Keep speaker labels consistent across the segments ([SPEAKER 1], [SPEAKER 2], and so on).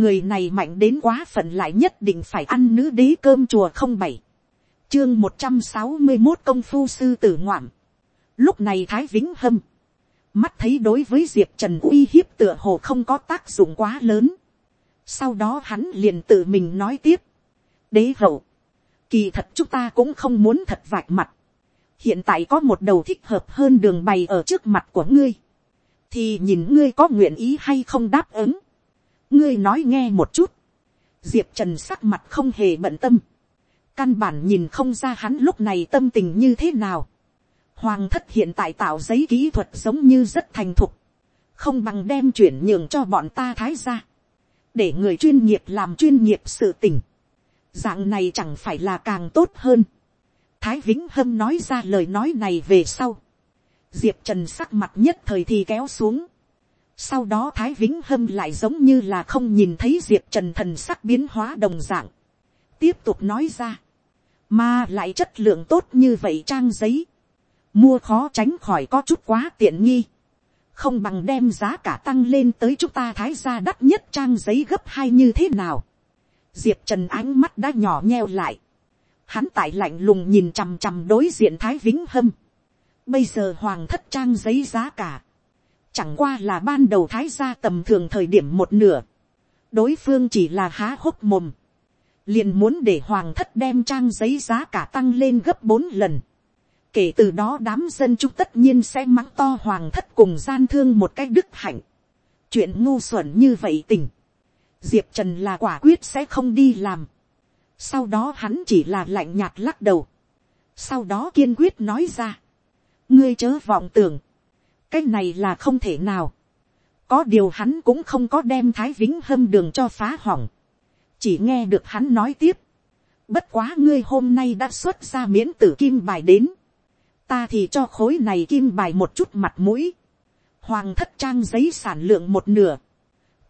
[SPEAKER 1] người này mạnh đến quá phận lại nhất định phải ăn nữ đế cơm chùa không bảy, chương một trăm sáu mươi một công phu sư tử ngoạm, lúc này thái vĩnh hâm, mắt thấy đối với diệp trần uy hiếp tựa hồ không có tác dụng quá lớn, sau đó hắn liền tự mình nói tiếp, đế hậu, kỳ thật chúng ta cũng không muốn thật vạch mặt, hiện tại có một đầu thích hợp hơn đường bày ở trước mặt của ngươi, thì nhìn ngươi có nguyện ý hay không đáp ứng, ngươi nói nghe một chút, diệp trần sắc mặt không hề bận tâm, căn bản nhìn không ra hắn lúc này tâm tình như thế nào, hoàng thất hiện tại tạo giấy kỹ thuật giống như rất thành thục, không bằng đem chuyển nhường cho bọn ta thái ra, để người chuyên nghiệp làm chuyên nghiệp sự tình. dạng này chẳng phải là càng tốt hơn. thái vĩnh hâm nói ra lời nói này về sau, diệp trần sắc mặt nhất thời thì kéo xuống, sau đó thái vĩnh hâm lại giống như là không nhìn thấy diệp trần thần sắc biến hóa đồng dạng, tiếp tục nói ra, mà lại chất lượng tốt như vậy trang giấy, mua khó tránh khỏi có chút quá tiện nghi, không bằng đem giá cả tăng lên tới chúng ta thái ra đắt nhất trang giấy gấp hai như thế nào. Diệp trần ánh mắt đã nhỏ nheo lại, hắn tại lạnh lùng nhìn chằm chằm đối diện thái vĩnh hâm. bây giờ hoàng thất trang giấy giá cả, chẳng qua là ban đầu thái gia tầm thường thời điểm một nửa, đối phương chỉ là há hốc mồm, liền muốn để hoàng thất đem trang giấy giá cả tăng lên gấp bốn lần Kể từ đó đám dân chúng tất nhiên sẽ mắng to hoàng thất cùng gian thương một cách đức hạnh. Chuyện ngu xuẩn như vậy tình. Diệp Trần là quả quyết sẽ không đi làm. Sau đó hắn chỉ là lạnh nhạt lắc đầu. Sau đó kiên quyết nói ra. Ngươi chớ vọng tưởng. Cái này là không thể nào. Có điều hắn cũng không có đem Thái Vĩnh hâm đường cho phá hỏng. Chỉ nghe được hắn nói tiếp. Bất quá ngươi hôm nay đã xuất ra miễn tử kim bài đến ta thì cho khối này kim bài một chút mặt mũi, hoàng thất trang giấy sản lượng một nửa,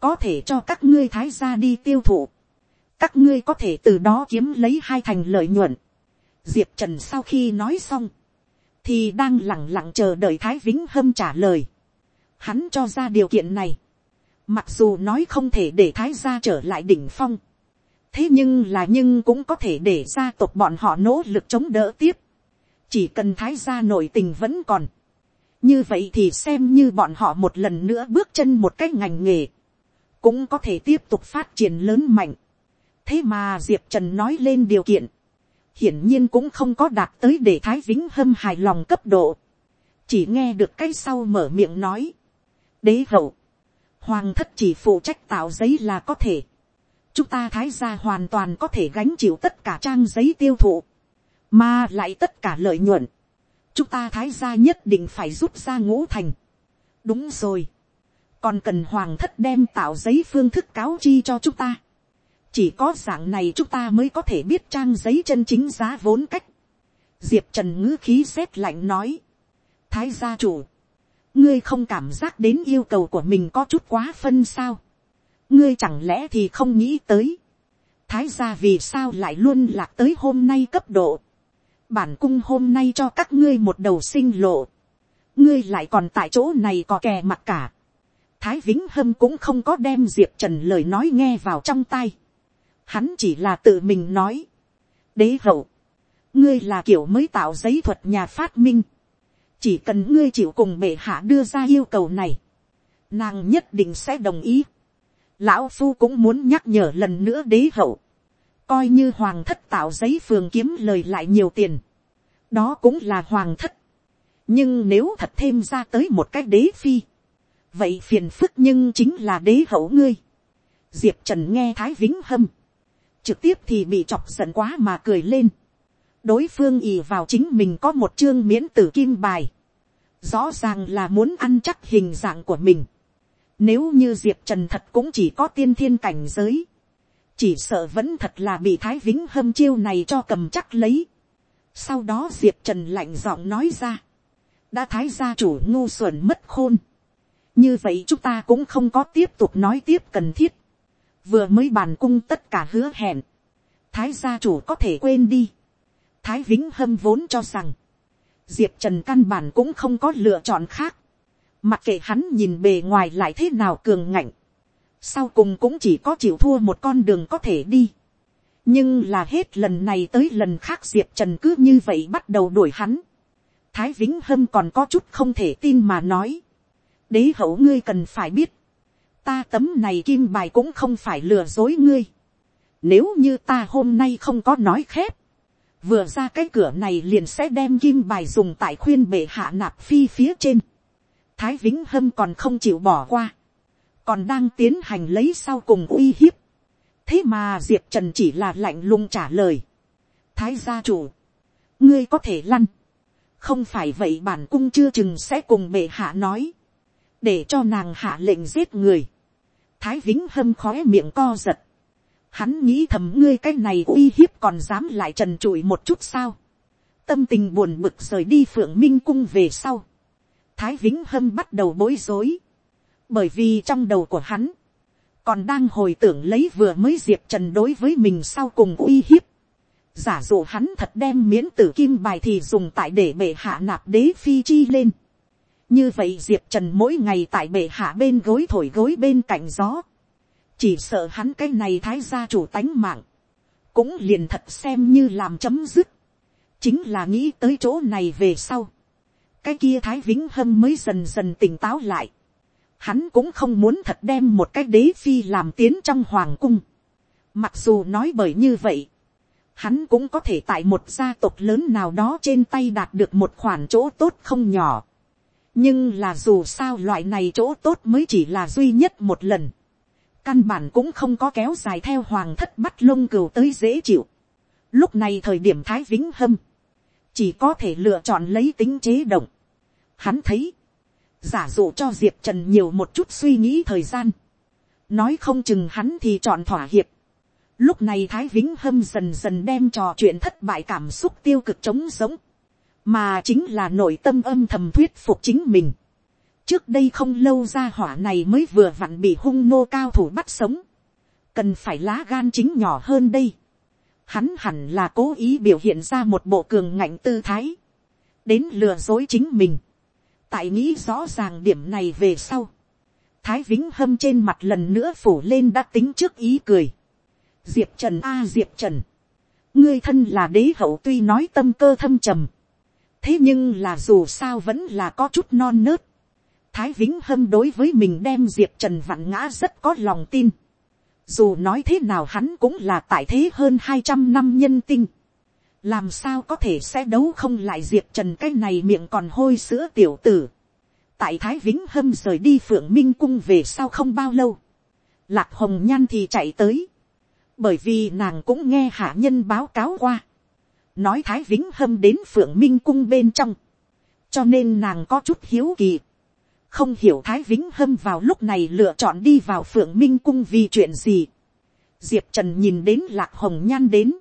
[SPEAKER 1] có thể cho các ngươi thái gia đi tiêu thụ, các ngươi có thể từ đó kiếm lấy hai thành lợi nhuận. Diệp trần sau khi nói xong, thì đang lẳng lặng chờ đợi thái vĩnh hâm trả lời. Hắn cho ra điều kiện này, mặc dù nói không thể để thái gia trở lại đỉnh phong, thế nhưng là nhưng cũng có thể để gia tộc bọn họ nỗ lực chống đỡ tiếp. Chỉ cần thái gia nội tình vẫn còn, như vậy thì xem như bọn họ một lần nữa bước chân một cái ngành nghề, cũng có thể tiếp tục phát triển lớn mạnh. thế mà diệp trần nói lên điều kiện, hiển nhiên cũng không có đạt tới để thái vĩnh hâm hài lòng cấp độ, chỉ nghe được cái sau mở miệng nói, đế hậu, hoàng thất chỉ phụ trách tạo giấy là có thể, chúng ta thái gia hoàn toàn có thể gánh chịu tất cả trang giấy tiêu thụ, mà lại tất cả lợi nhuận, chúng ta thái gia nhất định phải rút ra ngũ thành. đúng rồi, còn cần hoàng thất đem tạo giấy phương thức cáo chi cho chúng ta chỉ có dạng này chúng ta mới có thể biết trang giấy chân chính giá vốn cách. diệp trần ngữ khí rét lạnh nói, thái gia chủ, ngươi không cảm giác đến yêu cầu của mình có chút quá phân sao. ngươi chẳng lẽ thì không nghĩ tới. thái gia vì sao lại luôn lạc tới hôm nay cấp độ bản cung hôm nay cho các ngươi một đầu sinh lộ, ngươi lại còn tại chỗ này có kè mặt cả. Thái Vĩnh Hâm cũng không có đem Diệp Trần lời nói nghe vào trong tai. Hắn chỉ là tự mình nói. Đế hậu, ngươi là kiểu mới tạo giấy thuật nhà phát minh. Chỉ cần ngươi chịu cùng bệ hạ đưa ra yêu cầu này. Nàng nhất định sẽ đồng ý. Lão Phu cũng muốn nhắc nhở lần nữa đế hậu coi như hoàng thất tạo giấy phường kiếm lời lại nhiều tiền, đó cũng là hoàng thất. nhưng nếu thật thêm ra tới một cái đế phi, vậy phiền phức nhưng chính là đế hậu ngươi. diệp trần nghe thái vĩnh hâm, trực tiếp thì bị chọc giận quá mà cười lên. đối phương ì vào chính mình có một chương miễn tử kim bài, rõ ràng là muốn ăn chắc hình dạng của mình. Nếu như diệp trần thật cũng chỉ có tiên thiên cảnh giới, chỉ sợ vẫn thật là bị thái vĩnh hâm chiêu này cho cầm chắc lấy. sau đó diệp trần lạnh giọng nói ra, đã thái gia chủ ngu xuẩn mất khôn. như vậy chúng ta cũng không có tiếp tục nói tiếp cần thiết vừa mới bàn cung tất cả hứa hẹn. thái gia chủ có thể quên đi. thái vĩnh hâm vốn cho rằng, diệp trần căn bản cũng không có lựa chọn khác. mặc kệ hắn nhìn bề ngoài lại thế nào cường ngạnh sau cùng cũng chỉ có chịu thua một con đường có thể đi. nhưng là hết lần này tới lần khác diệp trần cứ như vậy bắt đầu đuổi hắn. thái vĩnh hâm còn có chút không thể tin mà nói. đế hậu ngươi cần phải biết, ta tấm này kim bài cũng không phải lừa dối ngươi. nếu như ta hôm nay không có nói khép, vừa ra cái cửa này liền sẽ đem kim bài dùng tại khuyên bệ hạ nạp phi phía trên. thái vĩnh hâm còn không chịu bỏ qua còn đang tiến hành lấy sau cùng uy hiếp. thế mà diệp trần chỉ là lạnh lùng trả lời. thái gia chủ, ngươi có thể lăn. không phải vậy bản cung chưa chừng sẽ cùng bệ hạ nói, để cho nàng hạ lệnh giết người thái vĩnh hâm khói miệng co giật. hắn nghĩ thầm ngươi cái này uy hiếp còn dám lại trần trụi một chút sao. tâm tình buồn bực rời đi phượng minh cung về sau. thái vĩnh hâm bắt đầu bối rối bởi vì trong đầu của hắn, còn đang hồi tưởng lấy vừa mới diệp trần đối với mình sau cùng uy hiếp. giả dụ hắn thật đem miễn tử kim bài thì dùng tại để bệ hạ nạp đế phi chi lên như vậy diệp trần mỗi ngày tại bệ hạ bên gối thổi gối bên cạnh gió. chỉ sợ hắn cái này thái gia chủ tánh mạng. cũng liền thật xem như làm chấm dứt. chính là nghĩ tới chỗ này về sau. cái kia thái vĩnh hâm mới dần dần tỉnh táo lại hắn cũng không muốn thật đem một cái đế phi làm tiến trong hoàng cung. Mặc dù nói bởi như vậy, hắn cũng có thể tại một gia tộc lớn nào đó trên tay đạt được một khoản chỗ tốt không nhỏ nhưng là dù sao loại này chỗ tốt mới chỉ là duy nhất một lần. căn bản cũng không có kéo dài theo hoàng thất bắt lông cừu tới dễ chịu. lúc này thời điểm thái vĩnh hâm, chỉ có thể lựa chọn lấy tính chế động. hắn thấy, giả dụ cho diệp trần nhiều một chút suy nghĩ thời gian, nói không chừng hắn thì chọn thỏa hiệp. Lúc này Thái Vĩnh Hâm dần dần đem trò chuyện thất bại cảm xúc tiêu cực trống sống mà chính là nội tâm âm thầm thuyết phục chính mình. Trước đây không lâu ra hỏa này mới vừa vặn bị hung nô cao thủ bắt sống. Cần phải lá gan chính nhỏ hơn đây. Hắn hẳn là cố ý biểu hiện ra một bộ cường ngạnh tư thái. Đến lừa dối chính mình tại nghĩ rõ ràng điểm này về sau, thái vĩnh hâm trên mặt lần nữa phủ lên đã tính trước ý cười. diệp trần a diệp trần, ngươi thân là đế hậu tuy nói tâm cơ thâm trầm, thế nhưng là dù sao vẫn là có chút non nớt. thái vĩnh hâm đối với mình đem diệp trần vặn ngã rất có lòng tin. dù nói thế nào hắn cũng là tại thế hơn hai trăm năm nhân tinh làm sao có thể sẽ đấu không lại diệp trần cái này miệng còn hôi sữa tiểu tử. tại thái vĩnh hâm rời đi phượng minh cung về sau không bao lâu, lạc hồng nhan thì chạy tới, bởi vì nàng cũng nghe hạ nhân báo cáo qua, nói thái vĩnh hâm đến phượng minh cung bên trong, cho nên nàng có chút hiếu kỳ, không hiểu thái vĩnh hâm vào lúc này lựa chọn đi vào phượng minh cung vì chuyện gì. diệp trần nhìn đến lạc hồng nhan đến,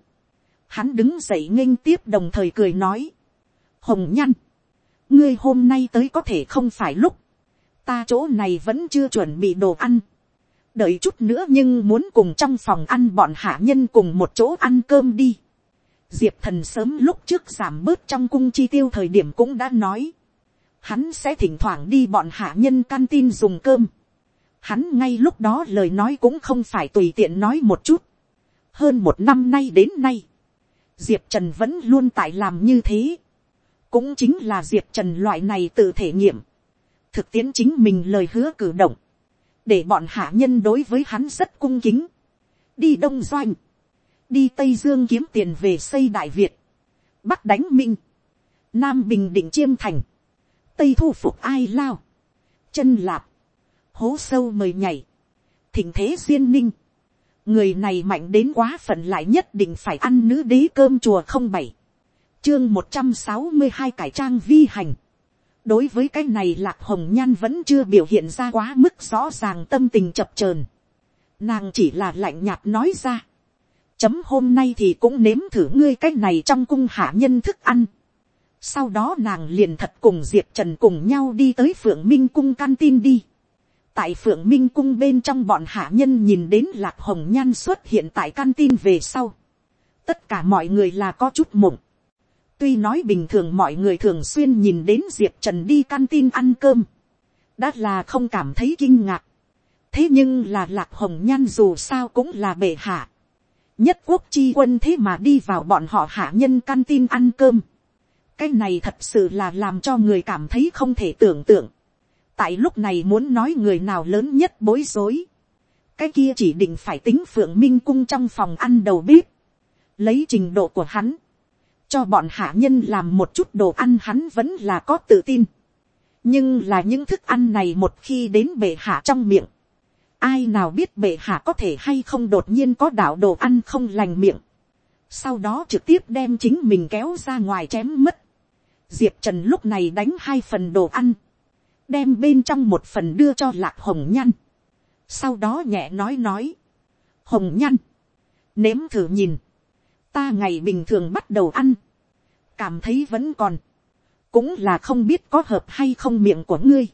[SPEAKER 1] Hắn đứng dậy nghênh tiếp đồng thời cười nói. Hồng nhan, Ngươi hôm nay tới có thể không phải lúc. Ta chỗ này vẫn chưa chuẩn bị đồ ăn. Đợi chút nữa nhưng muốn cùng trong phòng ăn bọn hạ nhân cùng một chỗ ăn cơm đi. Diệp thần sớm lúc trước giảm bớt trong cung chi tiêu thời điểm cũng đã nói. Hắn sẽ thỉnh thoảng đi bọn hạ nhân căn tin dùng cơm. Hắn ngay lúc đó lời nói cũng không phải tùy tiện nói một chút. Hơn một năm nay đến nay, diệp trần vẫn luôn tại làm như thế. cũng chính là diệp trần loại này tự thể nghiệm. thực tiễn chính mình lời hứa cử động. để bọn hạ nhân đối với hắn rất cung kính. đi đông doanh đi tây dương kiếm tiền về xây đại việt. bắc đánh minh. nam bình định chiêm thành. tây thu phục ai lao. chân lạp. hố sâu mời nhảy. thỉnh thế duyên ninh người này mạnh đến quá phận lại nhất định phải ăn nữ đế cơm chùa không bảy chương một trăm sáu mươi hai cải trang vi hành đối với cái này lạc hồng nhan vẫn chưa biểu hiện ra quá mức rõ ràng tâm tình chập trờn nàng chỉ là lạnh nhạt nói ra chấm hôm nay thì cũng nếm thử ngươi cái này trong cung hạ nhân thức ăn sau đó nàng liền thật cùng diệp trần cùng nhau đi tới phượng minh cung can tin đi tại phượng minh cung bên trong bọn hạ nhân nhìn đến lạc hồng nhan xuất hiện tại căn tin về sau. tất cả mọi người là có chút mộng. tuy nói bình thường mọi người thường xuyên nhìn đến diệp trần đi căn tin ăn cơm. đã là không cảm thấy kinh ngạc. thế nhưng là lạc hồng nhan dù sao cũng là bệ hạ nhất quốc chi quân thế mà đi vào bọn họ hạ nhân căn tin ăn cơm. cái này thật sự là làm cho người cảm thấy không thể tưởng tượng. tại lúc này muốn nói người nào lớn nhất bối rối. cái kia chỉ định phải tính phượng minh cung trong phòng ăn đầu bếp. lấy trình độ của hắn. cho bọn hạ nhân làm một chút đồ ăn hắn vẫn là có tự tin. nhưng là những thức ăn này một khi đến bệ hạ trong miệng Ai nào biết bệ hạ có thể hay không đột nhiên có đạo đồ ăn không lành miệng. Sau đó trực tiếp đem chính mình kéo ra ngoài chém mất. Diệp Trần lúc này đánh hai phần đồ ăn. Đem bên trong một phần đưa cho lạc hồng nhăn. Sau đó nhẹ nói nói. Hồng nhăn. Nếm thử nhìn. Ta ngày bình thường bắt đầu ăn. Cảm thấy vẫn còn. Cũng là không biết có hợp hay không miệng của ngươi.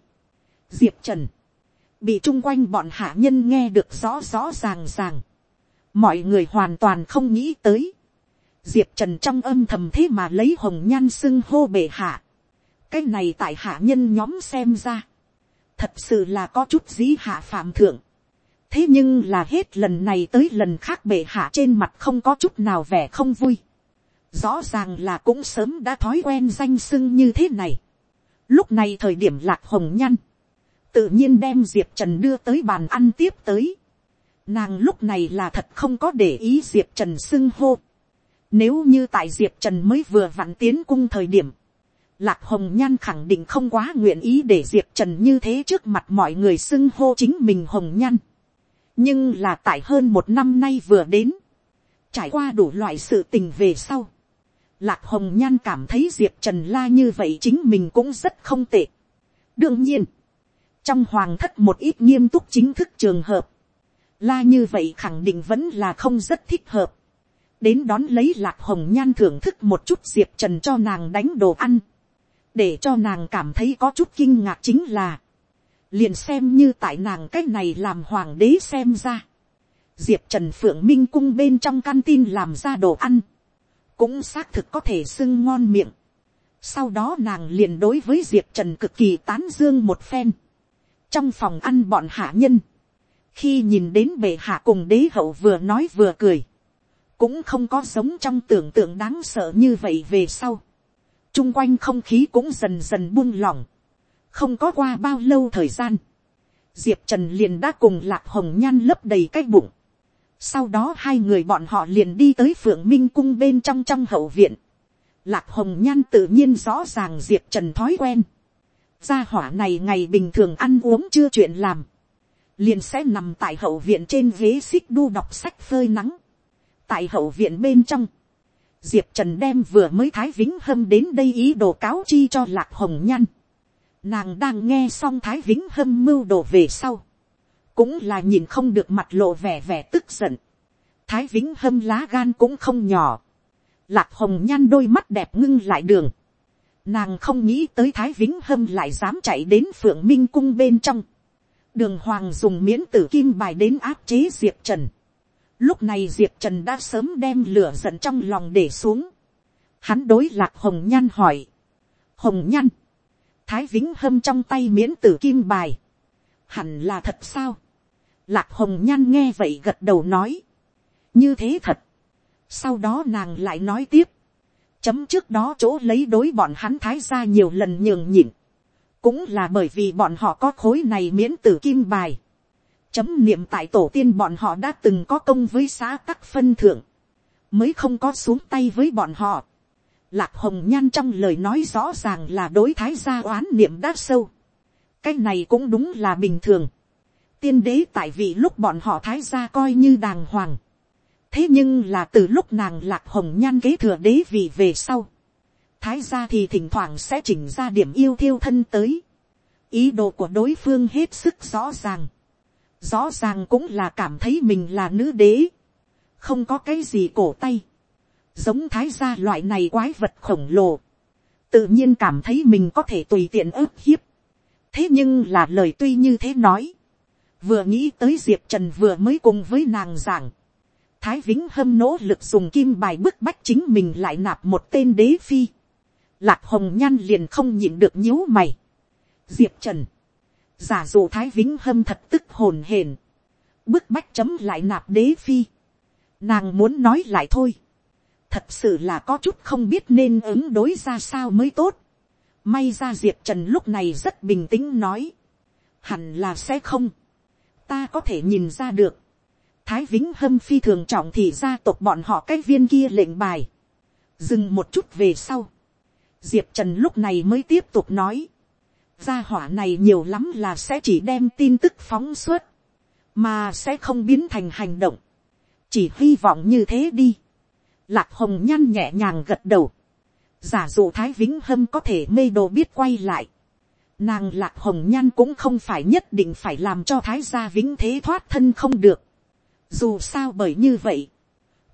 [SPEAKER 1] Diệp Trần bị chung quanh bọn hạ nhân nghe được rõ rõ ràng ràng. mọi người hoàn toàn không nghĩ tới. diệp trần trong âm thầm thế mà lấy hồng nhan xưng hô bệ hạ. cái này tại hạ nhân nhóm xem ra. thật sự là có chút dĩ hạ phạm thượng. thế nhưng là hết lần này tới lần khác bệ hạ trên mặt không có chút nào vẻ không vui. rõ ràng là cũng sớm đã thói quen danh xưng như thế này. lúc này thời điểm lạc hồng nhan tự nhiên đem diệp trần đưa tới bàn ăn tiếp tới. Nàng lúc này là thật không có để ý diệp trần xưng hô. Nếu như tại diệp trần mới vừa vặn tiến cung thời điểm, lạc hồng nhan khẳng định không quá nguyện ý để diệp trần như thế trước mặt mọi người xưng hô chính mình hồng nhan. nhưng là tại hơn một năm nay vừa đến, trải qua đủ loại sự tình về sau. Lạc hồng nhan cảm thấy diệp trần la như vậy chính mình cũng rất không tệ. đương nhiên, trong hoàng thất một ít nghiêm túc chính thức trường hợp, la như vậy khẳng định vẫn là không rất thích hợp, đến đón lấy lạc hồng nhan thưởng thức một chút diệp trần cho nàng đánh đồ ăn, để cho nàng cảm thấy có chút kinh ngạc chính là, liền xem như tại nàng cái này làm hoàng đế xem ra, diệp trần phượng minh cung bên trong căn tin làm ra đồ ăn, cũng xác thực có thể sưng ngon miệng. Sau đó nàng liền đối với diệp trần cực kỳ tán dương một phen trong phòng ăn bọn hạ nhân, khi nhìn đến bệ hạ cùng đế hậu vừa nói vừa cười, cũng không có giống trong tưởng tượng đáng sợ như vậy về sau. chung quanh không khí cũng dần dần buông lỏng, không có qua bao lâu thời gian, diệp trần liền đã cùng lạc hồng nhan lấp đầy cái bụng. sau đó hai người bọn họ liền đi tới phượng minh cung bên trong trong hậu viện. lạc hồng nhan tự nhiên rõ ràng diệp trần thói quen gia hỏa này ngày bình thường ăn uống chưa chuyện làm, liền sẽ nằm tại hậu viện trên ghế xích đu đọc sách phơi nắng. tại hậu viện bên trong, diệp trần đem vừa mới thái vĩnh hâm đến đây ý đồ cáo chi cho lạc hồng nhan. nàng đang nghe xong thái vĩnh hâm mưu đồ về sau, cũng là nhìn không được mặt lộ vẻ vẻ tức giận. thái vĩnh hâm lá gan cũng không nhỏ. lạc hồng nhan đôi mắt đẹp ngưng lại đường Nàng không nghĩ tới Thái Vĩnh Hâm lại dám chạy đến Phượng Minh Cung bên trong. Đường Hoàng dùng miễn tử kim bài đến áp chế Diệp Trần. Lúc này Diệp Trần đã sớm đem lửa giận trong lòng để xuống. Hắn đối lạc Hồng Nhan hỏi. Hồng Nhan. Thái Vĩnh Hâm trong tay miễn tử kim bài. Hẳn là thật sao? Lạc Hồng Nhan nghe vậy gật đầu nói. Như thế thật. Sau đó nàng lại nói tiếp chấm trước đó chỗ lấy đối bọn hắn thái ra nhiều lần nhường nhịn, cũng là bởi vì bọn họ có khối này miễn tử kim bài. chấm niệm tại tổ tiên bọn họ đã từng có công với xã các phân thượng, mới không có xuống tay với bọn họ. Lạc hồng nhan trong lời nói rõ ràng là đối thái gia oán niệm đã sâu. cái này cũng đúng là bình thường. tiên đế tại vì lúc bọn họ thái gia coi như đàng hoàng thế nhưng là từ lúc nàng lạc hồng nhan kế thừa đế vị về sau, thái gia thì thỉnh thoảng sẽ chỉnh ra điểm yêu thiêu thân tới. ý đồ của đối phương hết sức rõ ràng. rõ ràng cũng là cảm thấy mình là nữ đế. không có cái gì cổ tay. giống thái gia loại này quái vật khổng lồ. tự nhiên cảm thấy mình có thể tùy tiện ức hiếp. thế nhưng là lời tuy như thế nói. vừa nghĩ tới diệp trần vừa mới cùng với nàng giảng Thái Vĩnh Hâm nỗ lực dùng kim bài bức bách chính mình lại nạp một tên đế phi. Lạc Hồng Nhan liền không nhịn được nhíu mày. Diệp Trần. giả dụ thái vĩnh hâm thật tức hồn hển, bức bách chấm lại nạp đế phi, nàng muốn nói lại thôi, thật sự là có chút không biết nên ứng đối ra sao mới tốt, may ra diệp trần lúc này rất bình tĩnh nói, hẳn là sẽ không, ta có thể nhìn ra được, thái vĩnh hâm phi thường trọng thì gia tộc bọn họ cái viên kia lệnh bài, dừng một chút về sau, diệp trần lúc này mới tiếp tục nói, gia hỏa này nhiều lắm là sẽ chỉ đem tin tức phóng suốt, mà sẽ không biến thành hành động, chỉ hy vọng như thế đi. Lạc hồng nhăn nhẹ nhàng gật đầu, giả dụ thái vĩnh hâm có thể mê đồ biết quay lại, nàng lạc hồng nhan cũng không phải nhất định phải làm cho thái gia vĩnh thế thoát thân không được dù sao bởi như vậy,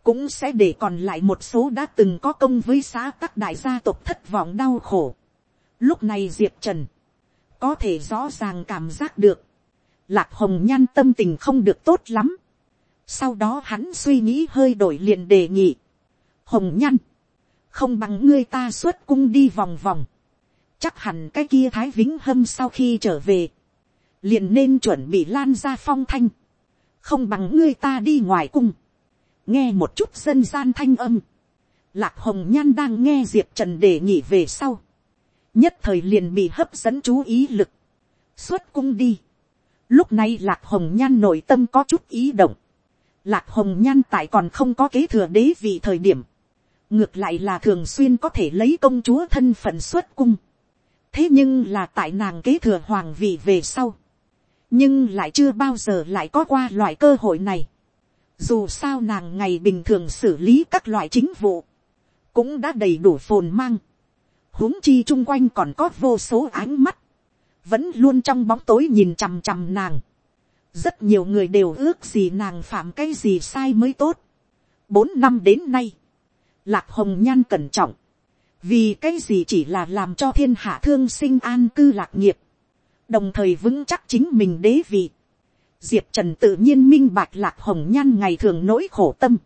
[SPEAKER 1] cũng sẽ để còn lại một số đã từng có công với xã các đại gia tộc thất vọng đau khổ. lúc này diệp trần, có thể rõ ràng cảm giác được, lạc hồng nhan tâm tình không được tốt lắm. sau đó hắn suy nghĩ hơi đổi liền đề nghị. hồng nhan, không bằng ngươi ta xuất cung đi vòng vòng. chắc hẳn cái kia thái vĩnh hâm sau khi trở về, liền nên chuẩn bị lan ra phong thanh không bằng ngươi ta đi ngoài cung. nghe một chút dân gian thanh âm. lạc hồng nhan đang nghe diệp trần đề nghị về sau nhất thời liền bị hấp dẫn chú ý lực, xuất cung đi. Lúc này lạc hồng nhan nội tâm có chút ý động. Lạc hồng nhan tại còn không có kế thừa đế vị thời điểm. Ngược lại là thường xuyên có thể lấy công chúa thân phận xuất cung. Thế nhưng là tại nàng kế thừa hoàng vị về sau. Nhưng lại chưa bao giờ lại có qua loại cơ hội này. Dù sao nàng ngày bình thường xử lý các loại chính vụ. Cũng đã đầy đủ phồn mang huống chi chung quanh còn có vô số ánh mắt, vẫn luôn trong bóng tối nhìn chằm chằm nàng. rất nhiều người đều ước gì nàng phạm cái gì sai mới tốt. bốn năm đến nay, lạc hồng nhan cẩn trọng, vì cái gì chỉ là làm cho thiên hạ thương sinh an cư lạc nghiệp, đồng thời vững chắc chính mình đế vị. diệp trần tự nhiên minh bạch lạc hồng nhan ngày thường nỗi khổ tâm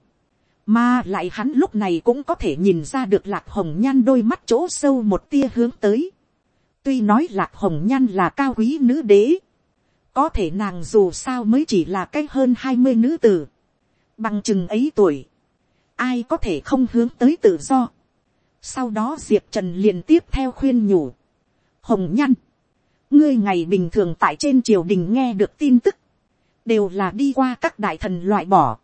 [SPEAKER 1] mà lại hắn lúc này cũng có thể nhìn ra được lạc hồng nhan đôi mắt chỗ sâu một tia hướng tới. Tuy nói lạc hồng nhan là cao quý nữ đế. Có thể nàng dù sao mới chỉ là cách hơn hai mươi nữ tử. Bằng chừng ấy tuổi. Ai có thể không hướng tới tự do. Sau đó Diệp Trần liền tiếp theo khuyên nhủ. Hồng nhan. Ngươi ngày bình thường tại trên triều đình nghe được tin tức. Đều là đi qua các đại thần loại bỏ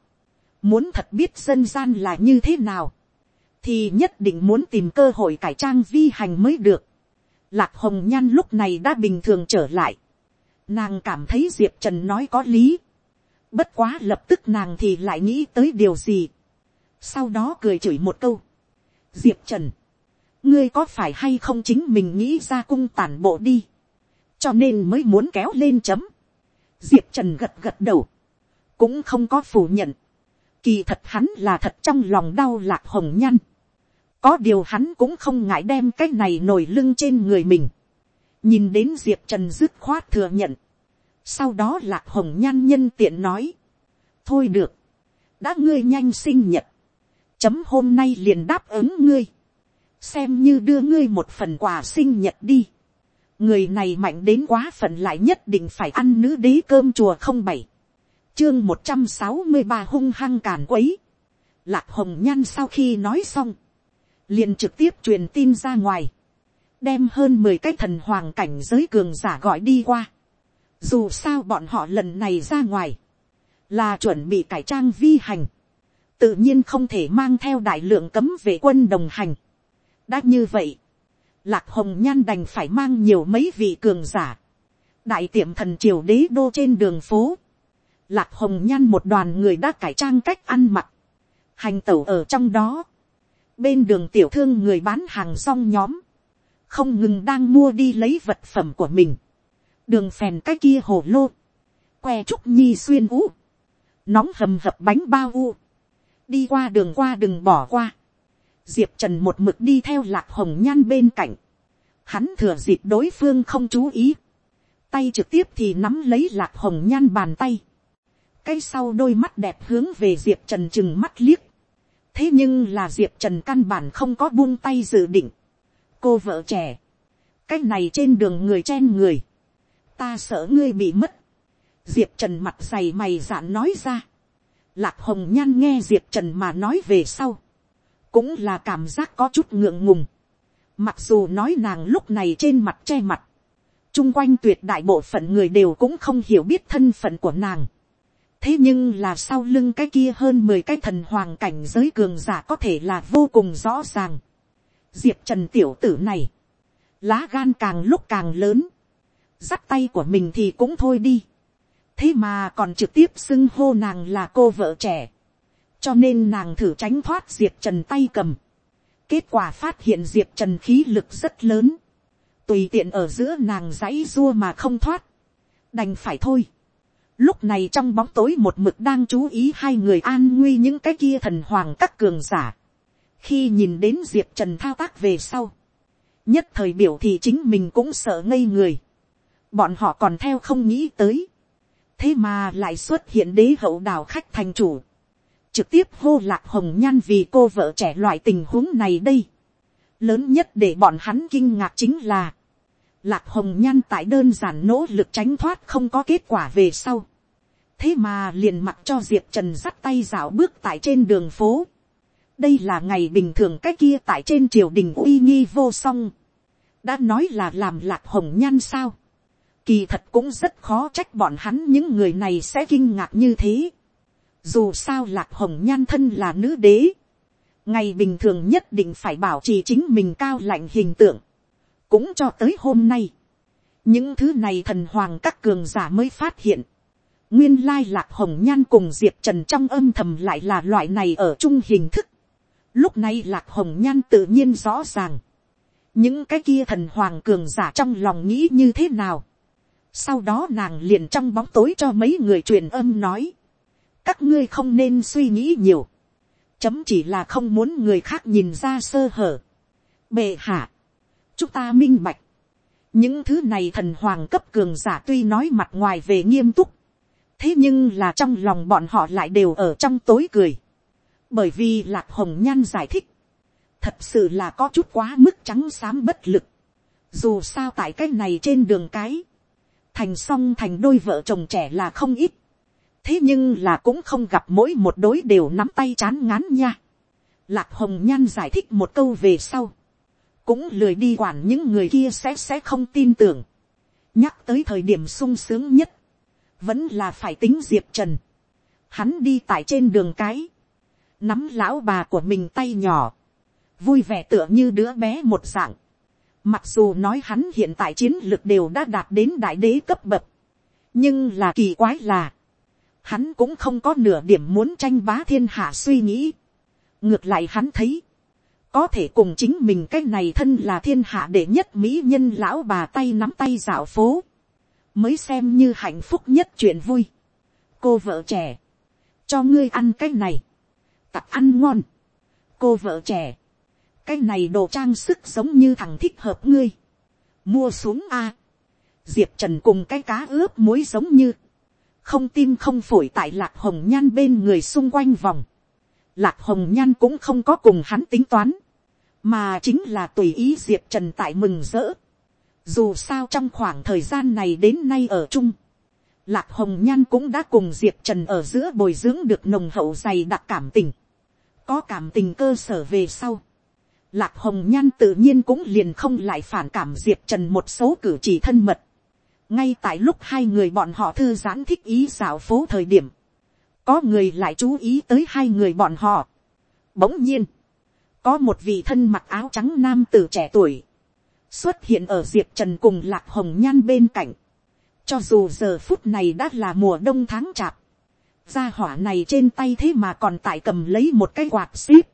[SPEAKER 1] Muốn thật biết dân gian là như thế nào. Thì nhất định muốn tìm cơ hội cải trang vi hành mới được. Lạc hồng nhan lúc này đã bình thường trở lại. Nàng cảm thấy diệp trần nói có lý. Bất quá lập tức nàng thì lại nghĩ tới điều gì. Sau đó cười chửi một câu. Diệp trần. Ngươi có phải hay không chính mình nghĩ ra cung tản bộ đi. Cho nên mới muốn kéo lên chấm. Diệp trần gật gật đầu. Cũng không có phủ nhận. Kỳ thật hắn là thật trong lòng đau lạc hồng nhăn. Có điều hắn cũng không ngại đem cái này nổi lưng trên người mình. Nhìn đến Diệp Trần dứt khoát thừa nhận. Sau đó lạc hồng nhan nhân tiện nói. Thôi được. Đã ngươi nhanh sinh nhật. Chấm hôm nay liền đáp ứng ngươi. Xem như đưa ngươi một phần quà sinh nhật đi. Người này mạnh đến quá phận lại nhất định phải ăn nữ đế cơm chùa không bảy chương một trăm sáu mươi ba hung hăng càn quấy. Lạc hồng nhan sau khi nói xong, liền trực tiếp truyền tin ra ngoài, đem hơn mười cái thần hoàng cảnh giới cường giả gọi đi qua. Dù sao bọn họ lần này ra ngoài, là chuẩn bị cải trang vi hành, tự nhiên không thể mang theo đại lượng cấm vệ quân đồng hành. đã như vậy, lạc hồng nhan đành phải mang nhiều mấy vị cường giả, đại tiệm thần triều đế đô trên đường phố, lạc hồng nhan một đoàn người đã cải trang cách ăn mặc, hành tẩu ở trong đó, bên đường tiểu thương người bán hàng rong nhóm, không ngừng đang mua đi lấy vật phẩm của mình, đường phèn cái kia hồ lô, que trúc nhi xuyên ú, nóng hầm hập bánh bao u, đi qua đường qua đừng bỏ qua, diệp trần một mực đi theo lạc hồng nhan bên cạnh, hắn thừa dịp đối phương không chú ý, tay trực tiếp thì nắm lấy lạc hồng nhan bàn tay, cái sau đôi mắt đẹp hướng về diệp trần chừng mắt liếc. thế nhưng là diệp trần căn bản không có buông tay dự định. cô vợ trẻ, cái này trên đường người chen người, ta sợ ngươi bị mất, diệp trần mặt dày mày dạn nói ra, lạc hồng nhan nghe diệp trần mà nói về sau, cũng là cảm giác có chút ngượng ngùng, mặc dù nói nàng lúc này trên mặt che mặt, chung quanh tuyệt đại bộ phận người đều cũng không hiểu biết thân phận của nàng, thế nhưng là sau lưng cái kia hơn mười cái thần hoàng cảnh giới cường giả có thể là vô cùng rõ ràng. diệp trần tiểu tử này, lá gan càng lúc càng lớn, dắt tay của mình thì cũng thôi đi. thế mà còn trực tiếp xưng hô nàng là cô vợ trẻ, cho nên nàng thử tránh thoát diệp trần tay cầm. kết quả phát hiện diệp trần khí lực rất lớn, tùy tiện ở giữa nàng dãy dua mà không thoát, đành phải thôi Lúc này trong bóng tối một mực đang chú ý hai người an nguy những cái kia thần hoàng các cường giả. Khi nhìn đến Diệp Trần thao tác về sau. Nhất thời biểu thì chính mình cũng sợ ngây người. Bọn họ còn theo không nghĩ tới. Thế mà lại xuất hiện đế hậu đào khách thành chủ. Trực tiếp hô lạc hồng nhan vì cô vợ trẻ loại tình huống này đây. Lớn nhất để bọn hắn kinh ngạc chính là, Lạc hồng nhan tại đơn giản nỗ lực tránh thoát không có kết quả về sau. Thế mà liền mặc cho Diệp Trần dắt tay dạo bước tại trên đường phố. Đây là ngày bình thường cái kia tại trên triều đình uy nghi vô song. Đã nói là làm lạc hồng nhan sao. Kỳ thật cũng rất khó trách bọn hắn những người này sẽ kinh ngạc như thế. Dù sao lạc hồng nhan thân là nữ đế. Ngày bình thường nhất định phải bảo trì chính mình cao lạnh hình tượng cũng cho tới hôm nay, những thứ này thần hoàng các cường giả mới phát hiện, nguyên lai lạc hồng nhan cùng diệp trần trong âm thầm lại là loại này ở chung hình thức. lúc này lạc hồng nhan tự nhiên rõ ràng, những cái kia thần hoàng cường giả trong lòng nghĩ như thế nào. sau đó nàng liền trong bóng tối cho mấy người truyền âm nói, các ngươi không nên suy nghĩ nhiều, chấm chỉ là không muốn người khác nhìn ra sơ hở. bệ hạ, chúng ta minh bạch. những thứ này thần hoàng cấp cường giả tuy nói mặt ngoài về nghiêm túc. thế nhưng là trong lòng bọn họ lại đều ở trong tối cười. bởi vì lạc hồng nhan giải thích. thật sự là có chút quá mức trắng xám bất lực. dù sao tại cái này trên đường cái. thành song thành đôi vợ chồng trẻ là không ít thế nhưng là cũng không gặp mỗi một đối đều nắm tay chán ngán nha. Lạc hồng nhan giải thích một câu về sau cũng lười đi quản những người kia sẽ sẽ không tin tưởng. nhắc tới thời điểm sung sướng nhất, vẫn là phải tính diệp trần. hắn đi tại trên đường cái, nắm lão bà của mình tay nhỏ, vui vẻ tựa như đứa bé một dạng. mặc dù nói hắn hiện tại chiến lược đều đã đạt đến đại đế cấp bậc, nhưng là kỳ quái là, hắn cũng không có nửa điểm muốn tranh bá thiên hạ suy nghĩ. ngược lại hắn thấy, có thể cùng chính mình cái này thân là thiên hạ đệ nhất mỹ nhân lão bà tay nắm tay dạo phố, mới xem như hạnh phúc nhất chuyện vui. cô vợ trẻ, cho ngươi ăn cái này, tặc ăn ngon, cô vợ trẻ, cái này đồ trang sức giống như thằng thích hợp ngươi, mua xuống a, diệp trần cùng cái cá ướp muối giống như, không tim không phổi tại lạc hồng nhan bên người xung quanh vòng, lạc hồng nhan cũng không có cùng hắn tính toán, mà chính là tùy ý diệp trần tại mừng rỡ. dù sao trong khoảng thời gian này đến nay ở chung, lạc hồng nhan cũng đã cùng diệp trần ở giữa bồi dưỡng được nồng hậu dày đặc cảm tình, có cảm tình cơ sở về sau. Lạc hồng nhan tự nhiên cũng liền không lại phản cảm diệp trần một số cử chỉ thân mật ngay tại lúc hai người bọn họ thư giãn thích ý xảo phố thời điểm, có người lại chú ý tới hai người bọn họ. bỗng nhiên, có một vị thân mặc áo trắng nam tử trẻ tuổi, xuất hiện ở diệp trần cùng lạc hồng nhan bên cạnh, cho dù giờ phút này đã là mùa đông tháng chạp, gia hỏa này trên tay thế mà còn tại cầm lấy một cái quạt xíp,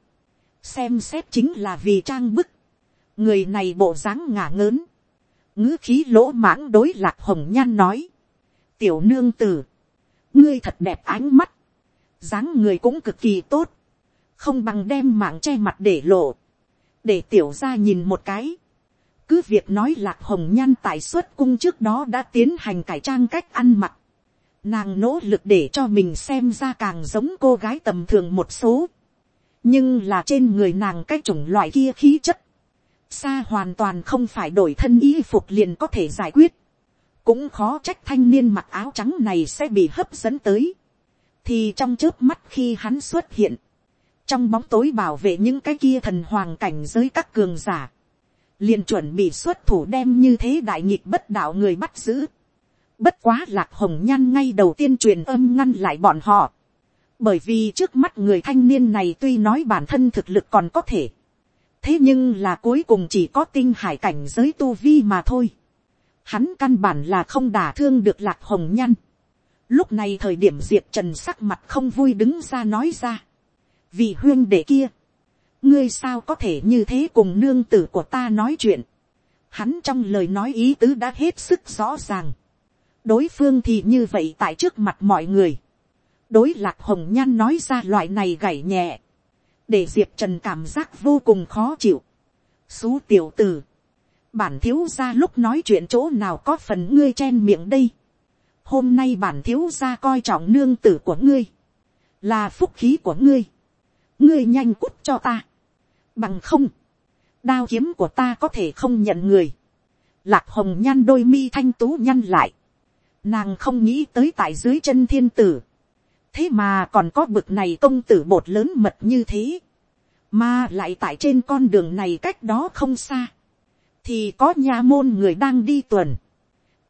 [SPEAKER 1] xem xét chính là vì trang bức, người này bộ dáng ngả ngớn, ngữ khí lỗ mãng đối lạc hồng nhan nói, tiểu nương tử, ngươi thật đẹp ánh mắt, dáng người cũng cực kỳ tốt, không bằng đem mạng che mặt để lộ, để tiểu ra nhìn một cái. cứ việc nói lạc hồng nhan tại xuất cung trước đó đã tiến hành cải trang cách ăn mặc. nàng nỗ lực để cho mình xem ra càng giống cô gái tầm thường một số. nhưng là trên người nàng cái chủng loại kia khí chất xa hoàn toàn không phải đổi thân y phục liền có thể giải quyết. cũng khó trách thanh niên mặc áo trắng này sẽ bị hấp dẫn tới, thì trong trước mắt khi hắn xuất hiện, trong bóng tối bảo vệ những cái kia thần hoàng cảnh giới các cường giả, liền chuẩn bị xuất thủ đem như thế đại nghịch bất đạo người bắt giữ. Bất quá lạc hồng nhan ngay đầu tiên truyền âm ngăn lại bọn họ. Bởi vì trước mắt người thanh niên này tuy nói bản thân thực lực còn có thể. Thế nhưng là cuối cùng chỉ có tinh hải cảnh giới tu vi mà thôi. Hắn căn bản là không đả thương được lạc hồng nhăn. Lúc này thời điểm diệp trần sắc mặt không vui đứng ra nói ra. Vì huyên đệ kia, ngươi sao có thể như thế cùng nương tử của ta nói chuyện. Hắn trong lời nói ý tứ đã hết sức rõ ràng. đối phương thì như vậy tại trước mặt mọi người. đối lạc hồng nhan nói ra loại này gảy nhẹ để diệp trần cảm giác vô cùng khó chịu. xú tiểu tử. bản thiếu ra lúc nói chuyện chỗ nào có phần ngươi chen miệng đây. hôm nay bản thiếu ra coi trọng nương tử của ngươi. là phúc khí của ngươi. ngươi nhanh cút cho ta Bằng không, đao kiếm của ta có thể không nhận người. Lạc hồng nhăn đôi mi thanh tú nhăn lại. Nàng không nghĩ tới tại dưới chân thiên tử. Thế mà còn có bực này công tử bột lớn mật như thế. Mà lại tại trên con đường này cách đó không xa. Thì có nha môn người đang đi tuần.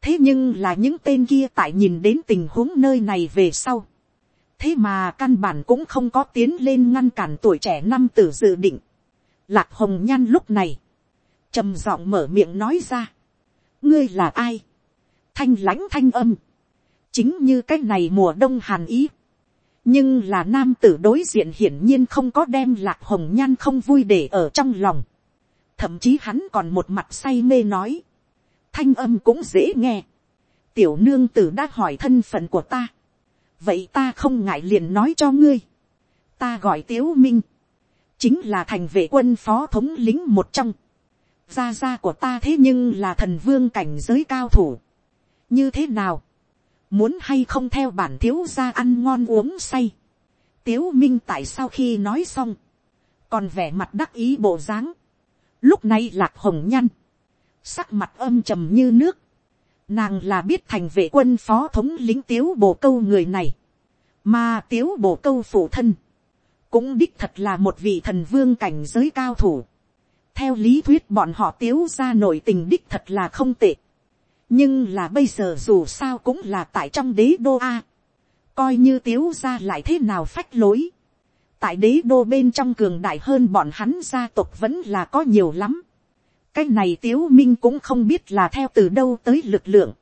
[SPEAKER 1] Thế nhưng là những tên kia tại nhìn đến tình huống nơi này về sau. Thế mà căn bản cũng không có tiến lên ngăn cản tuổi trẻ năm tử dự định Lạc hồng nhan lúc này, trầm giọng mở miệng nói ra, ngươi là ai, thanh lãnh thanh âm, chính như cái này mùa đông hàn ý, nhưng là nam tử đối diện hiển nhiên không có đem lạc hồng nhan không vui để ở trong lòng, thậm chí hắn còn một mặt say mê nói, thanh âm cũng dễ nghe, tiểu nương tử đã hỏi thân phận của ta, vậy ta không ngại liền nói cho ngươi, ta gọi tiếu minh, chính là thành vệ quân phó thống lính một trong. gia gia của ta thế nhưng là thần vương cảnh giới cao thủ. như thế nào, muốn hay không theo bản thiếu gia ăn ngon uống say. tiếu minh tại sao khi nói xong, còn vẻ mặt đắc ý bộ dáng. lúc này lạc hồng nhăn, sắc mặt âm trầm như nước. Nàng là biết thành vệ quân phó thống lính tiếu bồ câu người này, mà tiếu bồ câu phụ thân cũng đích thật là một vị thần vương cảnh giới cao thủ. theo lý thuyết bọn họ tiếu ra nội tình đích thật là không tệ nhưng là bây giờ dù sao cũng là tại trong đế đô a. coi như tiếu ra lại thế nào phách lối. tại đế đô bên trong cường đại hơn bọn hắn gia tộc vẫn là có nhiều lắm. cái này tiếu minh cũng không biết là theo từ đâu tới lực lượng.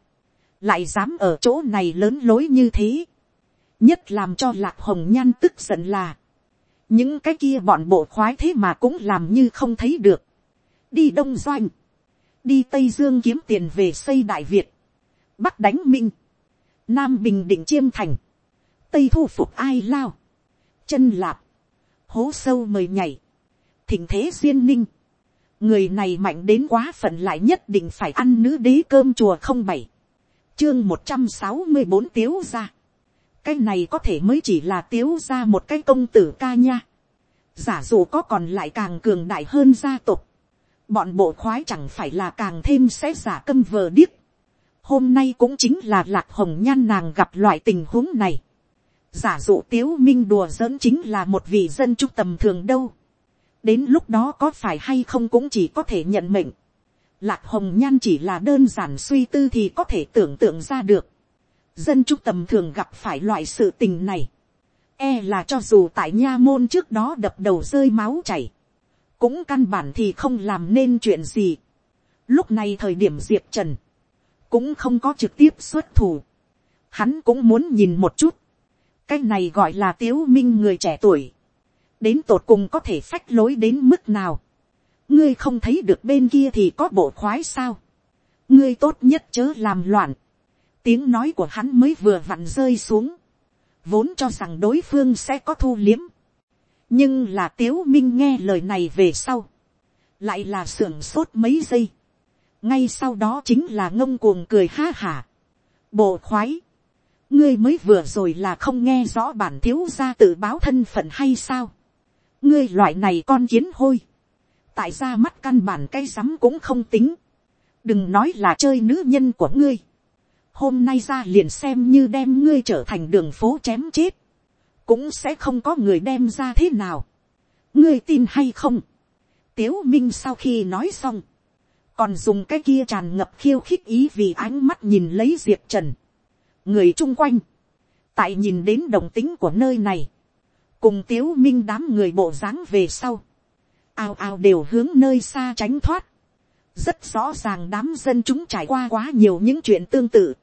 [SPEAKER 1] lại dám ở chỗ này lớn lối như thế. nhất làm cho lạc hồng nhan tức giận là những cái kia bọn bộ khoái thế mà cũng làm như không thấy được. đi đông doanh, đi tây dương kiếm tiền về xây đại việt, bắc đánh minh, nam bình định chiêm thành, tây thu phục ai lao, chân lạp, hố sâu mời nhảy, thỉnh thế duyên ninh, người này mạnh đến quá phận lại nhất định phải ăn nữ đế cơm chùa không bảy, chương một trăm sáu mươi bốn tiếu ra, cái này có thể mới chỉ là tiếu ra một cái công tử ca nha. giả dụ có còn lại càng cường đại hơn gia tộc bọn bộ khoái chẳng phải là càng thêm sẽ giả câm vờ điếc. hôm nay cũng chính là lạc hồng nhan nàng gặp loại tình huống này. giả dụ tiếu minh đùa giỡn chính là một vị dân trung tầm thường đâu. đến lúc đó có phải hay không cũng chỉ có thể nhận mệnh. lạc hồng nhan chỉ là đơn giản suy tư thì có thể tưởng tượng ra được dân trung tầm thường gặp phải loại sự tình này, e là cho dù tại nha môn trước đó đập đầu rơi máu chảy, cũng căn bản thì không làm nên chuyện gì. Lúc này thời điểm diệp trần, cũng không có trực tiếp xuất thủ, hắn cũng muốn nhìn một chút, cái này gọi là tiếu minh người trẻ tuổi, đến tột cùng có thể phách lối đến mức nào, ngươi không thấy được bên kia thì có bộ khoái sao, ngươi tốt nhất chớ làm loạn, tiếng nói của hắn mới vừa vặn rơi xuống, vốn cho rằng đối phương sẽ có thu liếm, nhưng là tiếu minh nghe lời này về sau, lại là sưởng sốt mấy giây, ngay sau đó chính là ngông cuồng cười ha hả, bộ khoái, ngươi mới vừa rồi là không nghe rõ bản thiếu gia tự báo thân phận hay sao, ngươi loại này con kiến hôi, tại ra mắt căn bản cây rắm cũng không tính, đừng nói là chơi nữ nhân của ngươi, hôm nay ra liền xem như đem ngươi trở thành đường phố chém chết, cũng sẽ không có người đem ra thế nào. ngươi tin hay không. tiếu minh sau khi nói xong, còn dùng cái kia tràn ngập khiêu khích ý vì ánh mắt nhìn lấy diệp trần. người chung quanh, tại nhìn đến đồng tính của nơi này, cùng tiếu minh đám người bộ dáng về sau, ào ào đều hướng nơi xa tránh thoát. rất rõ ràng đám dân chúng trải qua quá nhiều những chuyện tương tự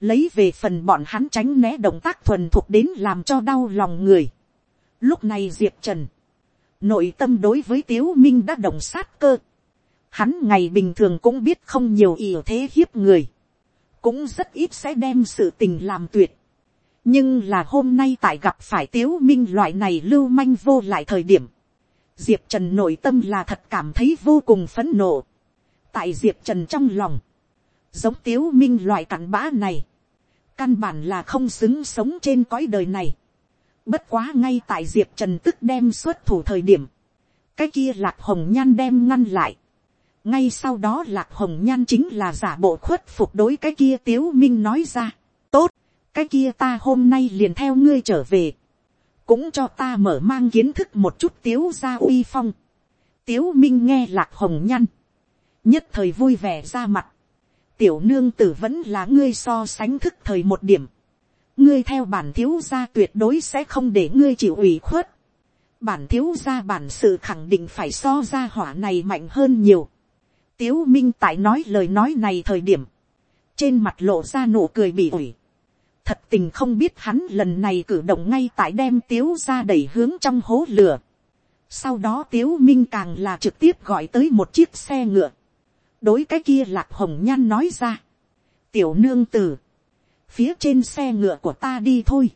[SPEAKER 1] lấy về phần bọn hắn tránh né động tác thuần thuộc đến làm cho đau lòng người. lúc này diệp trần, nội tâm đối với tiếu minh đã động sát cơ. hắn ngày bình thường cũng biết không nhiều ý thế hiếp người. cũng rất ít sẽ đem sự tình làm tuyệt nhưng là hôm nay tại gặp phải tiếu minh loại này lưu manh vô lại thời điểm, diệp trần nội tâm là thật cảm thấy vô cùng phấn nộ. tại diệp trần trong lòng, giống tiếu minh loại cặn bã này, căn bản là không xứng sống trên cõi đời này. bất quá ngay tại diệp trần tức đem xuất thủ thời điểm, cái kia lạc hồng nhan đem ngăn lại. ngay sau đó lạc hồng nhan chính là giả bộ khuất phục đối cái kia tiếu minh nói ra. tốt, cái kia ta hôm nay liền theo ngươi trở về, cũng cho ta mở mang kiến thức một chút tiếu ra uy phong. tiếu minh nghe lạc hồng nhăn, nhất thời vui vẻ ra mặt, tiểu nương tử vẫn là ngươi so sánh thức thời một điểm, ngươi theo bản thiếu gia tuyệt đối sẽ không để ngươi chịu ủy khuất, bản thiếu gia bản sự khẳng định phải so ra hỏa này mạnh hơn nhiều. tiếu minh tại nói lời nói này thời điểm, trên mặt lộ ra nụ cười bị ủi, thật tình không biết hắn lần này cử động ngay tại đem tiếu ra đẩy hướng trong hố lửa. sau đó tiếu minh càng là trực tiếp gọi tới một chiếc xe ngựa đối cái kia lạc hồng nhan nói ra. tiểu nương tử, phía trên xe ngựa của ta đi thôi.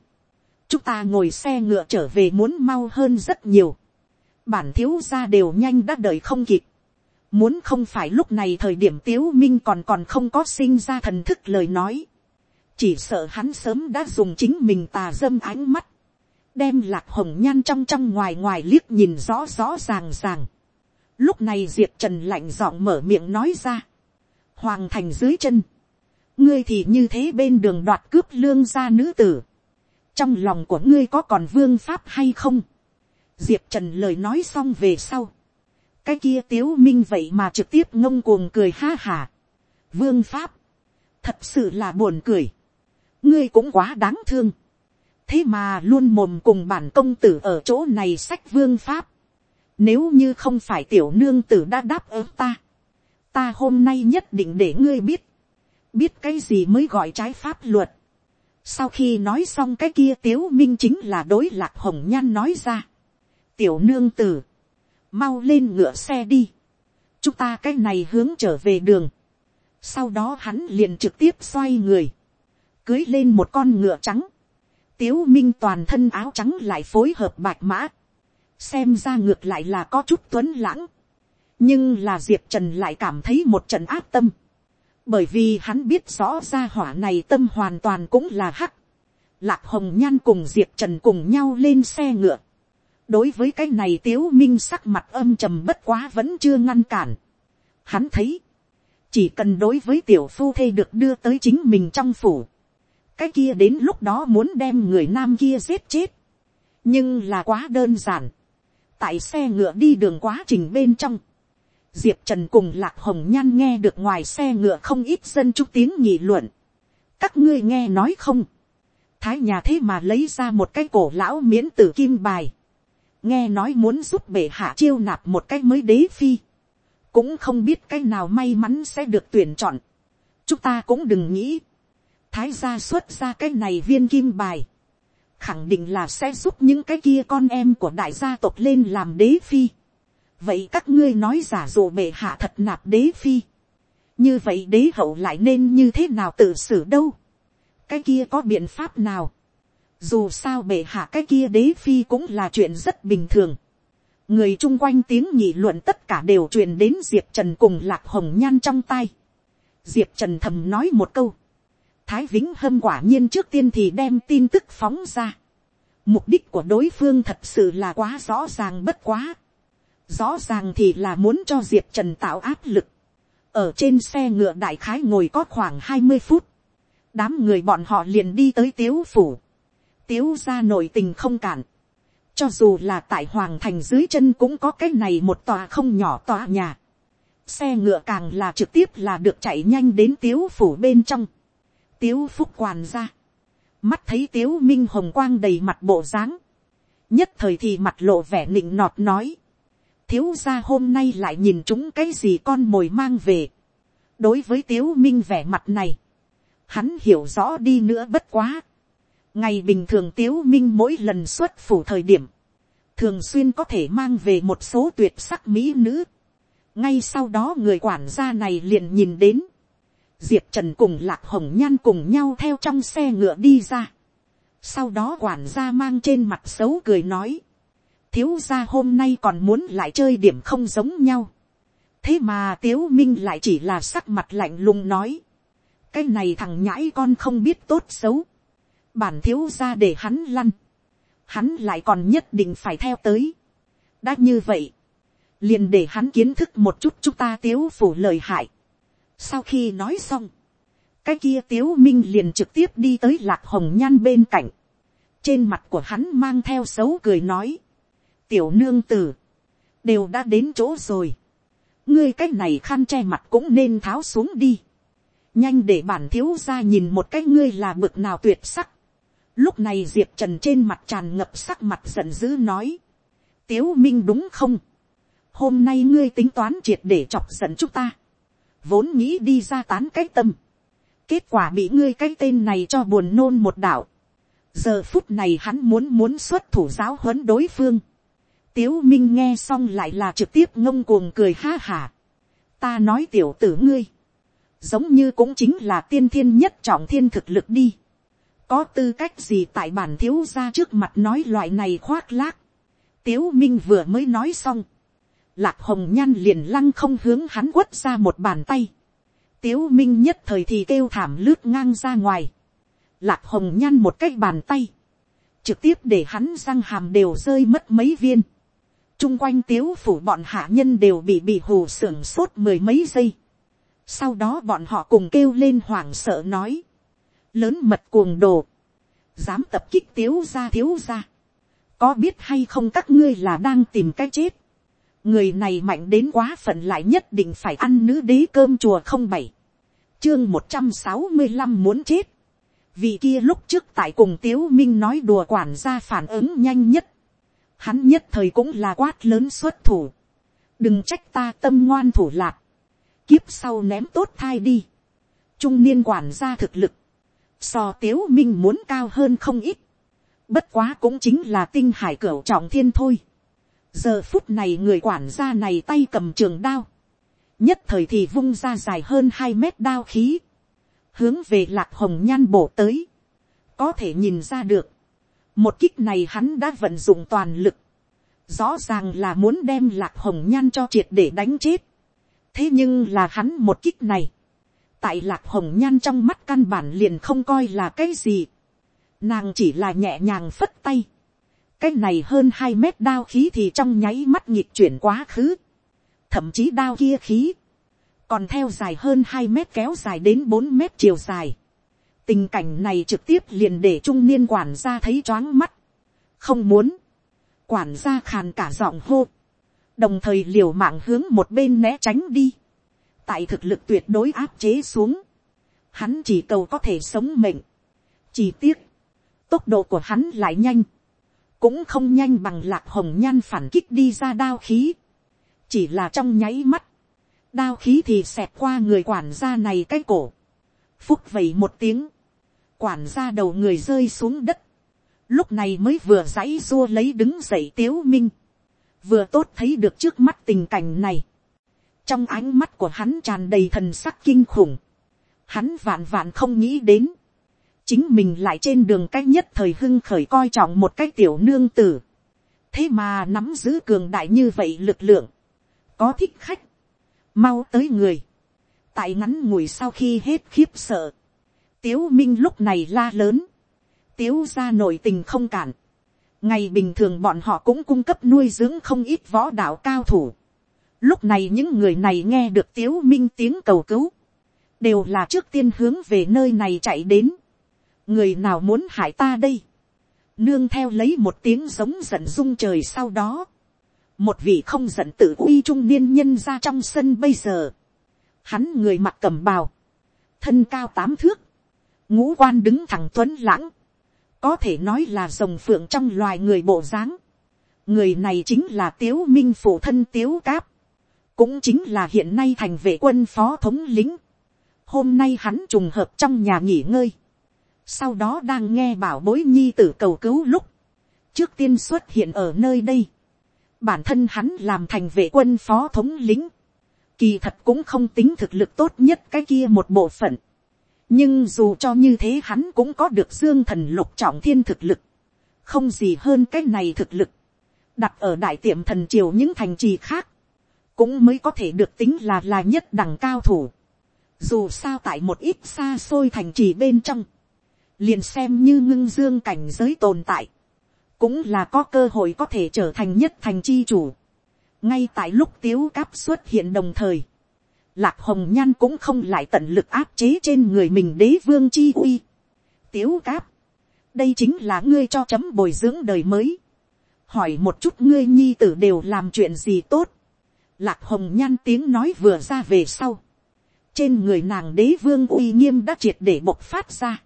[SPEAKER 1] chúng ta ngồi xe ngựa trở về muốn mau hơn rất nhiều. bản thiếu ra đều nhanh đã đợi không kịp. muốn không phải lúc này thời điểm tiếu minh còn còn không có sinh ra thần thức lời nói chỉ sợ hắn sớm đã dùng chính mình tà dâm ánh mắt, đem lạc hồng nhan trong trong ngoài ngoài liếc nhìn rõ rõ ràng ràng. Lúc này diệp trần lạnh giọng mở miệng nói ra, hoàng thành dưới chân, ngươi thì như thế bên đường đoạt cướp lương gia nữ tử, trong lòng của ngươi có còn vương pháp hay không, diệp trần lời nói xong về sau, cái kia tiếu minh vậy mà trực tiếp ngông cuồng cười ha hà, vương pháp, thật sự là buồn cười, ngươi cũng quá đáng thương. thế mà luôn mồm cùng bản công tử ở chỗ này sách vương pháp nếu như không phải tiểu nương tử đã đáp ứng ta, ta hôm nay nhất định để ngươi biết, biết cái gì mới gọi trái pháp luật. sau khi nói xong cái kia tiếu minh chính là đối lạc hồng nhan nói ra. tiểu nương tử, mau lên ngựa xe đi. chúng ta cái này hướng trở về đường. sau đó hắn liền trực tiếp xoay người cưới lên một con ngựa trắng, tiếu minh toàn thân áo trắng lại phối hợp bạch mã, xem ra ngược lại là có chút tuấn lãng, nhưng là diệp trần lại cảm thấy một trận áp tâm, bởi vì hắn biết rõ ra hỏa này tâm hoàn toàn cũng là hắc, lạc hồng nhan cùng diệp trần cùng nhau lên xe ngựa, đối với cái này tiếu minh sắc mặt âm trầm bất quá vẫn chưa ngăn cản, hắn thấy, chỉ cần đối với tiểu phu thê được đưa tới chính mình trong phủ, cái kia đến lúc đó muốn đem người nam kia giết chết, nhưng là quá đơn giản, tại xe ngựa đi đường quá trình bên trong, diệp trần cùng lạc hồng nhan nghe được ngoài xe ngựa không ít dân chúc tiếng nhị luận, các ngươi nghe nói không, thái nhà thế mà lấy ra một cái cổ lão miễn tử kim bài, nghe nói muốn giúp bệ hạ chiêu nạp một cái mới đế phi, cũng không biết cái nào may mắn sẽ được tuyển chọn, chúng ta cũng đừng nghĩ, thái gia xuất ra cái này viên kim bài, khẳng định là sẽ giúp những cái kia con em của đại gia tộc lên làm đế phi. vậy các ngươi nói giả dụ bệ hạ thật nạp đế phi. như vậy đế hậu lại nên như thế nào tự xử đâu. cái kia có biện pháp nào. dù sao bệ hạ cái kia đế phi cũng là chuyện rất bình thường. người chung quanh tiếng nhị luận tất cả đều truyền đến diệp trần cùng lạc hồng nhan trong tay. diệp trần thầm nói một câu thái vĩnh hâm quả nhiên trước tiên thì đem tin tức phóng ra. mục đích của đối phương thật sự là quá rõ ràng bất quá. rõ ràng thì là muốn cho diệp trần tạo áp lực. ở trên xe ngựa đại khái ngồi có khoảng hai mươi phút. đám người bọn họ liền đi tới tiếu phủ, tiếu ra nội tình không cản, cho dù là tại hoàng thành dưới chân cũng có cái này một tòa không nhỏ tòa nhà, xe ngựa càng là trực tiếp là được chạy nhanh đến tiếu phủ bên trong, tiếu phúc quản ra, mắt thấy tiếu minh hồng quang đầy mặt bộ dáng, nhất thời thì mặt lộ vẻ nịnh nọt nói, thiếu gia hôm nay lại nhìn chúng cái gì con mồi mang về. đối với tiếu minh vẻ mặt này, hắn hiểu rõ đi nữa bất quá. ngày bình thường tiếu minh mỗi lần xuất phủ thời điểm, thường xuyên có thể mang về một số tuyệt sắc mỹ nữ. ngay sau đó người quản gia này liền nhìn đến, diệp trần cùng lạc hồng nhan cùng nhau theo trong xe ngựa đi ra. sau đó quản gia mang trên mặt xấu cười nói, thiếu gia hôm nay còn muốn lại chơi điểm không giống nhau. thế mà tiếu minh lại chỉ là sắc mặt lạnh lùng nói. cái này thằng nhãi con không biết tốt xấu. bản thiếu gia để hắn lăn. hắn lại còn nhất định phải theo tới. đã như vậy, liền để hắn kiến thức một chút chúng ta tiếu phủ lời hại sau khi nói xong, cái kia tiếu minh liền trực tiếp đi tới lạc hồng nhan bên cạnh. trên mặt của hắn mang theo xấu cười nói tiểu nương tử, đều đã đến chỗ rồi. ngươi cái này khăn che mặt cũng nên tháo xuống đi. nhanh để bản thiếu ra nhìn một cái ngươi là bực nào tuyệt sắc. lúc này diệp trần trên mặt tràn ngập sắc mặt giận dữ nói. tiếu minh đúng không. hôm nay ngươi tính toán triệt để chọc giận chúng ta vốn nghĩ đi ra tán cái tâm. kết quả bị ngươi cái tên này cho buồn nôn một đạo. giờ phút này hắn muốn muốn xuất thủ giáo huấn đối phương Tiếu Minh nghe xong lại là trực tiếp ngông cuồng cười ha hả. Ta nói tiểu tử ngươi. Giống như cũng chính là tiên thiên nhất trọng thiên thực lực đi. Có tư cách gì tại bản thiếu ra trước mặt nói loại này khoác lác. Tiếu Minh vừa mới nói xong. Lạc hồng nhan liền lăng không hướng hắn quất ra một bàn tay. Tiếu Minh nhất thời thì kêu thảm lướt ngang ra ngoài. Lạc hồng nhan một cái bàn tay. Trực tiếp để hắn răng hàm đều rơi mất mấy viên chung quanh tiếu phủ bọn hạ nhân đều bị bị hù sưởng sốt mười mấy giây. Sau đó bọn họ cùng kêu lên hoảng sợ nói. Lớn mật cuồng đồ. Dám tập kích tiếu ra thiếu ra. Có biết hay không các ngươi là đang tìm cái chết. Người này mạnh đến quá phận lại nhất định phải ăn nữ đế cơm chùa không bảy. Chương một trăm sáu mươi năm muốn chết. Vì kia lúc trước tại cùng tiếu minh nói đùa quản gia phản ứng nhanh nhất hắn nhất thời cũng là quát lớn xuất thủ. đừng trách ta tâm ngoan thủ lạc. kiếp sau ném tốt thai đi. trung niên quản gia thực lực. so tiếu minh muốn cao hơn không ít. bất quá cũng chính là tinh hải cửu trọng thiên thôi giờ phút này người quản gia này tay cầm trường đao. nhất thời thì vung ra dài hơn hai mét đao khí. hướng về lạc hồng nhan bổ tới. có thể nhìn ra được một kích này hắn đã vận dụng toàn lực. Rõ ràng là muốn đem lạc hồng nhan cho triệt để đánh chết. Thế nhưng là hắn một kích này. Tại lạc hồng nhan trong mắt căn bản liền không coi là cái gì. Nàng chỉ là nhẹ nhàng phất tay. Cái này hơn hai mét đao khí thì trong nháy mắt nhịp chuyển quá khứ. Thậm chí đao kia khí. Còn theo dài hơn hai mét kéo dài đến bốn mét chiều dài tình cảnh này trực tiếp liền để trung niên quản gia thấy choáng mắt. không muốn, quản gia khàn cả giọng hô, đồng thời liều mạng hướng một bên né tránh đi. tại thực lực tuyệt đối áp chế xuống, hắn chỉ cầu có thể sống mệnh. chỉ tiếc, tốc độ của hắn lại nhanh, cũng không nhanh bằng lạc hồng nhan phản kích đi ra đao khí, chỉ là trong nháy mắt, đao khí thì xẹt qua người quản gia này cái cổ, phúc vầy một tiếng, quản gia đầu người rơi xuống đất, lúc này mới vừa dãy dua lấy đứng dậy tiếu minh, vừa tốt thấy được trước mắt tình cảnh này, trong ánh mắt của hắn tràn đầy thần sắc kinh khủng, hắn vạn vạn không nghĩ đến, chính mình lại trên đường cách nhất thời hưng khởi coi trọng một cái tiểu nương tử, thế mà nắm giữ cường đại như vậy lực lượng, có thích khách, mau tới người, tại ngắn ngủi sau khi hết khiếp sợ, Tiếu Minh lúc này la lớn. Tiếu ra nội tình không cản. Ngày bình thường bọn họ cũng cung cấp nuôi dưỡng không ít võ đạo cao thủ. Lúc này những người này nghe được Tiếu Minh tiếng cầu cứu. đều là trước tiên hướng về nơi này chạy đến, người nào muốn hại ta đây, nương theo lấy một tiếng giống giận rung trời sau đó, một vị không giận tự uy trung niên nhân ra trong sân bây giờ, hắn người mặc cẩm bào, thân cao tám thước, ngũ quan đứng thẳng tuấn lãng, có thể nói là rồng phượng trong loài người bộ dáng, người này chính là tiếu minh phụ thân tiếu cáp, cũng chính là hiện nay thành vệ quân phó thống lính. hôm nay hắn trùng hợp trong nhà nghỉ ngơi, sau đó đang nghe bảo bối nhi tử cầu cứu lúc, trước tiên xuất hiện ở nơi đây, bản thân hắn làm thành vệ quân phó thống lính, kỳ thật cũng không tính thực lực tốt nhất cái kia một bộ phận, nhưng dù cho như thế hắn cũng có được dương thần lục trọng thiên thực lực, không gì hơn cái này thực lực, đặt ở đại tiệm thần triều những thành trì khác, cũng mới có thể được tính là là nhất đẳng cao thủ. Dù sao tại một ít xa xôi thành trì bên trong, liền xem như ngưng dương cảnh giới tồn tại, cũng là có cơ hội có thể trở thành nhất thành chi chủ. ngay tại lúc tiếu cáp xuất hiện đồng thời, lạc hồng nhan cũng không lại tận lực áp chế trên người mình đế vương chi uy. tiếu cáp, đây chính là ngươi cho chấm bồi dưỡng đời mới. hỏi một chút ngươi nhi tử đều làm chuyện gì tốt. lạc hồng nhan tiếng nói vừa ra về sau. trên người nàng đế vương uy nghiêm đã triệt để bộc phát ra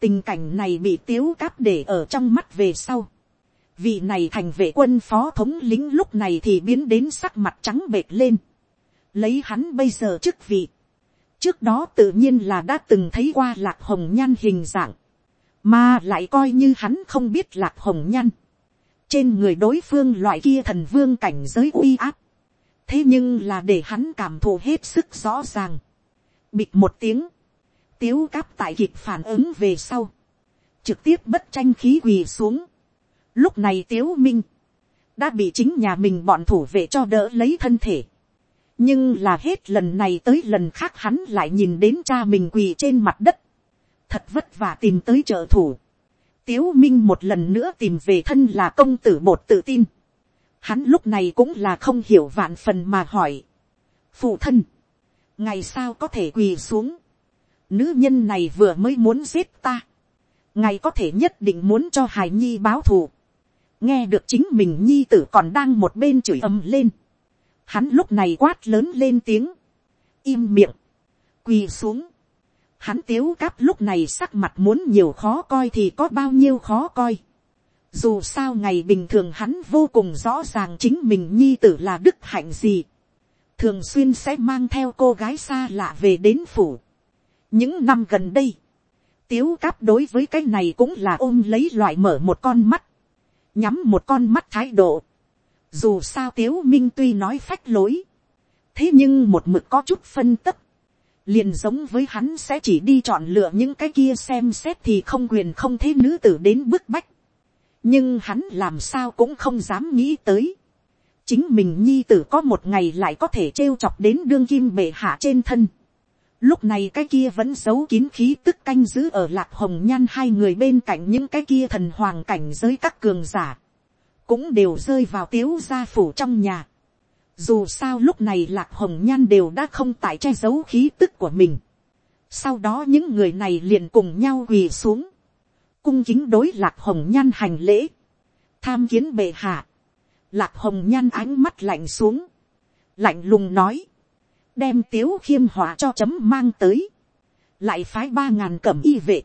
[SPEAKER 1] tình cảnh này bị tiếu cáp để ở trong mắt về sau. vị này thành vệ quân phó thống lính lúc này thì biến đến sắc mặt trắng bệt lên. lấy hắn bây giờ chức vị. trước đó tự nhiên là đã từng thấy qua lạc hồng nhan hình dạng. mà lại coi như hắn không biết lạc hồng nhan. trên người đối phương loại kia thần vương cảnh giới uy áp. thế nhưng là để hắn cảm thụ hết sức rõ ràng. bịt một tiếng tiếu cáp tại kịp phản ứng về sau, trực tiếp bất tranh khí quỳ xuống. Lúc này tiếu minh, đã bị chính nhà mình bọn thủ vệ cho đỡ lấy thân thể. nhưng là hết lần này tới lần khác hắn lại nhìn đến cha mình quỳ trên mặt đất. thật vất vả tìm tới trợ thủ. tiếu minh một lần nữa tìm về thân là công tử bột tự tin. hắn lúc này cũng là không hiểu vạn phần mà hỏi. phụ thân, ngày sao có thể quỳ xuống Nữ nhân này vừa mới muốn giết ta. Ngài có thể nhất định muốn cho Hải Nhi báo thù. Nghe được chính mình Nhi tử còn đang một bên chửi ầm lên. Hắn lúc này quát lớn lên tiếng. Im miệng. Quỳ xuống. Hắn tiếu cáp lúc này sắc mặt muốn nhiều khó coi thì có bao nhiêu khó coi. Dù sao ngày bình thường hắn vô cùng rõ ràng chính mình nhi tử là đức hạnh gì. Thường xuyên sẽ mang theo cô gái xa lạ về đến phủ những năm gần đây, tiếu cáp đối với cái này cũng là ôm lấy loại mở một con mắt, nhắm một con mắt thái độ. Dù sao tiếu minh tuy nói phách lối, thế nhưng một mực có chút phân tất, liền giống với hắn sẽ chỉ đi chọn lựa những cái kia xem xét thì không quyền không thế nữ tử đến bức bách. nhưng hắn làm sao cũng không dám nghĩ tới. chính mình nhi tử có một ngày lại có thể trêu chọc đến đương kim bệ hạ trên thân Lúc này cái kia vẫn giấu kín khí tức canh giữ ở lạc hồng nhan hai người bên cạnh những cái kia thần hoàng cảnh giới các cường giả. Cũng đều rơi vào tiếu gia phủ trong nhà. Dù sao lúc này lạc hồng nhan đều đã không tại che giấu khí tức của mình. Sau đó những người này liền cùng nhau quỳ xuống. Cung kính đối lạc hồng nhan hành lễ. Tham kiến bệ hạ. Lạc hồng nhan ánh mắt lạnh xuống. Lạnh lùng nói đem tiếu khiêm Hòa cho chấm mang tới, lại phái ba ngàn cẩm y vệ,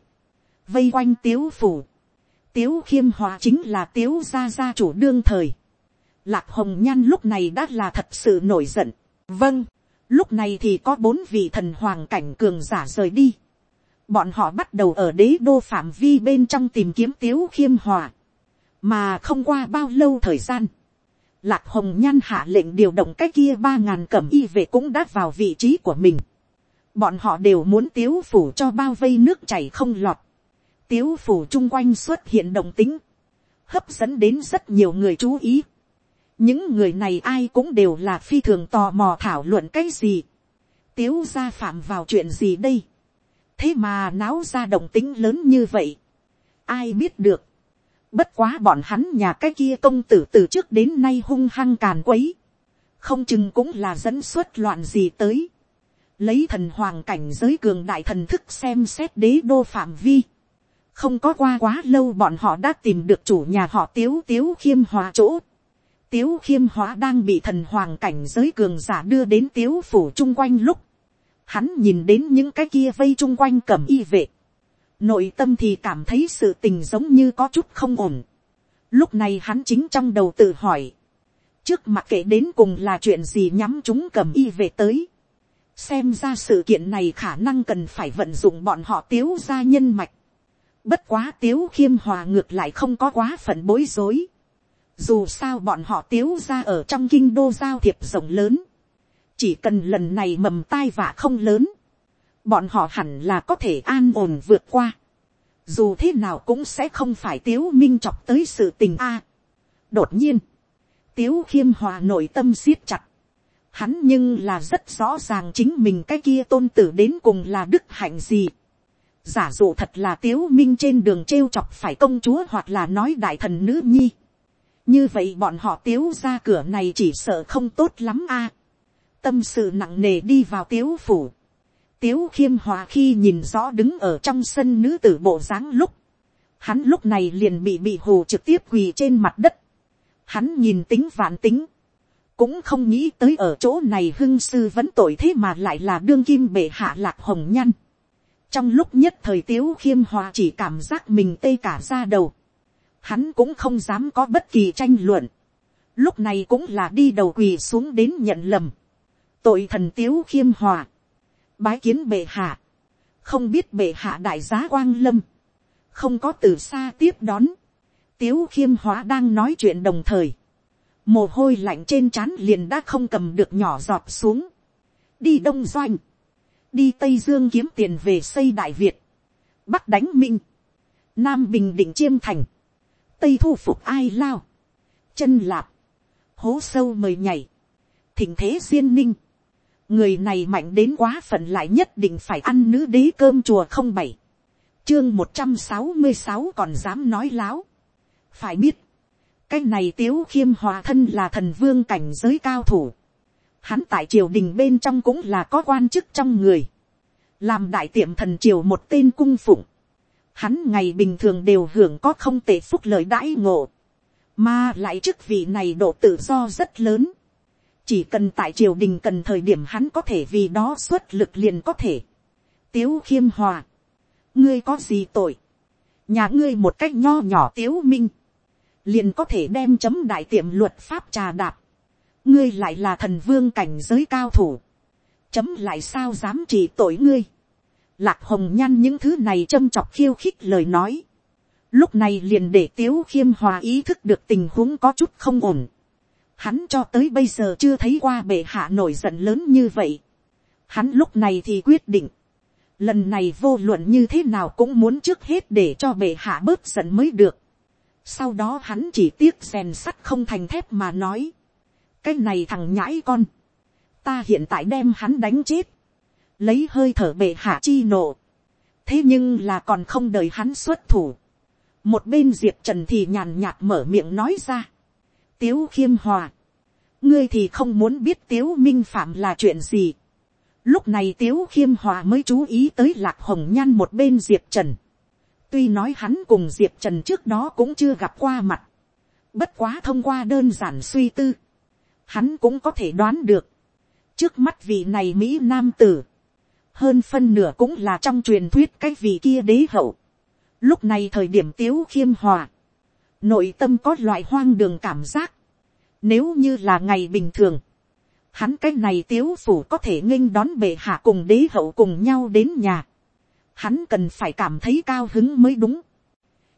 [SPEAKER 1] vây quanh tiếu phủ, tiếu khiêm hòa chính là tiếu gia gia chủ đương thời. Lạc hồng nhan lúc này đã là thật sự nổi giận. vâng, lúc này thì có bốn vị thần hoàng cảnh cường giả rời đi. bọn họ bắt đầu ở đế đô phạm vi bên trong tìm kiếm tiếu khiêm hòa. mà không qua bao lâu thời gian, Lạc hồng nhan hạ lệnh điều động cái kia ba ngàn cẩm y về cũng đã vào vị trí của mình. Bọn họ đều muốn tiếu phủ cho bao vây nước chảy không lọt. Tiếu phủ chung quanh xuất hiện động tính. Hấp dẫn đến rất nhiều người chú ý. Những người này ai cũng đều là phi thường tò mò thảo luận cái gì. Tiếu gia phạm vào chuyện gì đây. Thế mà náo ra động tính lớn như vậy. Ai biết được Bất quá bọn hắn nhà cái kia công tử từ trước đến nay hung hăng càn quấy. Không chừng cũng là dẫn xuất loạn gì tới. lấy thần hoàng cảnh giới cường đại thần thức xem xét đế đô phạm vi, không có qua quá lâu bọn họ đã tìm được chủ nhà họ tiếu tiếu khiêm hòa chỗ, tiếu khiêm hóa đang bị thần hoàng cảnh giới cường giả đưa đến tiếu phủ chung quanh lúc, hắn nhìn đến những cái kia vây chung quanh cầm y vệ, nội tâm thì cảm thấy sự tình giống như có chút không ổn. lúc này hắn chính trong đầu tự hỏi, trước mặt kể đến cùng là chuyện gì nhắm chúng cầm y về tới, xem ra sự kiện này khả năng cần phải vận dụng bọn họ tiếu ra nhân mạch, bất quá tiếu khiêm hòa ngược lại không có quá phận bối rối, dù sao bọn họ tiếu ra ở trong kinh đô giao thiệp rộng lớn. Chỉ cần lần này mầm tai vạ không lớn. Bọn họ hẳn là có thể an ổn vượt qua. Dù thế nào cũng sẽ không phải tiếu minh chọc tới sự tình a. đột nhiên. Tiếu khiêm hòa nội tâm siết chặt. Hắn nhưng là rất rõ ràng chính mình cái kia tôn tử đến cùng là đức hạnh gì. Giả dụ thật là tiếu minh trên đường trêu chọc phải công chúa hoặc là nói đại thần nữ nhi như vậy bọn họ tiếu ra cửa này chỉ sợ không tốt lắm a. tâm sự nặng nề đi vào tiếu phủ tiếu khiêm hòa khi nhìn rõ đứng ở trong sân nữ tử bộ dáng lúc. hắn lúc này liền bị bị hù trực tiếp quỳ trên mặt đất. hắn nhìn tính vạn tính. cũng không nghĩ tới ở chỗ này hưng sư vẫn tội thế mà lại là đương kim bệ hạ lạc hồng nhăn. trong lúc nhất thời tiếu khiêm hòa chỉ cảm giác mình tê cả ra đầu hắn cũng không dám có bất kỳ tranh luận, lúc này cũng là đi đầu quỳ xuống đến nhận lầm, tội thần tiếu khiêm hòa, bái kiến bệ hạ, không biết bệ hạ đại giá quang lâm, không có từ xa tiếp đón, tiếu khiêm hóa đang nói chuyện đồng thời, mồ hôi lạnh trên trán liền đã không cầm được nhỏ giọt xuống, đi đông doanh, đi tây dương kiếm tiền về xây đại việt, bắc đánh minh, nam bình định chiêm thành, tây thu phục ai lao, chân lạp, hố sâu mời nhảy, thỉnh thế duyên ninh, người này mạnh đến quá phận lại nhất định phải ăn nữ đế cơm chùa không bảy, chương một trăm sáu mươi sáu còn dám nói láo, phải biết, cái này tiếu khiêm hòa thân là thần vương cảnh giới cao thủ, hắn tại triều đình bên trong cũng là có quan chức trong người, làm đại tiệm thần triều một tên cung phụng, hắn ngày bình thường đều hưởng có không tệ phúc lợi đãi ngộ, mà lại chức vị này độ tự do rất lớn, chỉ cần tại triều đình cần thời điểm hắn có thể vì đó xuất lực liền có thể. tiếu khiêm hòa, ngươi có gì tội, nhà ngươi một cách nho nhỏ tiếu minh, liền có thể đem chấm đại tiệm luật pháp trà đạp, ngươi lại là thần vương cảnh giới cao thủ, chấm lại sao dám chỉ tội ngươi, Lạc hồng nhan những thứ này châm chọc khiêu khích lời nói. Lúc này liền để tiếu khiêm hòa ý thức được tình huống có chút không ổn. Hắn cho tới bây giờ chưa thấy qua bệ hạ nổi giận lớn như vậy. Hắn lúc này thì quyết định. Lần này vô luận như thế nào cũng muốn trước hết để cho bệ hạ bớt giận mới được. Sau đó hắn chỉ tiếc rèn sắt không thành thép mà nói. Cái này thằng nhãi con. Ta hiện tại đem hắn đánh chết lấy hơi thở bệ hạ chi nộ. thế nhưng là còn không đợi hắn xuất thủ. một bên diệp trần thì nhàn nhạt mở miệng nói ra tiếu khiêm hòa. ngươi thì không muốn biết tiếu minh phạm là chuyện gì. lúc này tiếu khiêm hòa mới chú ý tới lạc hồng nhan một bên diệp trần. tuy nói hắn cùng diệp trần trước đó cũng chưa gặp qua mặt. bất quá thông qua đơn giản suy tư. hắn cũng có thể đoán được. trước mắt vị này mỹ nam tử hơn phân nửa cũng là trong truyền thuyết cái vị kia đế hậu. Lúc này thời điểm tiếu khiêm hòa, nội tâm có loại hoang đường cảm giác. Nếu như là ngày bình thường, hắn cái này tiếu phủ có thể nghênh đón bệ hạ cùng đế hậu cùng nhau đến nhà. Hắn cần phải cảm thấy cao hứng mới đúng.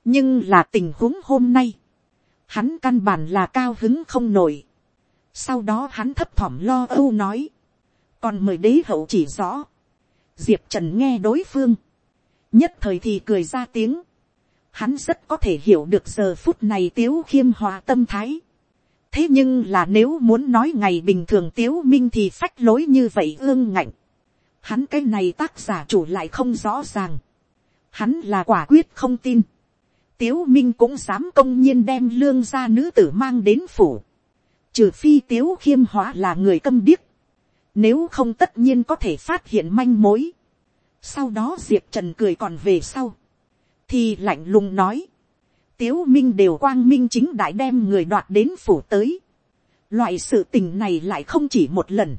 [SPEAKER 1] nhưng là tình huống hôm nay, hắn căn bản là cao hứng không nổi. sau đó hắn thấp thỏm lo âu nói, còn mời đế hậu chỉ rõ, diệp trần nghe đối phương, nhất thời thì cười ra tiếng, hắn rất có thể hiểu được giờ phút này tiếu khiêm hòa tâm thái. thế nhưng là nếu muốn nói ngày bình thường tiếu minh thì phách lối như vậy ương ngạnh, hắn cái này tác giả chủ lại không rõ ràng, hắn là quả quyết không tin, tiếu minh cũng dám công nhiên đem lương gia nữ tử mang đến phủ, trừ phi tiếu khiêm hóa là người câm điếc, Nếu không tất nhiên có thể phát hiện manh mối. Sau đó Diệp Trần cười còn về sau. Thì lạnh lùng nói. Tiếu Minh đều quang minh chính đại đem người đoạt đến phủ tới. Loại sự tình này lại không chỉ một lần.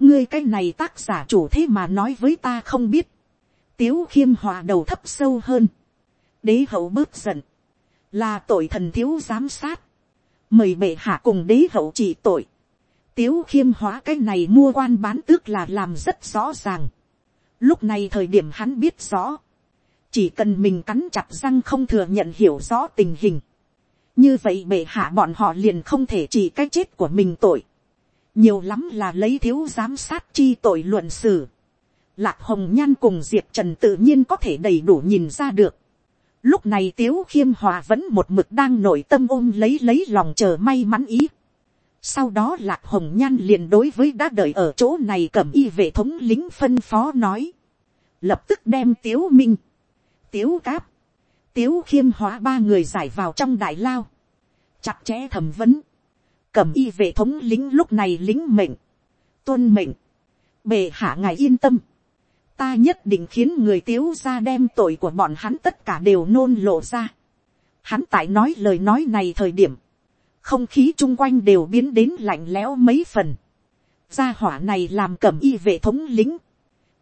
[SPEAKER 1] Ngươi cái này tác giả chủ thế mà nói với ta không biết. Tiếu khiêm hòa đầu thấp sâu hơn. Đế hậu bớt giận. Là tội thần thiếu giám sát. Mời bệ hạ cùng đế hậu trị tội. Tiếu khiêm hóa cái này mua quan bán tước là làm rất rõ ràng. Lúc này thời điểm hắn biết rõ. Chỉ cần mình cắn chặt răng không thừa nhận hiểu rõ tình hình. Như vậy bệ hạ bọn họ liền không thể chỉ cái chết của mình tội. Nhiều lắm là lấy thiếu giám sát chi tội luận xử. Lạc hồng nhan cùng diệp trần tự nhiên có thể đầy đủ nhìn ra được. Lúc này tiếu khiêm hòa vẫn một mực đang nội tâm ôm lấy lấy lòng chờ may mắn ý. Sau đó lạc hồng nhan liền đối với đã đợi ở chỗ này cầm y vệ thống lính phân phó nói. Lập tức đem tiếu minh, tiếu cáp, tiếu khiêm hóa ba người giải vào trong đại lao. Chặt chẽ thẩm vấn. Cầm y vệ thống lính lúc này lính mệnh. Tuân mệnh. Bệ hạ ngài yên tâm. Ta nhất định khiến người tiếu ra đem tội của bọn hắn tất cả đều nôn lộ ra. Hắn tại nói lời nói này thời điểm không khí chung quanh đều biến đến lạnh lẽo mấy phần. gia hỏa này làm cẩm y vệ thống lính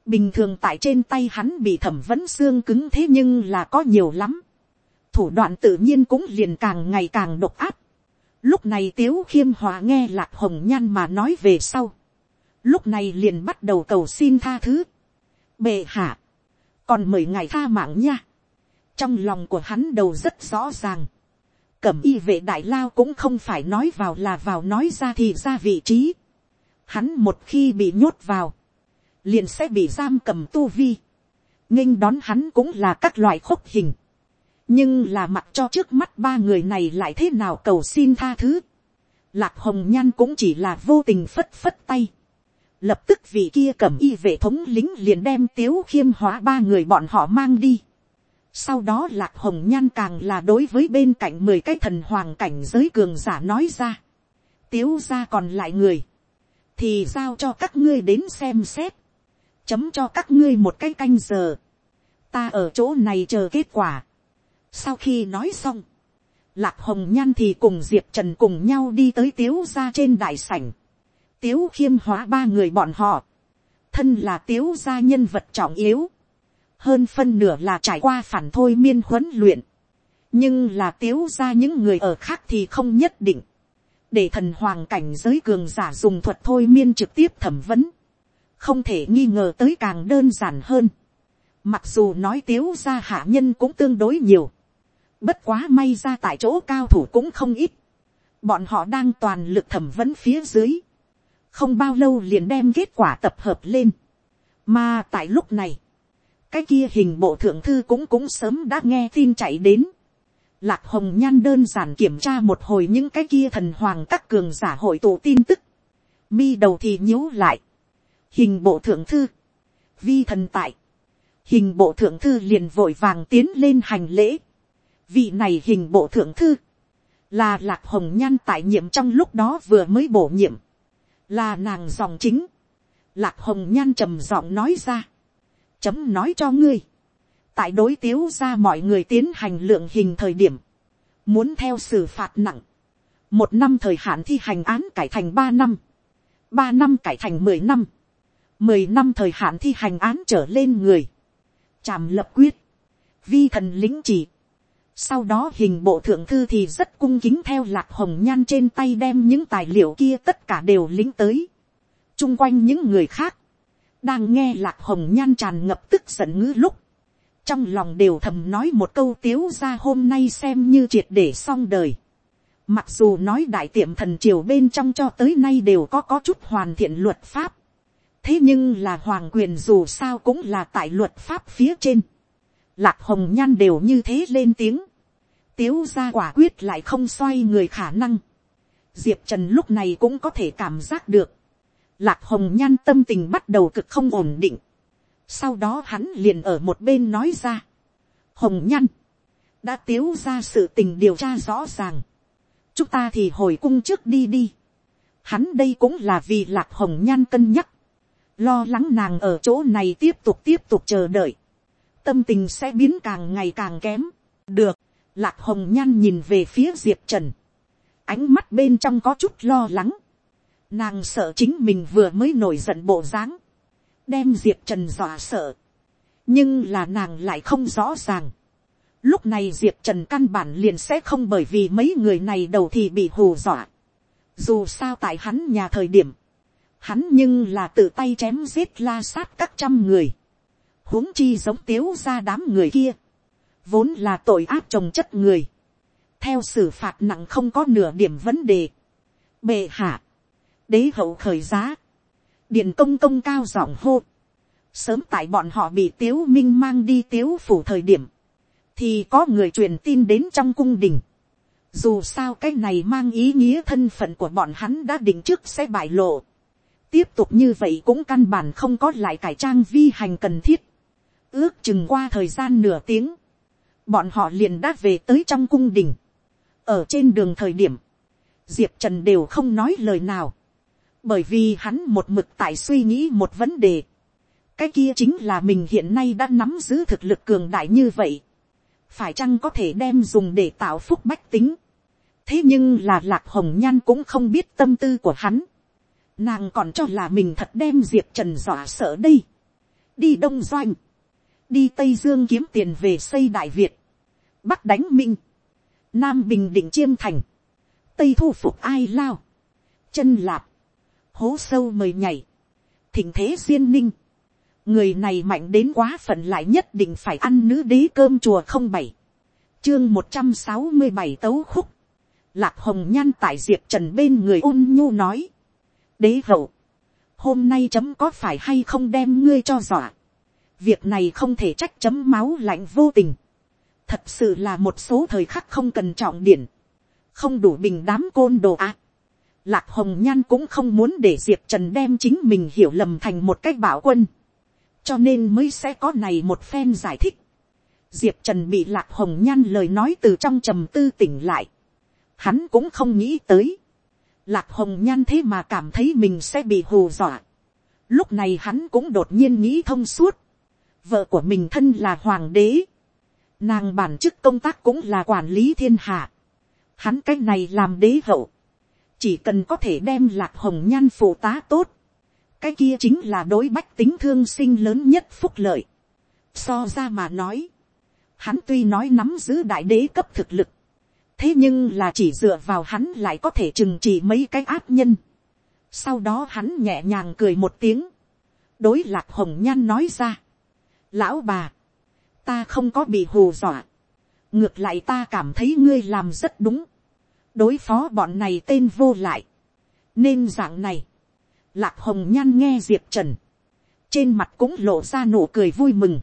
[SPEAKER 1] bình thường tại trên tay hắn bị thẩm vấn xương cứng thế nhưng là có nhiều lắm. thủ đoạn tự nhiên cũng liền càng ngày càng độc áp. lúc này tiếu khiêm hòa nghe lạc hồng nhan mà nói về sau. lúc này liền bắt đầu cầu xin tha thứ. bệ hạ, còn mời ngài tha mạng nha. trong lòng của hắn đầu rất rõ ràng cẩm y vệ đại lao cũng không phải nói vào là vào nói ra thì ra vị trí. Hắn một khi bị nhốt vào, liền sẽ bị giam cầm tu vi. nghinh đón hắn cũng là các loại khúc hình. nhưng là mặc cho trước mắt ba người này lại thế nào cầu xin tha thứ. lạc hồng nhan cũng chỉ là vô tình phất phất tay. lập tức vị kia cầm y vệ thống lính liền đem tiếu khiêm hóa ba người bọn họ mang đi sau đó lạc hồng nhan càng là đối với bên cạnh mười cái thần hoàng cảnh giới cường giả nói ra. Tiếu ra còn lại người. Thì giao cho các ngươi đến xem xét. Chấm cho các ngươi một cái canh giờ. Ta ở chỗ này chờ kết quả. Sau khi nói xong. Lạc hồng nhan thì cùng diệp trần cùng nhau đi tới tiếu ra trên đại sảnh. Tiếu khiêm hóa ba người bọn họ. Thân là tiếu gia nhân vật trọng yếu hơn phân nửa là trải qua phản thôi miên huấn luyện, nhưng là tiếu gia những người ở khác thì không nhất định, để thần hoàng cảnh giới cường giả dùng thuật thôi miên trực tiếp thẩm vấn, không thể nghi ngờ tới càng đơn giản hơn, mặc dù nói tiếu ra hạ nhân cũng tương đối nhiều, bất quá may ra tại chỗ cao thủ cũng không ít, bọn họ đang toàn lực thẩm vấn phía dưới, không bao lâu liền đem kết quả tập hợp lên, mà tại lúc này, cái kia hình bộ thượng thư cũng cũng sớm đã nghe tin chạy đến. Lạc hồng nhan đơn giản kiểm tra một hồi những cái kia thần hoàng các cường giả hội tụ tin tức. Mi đầu thì nhíu lại. Hình bộ thượng thư. Vi thần tại. Hình bộ thượng thư liền vội vàng tiến lên hành lễ. Vị này hình bộ thượng thư. Là lạc hồng nhan tại nhiệm trong lúc đó vừa mới bổ nhiệm. Là nàng dòng chính. Lạc hồng nhan trầm giọng nói ra chấm nói cho ngươi, tại đối tiếu ra mọi người tiến hành lượng hình thời điểm, muốn theo xử phạt nặng, một năm thời hạn thi hành án cải thành ba năm, ba năm cải thành mười năm, mười năm thời hạn thi hành án trở lên người, chàm lập quyết, vi thần lính chỉ, sau đó hình bộ thượng thư thì rất cung kính theo lạc hồng nhan trên tay đem những tài liệu kia tất cả đều lính tới, chung quanh những người khác, đang nghe lạc hồng nhan tràn ngập tức giận ngữ lúc, trong lòng đều thầm nói một câu tiếu ra hôm nay xem như triệt để xong đời. Mặc dù nói đại tiệm thần triều bên trong cho tới nay đều có có chút hoàn thiện luật pháp. Thế nhưng là hoàng quyền dù sao cũng là tại luật pháp phía trên. Lạc hồng nhan đều như thế lên tiếng. Tiếu ra quả quyết lại không xoay người khả năng. Diệp Trần lúc này cũng có thể cảm giác được. Lạc hồng nhan tâm tình bắt đầu cực không ổn định. Sau đó hắn liền ở một bên nói ra. Hồng nhan. Đã tiếu ra sự tình điều tra rõ ràng. Chúng ta thì hồi cung trước đi đi. Hắn đây cũng là vì lạc hồng nhan cân nhắc lo lắng nàng ở chỗ này tiếp tục tiếp tục chờ đợi, tâm tình sẽ biến càng ngày càng kém. được, lạc hồng nhan nhìn về phía diệp trần, ánh mắt bên trong có chút lo lắng, nàng sợ chính mình vừa mới nổi giận bộ dáng, đem diệp trần dọa sợ, nhưng là nàng lại không rõ ràng. Lúc này diệp trần căn bản liền sẽ không bởi vì mấy người này đầu thì bị hù dọa. Dù sao tại hắn nhà thời điểm, hắn nhưng là tự tay chém giết la sát các trăm người. huống chi giống tiếu ra đám người kia. Vốn là tội ác trồng chất người. Theo xử phạt nặng không có nửa điểm vấn đề. Bệ hạ. Đế hậu khởi giá. Điện công công cao giọng hô. Sớm tại bọn họ bị tiếu minh mang đi tiếu phủ thời điểm. Thì có người truyền tin đến trong cung đình. Dù sao cái này mang ý nghĩa thân phận của bọn hắn đã định trước sẽ bại lộ tiếp tục như vậy cũng căn bản không có lại cải trang vi hành cần thiết. ước chừng qua thời gian nửa tiếng, bọn họ liền đã về tới trong cung đình. ở trên đường thời điểm, diệp trần đều không nói lời nào, bởi vì hắn một mực tại suy nghĩ một vấn đề. cái kia chính là mình hiện nay đã nắm giữ thực lực cường đại như vậy. phải chăng có thể đem dùng để tạo phúc bách tính. thế nhưng là lạc hồng nhan cũng không biết tâm tư của hắn Nàng còn cho là mình thật đem Diệp Trần dọa sợ đây. Đi Đông Doanh. Đi Tây Dương kiếm tiền về xây Đại Việt. Bắc đánh Minh. Nam Bình Định Chiêm Thành. Tây thu phục ai lao. Chân lạp. Hố sâu mời nhảy. Thỉnh thế duyên ninh. Người này mạnh đến quá phận lại nhất định phải ăn nữ đế cơm chùa không bảy. Chương một trăm sáu mươi bảy tấu khúc. Lạc hồng nhan tại diệp trần bên người ôn nhu nói đế hậu, hôm nay chấm có phải hay không đem ngươi cho dọa, việc này không thể trách chấm máu lạnh vô tình, thật sự là một số thời khắc không cần trọng điển, không đủ bình đám côn đồ ạ. Lạc hồng nhan cũng không muốn để diệp trần đem chính mình hiểu lầm thành một cách bảo quân, cho nên mới sẽ có này một phen giải thích. Diệp trần bị lạc hồng nhan lời nói từ trong trầm tư tỉnh lại, hắn cũng không nghĩ tới, Lạc hồng nhan thế mà cảm thấy mình sẽ bị hù dọa. Lúc này hắn cũng đột nhiên nghĩ thông suốt. Vợ của mình thân là hoàng đế. Nàng bản chức công tác cũng là quản lý thiên hạ. Hắn cách này làm đế hậu. Chỉ cần có thể đem lạc hồng nhan phụ tá tốt. Cái kia chính là đối bách tính thương sinh lớn nhất phúc lợi. So ra mà nói. Hắn tuy nói nắm giữ đại đế cấp thực lực thế nhưng là chỉ dựa vào hắn lại có thể trừng trị mấy cái áp nhân. sau đó hắn nhẹ nhàng cười một tiếng, đối lạc hồng nhan nói ra, lão bà, ta không có bị hù dọa, ngược lại ta cảm thấy ngươi làm rất đúng, đối phó bọn này tên vô lại, nên dạng này, lạc hồng nhan nghe diệp trần, trên mặt cũng lộ ra nụ cười vui mừng,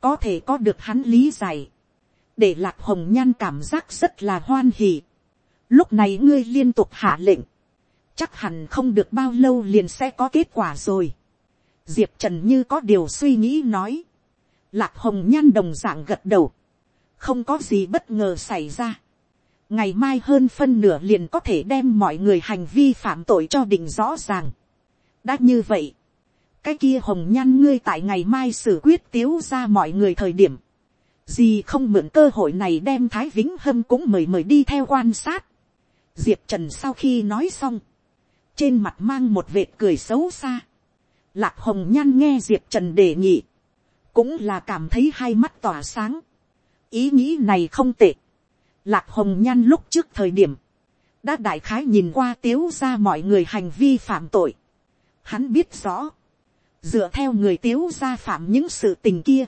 [SPEAKER 1] có thể có được hắn lý giải, để lạc hồng nhan cảm giác rất là hoan hỉ. lúc này ngươi liên tục hạ lệnh, chắc hẳn không được bao lâu liền sẽ có kết quả rồi. diệp trần như có điều suy nghĩ nói, lạc hồng nhan đồng dạng gật đầu, không có gì bất ngờ xảy ra. ngày mai hơn phân nửa liền có thể đem mọi người hành vi phạm tội cho định rõ ràng. đã như vậy, cái kia hồng nhan ngươi tại ngày mai xử quyết tiếu ra mọi người thời điểm, gì không mượn cơ hội này đem thái vĩnh hâm cũng mời mời đi theo quan sát. diệp trần sau khi nói xong, trên mặt mang một vệt cười xấu xa. lạc hồng nhan nghe diệp trần đề nghị, cũng là cảm thấy hai mắt tỏa sáng. ý nghĩ này không tệ. lạc hồng nhan lúc trước thời điểm, đã đại khái nhìn qua tiếu ra mọi người hành vi phạm tội. hắn biết rõ, dựa theo người tiếu ra phạm những sự tình kia,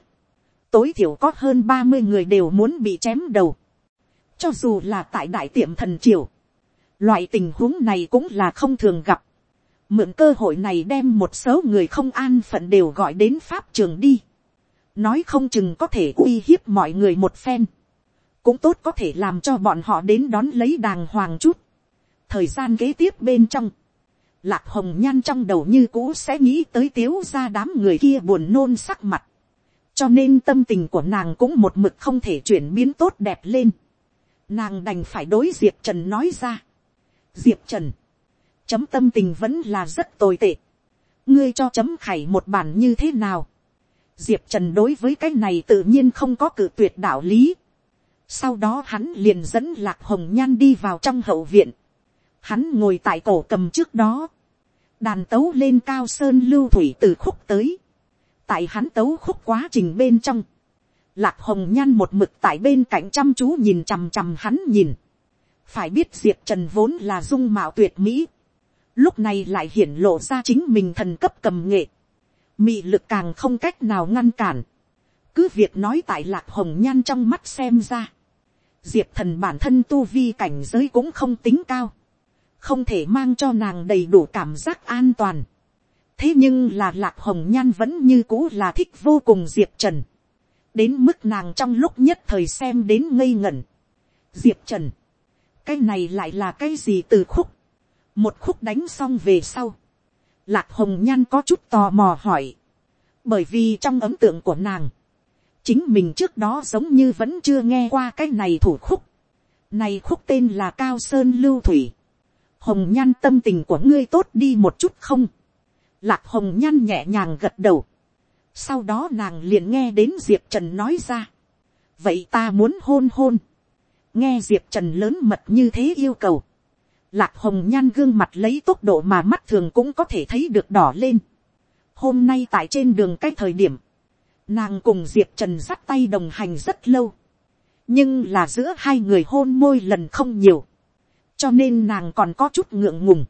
[SPEAKER 1] tối thiểu có hơn ba mươi người đều muốn bị chém đầu. Cho dù là tại đại tiệm thần triều, loại tình huống này cũng là không thường gặp. Mượn cơ hội này đem một số người không an phận đều gọi đến pháp trường đi. Nói không chừng có thể uy hiếp mọi người một phen. Cũng tốt có thể làm cho bọn họ đến đón lấy đàng hoàng chút. Thời gian kế tiếp bên trong. Lạc hồng nhan trong đầu như cũ sẽ nghĩ tới tiếu ra đám người kia buồn nôn sắc mặt cho nên tâm tình của nàng cũng một mực không thể chuyển biến tốt đẹp lên. nàng đành phải đối diệp trần nói ra. diệp trần, chấm tâm tình vẫn là rất tồi tệ. ngươi cho chấm khải một bản như thế nào. diệp trần đối với cái này tự nhiên không có cự tuyệt đạo lý. sau đó hắn liền dẫn lạc hồng nhan đi vào trong hậu viện. hắn ngồi tại cổ cầm trước đó. đàn tấu lên cao sơn lưu thủy từ khúc tới tại hắn tấu khúc quá trình bên trong. lạc hồng nhan một mực tại bên cạnh chăm chú nhìn chằm chằm hắn nhìn. phải biết diệp trần vốn là dung mạo tuyệt mỹ lúc này lại hiển lộ ra chính mình thần cấp cầm nghệ, mị lực càng không cách nào ngăn cản, cứ việc nói tại lạc hồng nhan trong mắt xem ra, diệp thần bản thân tu vi cảnh giới cũng không tính cao, không thể mang cho nàng đầy đủ cảm giác an toàn thế nhưng là lạc hồng nhan vẫn như cũ là thích vô cùng diệp trần, đến mức nàng trong lúc nhất thời xem đến ngây ngẩn. diệp trần, cái này lại là cái gì từ khúc, một khúc đánh xong về sau, lạc hồng nhan có chút tò mò hỏi, bởi vì trong ấn tượng của nàng, chính mình trước đó giống như vẫn chưa nghe qua cái này thủ khúc, này khúc tên là cao sơn lưu thủy, hồng nhan tâm tình của ngươi tốt đi một chút không, lạc hồng nhan nhẹ nhàng gật đầu, sau đó nàng liền nghe đến diệp trần nói ra, vậy ta muốn hôn hôn, nghe diệp trần lớn mật như thế yêu cầu, Lạc hồng nhan gương mặt lấy tốc độ mà mắt thường cũng có thể thấy được đỏ lên. Hôm nay tại trên đường cái thời điểm, nàng cùng diệp trần dắt tay đồng hành rất lâu. nhưng là giữa hai người hôn môi lần không nhiều. cho nên nàng còn có chút ngượng ngùng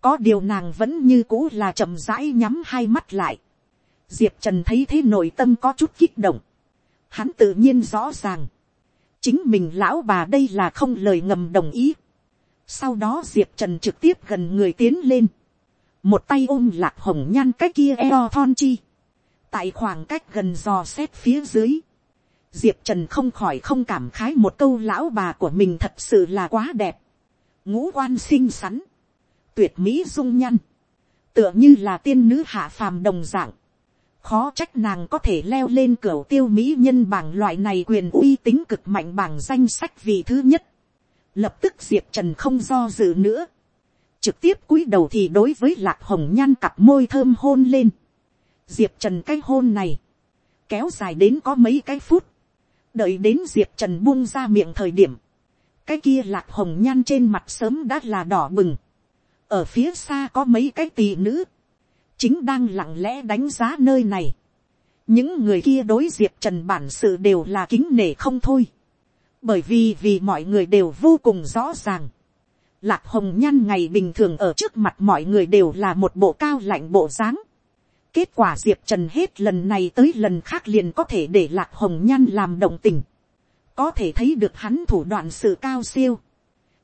[SPEAKER 1] có điều nàng vẫn như cũ là chậm rãi nhắm hai mắt lại. diệp trần thấy thế nội tâm có chút kích động. hắn tự nhiên rõ ràng. chính mình lão bà đây là không lời ngầm đồng ý sau đó diệp trần trực tiếp gần người tiến lên. Một tay ôm lạc hồng nhan cái kia eo thon chi. Tại khoảng cách gần dò xét phía dưới. Diệp trần không khỏi không cảm khái một câu lão bà của mình thật sự là quá đẹp. Ngũ quan xinh xắn. Tuyệt mỹ dung nhăn. Tựa như là tiên nữ hạ phàm đồng dạng khó trách nàng có thể leo lên cửa tiêu mỹ nhân bảng loại này quyền uy tín cực mạnh bảng danh sách vị thứ nhất. Lập tức Diệp Trần không do dự nữa. Trực tiếp cúi đầu thì đối với Lạc Hồng Nhan cặp môi thơm hôn lên. Diệp Trần cái hôn này. Kéo dài đến có mấy cái phút. Đợi đến Diệp Trần buông ra miệng thời điểm. Cái kia Lạc Hồng Nhan trên mặt sớm đã là đỏ bừng. Ở phía xa có mấy cái tỳ nữ. Chính đang lặng lẽ đánh giá nơi này. Những người kia đối Diệp Trần bản sự đều là kính nể không thôi bởi vì vì mọi người đều vô cùng rõ ràng. Lạc hồng nhan ngày bình thường ở trước mặt mọi người đều là một bộ cao lạnh bộ dáng. Kết quả diệp trần hết lần này tới lần khác liền có thể để lạc hồng nhan làm động tình. có thể thấy được hắn thủ đoạn sự cao siêu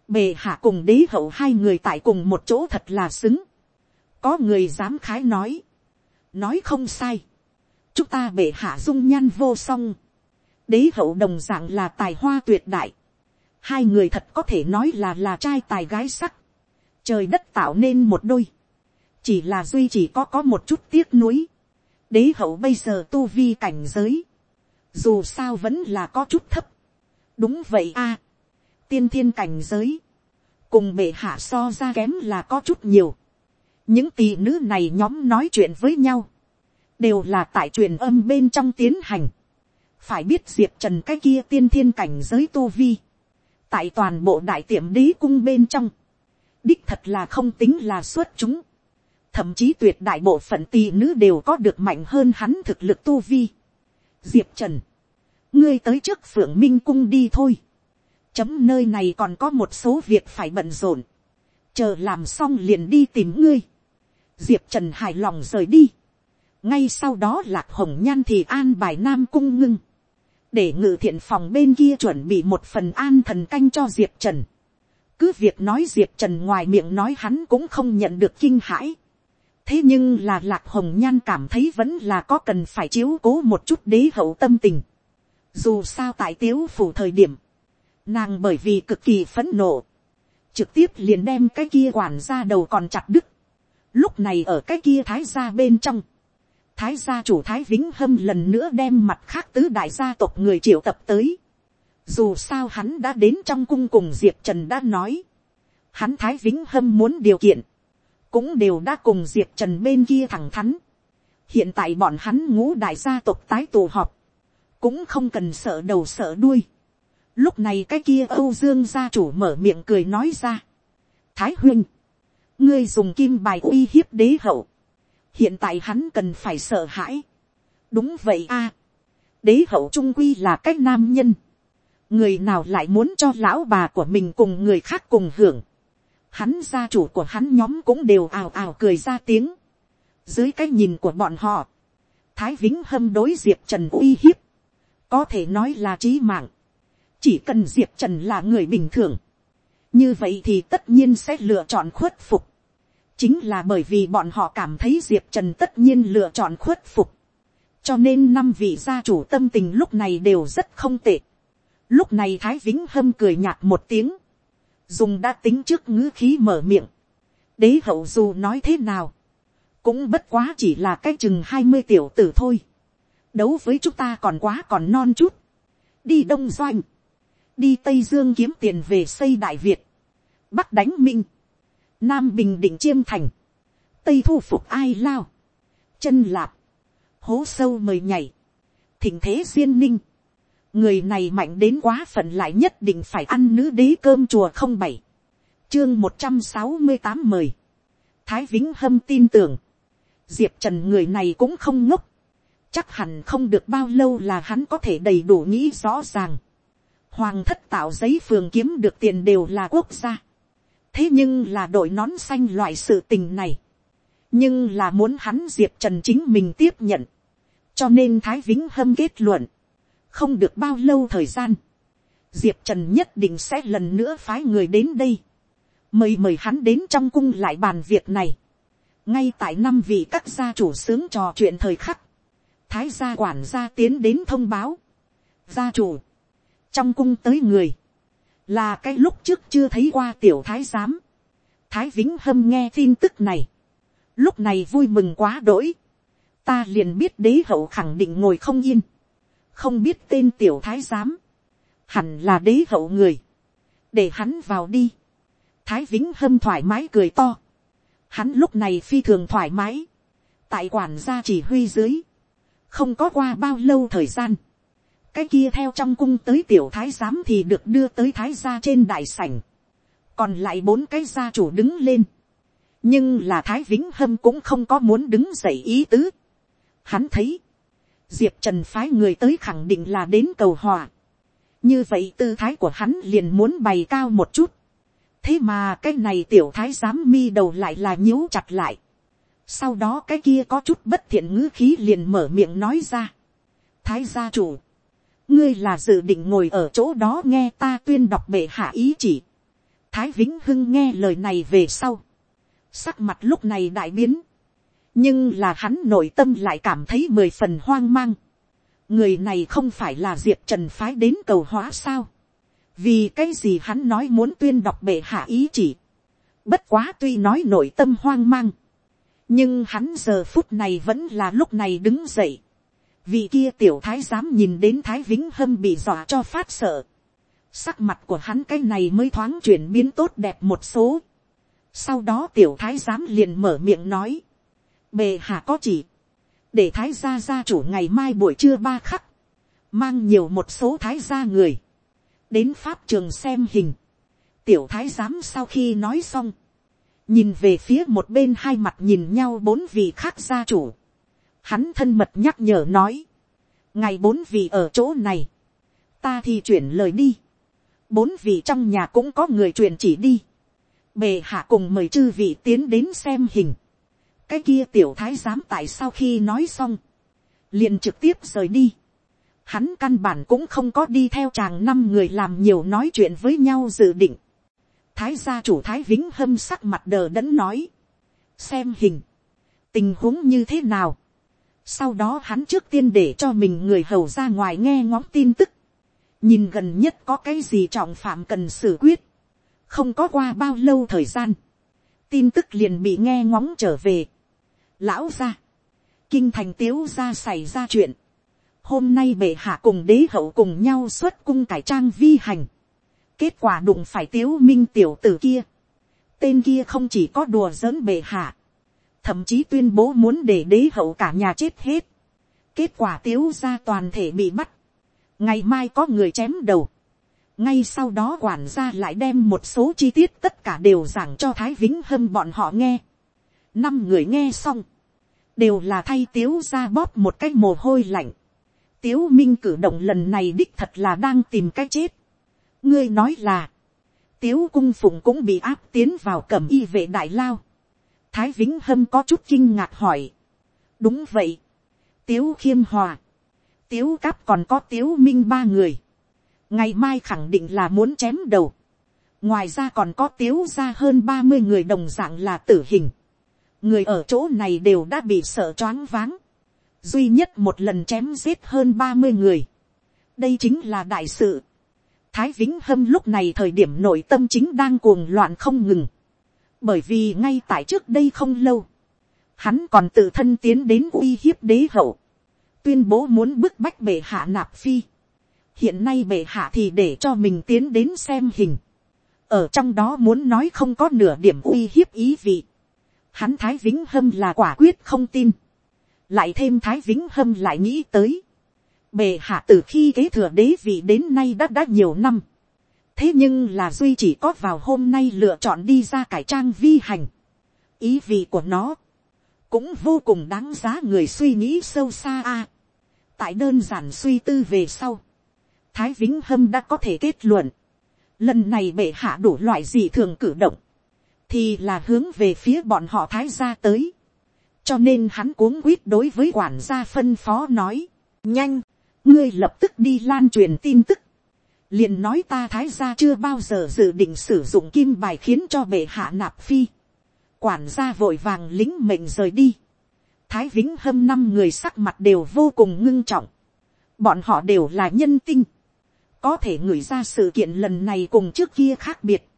[SPEAKER 1] bề hạ cùng đế hậu hai người tại cùng một chỗ thật là xứng. có người dám khái nói. nói không sai. chúng ta bệ hạ dung nhan vô song. Đế hậu đồng dạng là tài hoa tuyệt đại, hai người thật có thể nói là là trai tài gái sắc, trời đất tạo nên một đôi, chỉ là duy chỉ có có một chút tiếc nuối, đế hậu bây giờ tu vi cảnh giới, dù sao vẫn là có chút thấp, đúng vậy a, tiên thiên cảnh giới, cùng bệ hạ so ra kém là có chút nhiều, những tỷ nữ này nhóm nói chuyện với nhau, đều là tại truyền âm bên trong tiến hành, phải biết diệp trần cái kia tiên thiên cảnh giới tu vi, tại toàn bộ đại tiệm đế cung bên trong, đích thật là không tính là xuất chúng, thậm chí tuyệt đại bộ phận tỷ nữ đều có được mạnh hơn hắn thực lực tu vi. diệp trần, ngươi tới trước phượng minh cung đi thôi, chấm nơi này còn có một số việc phải bận rộn, chờ làm xong liền đi tìm ngươi, diệp trần hài lòng rời đi, ngay sau đó lạc hồng nhan thì an bài nam cung ngưng, để ngự thiện phòng bên kia chuẩn bị một phần an thần canh cho diệp trần. cứ việc nói diệp trần ngoài miệng nói hắn cũng không nhận được kinh hãi. thế nhưng là lạc hồng nhan cảm thấy vẫn là có cần phải chiếu cố một chút đế hậu tâm tình. dù sao tại tiếu phủ thời điểm, nàng bởi vì cực kỳ phẫn nộ, trực tiếp liền đem cái kia quản ra đầu còn chặt đứt. lúc này ở cái kia thái gia bên trong, thái gia chủ thái vĩnh hâm lần nữa đem mặt khác tứ đại gia tộc người triệu tập tới. dù sao hắn đã đến trong cung cùng diệp trần đã nói. hắn thái vĩnh hâm muốn điều kiện, cũng đều đã cùng diệp trần bên kia thẳng thắn. hiện tại bọn hắn ngũ đại gia tộc tái tụ họp, cũng không cần sợ đầu sợ đuôi lúc này cái kia âu dương gia chủ mở miệng cười nói ra. thái huynh, ngươi dùng kim bài uy hiếp đế hậu, hiện tại hắn cần phải sợ hãi. đúng vậy a, đế hậu trung quy là cách nam nhân, người nào lại muốn cho lão bà của mình cùng người khác cùng hưởng, hắn gia chủ của hắn nhóm cũng đều ào ào cười ra tiếng, dưới cái nhìn của bọn họ, thái vĩnh hâm đối diệp trần uy hiếp, có thể nói là trí mạng, chỉ cần diệp trần là người bình thường, như vậy thì tất nhiên sẽ lựa chọn khuất phục, chính là bởi vì bọn họ cảm thấy diệp trần tất nhiên lựa chọn khuất phục, cho nên năm vị gia chủ tâm tình lúc này đều rất không tệ. lúc này thái vĩnh hâm cười nhạt một tiếng, dùng đã tính trước ngữ khí mở miệng, đế hậu dù nói thế nào, cũng bất quá chỉ là cái chừng hai mươi tiểu tử thôi, đấu với chúng ta còn quá còn non chút, đi đông doanh, đi tây dương kiếm tiền về xây đại việt, bắc đánh minh, nam bình định chiêm thành, tây thu phục ai lao, chân lạp, hố sâu mời nhảy, thỉnh thế duyên ninh, người này mạnh đến quá phận lại nhất định phải ăn nữ đế cơm chùa không bảy, chương một trăm sáu mươi tám mời, thái vĩnh hâm tin tưởng, diệp trần người này cũng không ngốc, chắc hẳn không được bao lâu là hắn có thể đầy đủ nghĩ rõ ràng, hoàng thất tạo giấy phường kiếm được tiền đều là quốc gia, thế nhưng là đội nón xanh loại sự tình này, nhưng là muốn hắn diệp trần chính mình tiếp nhận, cho nên thái vĩnh hâm kết luận, không được bao lâu thời gian, diệp trần nhất định sẽ lần nữa phái người đến đây, mời mời hắn đến trong cung lại bàn việc này, ngay tại năm vị các gia chủ sướng trò chuyện thời khắc, thái gia quản gia tiến đến thông báo, gia chủ, trong cung tới người, là cái lúc trước chưa thấy qua tiểu thái giám, thái vĩnh hâm nghe tin tức này, lúc này vui mừng quá đỗi, ta liền biết đế hậu khẳng định ngồi không yên, không biết tên tiểu thái giám, hẳn là đế hậu người, để hắn vào đi, thái vĩnh hâm thoải mái cười to, hắn lúc này phi thường thoải mái, tại quản gia chỉ huy dưới, không có qua bao lâu thời gian, cái kia theo trong cung tới tiểu thái giám thì được đưa tới thái gia trên đại sảnh, còn lại bốn cái gia chủ đứng lên, nhưng là thái vĩnh hâm cũng không có muốn đứng dậy ý tứ, Hắn thấy, diệp trần phái người tới khẳng định là đến cầu hòa. như vậy tư thái của hắn liền muốn bày cao một chút. thế mà cái này tiểu thái giám mi đầu lại là nhíu chặt lại. sau đó cái kia có chút bất thiện ngữ khí liền mở miệng nói ra. thái gia chủ, ngươi là dự định ngồi ở chỗ đó nghe ta tuyên đọc bệ hạ ý chỉ. thái vĩnh hưng nghe lời này về sau. sắc mặt lúc này đại biến nhưng là hắn nội tâm lại cảm thấy mười phần hoang mang. người này không phải là diệp trần phái đến cầu hóa sao. vì cái gì hắn nói muốn tuyên đọc bệ hạ ý chỉ. bất quá tuy nói nội tâm hoang mang. nhưng hắn giờ phút này vẫn là lúc này đứng dậy vì kia tiểu thái dám nhìn đến thái vĩnh hâm bị dọa cho phát sợ. sắc mặt của hắn cái này mới thoáng chuyển biến tốt đẹp một số. sau đó tiểu thái giám liền mở miệng nói. Bề hạ có chỉ, để thái gia gia chủ ngày mai buổi trưa ba khắc, mang nhiều một số thái gia người, đến pháp trường xem hình, tiểu thái giám sau khi nói xong, nhìn về phía một bên hai mặt nhìn nhau bốn vị khác gia chủ, hắn thân mật nhắc nhở nói, ngày bốn vị ở chỗ này, ta thì chuyển lời đi, bốn vị trong nhà cũng có người truyền chỉ đi, bề hạ cùng mời chư vị tiến đến xem hình, cái kia tiểu thái giám tại sau khi nói xong, liền trực tiếp rời đi. Hắn căn bản cũng không có đi theo chàng năm người làm nhiều nói chuyện với nhau dự định. Thái gia chủ thái vĩnh hâm sắc mặt đờ đẫn nói. Xem hình. Tình huống như thế nào. Sau đó hắn trước tiên để cho mình người hầu ra ngoài nghe ngóng tin tức. Nhìn gần nhất có cái gì trọng phạm cần xử quyết. Không có qua bao lâu thời gian. Tin tức liền bị nghe ngóng trở về lão gia, kinh thành tiếu gia xảy ra chuyện, hôm nay bệ hạ cùng đế hậu cùng nhau xuất cung cải trang vi hành, kết quả đụng phải tiếu minh tiểu tử kia, tên kia không chỉ có đùa giỡn bệ hạ, thậm chí tuyên bố muốn để đế hậu cả nhà chết hết. kết quả tiếu ra toàn thể bị bắt, ngày mai có người chém đầu, ngay sau đó quản gia lại đem một số chi tiết tất cả đều giảng cho thái vĩnh hâm bọn họ nghe. năm người nghe xong, đều là thay tiếu ra bóp một cái mồ hôi lạnh. tiếu minh cử động lần này đích thật là đang tìm cái chết. ngươi nói là, tiếu cung phụng cũng bị áp tiến vào cẩm y vệ đại lao thái vĩnh hâm có chút kinh ngạc hỏi. đúng vậy. tiếu khiêm hòa, tiếu cáp còn có tiếu minh ba người. ngày mai khẳng định là muốn chém đầu. ngoài ra còn có tiếu ra hơn ba mươi người đồng dạng là tử hình. người ở chỗ này đều đã bị sợ choáng váng. duy nhất một lần chém giết hơn ba mươi người. đây chính là đại sự Thái Vĩnh Hâm lúc này thời điểm nội tâm chính đang cuồng loạn không ngừng. Bởi vì ngay tại trước đây không lâu. Hắn còn tự thân tiến đến uy hiếp đế hậu. Tuyên bố muốn bức bách bệ hạ nạp phi. Hiện nay bệ hạ thì để cho mình tiến đến xem hình. Ở trong đó muốn nói không có nửa điểm uy hiếp ý vị. Hắn Thái Vĩnh Hâm là quả quyết không tin. Lại thêm Thái Vĩnh Hâm lại nghĩ tới bệ hạ từ khi kế thừa đế vị đến nay đã đã nhiều năm thế nhưng là duy chỉ có vào hôm nay lựa chọn đi ra cải trang vi hành. ý vị của nó cũng vô cùng đáng giá người suy nghĩ sâu xa a. tại đơn giản suy tư về sau, thái vĩnh hâm đã có thể kết luận. lần này bệ hạ đủ loại gì thường cử động, thì là hướng về phía bọn họ thái gia tới. cho nên hắn cuống quýt đối với quản gia phân phó nói, nhanh, ngươi lập tức đi lan truyền tin tức, liền nói ta thái gia chưa bao giờ dự định sử dụng kim bài khiến cho bệ hạ nạp phi, quản gia vội vàng lính mệnh rời đi, thái vĩnh hâm năm người sắc mặt đều vô cùng ngưng trọng, bọn họ đều là nhân tinh, có thể người ra sự kiện lần này cùng trước kia khác biệt,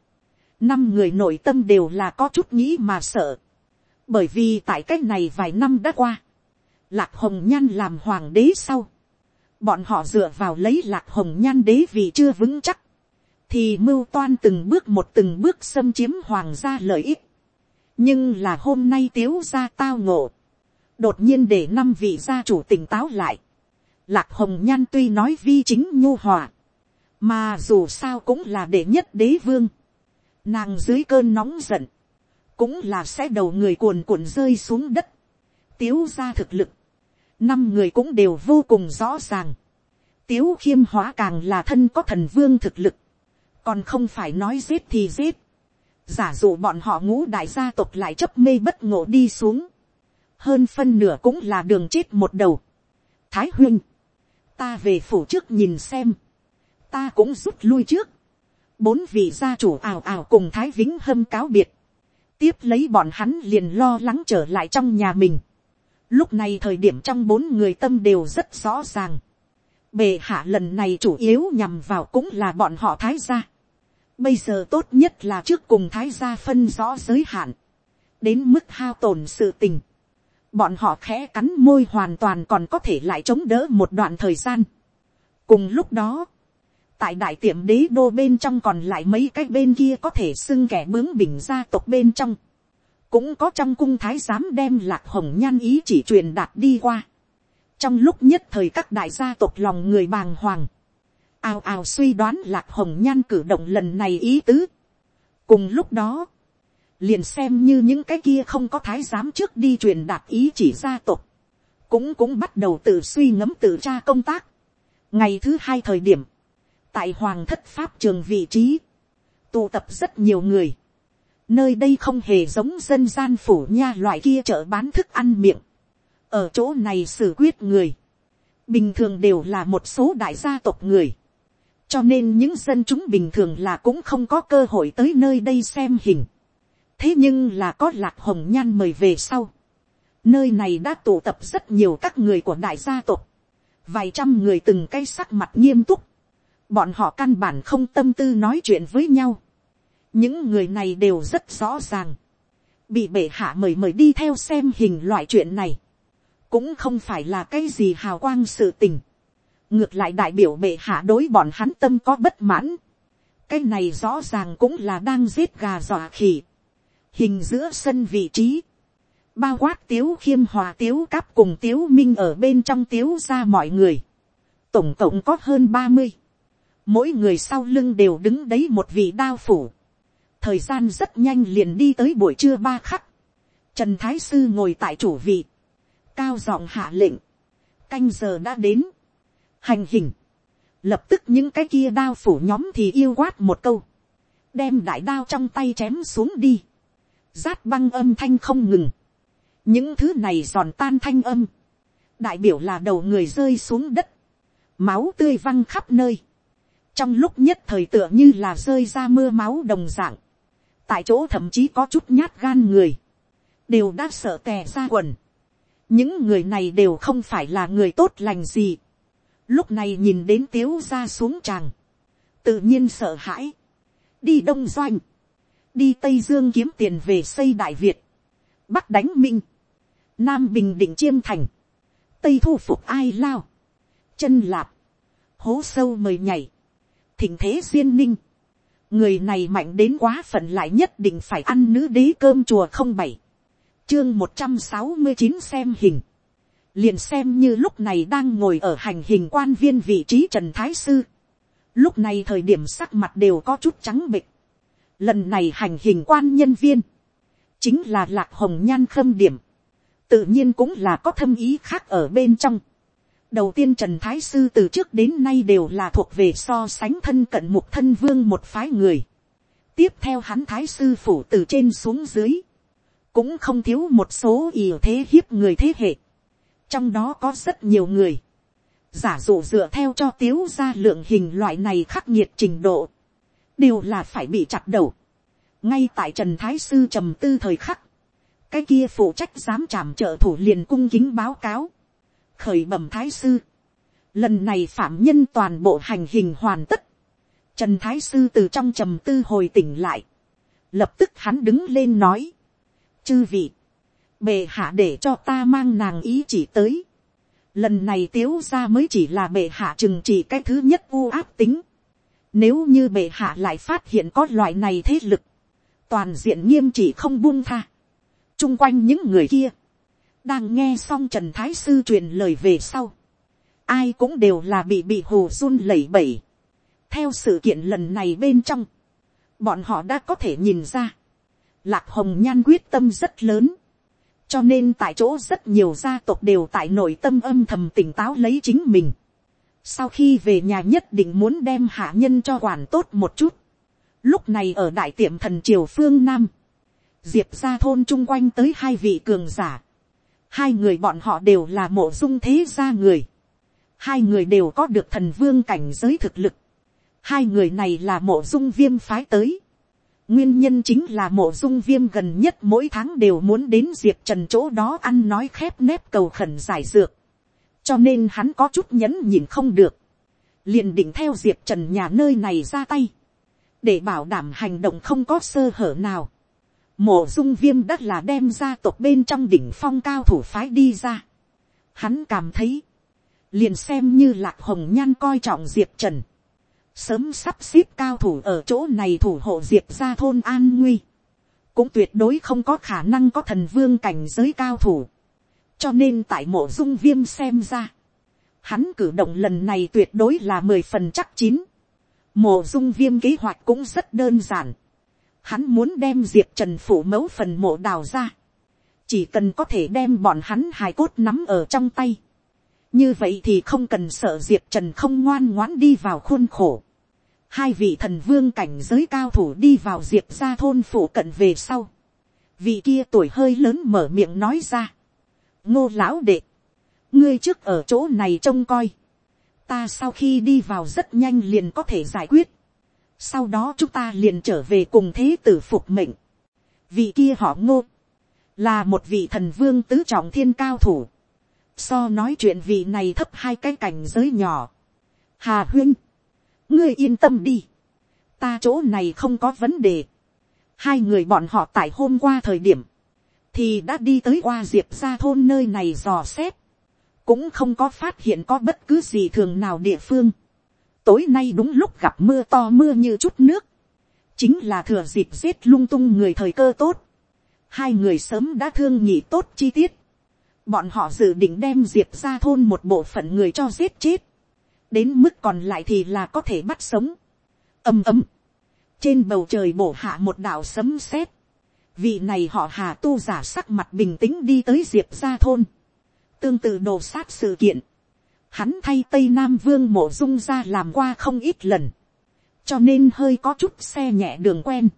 [SPEAKER 1] năm người nội tâm đều là có chút nghĩ mà sợ, bởi vì tại cách này vài năm đã qua, lạc hồng nhan làm hoàng đế sau, bọn họ dựa vào lấy lạc hồng nhan đế vì chưa vững chắc, thì mưu toan từng bước một từng bước xâm chiếm hoàng gia lợi ích. nhưng là hôm nay tiếu gia tao ngộ, đột nhiên để năm vị gia chủ tỉnh táo lại. lạc hồng nhan tuy nói vi chính nhu hòa, mà dù sao cũng là đệ nhất đế vương, nàng dưới cơn nóng giận, cũng là sẽ đầu người cuồn cuộn rơi xuống đất, tiếu gia thực lực, năm người cũng đều vô cùng rõ ràng. tiếu khiêm hóa càng là thân có thần vương thực lực, còn không phải nói giết thì giết. giả dụ bọn họ ngũ đại gia tộc lại chấp mê bất ngộ đi xuống, hơn phân nửa cũng là đường chết một đầu. thái huyên, ta về phủ trước nhìn xem, ta cũng rút lui trước. bốn vị gia chủ ảo ảo cùng thái vĩnh hâm cáo biệt, tiếp lấy bọn hắn liền lo lắng trở lại trong nhà mình Lúc này thời điểm trong bốn người tâm đều rất rõ ràng. Bề hạ lần này chủ yếu nhằm vào cũng là bọn họ thái gia. Bây giờ tốt nhất là trước cùng thái gia phân rõ giới hạn. Đến mức hao tổn sự tình. Bọn họ khẽ cắn môi hoàn toàn còn có thể lại chống đỡ một đoạn thời gian. Cùng lúc đó, tại đại tiệm đế đô bên trong còn lại mấy cái bên kia có thể xưng kẻ bướng bỉnh gia tộc bên trong cũng có trong cung thái giám đem lạc hồng nhan ý chỉ truyền đạt đi qua. trong lúc nhất thời các đại gia tộc lòng người bàng hoàng, ào ào suy đoán lạc hồng nhan cử động lần này ý tứ. cùng lúc đó, liền xem như những cái kia không có thái giám trước đi truyền đạt ý chỉ gia tộc, cũng cũng bắt đầu tự suy ngẫm tự tra công tác. ngày thứ hai thời điểm, tại hoàng thất pháp trường vị trí, tụ tập rất nhiều người, Nơi đây không hề giống dân gian phủ nha loại kia chợ bán thức ăn miệng. Ở chỗ này xử quyết người. Bình thường đều là một số đại gia tộc người. Cho nên những dân chúng bình thường là cũng không có cơ hội tới nơi đây xem hình. Thế nhưng là có lạc hồng nhan mời về sau. Nơi này đã tụ tập rất nhiều các người của đại gia tộc. Vài trăm người từng cái sắc mặt nghiêm túc. Bọn họ căn bản không tâm tư nói chuyện với nhau những người này đều rất rõ ràng, bị bệ hạ mời mời đi theo xem hình loại chuyện này, cũng không phải là cái gì hào quang sự tình, ngược lại đại biểu bệ hạ đối bọn hắn tâm có bất mãn, cái này rõ ràng cũng là đang giết gà dọa khỉ, hình giữa sân vị trí, bao quát tiếu khiêm hòa tiếu cáp cùng tiếu minh ở bên trong tiếu ra mọi người, tổng cộng có hơn ba mươi, mỗi người sau lưng đều đứng đấy một vị đao phủ, thời gian rất nhanh liền đi tới buổi trưa ba khắc, trần thái sư ngồi tại chủ vị, cao giọng hạ lệnh, canh giờ đã đến, hành hình, lập tức những cái kia đao phủ nhóm thì yêu quát một câu, đem đại đao trong tay chém xuống đi, rát băng âm thanh không ngừng, những thứ này giòn tan thanh âm, đại biểu là đầu người rơi xuống đất, máu tươi văng khắp nơi, trong lúc nhất thời tựa như là rơi ra mưa máu đồng dạng, tại chỗ thậm chí có chút nhát gan người, đều đã sợ tè ra quần, những người này đều không phải là người tốt lành gì, lúc này nhìn đến tiếu ra xuống tràng, tự nhiên sợ hãi, đi đông doanh, đi tây dương kiếm tiền về xây đại việt, bắc đánh minh, nam bình định chiêm thành, tây thu phục ai lao, chân lạp, hố sâu mời nhảy, thỉnh thế duyên ninh, người này mạnh đến quá phận lại nhất định phải ăn nữ đế cơm chùa không bảy, chương một trăm sáu mươi chín xem hình, liền xem như lúc này đang ngồi ở hành hình quan viên vị trí trần thái sư, lúc này thời điểm sắc mặt đều có chút trắng bịch, lần này hành hình quan nhân viên, chính là lạc hồng nhan khâm điểm, tự nhiên cũng là có thâm ý khác ở bên trong đầu tiên trần thái sư từ trước đến nay đều là thuộc về so sánh thân cận mục thân vương một phái người. tiếp theo hắn thái sư phủ từ trên xuống dưới, cũng không thiếu một số ỉa thế hiếp người thế hệ. trong đó có rất nhiều người, giả dụ dựa theo cho tiếu ra lượng hình loại này khắc nghiệt trình độ, đều là phải bị chặt đầu. ngay tại trần thái sư trầm tư thời khắc, cái kia phụ trách dám trảm trợ thủ liền cung kính báo cáo, khởi bẩm thái sư, lần này phạm nhân toàn bộ hành hình hoàn tất, trần thái sư từ trong trầm tư hồi tỉnh lại, lập tức hắn đứng lên nói, chư vị, bệ hạ để cho ta mang nàng ý chỉ tới, lần này tiếu ra mới chỉ là bệ hạ trừng trị cái thứ nhất u áp tính, nếu như bệ hạ lại phát hiện có loại này thế lực, toàn diện nghiêm chỉ không buông tha, chung quanh những người kia, đang nghe xong trần thái sư truyền lời về sau, ai cũng đều là bị bị hồ run lẩy bẩy. theo sự kiện lần này bên trong, bọn họ đã có thể nhìn ra, lạc hồng nhan quyết tâm rất lớn, cho nên tại chỗ rất nhiều gia tộc đều tại nội tâm âm thầm tỉnh táo lấy chính mình. sau khi về nhà nhất định muốn đem hạ nhân cho quản tốt một chút. lúc này ở đại tiệm thần triều phương nam, diệp ra thôn chung quanh tới hai vị cường giả hai người bọn họ đều là mộ dung thế gia người. hai người đều có được thần vương cảnh giới thực lực. hai người này là mộ dung viêm phái tới. nguyên nhân chính là mộ dung viêm gần nhất mỗi tháng đều muốn đến diệp trần chỗ đó ăn nói khép nép cầu khẩn giải dược. cho nên hắn có chút nhẫn nhìn không được. liền định theo diệp trần nhà nơi này ra tay. để bảo đảm hành động không có sơ hở nào Mộ dung viêm đất là đem ra tộc bên trong đỉnh phong cao thủ phái đi ra. Hắn cảm thấy. Liền xem như lạc hồng nhan coi trọng diệp trần. Sớm sắp xếp cao thủ ở chỗ này thủ hộ diệp ra thôn an nguy. Cũng tuyệt đối không có khả năng có thần vương cảnh giới cao thủ. Cho nên tại mộ dung viêm xem ra. Hắn cử động lần này tuyệt đối là mười phần chắc chín. Mộ dung viêm kế hoạch cũng rất đơn giản Hắn muốn đem diệp trần phủ mẫu phần mộ đào ra. Chỉ cần có thể đem bọn hắn hài cốt nắm ở trong tay. Như vậy thì không cần sợ diệp trần không ngoan ngoãn đi vào khuôn khổ. Hai vị thần vương cảnh giới cao thủ đi vào diệp ra thôn phủ cận về sau. Vị kia tuổi hơi lớn mở miệng nói ra. Ngô lão đệ. Ngươi trước ở chỗ này trông coi. Ta sau khi đi vào rất nhanh liền có thể giải quyết sau đó chúng ta liền trở về cùng thế tử phục mệnh. vị kia họ ngô, là một vị thần vương tứ trọng thiên cao thủ. so nói chuyện vị này thấp hai cái cảnh giới nhỏ. hà huyên, ngươi yên tâm đi. ta chỗ này không có vấn đề. hai người bọn họ tại hôm qua thời điểm, thì đã đi tới qua diệp ra thôn nơi này dò xét, cũng không có phát hiện có bất cứ gì thường nào địa phương tối nay đúng lúc gặp mưa to mưa như chút nước, chính là thừa dịp giết lung tung người thời cơ tốt, hai người sớm đã thương nhị tốt chi tiết, bọn họ dự định đem diệp ra thôn một bộ phận người cho giết chết, đến mức còn lại thì là có thể bắt sống, ầm ầm, trên bầu trời bổ hạ một đạo sấm sét, vị này họ hà tu giả sắc mặt bình tĩnh đi tới diệp ra thôn, tương tự đồ sát sự kiện, hắn thay tây nam vương mộ dung ra làm qua không ít lần, cho nên hơi có chút xe nhẹ đường quen,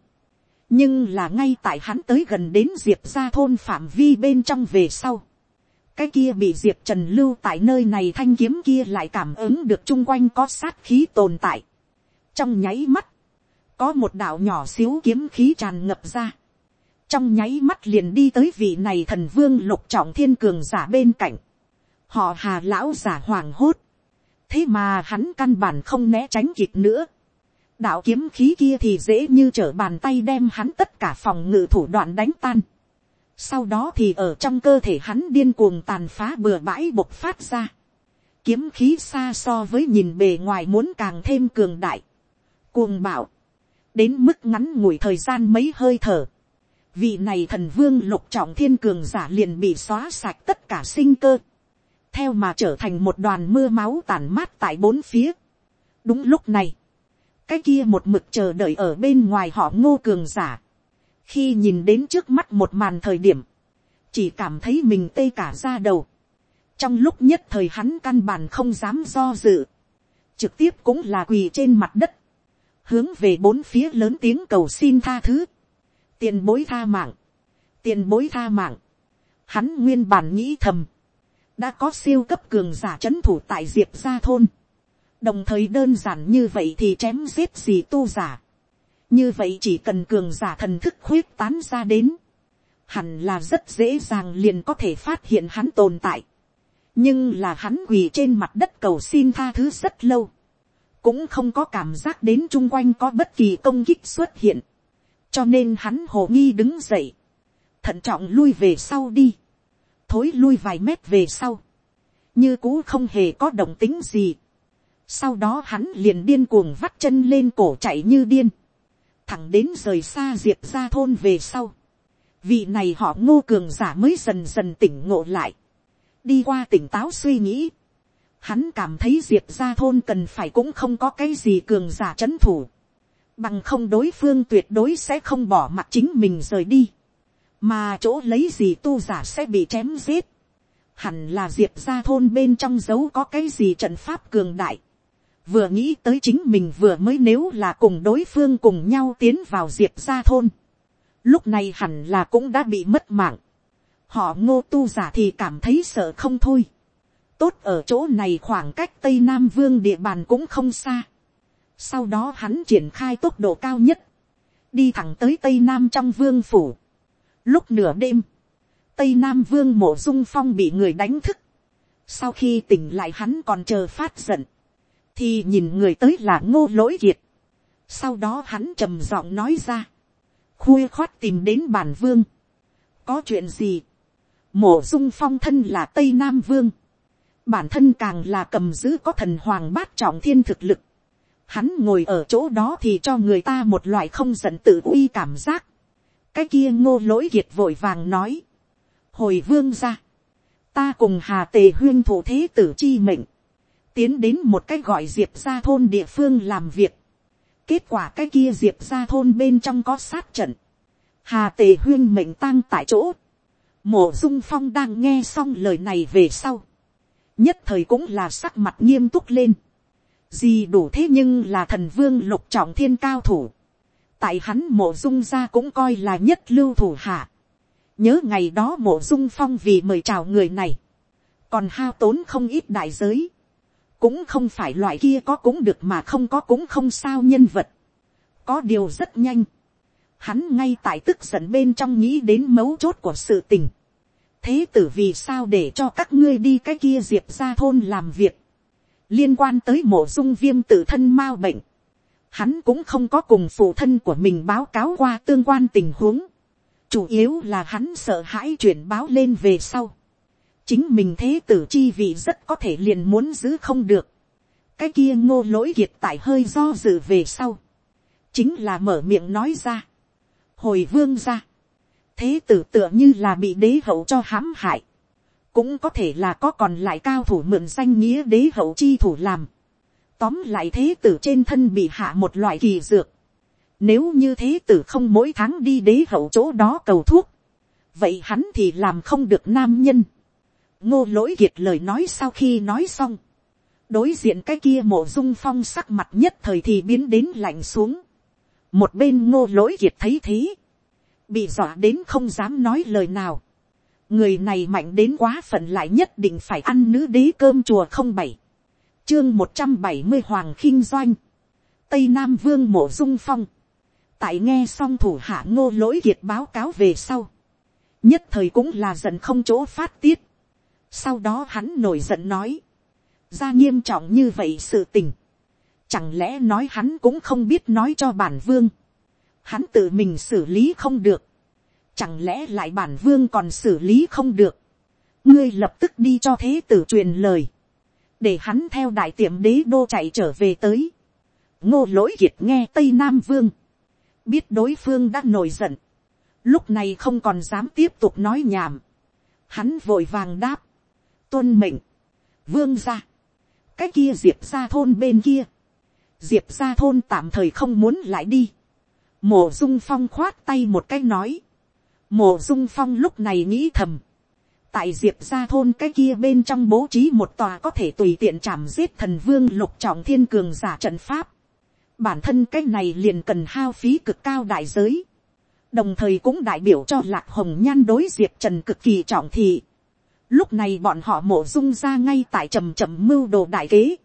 [SPEAKER 1] nhưng là ngay tại hắn tới gần đến diệp ra thôn phạm vi bên trong về sau, cái kia bị diệp trần lưu tại nơi này thanh kiếm kia lại cảm ứng được chung quanh có sát khí tồn tại. trong nháy mắt, có một đạo nhỏ xíu kiếm khí tràn ngập ra. trong nháy mắt liền đi tới vị này thần vương lục trọng thiên cường giả bên cạnh họ hà lão giả hoàng hốt. thế mà hắn căn bản không né tránh kịp nữa. đạo kiếm khí kia thì dễ như trở bàn tay đem hắn tất cả phòng ngự thủ đoạn đánh tan sau đó thì ở trong cơ thể hắn điên cuồng tàn phá bừa bãi bộc phát ra. Kiếm khí xa so với nhìn bề ngoài muốn càng thêm cường đại. Cuồng bạo. Đến mức ngắn ngủi thời gian mấy hơi thở. Vị này thần vương lục trọng thiên cường giả liền bị xóa sạch tất cả sinh cơ. Theo mà trở thành một đoàn mưa máu tàn mát tại bốn phía. Đúng lúc này. Cái kia một mực chờ đợi ở bên ngoài họ ngô cường giả khi nhìn đến trước mắt một màn thời điểm, chỉ cảm thấy mình tê cả ra đầu. trong lúc nhất thời hắn căn bản không dám do dự, trực tiếp cũng là quỳ trên mặt đất, hướng về bốn phía lớn tiếng cầu xin tha thứ, tiền bối tha mạng, tiền bối tha mạng, hắn nguyên bản nghĩ thầm, đã có siêu cấp cường giả c h ấ n thủ tại diệp gia thôn, đồng thời đơn giản như vậy thì chém giết gì tu giả, như vậy chỉ cần cường giả thần thức khuyết tán ra đến, hẳn là rất dễ dàng liền có thể phát hiện hắn tồn tại. nhưng là hắn quỳ trên mặt đất cầu xin tha thứ rất lâu, cũng không có cảm giác đến chung quanh có bất kỳ công kích xuất hiện, cho nên hắn hồ nghi đứng dậy, thận trọng lui về sau đi, thối lui vài mét về sau, như cũ không hề có động tính gì. sau đó hắn liền điên cuồng vắt chân lên cổ chạy như điên, thẳng đến rời xa diệp ra thôn về sau. Vị này họ ngô cường giả mới dần dần tỉnh ngộ lại. Đi qua tỉnh táo suy nghĩ. Hắn cảm thấy diệp ra thôn cần phải cũng không có cái gì cường giả chấn thủ. Bằng không đối phương tuyệt đối sẽ không bỏ mặt chính mình rời đi. Mà chỗ lấy gì tu giả sẽ bị chém giết. Hẳn là diệp ra thôn bên trong dấu có cái gì trận pháp cường đại. Vừa nghĩ tới chính mình vừa mới nếu là cùng đối phương cùng nhau tiến vào diệp ra thôn, lúc này hẳn là cũng đã bị mất mạng, họ ngô tu giả thì cảm thấy sợ không thôi, tốt ở chỗ này khoảng cách tây nam vương địa bàn cũng không xa, sau đó hắn triển khai tốc độ cao nhất, đi thẳng tới tây nam trong vương phủ. Lúc nửa đêm, tây nam vương mộ dung phong bị người đánh thức, sau khi tỉnh lại hắn còn chờ phát giận, thì nhìn người tới là ngô lỗi kiệt. sau đó hắn trầm giọng nói ra, khuya khoát tìm đến bản vương. có chuyện gì, Mộ dung phong thân là tây nam vương, bản thân càng là cầm giữ có thần hoàng bát trọng thiên thực lực. Hắn ngồi ở chỗ đó thì cho người ta một loại không giận tự uy cảm giác cái kia ngô lỗi kiệt vội vàng nói, hồi vương ra, ta cùng hà tề huyên thủ thế tử chi mệnh, tiến đến một cái gọi diệp ra thôn địa phương làm việc. kết quả cái kia diệp ra thôn bên trong có sát trận. hà tề huyên mệnh tang tại chỗ. Mộ dung phong đang nghe xong lời này về sau. nhất thời cũng là sắc mặt nghiêm túc lên. gì đủ thế nhưng là thần vương lục trọng thiên cao thủ tại hắn Mộ dung ra cũng coi là nhất lưu thủ hạ. nhớ ngày đó Mộ dung phong vì mời chào người này. còn hao tốn không ít đại giới cũng không phải loại kia có cũng được mà không có cũng không sao nhân vật. có điều rất nhanh. hắn ngay tại tức giận bên trong nghĩ đến mấu chốt của sự tình. thế tử vì sao để cho các ngươi đi cái kia diệp ra thôn làm việc. liên quan tới mổ dung viêm tự thân mau bệnh hắn cũng không có cùng phụ thân của mình báo cáo qua tương quan tình huống. chủ yếu là hắn sợ hãi chuyển báo lên về sau chính mình thế tử chi vị rất có thể liền muốn giữ không được. cái kia ngô lỗi kiệt tại hơi do dự về sau. chính là mở miệng nói ra. hồi vương ra. thế tử tựa như là bị đế hậu cho hãm hại, cũng có thể là có còn lại cao thủ mượn danh nghĩa đế hậu chi thủ làm, tóm lại thế tử trên thân bị hạ một loại kỳ dược, nếu như thế tử không mỗi tháng đi đế hậu chỗ đó cầu thuốc, vậy hắn thì làm không được nam nhân. ngô lỗi kiệt lời nói sau khi nói xong, đối diện cái kia mộ dung phong sắc mặt nhất thời thì biến đến lạnh xuống. một bên ngô lỗi kiệt thấy thế, bị dọa đến không dám nói lời nào. người này mạnh đến quá phận lại nhất định phải ăn nữ đế cơm chùa không bảy, chương một trăm bảy mươi hoàng khinh doanh, tây nam vương mộ dung phong, tại nghe xong thủ hạ ngô lỗi kiệt báo cáo về sau, nhất thời cũng là giận không chỗ phát tiết. sau đó hắn nổi giận nói, ra nghiêm trọng như vậy sự tình, chẳng lẽ nói hắn cũng không biết nói cho bản vương, hắn tự mình xử lý không được, chẳng lẽ lại bản vương còn xử lý không được, ngươi lập tức đi cho thế tử truyền lời, để hắn theo đại tiệm đế đô chạy trở về tới, ngô lỗi kiệt nghe tây nam vương, biết đối phương đã nổi giận, lúc này không còn dám tiếp tục nói nhảm, hắn vội vàng đáp, tuân mệnh, vương ra, cái kia diệp ra thôn bên kia, diệp ra thôn tạm thời không muốn lại đi, mổ dung phong khoát tay một cái nói, mổ dung phong lúc này nghĩ thầm, tại diệp ra thôn cái kia bên trong bố trí một tòa có thể tùy tiện chạm giết thần vương lục trọng thiên cường giả trận pháp, bản thân cái này liền cần hao phí cực cao đại giới, đồng thời cũng đại biểu cho lạc hồng nhan đối diệp trần cực kỳ trọng thị. lúc này bọn họ mổ dung ra ngay tại trầm trầm mưu đồ đại kế,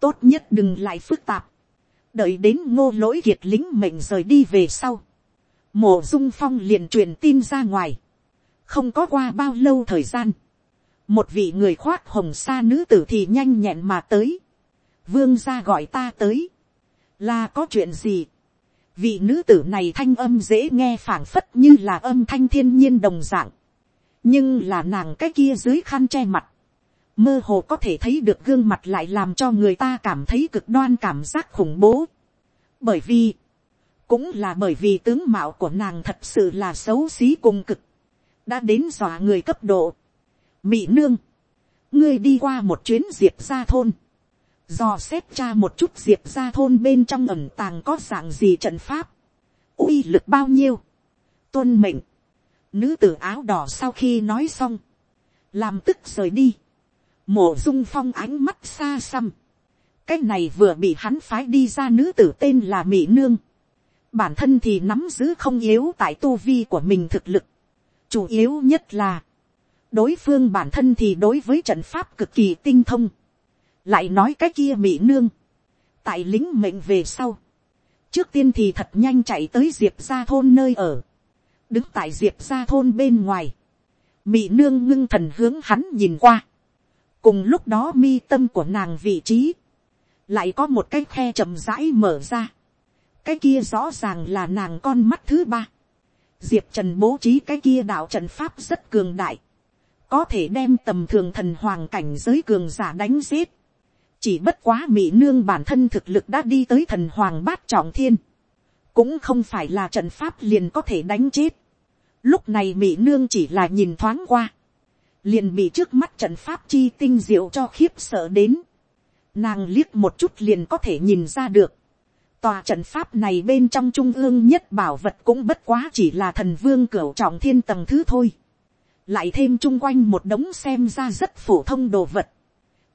[SPEAKER 1] tốt nhất đừng lại phức tạp, đợi đến ngô lỗi kiệt lính mệnh rời đi về sau, mổ dung phong liền truyền tin ra ngoài, không có qua bao lâu thời gian, một vị người khoác hồng sa nữ tử thì nhanh nhẹn mà tới, vương ra gọi ta tới, là có chuyện gì, vị nữ tử này thanh âm dễ nghe phảng phất như là âm thanh thiên nhiên đồng dạng, nhưng là nàng cái kia dưới khăn che mặt, mơ hồ có thể thấy được gương mặt lại làm cho người ta cảm thấy cực đoan cảm giác khủng bố, bởi vì, cũng là bởi vì tướng mạo của nàng thật sự là xấu xí cùng cực, đã đến dọa người cấp độ. Mị nương, ngươi đi qua một chuyến diệp ra thôn, dò xét cha một chút diệp ra thôn bên trong ẩm tàng có dạng gì trận pháp, uy lực bao nhiêu, tuân mệnh, nữ tử áo đỏ sau khi nói xong, làm tức rời đi, mổ dung phong ánh mắt xa xăm, cái này vừa bị hắn phái đi ra nữ tử tên là mỹ nương, bản thân thì nắm giữ không yếu tại tu vi của mình thực lực, chủ yếu nhất là, đối phương bản thân thì đối với trận pháp cực kỳ tinh thông, lại nói cái kia mỹ nương, tại lính mệnh về sau, trước tiên thì thật nhanh chạy tới diệp ra thôn nơi ở, đứng tại diệp ra thôn bên ngoài, mỹ nương ngưng thần hướng hắn nhìn qua, cùng lúc đó mi tâm của nàng vị trí, lại có một cái khe chậm rãi mở ra, cái kia rõ ràng là nàng con mắt thứ ba, diệp trần bố trí cái kia đạo trận pháp rất cường đại, có thể đem tầm thường thần hoàng cảnh giới cường giả đánh giết, chỉ bất quá mỹ nương bản thân thực lực đã đi tới thần hoàng bát trọng thiên, cũng không phải là trận pháp liền có thể đánh chết. Lúc này mỹ nương chỉ là nhìn thoáng qua, liền bị trước mắt trận pháp chi tinh diệu cho khiếp sợ đến. Nàng liếc một chút liền có thể nhìn ra được. Tòa trận pháp này bên trong trung ương nhất bảo vật cũng bất quá chỉ là thần vương cửu trọng thiên tầng thứ thôi. Lại thêm chung quanh một đống xem ra rất phổ thông đồ vật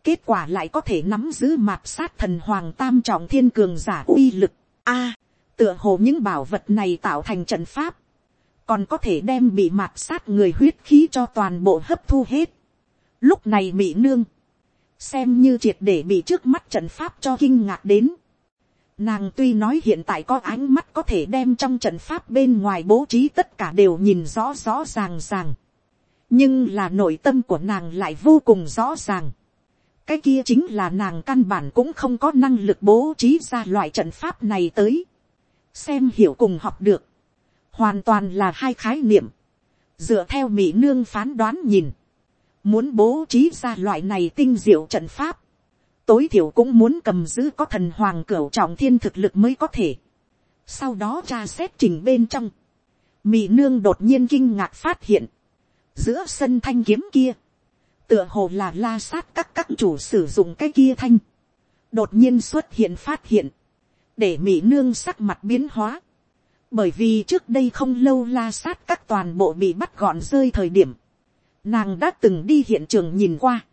[SPEAKER 1] kết quả lại có thể nắm giữ mạt sát thần hoàng tam trọng thiên cường giả uy lực. A, tựa hồ những bảo vật này tạo thành trận pháp, còn có thể đem bị mạt sát người huyết khí cho toàn bộ hấp thu hết. Lúc này mỹ nương, xem như triệt để bị trước mắt trận pháp cho kinh ngạc đến. Nàng tuy nói hiện tại có ánh mắt có thể đem trong trận pháp bên ngoài bố trí tất cả đều nhìn rõ rõ ràng ràng. Nhưng là nội tâm của nàng lại vô cùng rõ ràng cái kia chính là nàng căn bản cũng không có năng lực bố trí ra loại trận pháp này tới. xem hiểu cùng học được. hoàn toàn là hai khái niệm. dựa theo mỹ nương phán đoán nhìn. muốn bố trí ra loại này tinh diệu trận pháp tối thiểu cũng muốn cầm giữ có thần hoàng cửu trọng thiên thực lực mới có thể. sau đó tra xét trình bên trong. Mị nương đột nhiên kinh ngạc phát hiện. Giữa sân thanh kiếm kia. Tựa hồ là la sát các các chủ sử dụng cái kia thanh. Đột nhiên xuất hiện phát hiện. Để mị nương sắc mặt biến hóa. Bởi vì trước đây không lâu la sát các toàn bộ bị bắt gọn rơi thời điểm. Nàng đã từng đi hiện trường nhìn qua.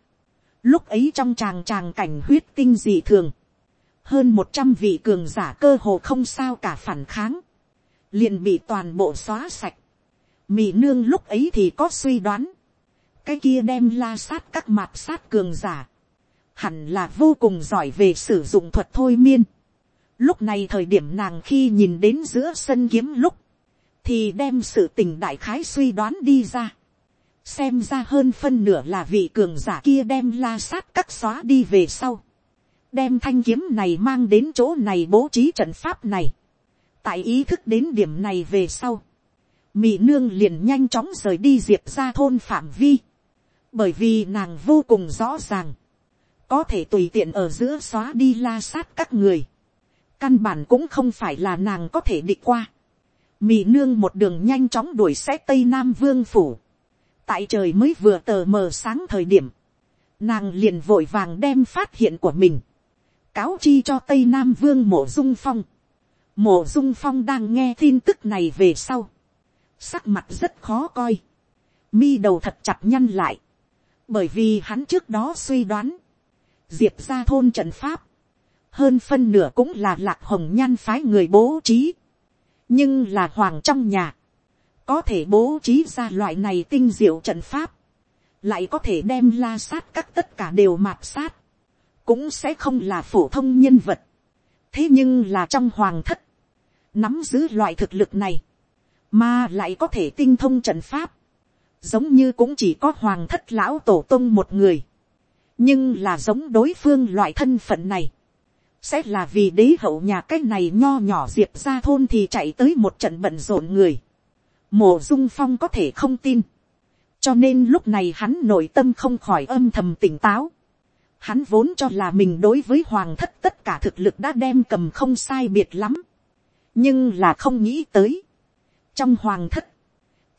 [SPEAKER 1] Lúc ấy trong tràng tràng cảnh huyết tinh dị thường. Hơn một trăm vị cường giả cơ hồ không sao cả phản kháng liền bị toàn bộ xóa sạch. Mị nương lúc ấy thì có suy đoán, cái kia đem la sát các mặt sát cường giả, hẳn là vô cùng giỏi về sử dụng thuật thôi miên. Lúc này thời điểm nàng khi nhìn đến giữa sân kiếm lúc, thì đem sự tình đại khái suy đoán đi ra xem ra hơn phân nửa là vị cường giả kia đem la sát các xóa đi về sau. đem thanh kiếm này mang đến chỗ này bố trí trận pháp này. Tại ý thức đến điểm này về sau, mỹ nương liền nhanh chóng rời đi diệp ra thôn phạm vi, bởi vì nàng vô cùng rõ ràng, có thể tùy tiện ở giữa xóa đi la sát các người, căn bản cũng không phải là nàng có thể địch qua, mỹ nương một đường nhanh chóng đuổi xét tây nam vương phủ, tại trời mới vừa tờ mờ sáng thời điểm, nàng liền vội vàng đem phát hiện của mình, cáo chi cho tây nam vương mộ dung phong, Mộ dung phong đang nghe tin tức này về sau. Sắc mặt rất khó coi. Mi đầu thật chặt nhăn lại. Bởi vì hắn trước đó suy đoán. Diệp ra thôn trận pháp. Hơn phân nửa cũng là lạc hồng nhan phái người bố trí. Nhưng là hoàng trong nhà. Có thể bố trí ra loại này tinh diệu trận pháp. Lại có thể đem la sát các tất cả đều mạt sát. Cũng sẽ không là phổ thông nhân vật. Thế nhưng là trong hoàng thất nắm giữ loại thực lực này, mà lại có thể tinh thông trận pháp, giống như cũng chỉ có hoàng thất lão tổ tông một người, nhưng là giống đối phương loại thân phận này, sẽ là vì đế hậu nhà cái này nho nhỏ diệp ra thôn thì chạy tới một trận bận rộn người, mổ dung phong có thể không tin, cho nên lúc này hắn nội tâm không khỏi âm thầm tỉnh táo, hắn vốn cho là mình đối với hoàng thất tất cả thực lực đã đem cầm không sai biệt lắm, nhưng là không nghĩ tới, trong hoàng thất,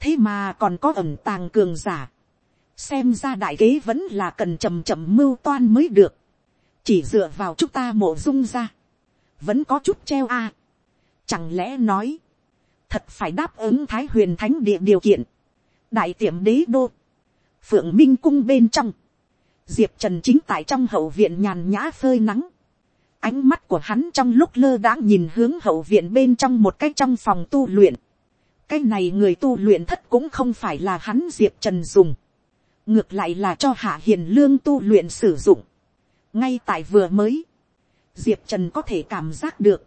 [SPEAKER 1] thế mà còn có ẩn tàng cường giả, xem ra đại kế vẫn là cần chầm chậm mưu toan mới được, chỉ dựa vào chúng ta mộ dung ra, vẫn có chút treo a, chẳng lẽ nói, thật phải đáp ứng thái huyền thánh địa điều kiện, đại tiệm đế đô, phượng minh cung bên trong, diệp trần chính tại trong hậu viện nhàn nhã phơi nắng, Ánh mắt của hắn trong lúc lơ đãng nhìn hướng hậu viện bên trong một cái trong phòng tu luyện. Cái này người tu luyện thất cũng không phải là hắn Diệp Trần dùng. Ngược lại là cho Hạ Hiền Lương tu luyện sử dụng. Ngay tại vừa mới. Diệp Trần có thể cảm giác được.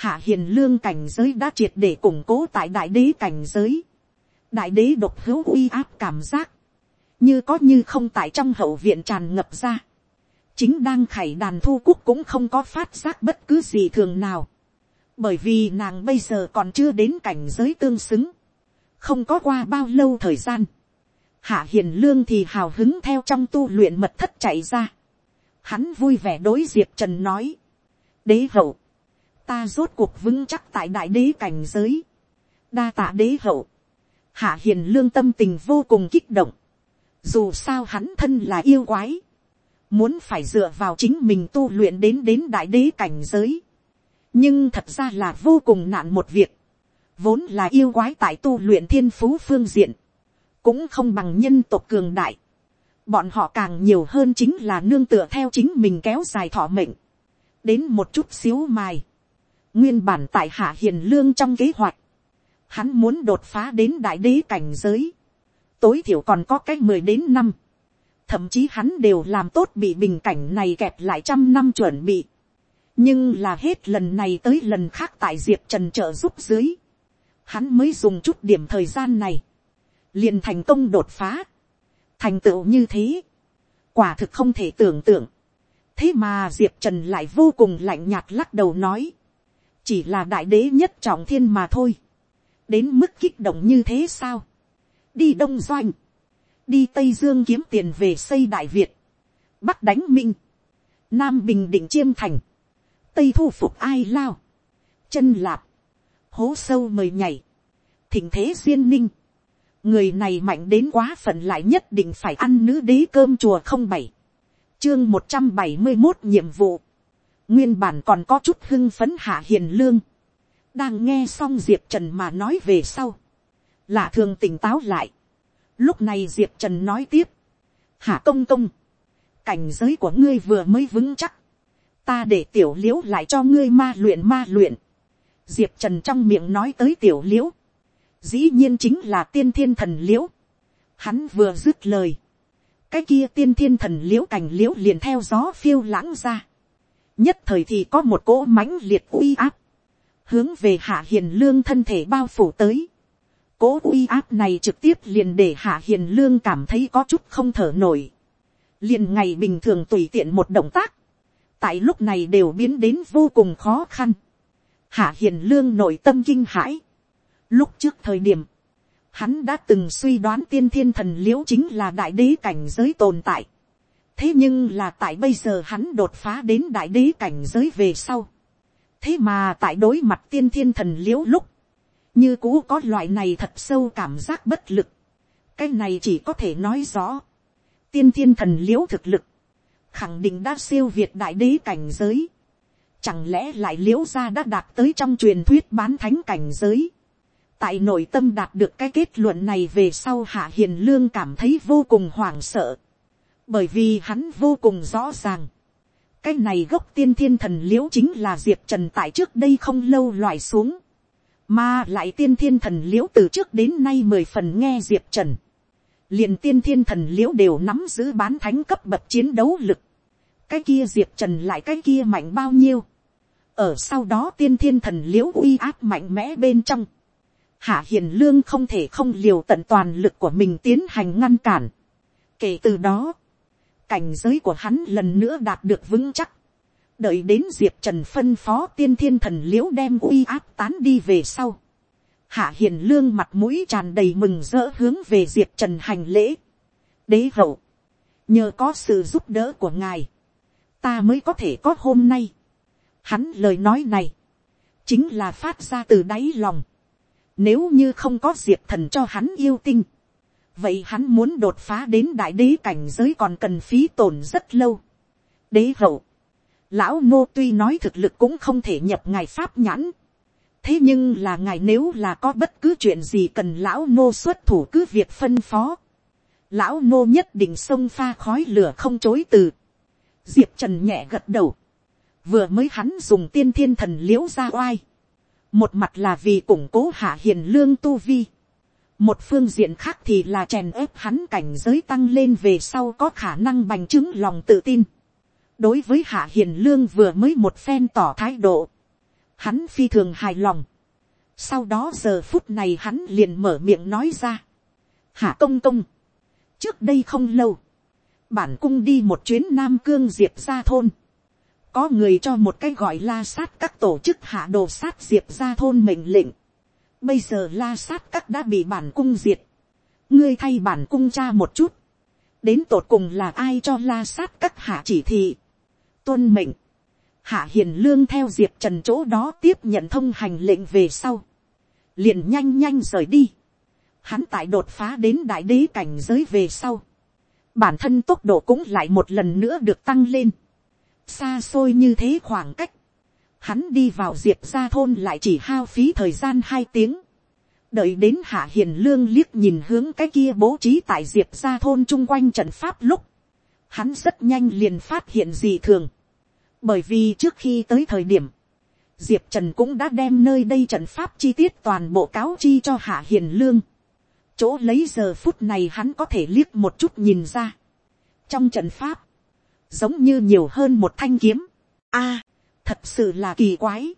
[SPEAKER 1] Hạ Hiền Lương cảnh giới đã triệt để củng cố tại đại đế cảnh giới. Đại đế độc hữu uy áp cảm giác. Như có như không tại trong hậu viện tràn ngập ra. Chính đang khải đàn thu quốc cũng không có phát giác bất cứ gì thường nào, bởi vì nàng bây giờ còn chưa đến cảnh giới tương xứng, không có qua bao lâu thời gian, hạ hiền lương thì hào hứng theo trong tu luyện mật thất chạy ra, hắn vui vẻ đối diệp trần nói, đế hậu, ta rốt cuộc vững chắc tại đại đế cảnh giới, đa tạ đế hậu, hạ hiền lương tâm tình vô cùng kích động, dù sao hắn thân là yêu quái, muốn phải dựa vào chính mình tu luyện đến đến đại đế cảnh giới. nhưng thật ra là vô cùng nạn một việc, vốn là yêu quái tại tu luyện thiên phú phương diện, cũng không bằng nhân tộc cường đại. bọn họ càng nhiều hơn chính là nương tựa theo chính mình kéo dài thọ mệnh, đến một chút xíu mài nguyên bản tại hạ hiền lương trong kế hoạch, hắn muốn đột phá đến đại đế cảnh giới, tối thiểu còn có cái mười đến năm thậm chí hắn đều làm tốt bị bình cảnh này kẹp lại trăm năm chuẩn bị. nhưng là hết lần này tới lần khác tại diệp trần trợ giúp dưới. hắn mới dùng chút điểm thời gian này. liền thành công đột phá. thành tựu như thế. quả thực không thể tưởng tượng. thế mà diệp trần lại vô cùng lạnh nhạt lắc đầu nói chỉ là đại đế nhất trọng thiên mà thôi. đến mức kích động như thế sao. đi đông doanh. Đi tây dương kiếm tiền về xây đại việt, bắc đánh minh, nam bình định chiêm thành, tây thu phục ai lao, chân lạp, hố sâu mời nhảy, thỉnh thế duyên ninh, người này mạnh đến quá phận lại nhất định phải ăn nữ đế cơm chùa không bảy, chương một trăm bảy mươi một nhiệm vụ, nguyên bản còn có chút hưng phấn hạ hiền lương, đang nghe xong diệp trần mà nói về sau, lạ thường tỉnh táo lại, lúc này diệp trần nói tiếp, hạ công công, cảnh giới của ngươi vừa mới vững chắc, ta để tiểu l i ễ u lại cho ngươi ma luyện ma luyện, diệp trần trong miệng nói tới tiểu l i ễ u dĩ nhiên chính là tiên thiên thần l i ễ u hắn vừa dứt lời, cái kia tiên thiên thần l i ễ u cảnh l i ễ u liền theo gió phiêu lãng ra, nhất thời thì có một cỗ mãnh liệt uy áp, hướng về hạ hiền lương thân thể bao phủ tới, cỗ uy áp này trực tiếp liền để hạ hiền lương cảm thấy có chút không thở nổi, liền ngày bình thường tùy tiện một động tác, tại lúc này đều biến đến vô cùng khó khăn. Hạ hiền lương nội tâm kinh hãi. Lúc trước thời điểm, hắn đã từng suy đoán tiên thiên thần Liễu chính là đại đế cảnh giới tồn tại thế nhưng là tại bây giờ hắn đột phá đến đại đế cảnh giới về sau. thế mà tại đối mặt tiên thiên thần l i ễ u lúc, như cũ có loại này thật sâu cảm giác bất lực. cái này chỉ có thể nói rõ. tiên thiên thần l i ễ u thực lực, khẳng định đã siêu việt đại đế cảnh giới, chẳng lẽ lại l i ễ u ra đã đạt tới trong truyền thuyết bán thánh cảnh giới, tại nội tâm đạt được cái kết luận này về sau hạ hiền lương cảm thấy vô cùng hoảng sợ, bởi vì hắn vô cùng rõ ràng, cái này gốc tiên thiên thần l i ễ u chính là diệp trần tại trước đây không lâu loại xuống, mà lại tiên thiên thần l i ễ u từ trước đến nay mười phần nghe diệp trần, liền tiên thiên thần l i ễ u đều nắm giữ bán thánh cấp bậc chiến đấu lực, cái kia diệp trần lại cái kia mạnh bao nhiêu, ở sau đó tiên thiên thần l i ễ u uy áp mạnh mẽ bên trong, hạ hiền lương không thể không liều tận toàn lực của mình tiến hành ngăn cản. kể từ đó, cảnh giới của hắn lần nữa đạt được vững chắc, đợi đến diệp trần phân phó tiên thiên thần l i ễ u đem uy áp tán đi về sau, hạ hiền lương mặt mũi tràn đầy mừng rỡ hướng về diệp trần hành lễ. đế hậu, nhờ có sự giúp đỡ của ngài, ta mới có thể có hôm nay. Hắn lời nói này, chính là phát ra từ đáy lòng. Nếu như không có diệp thần cho hắn yêu tinh, vậy hắn muốn đột phá đến đại đế cảnh giới còn cần phí tổn rất lâu. đế hậu, lão nô tuy nói thực lực cũng không thể nhập ngài pháp nhãn, thế nhưng là ngài nếu là có bất cứ chuyện gì cần lão nô xuất thủ cứ việc phân phó, lão nô nhất định xông pha khói lửa không chối từ. diệp trần nhẹ gật đầu, vừa mới hắn dùng tiên thiên thần l i ễ u ra oai, một mặt là vì củng cố hạ hiền lương tu vi, một phương diện khác thì là chèn ép hắn cảnh giới tăng lên về sau có khả năng bành trướng lòng tự tin. đối với hạ hiền lương vừa mới một phen tỏ thái độ, hắn phi thường hài lòng. sau đó giờ phút này hắn liền mở miệng nói ra. hạ công công. trước đây không lâu, bản cung đi một chuyến nam cương diệp ra thôn. có người cho một cái gọi la sát các tổ chức hạ đồ sát diệp ra thôn mệnh lệnh bây giờ la sát các đã bị bản cung diệt. ngươi thay bản cung cha một chút. đến tột cùng là ai cho la sát các hạ chỉ thị. tuân mệnh Hạ hiền lương theo diệp trần chỗ đó tiếp nhận thông hành lệnh về sau. Liền nhanh nhanh rời đi. Hắn tại đột phá đến đại đế cảnh giới về sau. Bản thân tốc độ cũng lại một lần nữa được tăng lên. Xa xôi như thế khoảng cách. Hắn đi vào diệp ra thôn lại chỉ hao phí thời gian hai tiếng. Đợi đến hạ hiền lương liếc nhìn hướng cái kia bố trí tại diệp ra thôn chung quanh trận pháp lúc. Hắn rất nhanh liền phát hiện gì thường bởi vì trước khi tới thời điểm, diệp trần cũng đã đem nơi đây trận pháp chi tiết toàn bộ cáo chi cho hạ hiền lương. chỗ lấy giờ phút này hắn có thể liếc một chút nhìn ra. trong trận pháp, giống như nhiều hơn một thanh kiếm. a, thật sự là kỳ quái.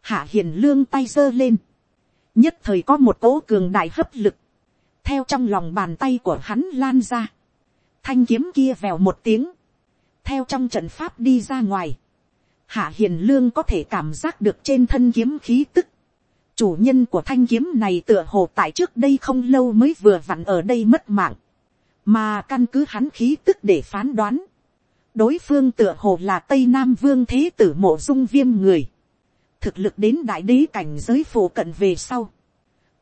[SPEAKER 1] hạ hiền lương tay giơ lên. nhất thời có một cỗ cường đại hấp lực. theo trong lòng bàn tay của hắn lan ra. thanh kiếm kia vèo một tiếng theo trong trận pháp đi ra ngoài, hạ hiền lương có thể cảm giác được trên thân kiếm khí tức. chủ nhân của thanh kiếm này tựa hồ tại trước đây không lâu mới vừa vặn ở đây mất mạng, mà căn cứ hắn khí tức để phán đoán, đối phương tựa hồ là tây nam vương thế tử mộ dung viêm người, thực lực đến đại đế cảnh giới phổ cận về sau,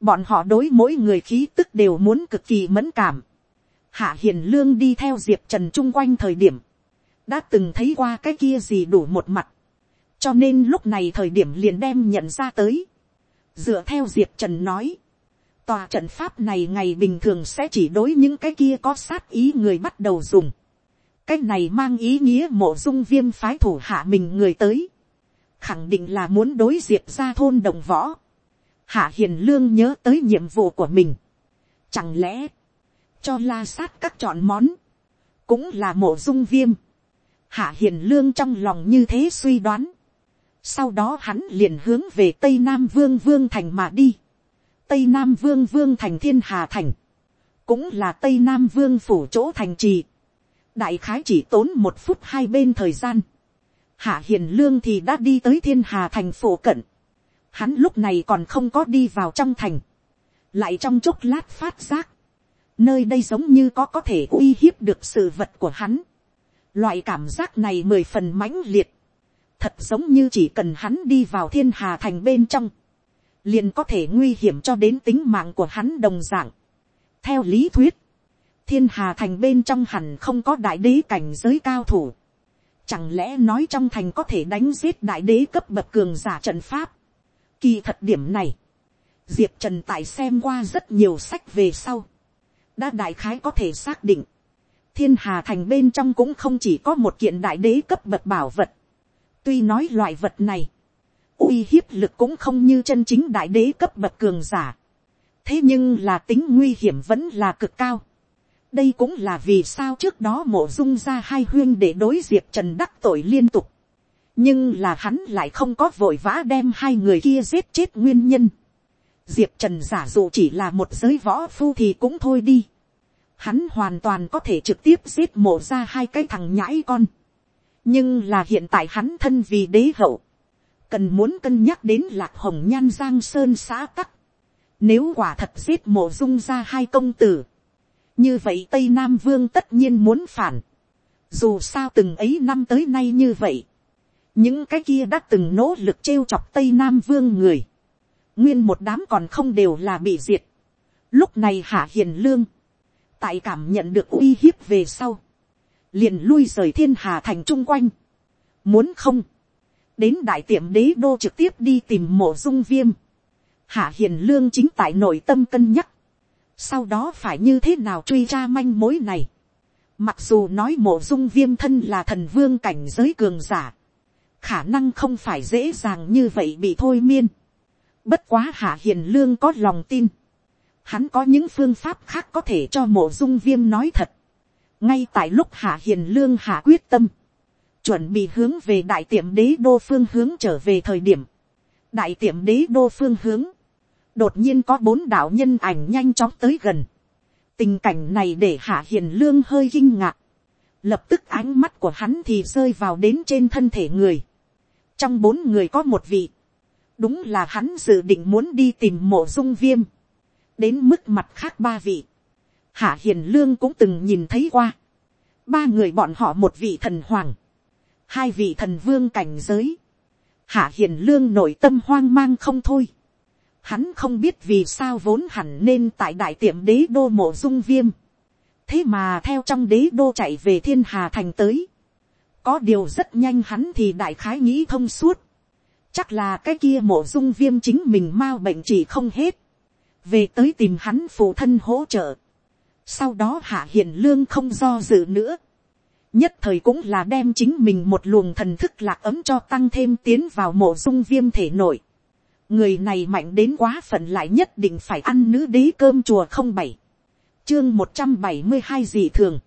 [SPEAKER 1] bọn họ đối mỗi người khí tức đều muốn cực kỳ mẫn cảm. Hạ hiền lương đi theo diệp trần chung quanh thời điểm, đã từng thấy qua cái kia gì đủ một mặt, cho nên lúc này thời điểm liền đem nhận ra tới. dựa theo diệp trần nói, tòa trận pháp này ngày bình thường sẽ chỉ đối những cái kia có sát ý người bắt đầu dùng cái này mang ý nghĩa mộ dung viêm phái thủ hạ mình người tới. khẳng định là muốn đối diệp ra thôn đồng võ. hạ hiền lương nhớ tới nhiệm vụ của mình. chẳng lẽ, cho la sát các chọn món, cũng là mộ dung viêm. hạ hiền lương trong lòng như thế suy đoán. sau đó hắn liền hướng về tây nam vương vương thành mà đi tây nam vương vương thành thiên hà thành, cũng là tây nam vương phủ chỗ thành trì, đại khái chỉ tốn một phút hai bên thời gian, hạ hiền lương thì đã đi tới thiên hà thành phổ cận, hắn lúc này còn không có đi vào trong thành, lại trong chốc lát phát giác, nơi đây giống như có có thể uy hiếp được sự vật của hắn, loại cảm giác này mười phần mãnh liệt, thật giống như chỉ cần hắn đi vào thiên hà thành bên trong, liền có thể nguy hiểm cho đến tính mạng của hắn đồng dạng. theo lý thuyết, thiên hà thành bên trong hẳn không có đại đế cảnh giới cao thủ. chẳng lẽ nói trong thành có thể đánh giết đại đế cấp bậc cường giả trận pháp. kỳ thật điểm này, diệp trần tại xem qua rất nhiều sách về sau. đã đại khái có thể xác định, thiên hà thành bên trong cũng không chỉ có một kiện đại đế cấp bậc bảo vật. tuy nói loại vật này, uy hiếp lực cũng không như chân chính đại đế cấp bậc cường giả. thế nhưng là tính nguy hiểm vẫn là cực cao đây cũng là vì sao trước đó mộ dung ra hai huyên để đối diệp trần đắc tội liên tục. nhưng là hắn lại không có vội vã đem hai người kia giết chết nguyên nhân. diệp trần giả dụ chỉ là một giới võ phu thì cũng thôi đi. hắn hoàn toàn có thể trực tiếp giết mộ ra hai cái thằng nhãi con. nhưng là hiện tại hắn thân vì đế hậu cần muốn cân nhắc đến lạc hồng nhan giang sơn xã tắc. Nếu quả thật giết mộ dung ra hai công tử. Như vậy Tây Nam Vương tất nhiên muốn phản. Dù sao từng ấy năm tới nay như vậy. Những cái kia đã từng nỗ lực trêu chọc Tây Nam Vương người. Nguyên một đám còn không đều là bị diệt. Lúc này Hạ Hiền Lương. Tại cảm nhận được uy hiếp về sau. Liền lui rời thiên hà thành chung quanh. Muốn không đến đại tiệm đế đô trực tiếp đi tìm mộ dung viêm. Hạ hiền lương chính tại nội tâm cân nhắc. Sau đó phải như thế nào truy ra manh mối này. Mặc dù nói mộ dung viêm thân là thần vương cảnh giới cường giả. Khả năng không phải dễ dàng như vậy bị thôi miên. Bất quá hạ hiền lương có lòng tin. Hắn có những phương pháp khác có thể cho mộ dung viêm nói thật. Ngay tại lúc hạ hiền lương hạ quyết tâm chuẩn bị hướng về đại tiệm đế đô phương hướng trở về thời điểm, đại tiệm đế đô phương hướng, đột nhiên có bốn đạo nhân ảnh nhanh chóng tới gần, tình cảnh này để hạ hiền lương hơi kinh ngạc, lập tức ánh mắt của hắn thì rơi vào đến trên thân thể người, trong bốn người có một vị, đúng là hắn dự định muốn đi tìm mộ dung viêm, đến mức mặt khác ba vị, hạ hiền lương cũng từng nhìn thấy qua, ba người bọn họ một vị thần hoàng, hai vị thần vương cảnh giới, hạ hiền lương nội tâm hoang mang không thôi. Hắn không biết vì sao vốn hẳn nên tại đại tiệm đế đô mộ dung viêm. thế mà theo trong đế đô chạy về thiên hà thành tới. có điều rất nhanh hắn thì đại khái nghĩ thông suốt. chắc là cái kia mộ dung viêm chính mình mau bệnh chỉ không hết. về tới tìm hắn phụ thân hỗ trợ. sau đó hạ hiền lương không do dự nữa nhất thời cũng là đem chính mình một luồng thần thức lạc ấm cho tăng thêm tiến vào mộ dung viêm thể nội người này mạnh đến quá phận lại nhất định phải ăn nữ đế cơm chùa không bảy, chương một trăm bảy mươi hai dị thường.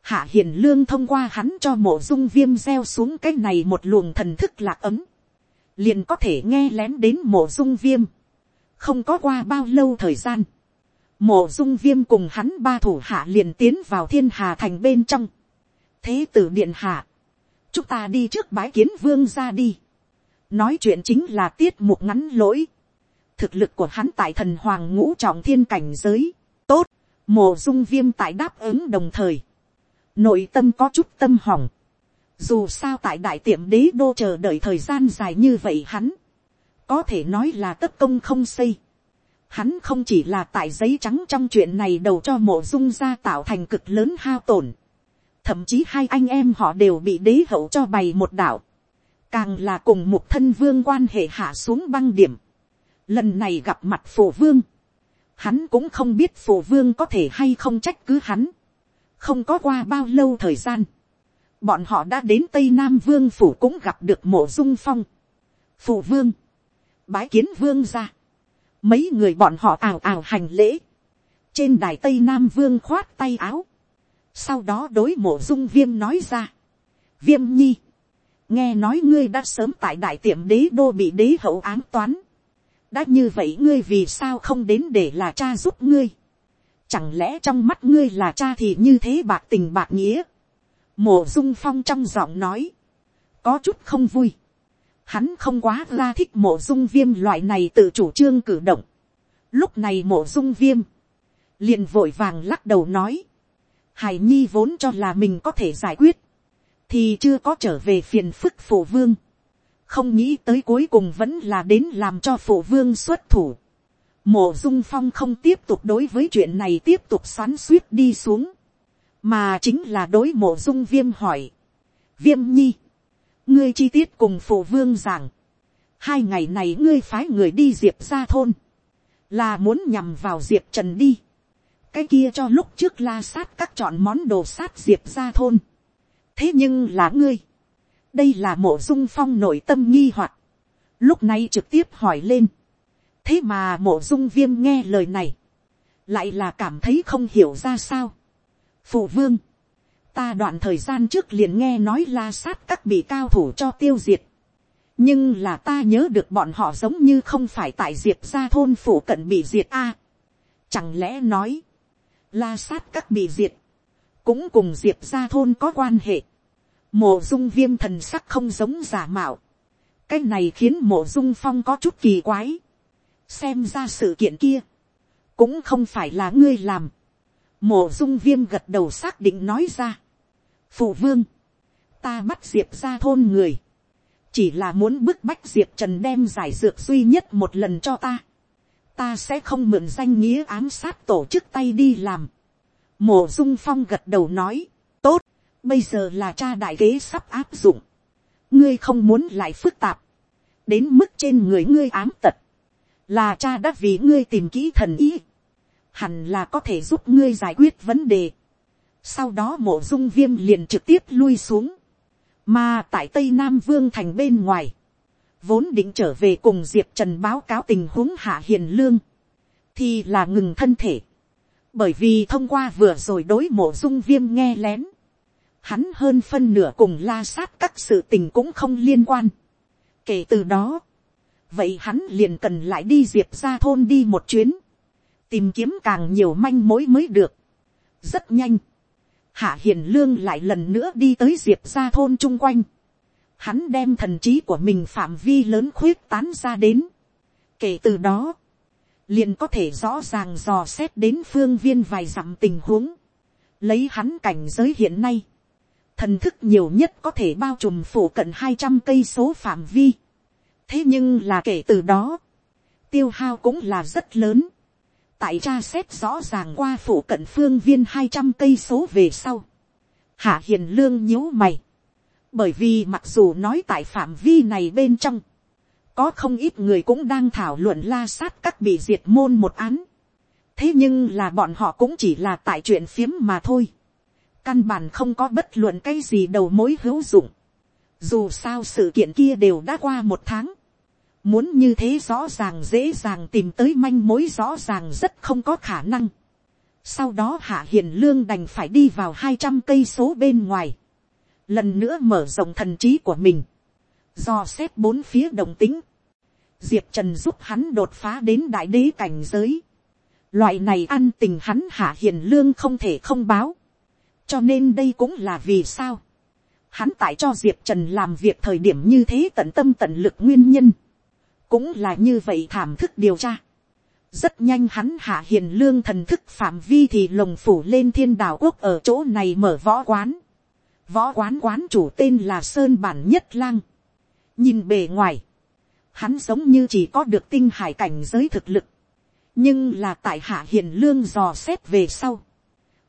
[SPEAKER 1] hạ hiền lương thông qua hắn cho mộ dung viêm gieo xuống cái này một luồng thần thức lạc ấm, liền có thể nghe lén đến mộ dung viêm. không có qua bao lâu thời gian, mộ dung viêm cùng hắn ba thủ hạ liền tiến vào thiên hà thành bên trong thế tử điện hạ, chúng ta đi trước bái kiến vương ra đi nói chuyện chính là tiết mục ngắn lỗi. thực lực của hắn tại thần hoàng ngũ trọng thiên cảnh giới, tốt, mồ dung viêm tại đáp ứng đồng thời. nội tâm có chút tâm hỏng. dù sao tại đại tiệm đế đô chờ đợi thời gian dài như vậy hắn, có thể nói là tất công không xây. Hắn không chỉ là tại giấy trắng trong chuyện này đầu cho mộ dung ra tạo thành cực lớn hao tổn. Thậm chí hai anh em họ đều bị đế hậu cho bày một đạo. Càng là cùng một thân vương quan hệ hạ xuống băng điểm. Lần này gặp mặt phổ vương. Hắn cũng không biết phổ vương có thể hay không trách cứ hắn. Không có qua bao lâu thời gian. Bọn họ đã đến Tây Nam Vương Phủ cũng gặp được mộ dung phong. Phủ Vương. Bái kiến Vương ra mấy người bọn họ ào ào hành lễ, trên đài tây nam vương khoát tay áo, sau đó đối mộ dung viêm nói ra, viêm nhi, nghe nói ngươi đã sớm tại đại tiệm đế đô bị đế hậu án toán, đã như vậy ngươi vì sao không đến để là cha giúp ngươi, chẳng lẽ trong mắt ngươi là cha thì như thế bạc tình bạc nghĩa, mổ dung phong trong giọng nói, có chút không vui, hắn không quá ra thích mổ dung viêm loại này tự chủ trương cử động. Lúc này mổ dung viêm, liền vội vàng lắc đầu nói, hải nhi vốn cho là mình có thể giải quyết, thì chưa có trở về phiền phức phổ vương, không nghĩ tới cuối cùng vẫn là đến làm cho phổ vương xuất thủ. Mộ dung phong không tiếp tục đối với chuyện này tiếp tục xoắn suýt đi xuống, mà chính là đối mộ dung viêm hỏi, viêm nhi, ngươi chi tiết cùng phổ vương rằng hai ngày này ngươi phái người đi diệp ra thôn, là muốn nhằm vào diệp trần đi, cái kia cho lúc trước la sát các chọn món đồ sát diệp ra thôn, thế nhưng là ngươi, đây là mộ dung phong nội tâm nghi hoặc, lúc này trực tiếp hỏi lên, thế mà mộ dung viêm nghe lời này, lại là cảm thấy không hiểu ra sao. phụ vương, ta đoạn thời gian trước liền nghe nói la sát các bị cao thủ cho tiêu diệt. nhưng là ta nhớ được bọn họ giống như không phải tại diệp ra thôn phủ cận bị diệt a. chẳng lẽ nói, la sát các bị diệt, cũng cùng diệp ra thôn có quan hệ. mộ dung viêm thần sắc không giống giả mạo. cái này khiến mộ dung phong có chút kỳ quái. xem ra sự kiện kia, cũng không phải là ngươi làm. mộ dung viêm gật đầu xác định nói ra phụ vương, ta bắt diệp ra thôn người, chỉ là muốn bức bách diệp trần đem giải dược duy nhất một lần cho ta, ta sẽ không mượn danh nghĩa ám sát tổ chức tay đi làm. Mộ dung phong gật đầu nói, tốt, bây giờ là cha đại kế sắp áp dụng, ngươi không muốn lại phức tạp, đến mức trên người ngươi ám tật, là cha đã vì ngươi tìm kỹ thần ý, hẳn là có thể giúp ngươi giải quyết vấn đề. Sau đó mộ dung viêm liền trực tiếp lui xuống. Mà tại Tây Nam Vương thành bên ngoài. Vốn định trở về cùng Diệp Trần báo cáo tình huống hạ hiền lương. Thì là ngừng thân thể. Bởi vì thông qua vừa rồi đối mộ dung viêm nghe lén. Hắn hơn phân nửa cùng la sát các sự tình cũng không liên quan. Kể từ đó. Vậy hắn liền cần lại đi Diệp ra thôn đi một chuyến. Tìm kiếm càng nhiều manh mối mới được. Rất nhanh hạ hiền lương lại lần nữa đi tới diệp ra thôn chung quanh. Hắn đem thần trí của mình phạm vi lớn khuyết tán ra đến. Kể từ đó, liền có thể rõ ràng dò xét đến phương viên vài dặm tình huống. Lấy hắn cảnh giới hiện nay, thần thức nhiều nhất có thể bao trùm phủ cận hai trăm cây số phạm vi. thế nhưng là kể từ đó, tiêu hao cũng là rất lớn tại tra xét rõ ràng qua phủ cận phương viên hai trăm cây số về sau, hạ hiền lương nhíu mày, bởi vì mặc dù nói tại phạm vi này bên trong, có không ít người cũng đang thảo luận la sát các bị diệt môn một án, thế nhưng là bọn họ cũng chỉ là tại chuyện phiếm mà thôi, căn bản không có bất luận cái gì đầu mối hữu dụng, dù sao sự kiện kia đều đã qua một tháng, Muốn như thế rõ ràng dễ dàng tìm tới manh mối rõ ràng rất không có khả năng. Sau đó Hạ Hiền Lương đành phải đi vào hai trăm cây số bên ngoài. Lần nữa mở rộng thần trí của mình. Do xét bốn phía đồng tính. Diệp Trần giúp hắn đột phá đến đại đế cảnh giới. Loại này ăn tình hắn Hạ Hiền Lương không thể không báo. Cho nên đây cũng là vì sao. Hắn tại cho Diệp Trần làm việc thời điểm như thế tận tâm tận lực nguyên nhân cũng là như vậy thảm thức điều tra. rất nhanh hắn hạ hiền lương thần thức phạm vi thì lồng phủ lên thiên đảo quốc ở chỗ này mở võ quán. võ quán quán chủ tên là sơn bản nhất lang nhìn bề ngoài, hắn giống như chỉ có được tinh hải cảnh giới thực lực. nhưng là tại hạ hiền lương dò xét về sau,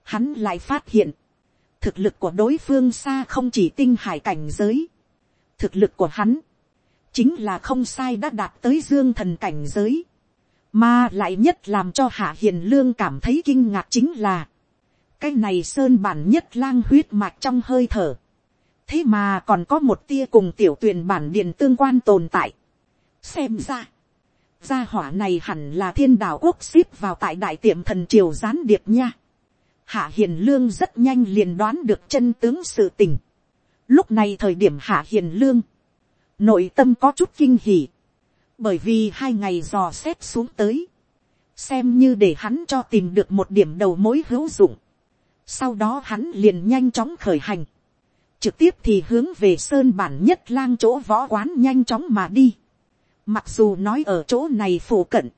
[SPEAKER 1] hắn lại phát hiện, thực lực của đối phương xa không chỉ tinh hải cảnh giới, thực lực của hắn, chính là không sai đã đạt tới dương thần cảnh giới, mà lại nhất làm cho hạ hiền lương cảm thấy kinh ngạc chính là, cái này sơn bản nhất lang huyết mạch trong hơi thở, thế mà còn có một tia cùng tiểu tuyển bản điện tương quan tồn tại. xem ra, gia hỏa này hẳn là thiên đạo quốc ship vào tại đại tiệm thần triều gián điệp nha. hạ hiền lương rất nhanh liền đoán được chân tướng sự tình. lúc này thời điểm hạ hiền lương, nội tâm có chút kinh hỉ, bởi vì hai ngày dò xét xuống tới, xem như để hắn cho tìm được một điểm đầu mối hữu dụng. sau đó hắn liền nhanh chóng khởi hành, trực tiếp thì hướng về sơn bản nhất lang chỗ võ quán nhanh chóng mà đi. Mặc dù nói ở chỗ này phổ cận,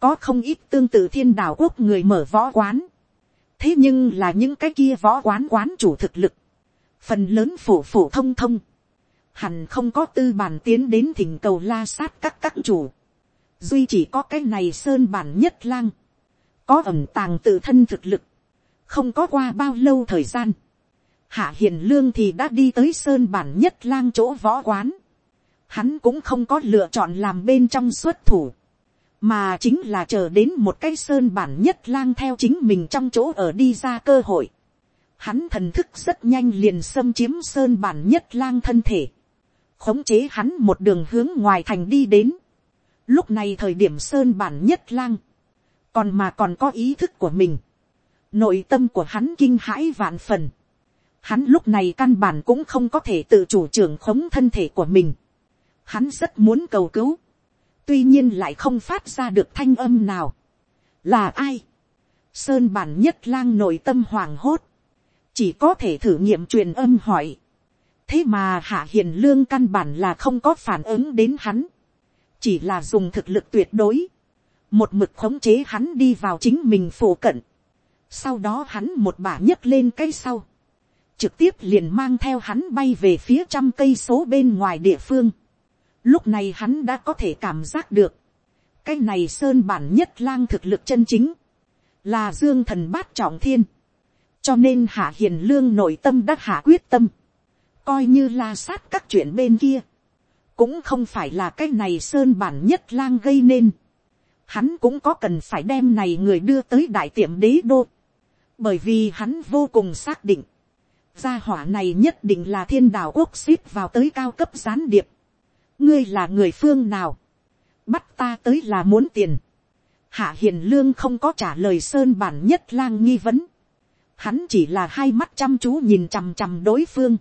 [SPEAKER 1] có không ít tương tự thiên đạo quốc người mở võ quán. thế nhưng là những cái kia võ quán quán chủ thực lực, phần lớn phổ phổ thông thông, hẳn không có tư bản tiến đến thỉnh cầu la sát các các chủ. duy chỉ có cái này sơn bản nhất lang, có ẩm tàng tự thân thực lực, không có qua bao lâu thời gian Hạ Hiền Lương thì đã đi tới sơn bản nhất lang chỗ võ quán. Hắn cũng không có lựa chọn làm bên trong xuất thủ. Mà chính là chờ đến một cái sơn bản nhất lang theo chính mình trong chỗ ở đi ra cơ hội. Hắn thần thức rất nhanh liền xâm chiếm sơn bản nhất lang thân thể. Khống chế hắn một đường hướng ngoài thành đi đến. Lúc này thời điểm sơn bản nhất lang. Còn mà còn có ý thức của mình. Nội tâm của hắn kinh hãi vạn phần Hắn lúc này căn bản cũng không có thể tự chủ trưởng khống thân thể của mình. Hắn rất muốn cầu cứu. Tuy nhiên lại không phát ra được thanh âm nào. Là ai? Sơn bản nhất lang nội tâm hoàng hốt. Chỉ có thể thử nghiệm truyền âm hỏi. Thế mà hạ hiền lương căn bản là không có phản ứng đến hắn. Chỉ là dùng thực lực tuyệt đối. Một mực khống chế hắn đi vào chính mình phổ cận. Sau đó hắn một bả nhấc lên cây sau trực tiếp liền mang theo hắn bay về phía trăm cây số bên ngoài địa phương. Lúc này hắn đã có thể cảm giác được, cái này sơn bản nhất lang thực lực chân chính, là dương thần bát trọng thiên. cho nên hạ hiền lương nội tâm đã hạ quyết tâm, coi như la sát các chuyện bên kia, cũng không phải là cái này sơn bản nhất lang gây nên. Hắn cũng có cần phải đem này người đưa tới đại tiệm đế đô, bởi vì hắn vô cùng xác định, gia hỏa này nhất định là thiên đạo quốc ship vào tới cao cấp gián điệp. ngươi là người phương nào, bắt ta tới là muốn tiền. hạ hiền lương không có trả lời sơn bản nhất lang nghi vấn. hắn chỉ là hai mắt chăm chú nhìn chằm chằm đối phương,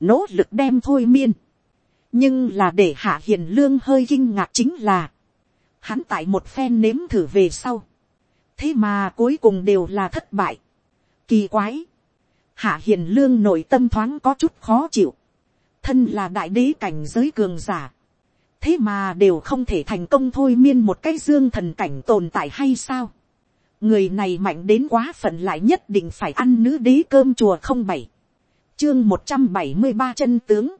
[SPEAKER 1] nỗ lực đem thôi miên. nhưng là để hạ hiền lương hơi kinh ngạc chính là, hắn tại một phen nếm thử về sau. thế mà cuối cùng đều là thất bại. kỳ quái Hạ hiền lương nội tâm thoáng có chút khó chịu. Thân là đại đế cảnh giới cường giả. Thế mà đều không thể thành công thôi miên một cái dương thần cảnh tồn tại hay sao. Người này mạnh đến quá phận lại nhất định phải ăn nữ đế cơm chùa không bảy. Chương một trăm bảy mươi ba chân tướng.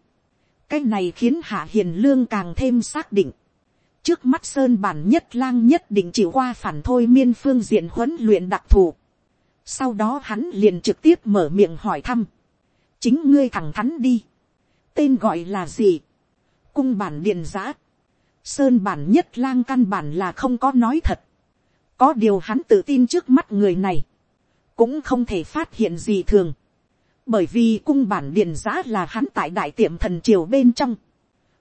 [SPEAKER 1] Cái này khiến hạ hiền lương càng thêm xác định trước mắt sơn bản nhất lang nhất định chịu qua phản thôi miên phương diện huấn luyện đặc thù. Sau đó hắn liền trực tiếp mở miệng hỏi thăm. Chính ngươi thẳng thắn đi. Tên gọi là gì? Cung bản điện giã. Sơn bản nhất lang căn bản là không có nói thật. Có điều hắn tự tin trước mắt người này. Cũng không thể phát hiện gì thường. Bởi vì cung bản điện giã là hắn tại đại tiệm thần triều bên trong.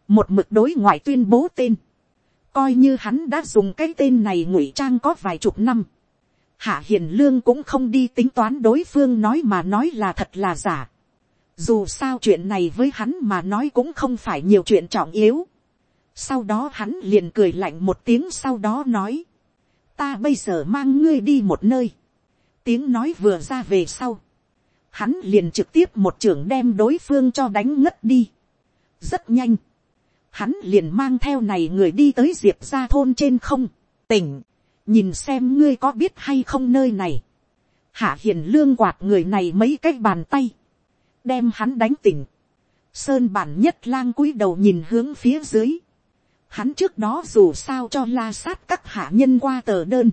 [SPEAKER 1] Một mực đối ngoại tuyên bố tên. Coi như hắn đã dùng cái tên này ngụy trang có vài chục năm Hạ Hiền Lương cũng không đi tính toán đối phương nói mà nói là thật là giả. Dù sao chuyện này với hắn mà nói cũng không phải nhiều chuyện trọng yếu. Sau đó hắn liền cười lạnh một tiếng sau đó nói. Ta bây giờ mang ngươi đi một nơi. Tiếng nói vừa ra về sau. Hắn liền trực tiếp một trưởng đem đối phương cho đánh ngất đi. Rất nhanh. Hắn liền mang theo này người đi tới diệp ra thôn trên không. Tỉnh nhìn xem ngươi có biết hay không nơi này. hạ hiền lương quạt người này mấy cái bàn tay, đem hắn đánh tỉnh. sơn bản nhất lang cúi đầu nhìn hướng phía dưới. Hắn trước đó dù sao cho la sát các hạ nhân qua tờ đơn.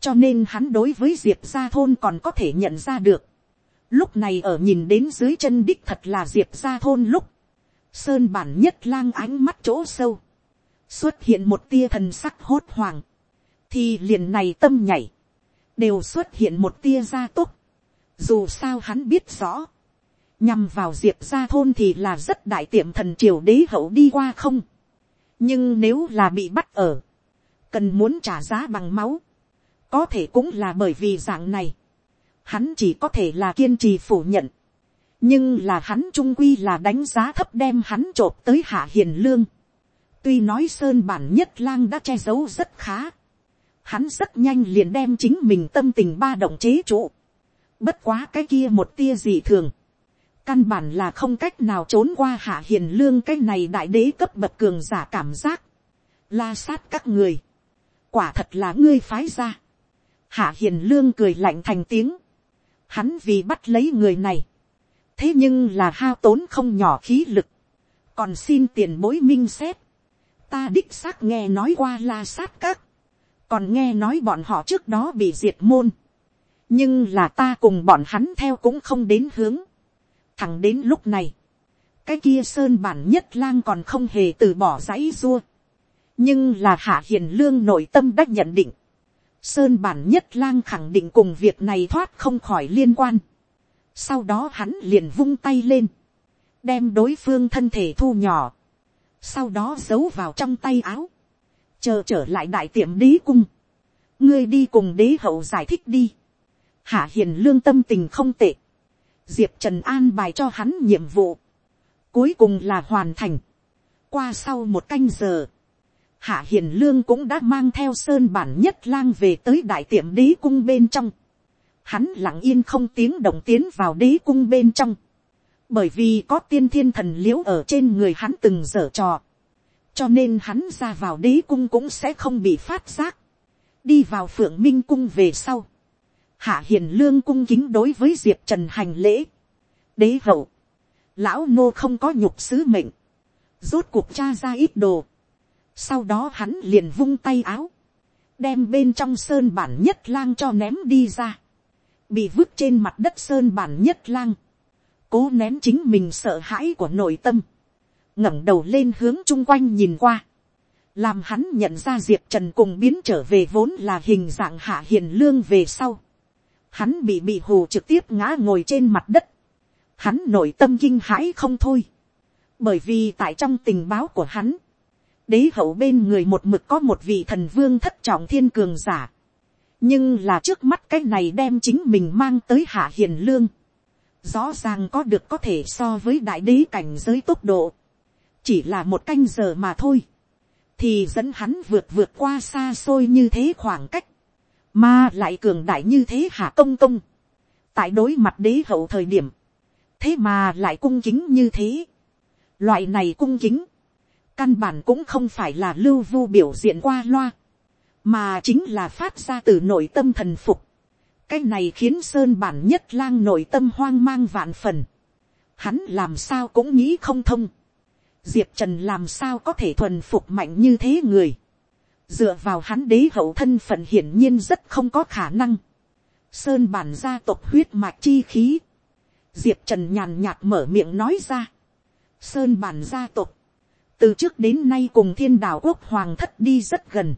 [SPEAKER 1] Cho nên hắn đối với Diệp gia thôn còn có thể nhận ra được. Lúc này ở nhìn đến dưới chân đích thật là Diệp gia thôn lúc. Sơn bản nhất lang ánh mắt chỗ sâu. Xuất hiện một tia thần sắc hốt hoảng. Thì liền này tâm nhảy. Đều xuất hiện một tia gia túc. Dù sao hắn biết rõ. Nhằm vào Diệp gia thôn thì là rất đại tiệm thần triều đế hậu đi qua không nhưng nếu là bị bắt ở, cần muốn trả giá bằng máu, có thể cũng là bởi vì dạng này, hắn chỉ có thể là kiên trì phủ nhận, nhưng là hắn trung quy là đánh giá thấp đem hắn t r ộ p tới hạ hiền lương, tuy nói sơn bản nhất lang đã che giấu rất khá, hắn rất nhanh liền đem chính mình tâm tình ba động chế trụ, bất quá cái kia một tia gì thường, căn bản là không cách nào trốn qua hạ hiền lương cái này đại đế cấp bậc cường giả cảm giác, la sát các người, quả thật là ngươi phái ra, hạ hiền lương cười lạnh thành tiếng, hắn vì bắt lấy người này, thế nhưng là hao tốn không nhỏ khí lực, còn xin tiền bối minh xét, ta đích xác nghe nói qua la sát các, còn nghe nói bọn họ trước đó bị diệt môn, nhưng là ta cùng bọn hắn theo cũng không đến hướng, Thẳng đến lúc này, cái kia sơn bản nhất lang còn không hề từ bỏ dãy dua. nhưng là hạ hiền lương nội tâm đã nhận định. sơn bản nhất lang khẳng định cùng việc này thoát không khỏi liên quan. sau đó hắn liền vung tay lên, đem đối phương thân thể thu nhỏ, sau đó giấu vào trong tay áo, chờ trở lại đại tiệm đế cung. ngươi đi cùng đế hậu giải thích đi. hạ hiền lương tâm tình không tệ diệp trần an bài cho hắn nhiệm vụ, cuối cùng là hoàn thành. qua sau một canh giờ, hạ hiền lương cũng đã mang theo sơn bản nhất lang về tới đại tiệm đế cung bên trong. hắn lặng yên không tiếng động tiến vào đế cung bên trong, bởi vì có tiên thiên thần l i ễ u ở trên người hắn từng dở trò, cho nên hắn ra vào đế cung cũng sẽ không bị phát giác, đi vào phượng minh cung về sau, hạ hiền lương cung kính đối với diệp trần hành lễ. đế hậu, lão nô không có nhục sứ mệnh, rốt cuộc cha ra ít đồ. sau đó hắn liền vung tay áo, đem bên trong sơn bản nhất lang cho ném đi ra, bị vứt trên mặt đất sơn bản nhất lang, cố ném chính mình sợ hãi của nội tâm, ngẩng đầu lên hướng chung quanh nhìn qua, làm hắn nhận ra diệp trần cùng biến trở về vốn là hình dạng hạ hiền lương về sau, hắn bị bị hù trực tiếp ngã ngồi trên mặt đất, hắn nội tâm kinh hãi không thôi, bởi vì tại trong tình báo của hắn, đế hậu bên người một mực có một vị thần vương thất trọng thiên cường giả, nhưng là trước mắt cái này đem chính mình mang tới hạ hiền lương, rõ ràng có được có thể so với đại đế cảnh giới tốc độ, chỉ là một canh giờ mà thôi, thì dẫn hắn vượt vượt qua xa xôi như thế khoảng cách, mà lại cường đại như thế hạ công công. Tại đối mặt đế hậu thời điểm. Thế mà lại cung kính như thế. Loại này cung kính. Căn bản cũng không phải là lưu vu biểu diện qua loa. Mà chính là phát ra từ nội tâm thần phục. Cái này khiến Sơn bản nhất lang nội tâm hoang mang vạn phần. Hắn làm sao cũng nghĩ không thông. Diệp Trần làm sao có thể thuần phục mạnh như thế người dựa vào hắn đế hậu thân phận hiển nhiên rất không có khả năng. Sơn bản gia tộc huyết mạch chi khí. Diệp Trần nhàn nhạt mở miệng nói ra. Sơn bản gia tộc. Từ trước đến nay cùng thiên đạo quốc hoàng thất đi rất gần.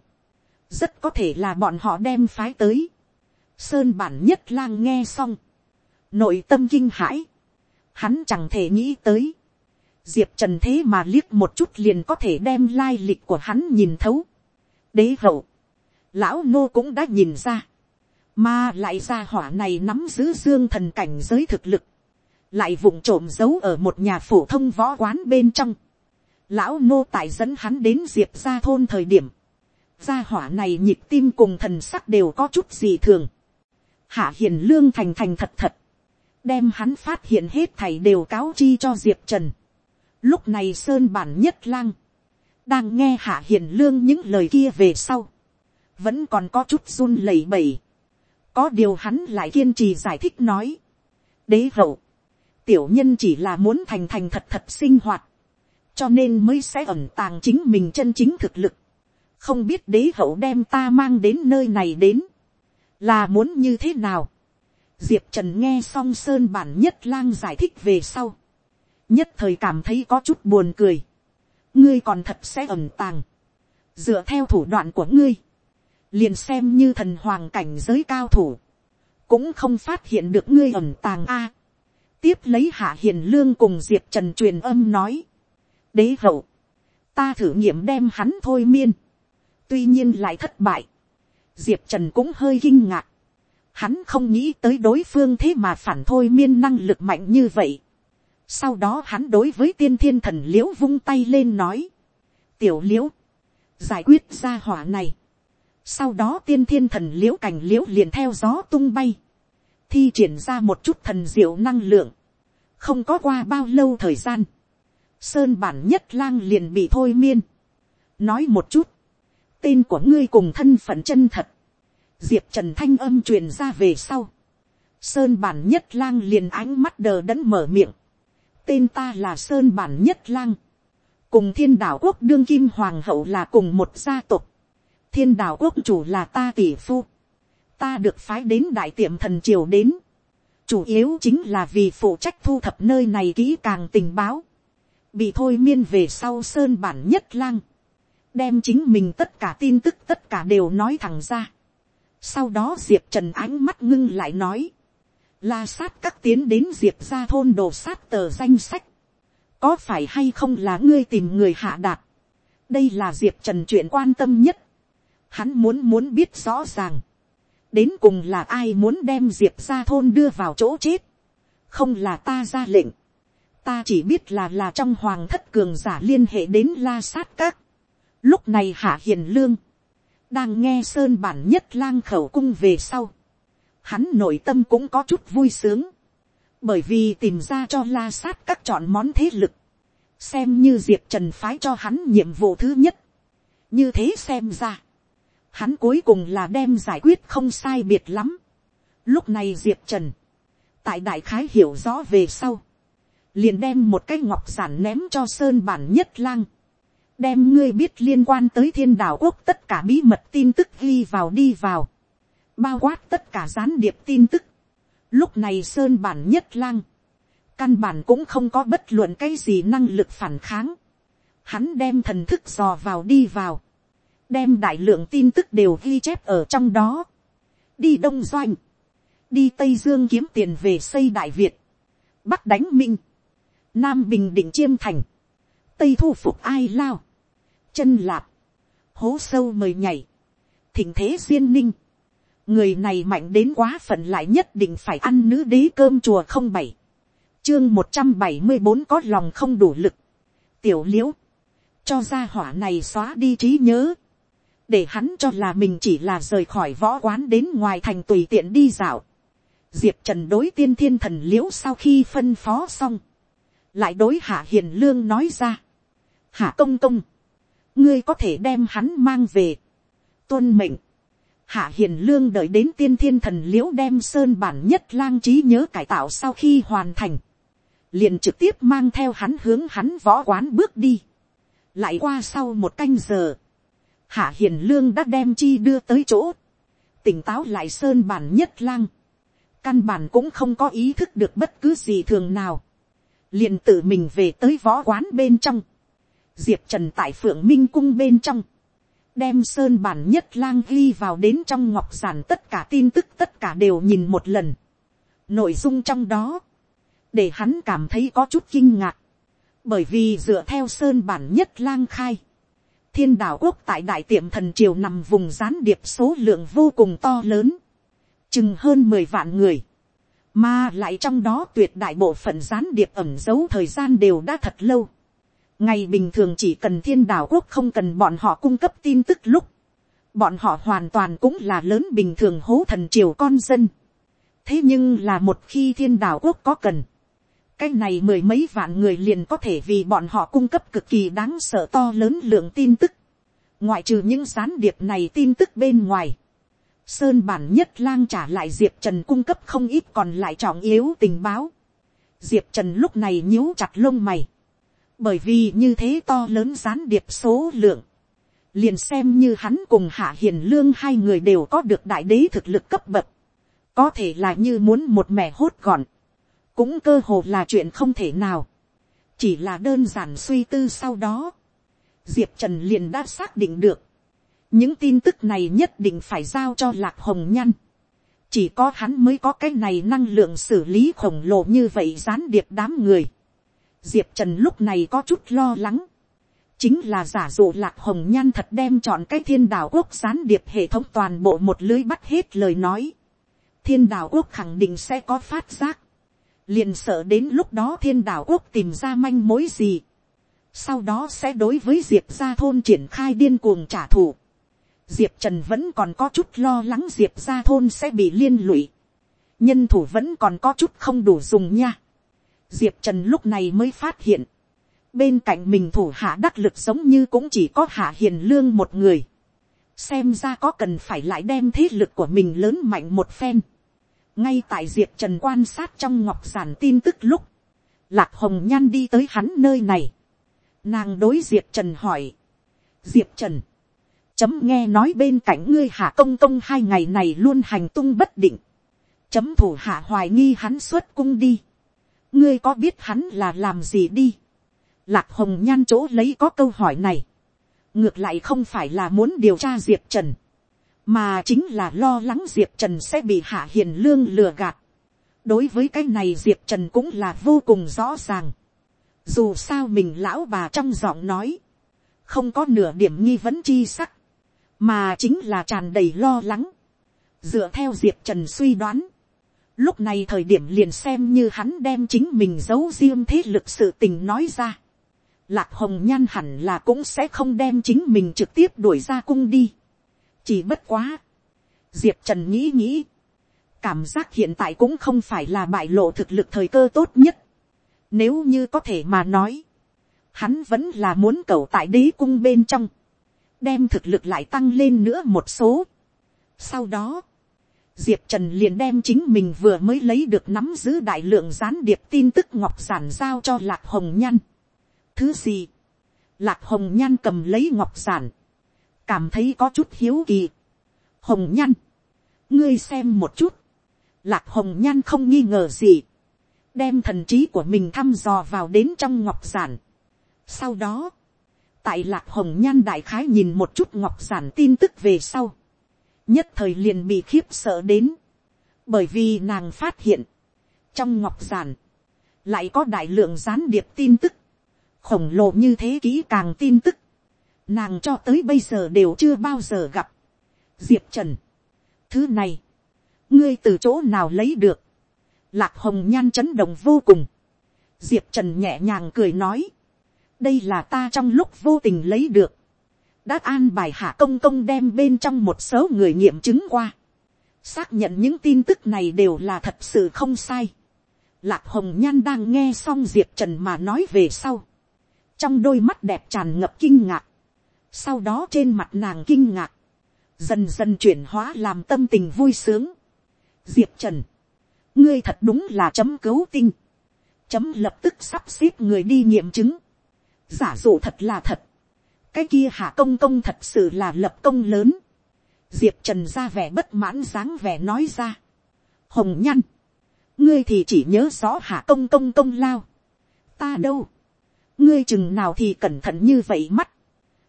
[SPEAKER 1] Rất có thể là bọn họ đem phái tới. Sơn bản nhất lang nghe xong. Nội tâm kinh hãi. Hắn chẳng thể nghĩ tới. Diệp Trần thế mà liếc một chút liền có thể đem lai lịch của hắn nhìn thấu đế hậu, lão nô cũng đã nhìn ra, mà lại ra hỏa này nắm giữ dương thần cảnh giới thực lực, lại vụng trộm giấu ở một nhà phổ thông võ quán bên trong. Lão nô tại dẫn hắn đến diệp ra thôn thời điểm, gia hỏa này nhịp tim cùng thần sắc đều có chút gì thường. Hạ hiền lương thành thành thật thật, đem hắn phát hiện hết thảy đều cáo chi cho diệp trần. Lúc này sơn bản nhất lang, đang nghe hạ hiền lương những lời kia về sau, vẫn còn có chút run lẩy bẩy. có điều hắn lại kiên trì giải thích nói. đế hậu, tiểu nhân chỉ là muốn thành thành thật thật sinh hoạt, cho nên mới sẽ ẩn tàng chính mình chân chính thực lực, không biết đế hậu đem ta mang đến nơi này đến, là muốn như thế nào. Diệp trần nghe xong sơn bản nhất lang giải thích về sau, nhất thời cảm thấy có chút buồn cười, ngươi còn thật sẽ ẩn tàng, dựa theo thủ đoạn của ngươi, liền xem như thần hoàng cảnh giới cao thủ, cũng không phát hiện được ngươi ẩn tàng a. tiếp lấy hạ hiền lương cùng diệp trần truyền âm nói, đế hậu, ta thử nghiệm đem hắn thôi miên, tuy nhiên lại thất bại, diệp trần cũng hơi kinh ngạc, hắn không nghĩ tới đối phương thế mà phản thôi miên năng lực mạnh như vậy sau đó hắn đối với tiên thiên thần l i ễ u vung tay lên nói, tiểu l i ễ u giải quyết ra hỏa này. sau đó tiên thiên thần l i ễ u cảnh l i ễ u liền theo gió tung bay, thi triển ra một chút thần diệu năng lượng, không có qua bao lâu thời gian, sơn bản nhất lang liền bị thôi miên. nói một chút, tên của ngươi cùng thân phận chân thật, diệp trần thanh âm truyền ra về sau, sơn bản nhất lang liền ánh mắt đờ đẫn mở miệng, tên ta là sơn bản nhất lang, cùng thiên đạo quốc đương kim hoàng hậu là cùng một gia tộc, thiên đạo quốc chủ là ta tỷ phu, ta được phái đến đại tiệm thần triều đến, chủ yếu chính là vì phụ trách thu thập nơi này kỹ càng tình báo, bị thôi miên về sau sơn bản nhất lang, đem chính mình tất cả tin tức tất cả đều nói thẳng ra, sau đó diệp trần ánh mắt ngưng lại nói. La sát các tiến đến diệp ra thôn đồ sát tờ danh sách. Có phải hay không là ngươi tìm người hạ đạt. Đây là diệp trần chuyện quan tâm nhất. Hắn muốn muốn biết rõ ràng. Đến cùng là ai muốn đem diệp ra thôn đưa vào chỗ chết. Không là ta ra lệnh. Ta chỉ biết là là trong hoàng thất cường giả liên hệ đến la sát các. Lúc này hạ hiền lương đang nghe sơn bản nhất lang khẩu cung về sau, hắn nội tâm cũng có chút vui sướng, bởi vì tìm ra cho la sát các chọn món thế lực, xem như diệp trần phái cho hắn nhiệm vụ thứ nhất. như thế xem ra, hắn cuối cùng là đem giải quyết không sai biệt lắm. lúc này diệp trần, tại đại khái hiểu rõ về sau, liền đem một cái ngọc giản ném cho sơn bản nhất lang, đem ngươi biết liên quan tới thiên đạo quốc tất cả bí mật tin tức ghi vào đi vào, bao quát tất cả gián điệp tin tức. Lúc này sơn bản nhất lang, căn bản cũng không có bất luận cái gì năng lực phản kháng. Hắn đem thần thức dò vào đi vào, đem đại lượng tin tức đều ghi chép ở trong đó. đi đông doanh, đi tây dương kiếm tiền về xây đại việt, bắc đánh minh, nam bình định chiêm thành, tây thu phục ai lao, chân lạp, hố sâu mời nhảy, thỉnh thế duyên ninh, người này mạnh đến quá phận lại nhất định phải ăn nữ đế cơm chùa không bảy, chương một trăm bảy mươi bốn có lòng không đủ lực, tiểu l i ễ u cho ra hỏa này xóa đi trí nhớ, để hắn cho là mình chỉ là rời khỏi võ quán đến ngoài thành tùy tiện đi dạo, diệp trần đối tiên thiên thần l i ễ u sau khi phân phó xong, lại đối hạ hiền lương nói ra, hạ công công, ngươi có thể đem hắn mang về. tuân mệnh, hạ hiền lương đợi đến tiên thiên thần liễu đem sơn bản nhất lang trí nhớ cải tạo sau khi hoàn thành, liền trực tiếp mang theo hắn hướng hắn võ quán bước đi. lại qua sau một canh giờ, hạ hiền lương đã đem chi đưa tới chỗ, tỉnh táo lại sơn bản nhất lang, căn bản cũng không có ý thức được bất cứ gì thường nào, liền tự mình về tới võ quán bên trong, diệp trần tại phượng minh cung bên trong, đem sơn bản nhất lang ghi vào đến trong ngọc giản tất cả tin tức tất cả đều nhìn một lần. nội dung trong đó, để hắn cảm thấy có chút kinh ngạc, bởi vì dựa theo sơn bản nhất lang khai, thiên đạo quốc tại đại tiệm thần triều nằm vùng gián điệp số lượng vô cùng to lớn, chừng hơn mười vạn người, mà lại trong đó tuyệt đại bộ phận gián điệp ẩm dấu thời gian đều đã thật lâu, ngày bình thường chỉ cần thiên đạo quốc không cần bọn họ cung cấp tin tức lúc, bọn họ hoàn toàn cũng là lớn bình thường hố thần triều con dân. thế nhưng là một khi thiên đạo quốc có cần, cái này mười mấy vạn người liền có thể vì bọn họ cung cấp cực kỳ đáng sợ to lớn lượng tin tức. ngoại trừ những gián điệp này tin tức bên ngoài, sơn bản nhất lang trả lại diệp trần cung cấp không ít còn lại trọng yếu tình báo. diệp trần lúc này nhíu chặt lông mày bởi vì như thế to lớn gián điệp số lượng, liền xem như hắn cùng hạ hiền lương hai người đều có được đại đế thực lực cấp bậc, có thể là như muốn một mẻ hốt gọn, cũng cơ hồ là chuyện không thể nào, chỉ là đơn giản suy tư sau đó, diệp trần liền đã xác định được, những tin tức này nhất định phải giao cho lạc hồng nhăn, chỉ có hắn mới có cái này năng lượng xử lý khổng lồ như vậy gián điệp đám người diệp trần lúc này có chút lo lắng, chính là giả dụ lạc hồng nhan thật đem chọn cái thiên đảo quốc gián điệp hệ thống toàn bộ một lưới bắt hết lời nói. thiên đảo quốc khẳng định sẽ có phát giác, liền sợ đến lúc đó thiên đảo quốc tìm ra manh mối gì. sau đó sẽ đối với diệp gia thôn triển khai điên cuồng trả thù diệp trần vẫn còn có chút lo lắng diệp ra thôn sẽ bị liên lụy, nhân thủ vẫn còn có chút không đủ dùng nha diệp trần lúc này mới phát hiện, bên cạnh mình thủ hạ đắc lực giống như cũng chỉ có hạ hiền lương một người, xem ra có cần phải lại đem thế lực của mình lớn mạnh một phen. ngay tại diệp trần quan sát trong ngọc giản tin tức lúc, lạc hồng nhan đi tới hắn nơi này, nàng đối diệp trần hỏi, diệp trần, chấm nghe nói bên cạnh ngươi hạ công công hai ngày này luôn hành tung bất định. chấm thủ hạ hoài nghi hắn xuất cung đi ngươi có biết hắn là làm gì đi. lạc hồng nhan chỗ lấy có câu hỏi này. ngược lại không phải là muốn điều tra diệp trần. mà chính là lo lắng diệp trần sẽ bị hạ hiền lương lừa gạt. đối với cái này diệp trần cũng là vô cùng rõ ràng. dù sao mình lão bà trong giọng nói không có nửa điểm nghi vấn chi sắc mà chính là tràn đầy lo lắng. dựa theo diệp trần suy đoán, lúc này thời điểm liền xem như hắn đem chính mình giấu riêng thế lực sự tình nói ra. lạc hồng nhan hẳn là cũng sẽ không đem chính mình trực tiếp đuổi ra cung đi. chỉ bất quá. diệp trần nghĩ nghĩ. cảm giác hiện tại cũng không phải là bại lộ thực lực thời cơ tốt nhất. nếu như có thể mà nói, hắn vẫn là muốn cầu tại đế cung bên trong đem thực lực lại tăng lên nữa một số. Sau đó, diệp trần liền đem chính mình vừa mới lấy được nắm giữ đại lượng gián điệp tin tức ngọc giản giao cho lạc hồng nhan. Thứ gì, lạc hồng nhan cầm lấy ngọc giản, cảm thấy có chút hiếu kỳ. hồng nhan, ngươi xem một chút, lạc hồng nhan không nghi ngờ gì, đem thần trí của mình thăm dò vào đến trong ngọc giản. Sau đó, tại lạc hồng nhan đại khái nhìn một chút ngọc giản tin tức về sau, nhất thời liền bị khiếp sợ đến, bởi vì nàng phát hiện, trong ngọc giản, lại có đại lượng gián điệp tin tức, khổng lồ như thế kỹ càng tin tức, nàng cho tới bây giờ đều chưa bao giờ gặp. diệp trần, thứ này, ngươi từ chỗ nào lấy được, lạc hồng nhan chấn động vô cùng, diệp trần nhẹ nhàng cười nói, đây là ta trong lúc vô tình lấy được đã an bài hạ công công đem bên trong một số người nghiệm chứng qua. xác nhận những tin tức này đều là thật sự không sai. lạc hồng nhan đang nghe xong diệp trần mà nói về sau. trong đôi mắt đẹp tràn ngập kinh ngạc. sau đó trên mặt nàng kinh ngạc. dần dần chuyển hóa làm tâm tình vui sướng. diệp trần, ngươi thật đúng là chấm cứu tinh chấm lập tức sắp xếp người đi nghiệm chứng giả dụ thật là thật, cái kia hạ công công thật sự là lập công lớn, diệp trần ra vẻ bất mãn dáng vẻ nói ra, hồng nhăn, ngươi thì chỉ nhớ rõ hạ công công công lao, ta đâu, ngươi chừng nào thì cẩn thận như vậy mắt,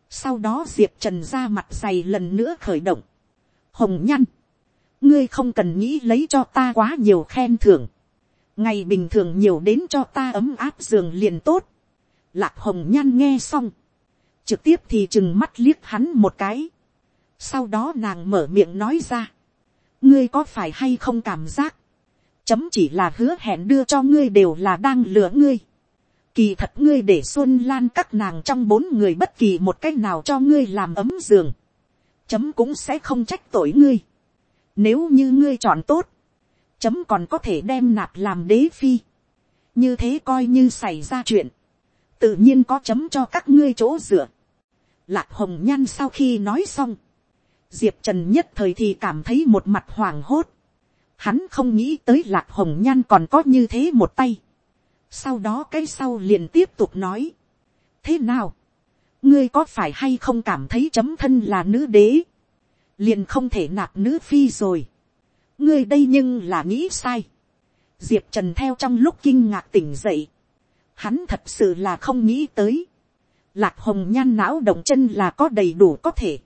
[SPEAKER 1] sau đó diệp trần ra mặt dày lần nữa khởi động, hồng nhăn, ngươi không cần nghĩ lấy cho ta quá nhiều khen thưởng, ngày bình thường nhiều đến cho ta ấm áp giường liền tốt, Lạc hồng nhan nghe xong. Trực tiếp thì chừng mắt liếc hắn một cái. Sau đó nàng mở miệng nói ra. Ngươi có phải hay không cảm giác. Chấm chỉ là hứa hẹn đưa cho ngươi đều là đang lừa ngươi. Kỳ thật ngươi để xuân lan các nàng trong bốn người bất kỳ một cách nào cho ngươi làm ấm giường. Chấm cũng sẽ không trách tội ngươi. Nếu như ngươi chọn tốt. Chấm còn có thể đem nạp làm đế phi. Như thế coi như xảy ra chuyện tự nhiên có chấm cho các ngươi chỗ dựa. Lạc hồng nhan sau khi nói xong, diệp trần nhất thời thì cảm thấy một mặt hoàng hốt. Hắn không nghĩ tới lạc hồng nhan còn có như thế một tay. Sau đó cái sau liền tiếp tục nói. thế nào, ngươi có phải hay không cảm thấy chấm thân là nữ đế, liền không thể nạp nữ phi rồi, ngươi đây nhưng là nghĩ sai, diệp trần theo trong lúc kinh ngạc tỉnh dậy, hắn thật sự là không nghĩ tới, lạc hồng nhan não động chân là có đầy đủ có thể,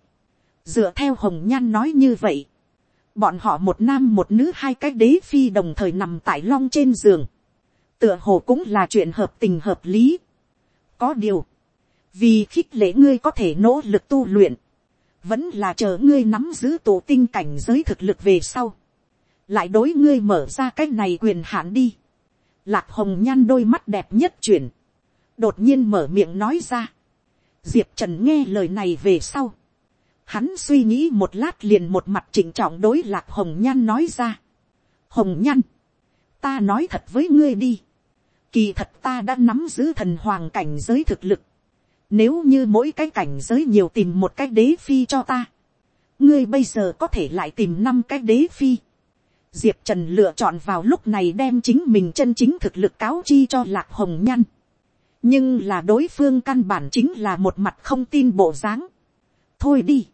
[SPEAKER 1] dựa theo hồng nhan nói như vậy, bọn họ một nam một nữ hai cái đế phi đồng thời nằm tại long trên giường, tựa hồ cũng là chuyện hợp tình hợp lý. có điều, vì khích lệ ngươi có thể nỗ lực tu luyện, vẫn là chờ ngươi nắm giữ tổ tinh cảnh giới thực lực về sau, lại đối ngươi mở ra cái này quyền hạn đi. Lạc hồng nhan đôi mắt đẹp nhất chuyển, đột nhiên mở miệng nói ra. Diệp trần nghe lời này về sau, hắn suy nghĩ một lát liền một mặt chỉnh trọng đối lạc hồng nhan nói ra. hồng nhan, ta nói thật với ngươi đi. Kỳ thật ta đã nắm giữ thần hoàng cảnh giới thực lực. Nếu như mỗi cái cảnh giới nhiều tìm một cái đế phi cho ta. Ngươi bây giờ có thể lại tìm năm cái đế phi. Diệp Trần lựa chọn vào lúc này đem chính mình chân chính thực lực cáo chi cho Lạc Hồng Nhan. Nhưng là đối phương căn bản chính là một mặt không tin bộ dáng. Thôi đi.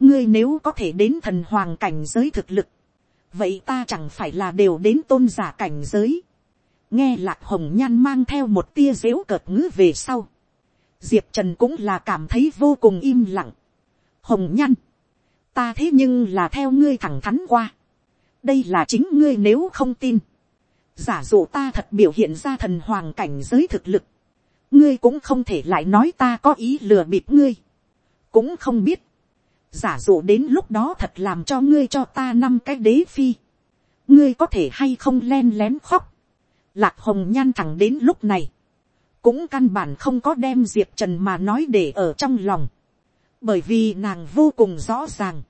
[SPEAKER 1] Ngươi nếu có thể đến thần hoàng cảnh giới thực lực. Vậy ta chẳng phải là đều đến tôn giả cảnh giới nghe lạc hồng nhan mang theo một tia dếu cợt ngữ về sau, diệp trần cũng là cảm thấy vô cùng im lặng. hồng nhan, ta thế nhưng là theo ngươi thẳng thắn qua, đây là chính ngươi nếu không tin, giả dụ ta thật biểu hiện ra thần hoàng cảnh giới thực lực, ngươi cũng không thể lại nói ta có ý lừa bịp ngươi, cũng không biết, giả dụ đến lúc đó thật làm cho ngươi cho ta năm cái đế phi, ngươi có thể hay không len lén khóc, Lạc hồng nhan thẳng đến lúc này. Cũng căn bản không có đem diệp trần mà nói để ở trong lòng. Bởi vì nàng vô cùng rõ ràng.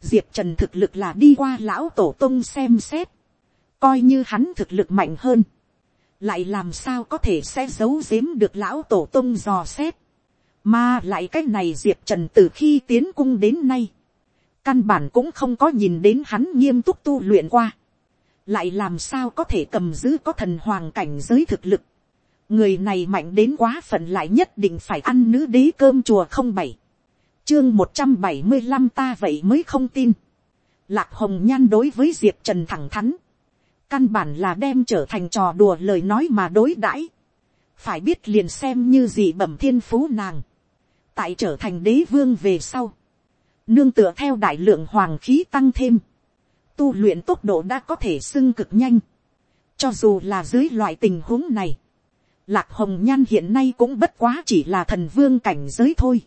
[SPEAKER 1] Diệp trần thực lực là đi qua lão tổ tông xem xét. Coi như hắn thực lực mạnh hơn. Lại làm sao có thể sẽ giấu giếm được lão tổ tông dò xét. Mà lại cái này diệp trần từ khi tiến cung đến nay. Căn bản cũng không có nhìn đến hắn nghiêm túc tu luyện qua lại làm sao có thể cầm giữ có thần hoàng cảnh giới thực lực. người này mạnh đến quá phận lại nhất định phải ăn nữ đế cơm chùa không bảy. chương một trăm bảy mươi năm ta vậy mới không tin. lạc hồng nhan đối với diệp trần thẳng thắn căn bản là đem trở thành trò đùa lời nói mà đối đãi. phải biết liền xem như gì bẩm thiên phú nàng. tại trở thành đế vương về sau. nương tựa theo đại lượng hoàng khí tăng thêm tu luyện tốc độ đã có thể xưng cực nhanh. Cho dù là dưới loại tình huống này, Lạc Hồng Nhan hiện nay cũng bất quá chỉ là thần vương cảnh giới thôi.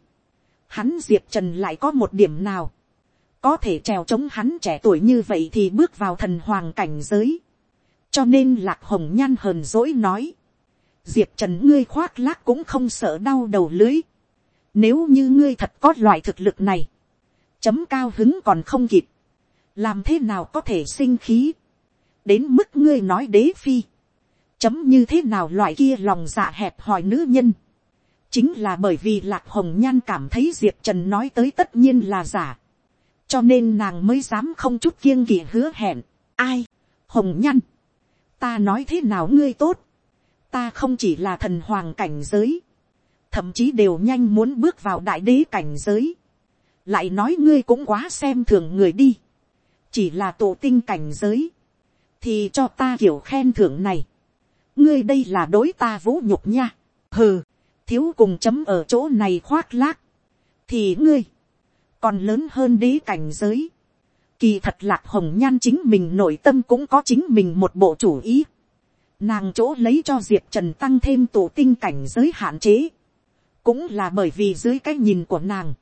[SPEAKER 1] Hắn Diệp Trần lại có một điểm nào. Có thể trèo chống hắn trẻ tuổi như vậy thì bước vào thần hoàng cảnh giới. Cho nên Lạc Hồng Nhan hờn dỗi nói. Diệp Trần ngươi khoác lác cũng không sợ đau đầu lưới. Nếu như ngươi thật có loại thực lực này. Chấm cao hứng còn không kịp làm thế nào có thể sinh khí, đến mức ngươi nói đế phi, chấm như thế nào loại kia lòng dạ hẹp hòi nữ nhân, chính là bởi vì lạc hồng nhan cảm thấy diệp trần nói tới tất nhiên là giả, cho nên nàng mới dám không chút kiêng kỵ hứa hẹn, ai, hồng nhan, ta nói thế nào ngươi tốt, ta không chỉ là thần hoàng cảnh giới, thậm chí đều nhanh muốn bước vào đại đế cảnh giới, lại nói ngươi cũng quá xem thường người đi, chỉ là tổ tinh cảnh giới, thì cho ta kiểu khen thưởng này. ngươi đây là đối ta vũ nhục nha. hừ, thiếu cùng chấm ở chỗ này khoác lác. thì ngươi, còn lớn hơn đế cảnh giới kỳ thật lạc hồng nhan chính mình nội tâm cũng có chính mình một bộ chủ ý. nàng chỗ lấy cho diệp trần tăng thêm tổ tinh cảnh giới hạn chế. cũng là bởi vì dưới cái nhìn của nàng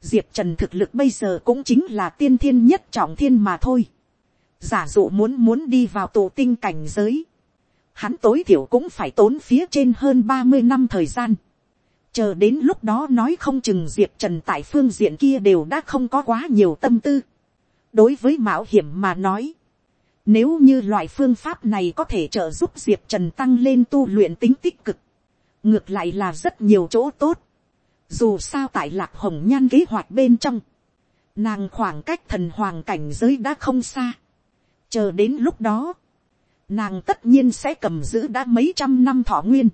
[SPEAKER 1] diệp trần thực lực bây giờ cũng chính là tiên thiên nhất trọng thiên mà thôi. giả dụ muốn muốn đi vào tổ tinh cảnh giới, hắn tối thiểu cũng phải tốn phía trên hơn ba mươi năm thời gian. chờ đến lúc đó nói không chừng diệp trần tại phương diện kia đều đã không có quá nhiều tâm tư đối với mạo hiểm mà nói, nếu như loại phương pháp này có thể trợ giúp diệp trần tăng lên tu luyện tính tích cực, ngược lại là rất nhiều chỗ tốt dù sao tại lạc hồng nhan kế hoạch bên trong, nàng khoảng cách thần hoàng cảnh giới đã không xa. chờ đến lúc đó, nàng tất nhiên sẽ cầm giữ đã mấy trăm năm thọ nguyên.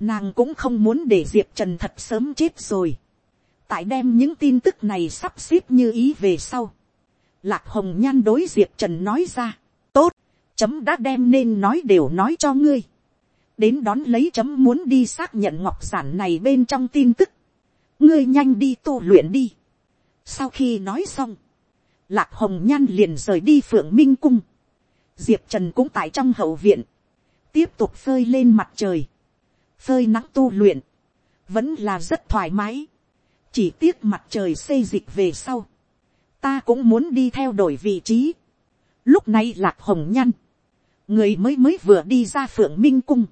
[SPEAKER 1] Nàng cũng không muốn để Diệp Trần thật sớm chết rồi. Tại đem những tin tức này sắp xếp như ý về sau. Lạc Hồng Nhan đối Diệp Trần nói ra. Tốt, chấm đã đem nên nói đều nói cho ngươi. Đến đón lấy chấm muốn đi xác nhận ngọc giản này bên trong tin tức. Ngươi nhanh đi tu luyện đi. Sau khi nói xong. Lạc Hồng Nhan liền rời đi Phượng Minh Cung. Diệp Trần cũng tại trong hậu viện. Tiếp tục phơi lên mặt trời phơi nắng tu luyện, vẫn là rất thoải mái, chỉ tiếc mặt trời xây dịch về sau, ta cũng muốn đi theo đổi vị trí. Lúc này lạc hồng nhăn, người mới mới vừa đi ra phượng minh cung,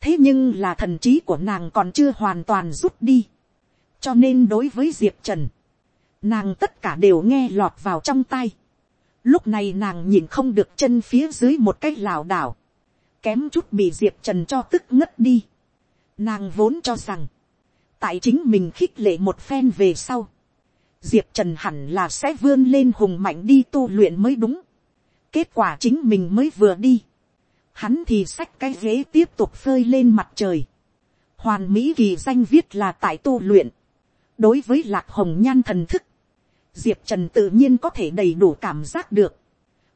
[SPEAKER 1] thế nhưng là thần trí của nàng còn chưa hoàn toàn rút đi, cho nên đối với diệp trần, nàng tất cả đều nghe lọt vào trong tay. Lúc này nàng nhìn không được chân phía dưới một cái lảo đảo, kém chút bị diệp trần cho tức ngất đi. Nàng vốn cho rằng, tại chính mình khích lệ một phen về sau, diệp trần hẳn là sẽ vươn lên hùng mạnh đi tu luyện mới đúng. kết quả chính mình mới vừa đi. hắn thì xách cái ghế tiếp tục phơi lên mặt trời. hoàn mỹ kỳ danh viết là tại tu luyện. đối với lạc hồng nhan thần thức, diệp trần tự nhiên có thể đầy đủ cảm giác được.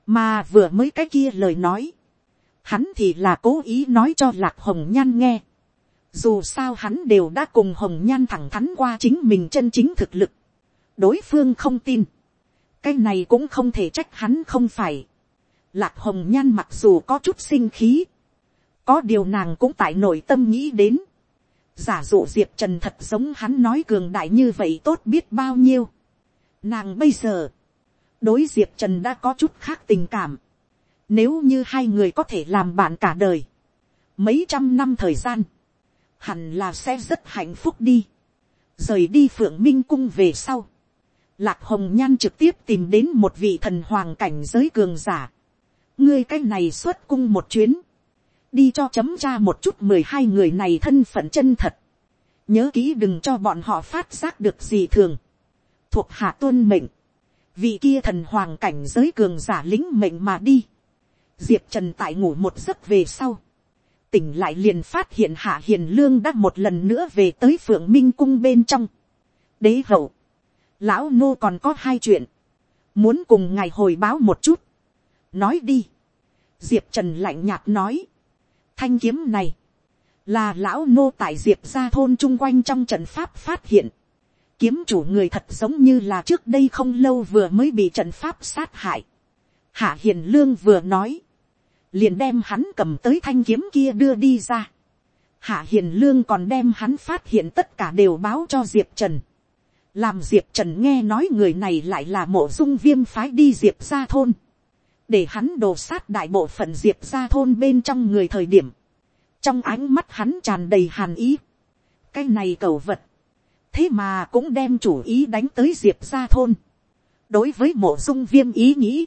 [SPEAKER 1] mà vừa mới cái kia lời nói, hắn thì là cố ý nói cho lạc hồng nhan nghe dù sao hắn đều đã cùng hồng nhan thẳng thắn qua chính mình chân chính thực lực đối phương không tin. cái này cũng không thể trách hắn không phải. lạc hồng nhan mặc dù có chút sinh khí. có điều nàng cũng tại nội tâm nghĩ đến. giả dụ diệp trần thật giống hắn nói cường đại như vậy tốt biết bao nhiêu. nàng bây giờ, đối diệp trần đã có chút khác tình cảm. nếu như hai người có thể làm bạn cả đời, mấy trăm năm thời gian, hẳn là sẽ rất hạnh phúc đi. rời đi phượng minh cung về sau lạc hồng nhan trực tiếp tìm đến một vị thần hoàng cảnh giới cường giả. ngươi cái này xuất cung một chuyến. đi cho chấm tra một chút mười hai người này thân phận chân thật. nhớ kỹ đừng cho bọn họ phát giác được gì thường. thuộc hạ tuân mệnh. vị kia thần hoàng cảnh giới cường giả lính mệnh mà đi. diệp trần tại ngủ một giấc về sau tỉnh lại liền phát hiện hạ hiền lương đã một lần nữa về tới phượng minh cung bên trong. đế hậu, lão nô còn có hai chuyện, muốn cùng ngài hồi báo một chút. nói đi, diệp trần lạnh nhạt nói, thanh kiếm này, là lão nô tại diệp ra thôn chung quanh trong trận pháp phát hiện. kiếm chủ người thật giống như là trước đây không lâu vừa mới bị trận pháp sát hại. hạ hiền lương vừa nói, liền đem hắn cầm tới thanh kiếm kia đưa đi ra. Hạ hiền lương còn đem hắn phát hiện tất cả đều báo cho diệp trần làm diệp trần nghe nói người này lại là mộ dung viêm phái đi diệp ra thôn. để hắn đổ sát đại bộ phận diệp ra thôn bên trong người thời điểm. trong ánh mắt hắn tràn đầy hàn ý. cái này cầu vật. thế mà cũng đem chủ ý đánh tới diệp ra thôn. đối với mộ dung viêm ý nghĩ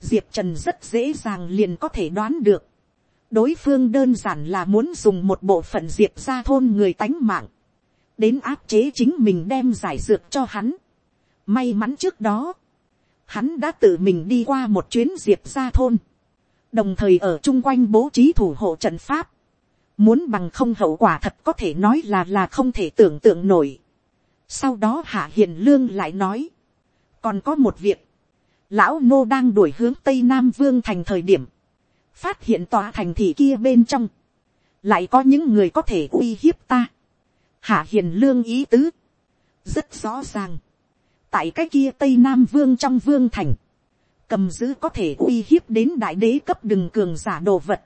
[SPEAKER 1] diệp trần rất dễ dàng liền có thể đoán được. đối phương đơn giản là muốn dùng một bộ phận diệp ra thôn người tánh mạng, đến áp chế chính mình đem giải dược cho hắn. may mắn trước đó, hắn đã tự mình đi qua một chuyến diệp ra thôn, đồng thời ở chung quanh bố trí thủ hộ trận pháp, muốn bằng không hậu quả thật có thể nói là là không thể tưởng tượng nổi. sau đó hạ hiền lương lại nói, còn có một việc, lão nô đang đuổi hướng tây nam vương thành thời điểm, phát hiện tòa thành thị kia bên trong, lại có những người có thể uy hiếp ta. Hạ hiền lương ý tứ, rất rõ ràng, tại cái kia tây nam vương trong vương thành, cầm giữ có thể uy hiếp đến đại đế cấp đừng cường giả đồ vật.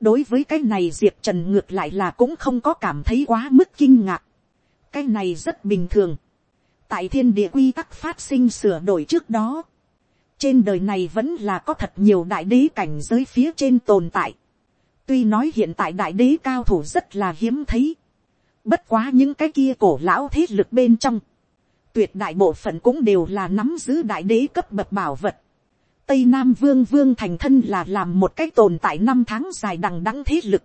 [SPEAKER 1] đối với cái này diệp trần ngược lại là cũng không có cảm thấy quá mức kinh ngạc. cái này rất bình thường. tại thiên địa quy tắc phát sinh sửa đổi trước đó, trên đời này vẫn là có thật nhiều đại đế cảnh giới phía trên tồn tại. tuy nói hiện tại đại đế cao thủ rất là hiếm thấy bất quá những cái kia cổ lão thế lực bên trong. tuyệt đại bộ phận cũng đều là nắm giữ đại đế cấp bậc bảo vật. tây nam vương vương thành thân là làm một cái tồn tại năm tháng dài đằng đẵng thế lực.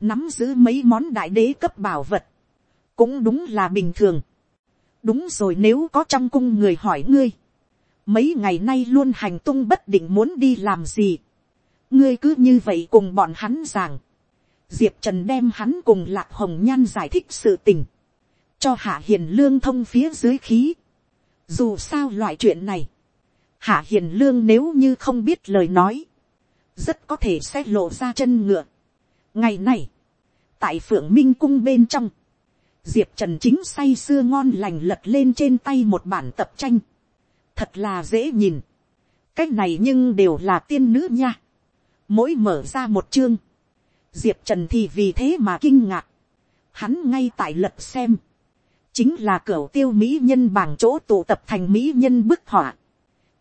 [SPEAKER 1] nắm giữ mấy món đại đế cấp bảo vật. cũng đúng là bình thường. đúng rồi nếu có trong cung người hỏi ngươi mấy ngày nay luôn hành tung bất định muốn đi làm gì. ngươi cứ như vậy cùng bọn hắn rằng, diệp trần đem hắn cùng lạc hồng nhan giải thích sự tình, cho hạ hiền lương thông phía dưới khí. dù sao loại chuyện này, hạ hiền lương nếu như không biết lời nói, rất có thể sẽ lộ ra chân ngựa. ngày này, tại phượng minh cung bên trong, diệp trần chính say sưa ngon lành lật lên trên tay một bản tập tranh, thật là dễ nhìn, Cách này nhưng đều là tiên nữ nha, mỗi mở ra một chương, diệp trần thì vì thế mà kinh ngạc, hắn ngay tại lật xem, chính là cửa tiêu mỹ nhân bảng chỗ tụ tập thành mỹ nhân bức họa.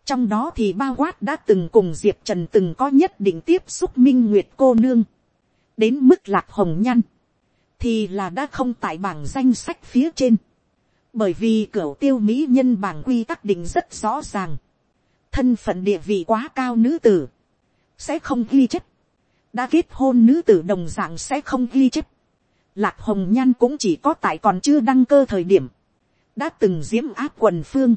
[SPEAKER 1] trong đó thì bao quát đã từng cùng diệp trần từng có nhất định tiếp xúc minh nguyệt cô nương, đến mức lạc hồng nhăn, thì là đã không tại bảng danh sách phía trên, bởi vì cửa tiêu mỹ nhân bảng quy tắc định rất rõ ràng, thân phận địa vị quá cao nữ tử, sẽ không ghi chất, đã kết hôn nữ tử đồng dạng sẽ không ghi chép. Lạc hồng nhan cũng chỉ có tại còn chưa đăng cơ thời điểm, đã từng diễm áp quần phương,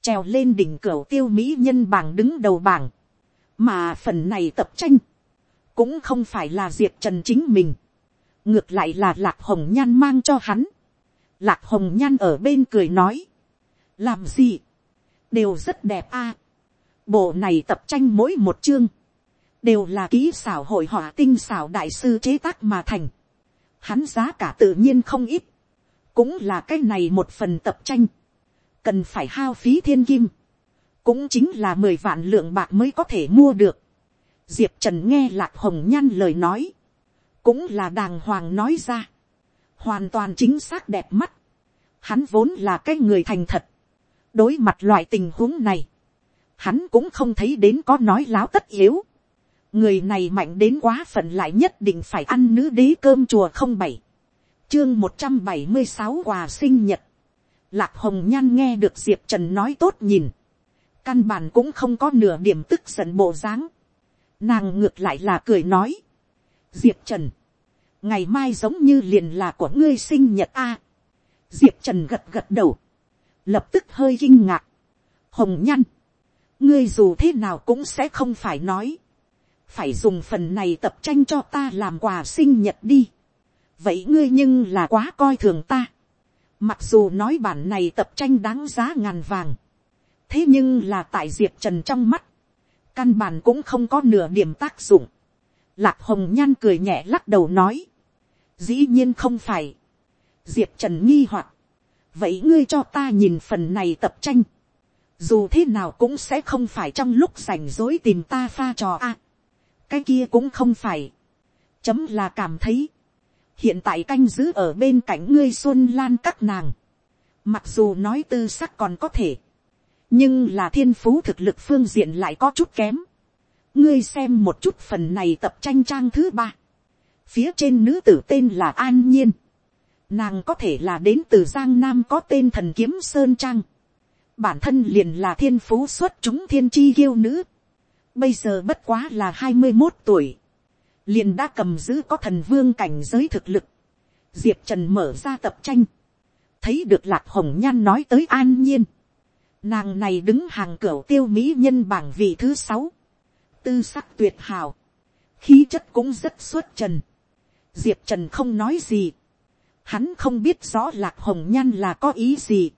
[SPEAKER 1] trèo lên đỉnh cửa tiêu mỹ nhân bảng đứng đầu bảng, mà phần này tập tranh, cũng không phải là diệp trần chính mình, ngược lại là lạc hồng nhan mang cho hắn, lạc hồng nhan ở bên cười nói, làm gì, đều rất đẹp a, bộ này tập tranh mỗi một chương, đều là ký xảo hội họa tinh xảo đại sư chế tác mà thành, hắn giá cả tự nhiên không ít, cũng là cái này một phần tập tranh, cần phải hao phí thiên kim, cũng chính là mười vạn lượng bạc mới có thể mua được. Diệp trần nghe lạc hồng nhan lời nói, cũng là đàng hoàng nói ra, hoàn toàn chính xác đẹp mắt, hắn vốn là cái người thành thật, đối mặt loại tình huống này, hắn cũng không thấy đến có nói láo tất yếu, người này mạnh đến quá phận lại nhất định phải ăn nữ đế cơm chùa không bảy. Chương một trăm bảy mươi sáu quà sinh nhật. Lạc hồng nhan nghe được diệp trần nói tốt nhìn. Căn bản cũng không có nửa điểm tức giận bộ dáng. Nàng ngược lại là cười nói. Diệp trần, ngày mai giống như liền là của ngươi sinh nhật a. Diệp trần gật gật đầu. Lập tức hơi kinh ngạc. Hồng nhăn ngươi dù thế nào cũng sẽ không phải nói phải dùng phần này tập tranh cho ta làm quà sinh nhật đi. vậy ngươi nhưng là quá coi thường ta. mặc dù nói bản này tập tranh đáng giá ngàn vàng. thế nhưng là tại diệp trần trong mắt, căn bản cũng không có nửa điểm tác dụng. lạc hồng nhan cười nhẹ lắc đầu nói. dĩ nhiên không phải. diệp trần nghi hoặc. vậy ngươi cho ta nhìn phần này tập tranh. dù thế nào cũng sẽ không phải trong lúc rảnh rối tìm ta pha trò a cái kia cũng không phải. chấm là cảm thấy, hiện tại canh giữ ở bên cạnh ngươi xuân lan các nàng, mặc dù nói tư sắc còn có thể, nhưng là thiên phú thực lực phương diện lại có chút kém. ngươi xem một chút phần này tập tranh trang thứ ba, phía trên nữ tử tên là an nhiên, nàng có thể là đến từ giang nam có tên thần kiếm sơn trang, bản thân liền là thiên phú xuất chúng thiên chi yêu nữ, Bây giờ bất quá là hai mươi một tuổi. Liền đã cầm giữ có thần vương cảnh giới thực lực. Diệp Trần mở ra tập tranh. Thấy được Lạc Hồng Nhan nói tới an nhiên. Nàng này đứng hàng cửa tiêu mỹ nhân bảng vị thứ sáu. Tư sắc tuyệt hảo. Khí chất cũng rất xuất trần. Diệp Trần không nói gì. Hắn không biết rõ Lạc Hồng Nhan là có ý gì.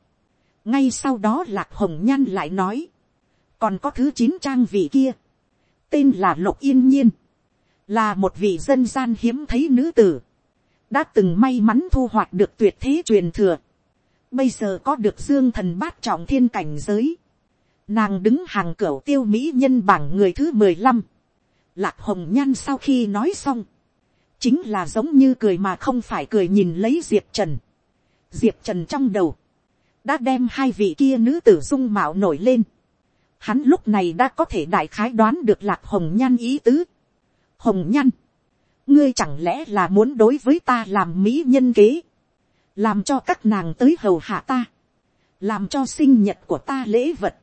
[SPEAKER 1] Ngay sau đó Lạc Hồng Nhan lại nói. Còn có thứ chín trang vị kia tên là lục yên nhiên, là một vị dân gian hiếm thấy nữ tử, đã từng may mắn thu hoạch được tuyệt thế truyền thừa, bây giờ có được dương thần bát trọng thiên cảnh giới, nàng đứng hàng cửa tiêu mỹ nhân bảng người thứ mười lăm, lạc hồng nhan sau khi nói xong, chính là giống như cười mà không phải cười nhìn lấy diệp trần, diệp trần trong đầu, đã đem hai vị kia nữ tử dung mạo nổi lên, Hắn lúc này đã có thể đại khái đoán được lạc hồng nhan ý tứ. Hồng nhan. Ngươi chẳng lẽ là muốn đối với ta làm mỹ nhân kế. Làm cho các nàng tới hầu hạ ta. Làm cho sinh nhật của ta lễ vật.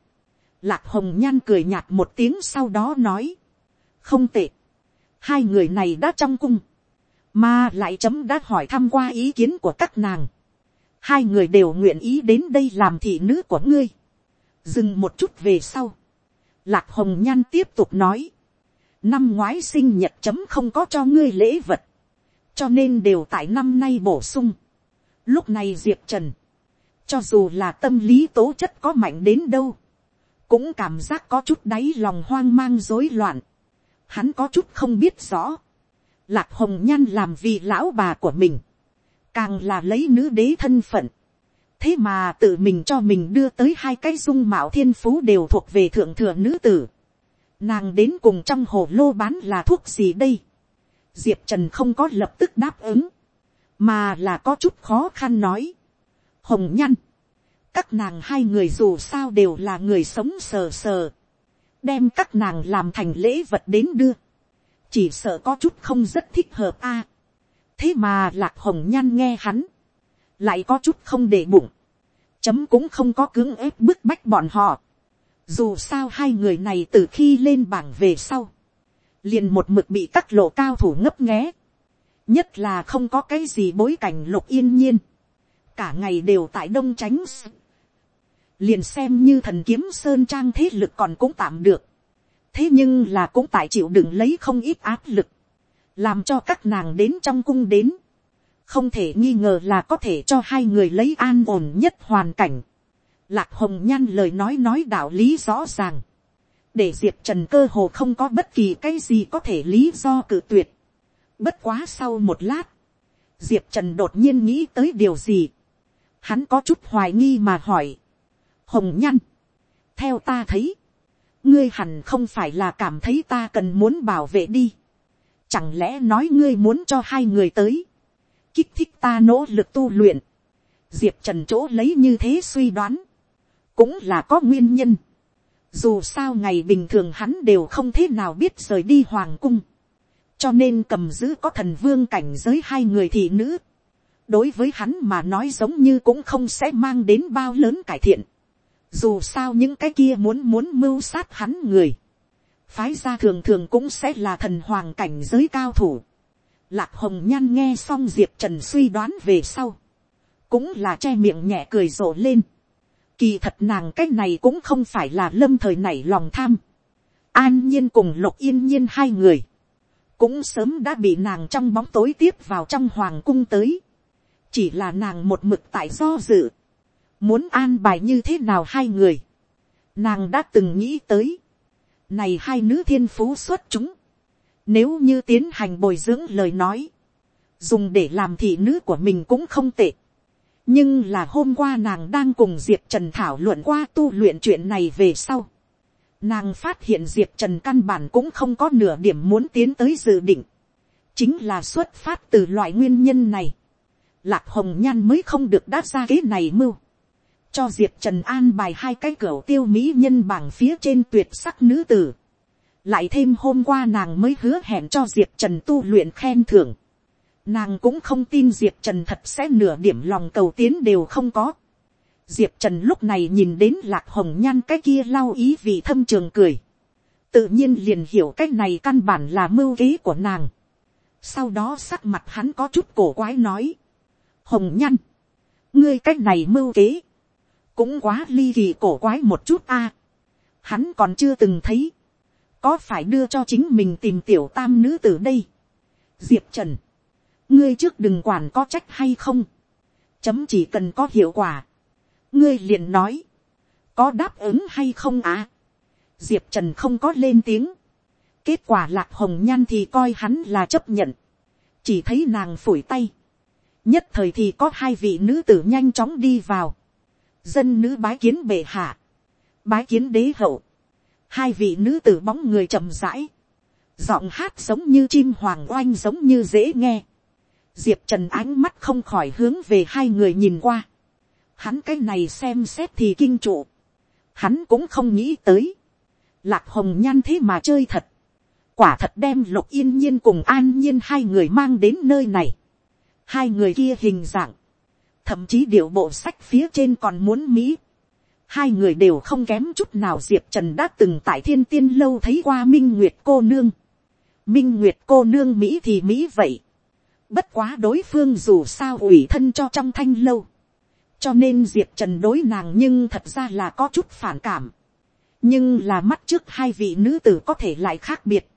[SPEAKER 1] Lạc hồng nhan cười nhạt một tiếng sau đó nói. Không tệ. Hai người này đã trong cung. Mà lại chấm đã hỏi thăm qua ý kiến của các nàng. Hai người đều nguyện ý đến đây làm thị nữ của ngươi dừng một chút về sau, lạc hồng nhan tiếp tục nói, năm ngoái sinh nhật chấm không có cho ngươi lễ vật, cho nên đều tại năm nay bổ sung. lúc này diệp trần, cho dù là tâm lý tố chất có mạnh đến đâu, cũng cảm giác có chút đáy lòng hoang mang rối loạn. Hắn có chút không biết rõ. Lạc hồng nhan làm vì lão bà của mình, càng là lấy nữ đế thân phận thế mà tự mình cho mình đưa tới hai cái dung mạo thiên phú đều thuộc về thượng thừa nữ tử. nàng đến cùng trong hồ lô bán là thuốc gì đây. diệp trần không có lập tức đáp ứng, mà là có chút khó khăn nói. hồng nhăn, các nàng hai người dù sao đều là người sống sờ sờ, đem các nàng làm thành lễ vật đến đưa, chỉ sợ có chút không rất thích hợp a. thế mà lạc hồng nhăn nghe hắn, lại có chút không để bụng, chấm cũng không có cưỡng ép bức bách bọn họ. Dù sao hai người này từ khi lên bảng về sau, liền một mực bị các lộ cao thủ ngấp nghé. Nhất là không có cái gì bối cảnh lục yên nhiên. Cả ngày đều tại đông tránh liền xem như thần kiếm sơn trang thế lực còn cũng tạm được. thế nhưng là cũng tại chịu đựng lấy không ít áp lực, làm cho các nàng đến trong cung đến, không thể nghi ngờ là có thể cho hai người lấy an ổn nhất hoàn cảnh. Lạc hồng nhan lời nói nói đạo lý rõ ràng, để diệp trần cơ hồ không có bất kỳ cái gì có thể lý do cự tuyệt. bất quá sau một lát, diệp trần đột nhiên nghĩ tới điều gì, hắn có chút hoài nghi mà hỏi, hồng nhăn, theo ta thấy, ngươi hẳn không phải là cảm thấy ta cần muốn bảo vệ đi. Chẳng lẽ nói ngươi muốn cho hai người tới, kích thích ta nỗ lực tu luyện. Diệp trần chỗ lấy như thế suy đoán, cũng là có nguyên nhân. Dù sao ngày bình thường hắn đều không thế nào biết rời đi hoàng cung. Cho nên cầm giữ có thần vương cảnh giới hai người thị nữ. Đối với hắn mà nói giống như cũng không sẽ mang đến bao lớn cải thiện dù sao những cái kia muốn muốn mưu sát hắn người, phái ra thường thường cũng sẽ là thần hoàng cảnh giới cao thủ. Lạc hồng nhan nghe xong diệp trần suy đoán về sau, cũng là che miệng nhẹ cười rộ lên. Kỳ thật nàng cái này cũng không phải là lâm thời nảy lòng tham. An nhiên cùng lục yên nhiên hai người, cũng sớm đã bị nàng trong bóng tối tiếp vào trong hoàng cung tới. Chỉ là nàng một mực tại do dự muốn an bài như thế nào hai người, nàng đã từng nghĩ tới, này hai nữ thiên phú xuất chúng, nếu như tiến hành bồi dưỡng lời nói, dùng để làm thị nữ của mình cũng không tệ. nhưng là hôm qua nàng đang cùng diệp trần thảo luận qua tu luyện chuyện này về sau. nàng phát hiện diệp trần căn bản cũng không có nửa điểm muốn tiến tới dự định. chính là xuất phát từ loại nguyên nhân này. lạc hồng nhan mới không được đáp ra kế này mưu cho diệp trần an bài hai cái cửa tiêu mỹ nhân bảng phía trên tuyệt sắc nữ tử lại thêm hôm qua nàng mới hứa hẹn cho diệp trần tu luyện khen thưởng. nàng cũng không tin diệp trần thật sẽ nửa điểm lòng cầu tiến đều không có. diệp trần lúc này nhìn đến lạc hồng nhan cái kia lau ý vì thâm trường cười. tự nhiên liền hiểu cái này căn bản là mưu kế của nàng. sau đó sắc mặt hắn có chút cổ quái nói. hồng nhan, ngươi cái này mưu kế cũng quá ly kỳ cổ quái một chút a. hắn còn chưa từng thấy, có phải đưa cho chính mình tìm tiểu tam nữ từ đây. diệp trần, ngươi trước đừng quản có trách hay không, chấm chỉ cần có hiệu quả, ngươi liền nói, có đáp ứng hay không à. diệp trần không có lên tiếng, kết quả lạc hồng nhan thì coi hắn là chấp nhận, chỉ thấy nàng phủi tay, nhất thời thì có hai vị nữ tử nhanh chóng đi vào, dân nữ bái kiến bệ hạ, bái kiến đế hậu, hai vị nữ tử bóng người chậm rãi, giọng hát giống như chim hoàng oanh giống như dễ nghe, diệp trần ánh mắt không khỏi hướng về hai người nhìn qua, hắn cái này xem xét thì kinh trụ, hắn cũng không nghĩ tới, lạc hồng nhan thế mà chơi thật, quả thật đem lục yên nhiên cùng an nhiên hai người mang đến nơi này, hai người kia hình dạng, thậm chí điệu bộ sách phía trên còn muốn mỹ hai người đều không kém chút nào diệp trần đã từng tại thiên tiên lâu thấy qua minh nguyệt cô nương. minh nguyệt cô nương mỹ thì mỹ vậy. bất quá đối phương dù sao ủy thân cho trong thanh lâu. cho nên diệp trần đối nàng nhưng thật ra là có chút phản cảm. nhưng là mắt trước hai vị nữ tử có thể lại khác biệt.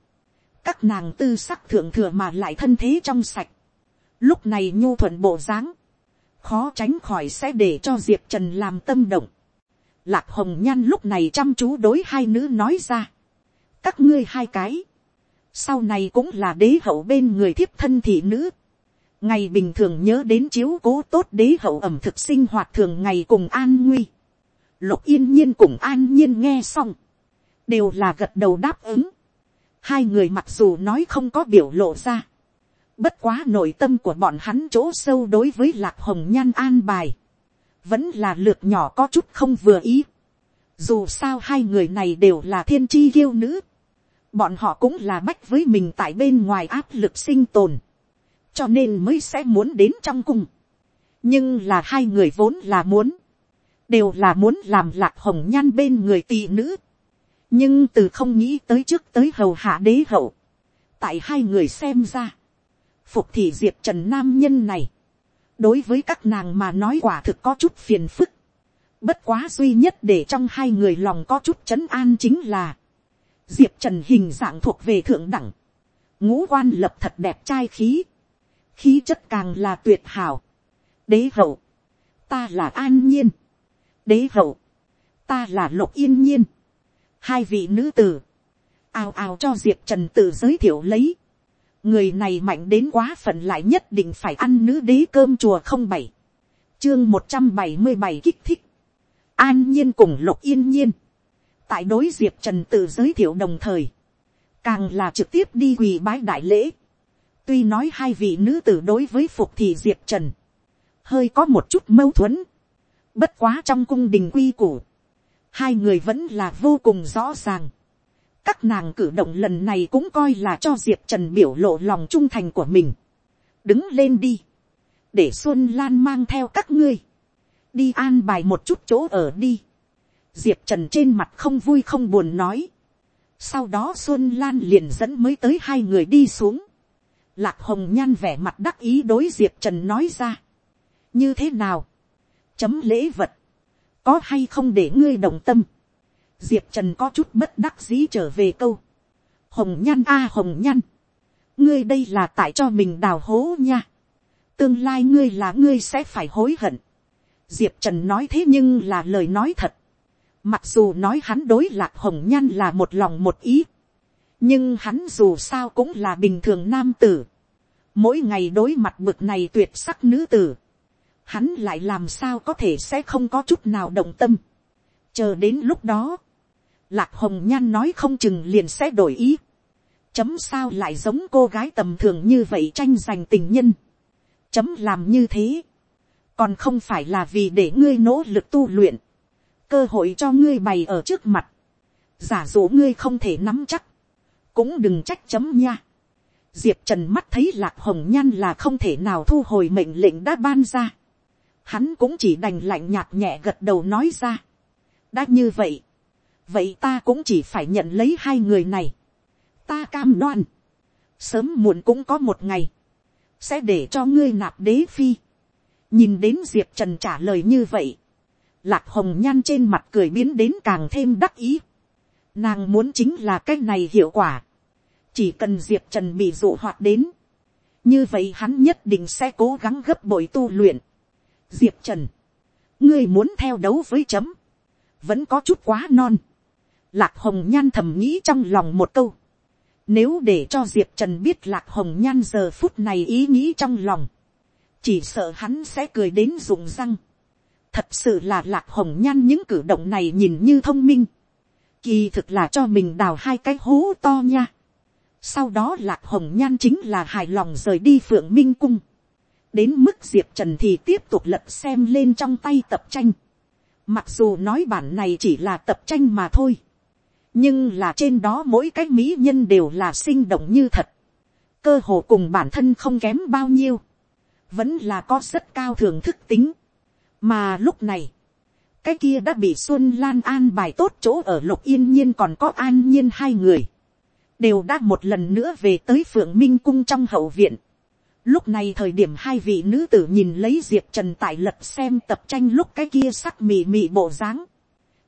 [SPEAKER 1] các nàng tư sắc thượng thừa mà lại thân thế trong sạch lúc này nhu thuận bộ dáng, khó tránh khỏi sẽ để cho diệp trần làm tâm động lạc hồng nhan lúc này chăm chú đối hai nữ nói ra, các ngươi hai cái, sau này cũng là đế hậu bên người thiếp thân thị nữ, ngày bình thường nhớ đến chiếu cố tốt đế hậu ẩm thực sinh hoạt thường ngày cùng an nguy, lục yên nhiên cùng an nhiên nghe xong, đều là gật đầu đáp ứng, hai người mặc dù nói không có biểu lộ ra, Bất quá nội tâm của bọn hắn chỗ sâu đối với lạc hồng nhan an bài. Vẫn là lược nhỏ có chút không vừa ý. Dù sao hai người này đều là thiên chi yêu nữ. Bọn họ cũng là bách với mình tại bên ngoài áp lực sinh tồn. Cho nên mới sẽ muốn đến trong cung. Nhưng là hai người vốn là muốn. Đều là muốn làm lạc hồng nhan bên người tỷ nữ. Nhưng từ không nghĩ tới trước tới hầu hạ đế hậu. Tại hai người xem ra phục thị diệp trần nam nhân này, đối với các nàng mà nói quả thực có chút phiền phức. Bất quá duy nhất để trong hai người lòng có chút chấn an chính là, diệp trần hình dạng thuộc về thượng đẳng, ngũ quan lập thật đẹp trai khí, khí chất càng là tuyệt hảo. đế hậu, ta là an nhiên, đế hậu, ta là lục yên nhiên, hai vị nữ tử, ào ào cho diệp trần tự giới thiệu lấy, người này mạnh đến quá phận lại nhất định phải ăn nữ đế cơm chùa không bảy. Chương một trăm bảy mươi bảy kích thích. An nhiên cùng lục yên nhiên. Tại đối diệp trần tự giới thiệu đồng thời. Càng là trực tiếp đi quỳ bái đại lễ. Tuy nói hai vị nữ tử đối với phục thì diệp trần. Hơi có một chút mâu thuẫn. Bất quá trong cung đình quy củ. Hai người vẫn là vô cùng rõ ràng các nàng cử động lần này cũng coi là cho diệp trần biểu lộ lòng trung thành của mình. đứng lên đi, để xuân lan mang theo các ngươi, đi an bài một chút chỗ ở đi. diệp trần trên mặt không vui không buồn nói. sau đó xuân lan liền dẫn mới tới hai người đi xuống. lạc hồng nhan vẻ mặt đắc ý đối diệp trần nói ra. như thế nào, chấm lễ vật, có hay không để ngươi đồng tâm diệp trần có chút bất đắc dĩ trở về câu. hồng nhăn a à, hồng nhăn. ngươi đây là tại cho mình đào hố nha. tương lai ngươi là ngươi sẽ phải hối hận. diệp trần nói thế nhưng là lời nói thật. mặc dù nói hắn đối lạc hồng nhăn là một lòng một ý. nhưng hắn dù sao cũng là bình thường nam tử. mỗi ngày đối mặt bực này tuyệt sắc nữ tử. hắn lại làm sao có thể sẽ không có chút nào động tâm chờ đến lúc đó, lạc hồng nhan nói không chừng liền sẽ đổi ý. chấm sao lại giống cô gái tầm thường như vậy tranh giành tình nhân. chấm làm như thế. còn không phải là vì để ngươi nỗ lực tu luyện. cơ hội cho ngươi bày ở trước mặt. giả dụ ngươi không thể nắm chắc. cũng đừng trách chấm nha. diệp trần mắt thấy lạc hồng nhan là không thể nào thu hồi mệnh lệnh đã ban ra. hắn cũng chỉ đành lạnh nhạt nhẹ gật đầu nói ra. đã như vậy vậy ta cũng chỉ phải nhận lấy hai người này. ta cam đoan, sớm muộn cũng có một ngày, sẽ để cho ngươi nạp đế phi. nhìn đến diệp trần trả lời như vậy, lạc hồng nhan trên mặt cười biến đến càng thêm đắc ý. nàng muốn chính là cái này hiệu quả. chỉ cần diệp trần bị dụ hoạt đến, như vậy hắn nhất định sẽ cố gắng gấp bội tu luyện. diệp trần, ngươi muốn theo đấu với chấm, vẫn có chút quá non. Lạc hồng nhan thầm nghĩ trong lòng một câu. Nếu để cho diệp trần biết lạc hồng nhan giờ phút này ý nghĩ trong lòng. Chỉ sợ hắn sẽ cười đến rụng răng. Thật sự là lạc hồng nhan những cử động này nhìn như thông minh. Kỳ thực là cho mình đào hai cái hố to nha. Sau đó lạc hồng nhan chính là hài lòng rời đi phượng minh cung. Đến mức diệp trần thì tiếp tục lật xem lên trong tay tập tranh. Mặc dù nói bản này chỉ là tập tranh mà thôi nhưng là trên đó mỗi cái mỹ nhân đều là sinh động như thật, cơ hồ cùng bản thân không kém bao nhiêu, vẫn là có rất cao thưởng thức tính, mà lúc này, cái kia đã bị xuân lan an bài tốt chỗ ở lục yên nhiên còn có an nhiên hai người, đều đã một lần nữa về tới phượng minh cung trong hậu viện. Lúc này thời điểm hai vị nữ tử nhìn lấy diệp trần tại lật xem tập tranh lúc cái kia sắc mì mì bộ dáng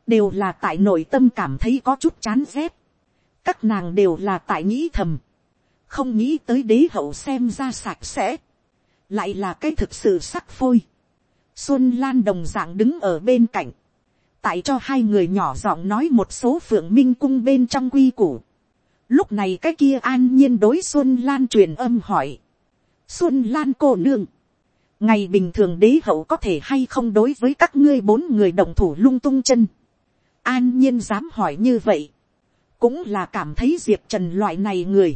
[SPEAKER 1] đều là tại nội tâm cảm thấy có chút chán rét. các nàng đều là tại nghĩ thầm, không nghĩ tới đế hậu xem ra sạch sẽ, lại là cái thực sự sắc phôi. xuân lan đồng d ạ n g đứng ở bên cạnh, tại cho hai người nhỏ giọng nói một số phượng minh cung bên trong quy củ. lúc này cái kia an nhiên đối xuân lan truyền âm hỏi. xuân lan cô nương, ngày bình thường đế hậu có thể hay không đối với các ngươi bốn người đồng thủ lung tung chân an nhiên dám hỏi như vậy, cũng là cảm thấy diệp trần loại này người,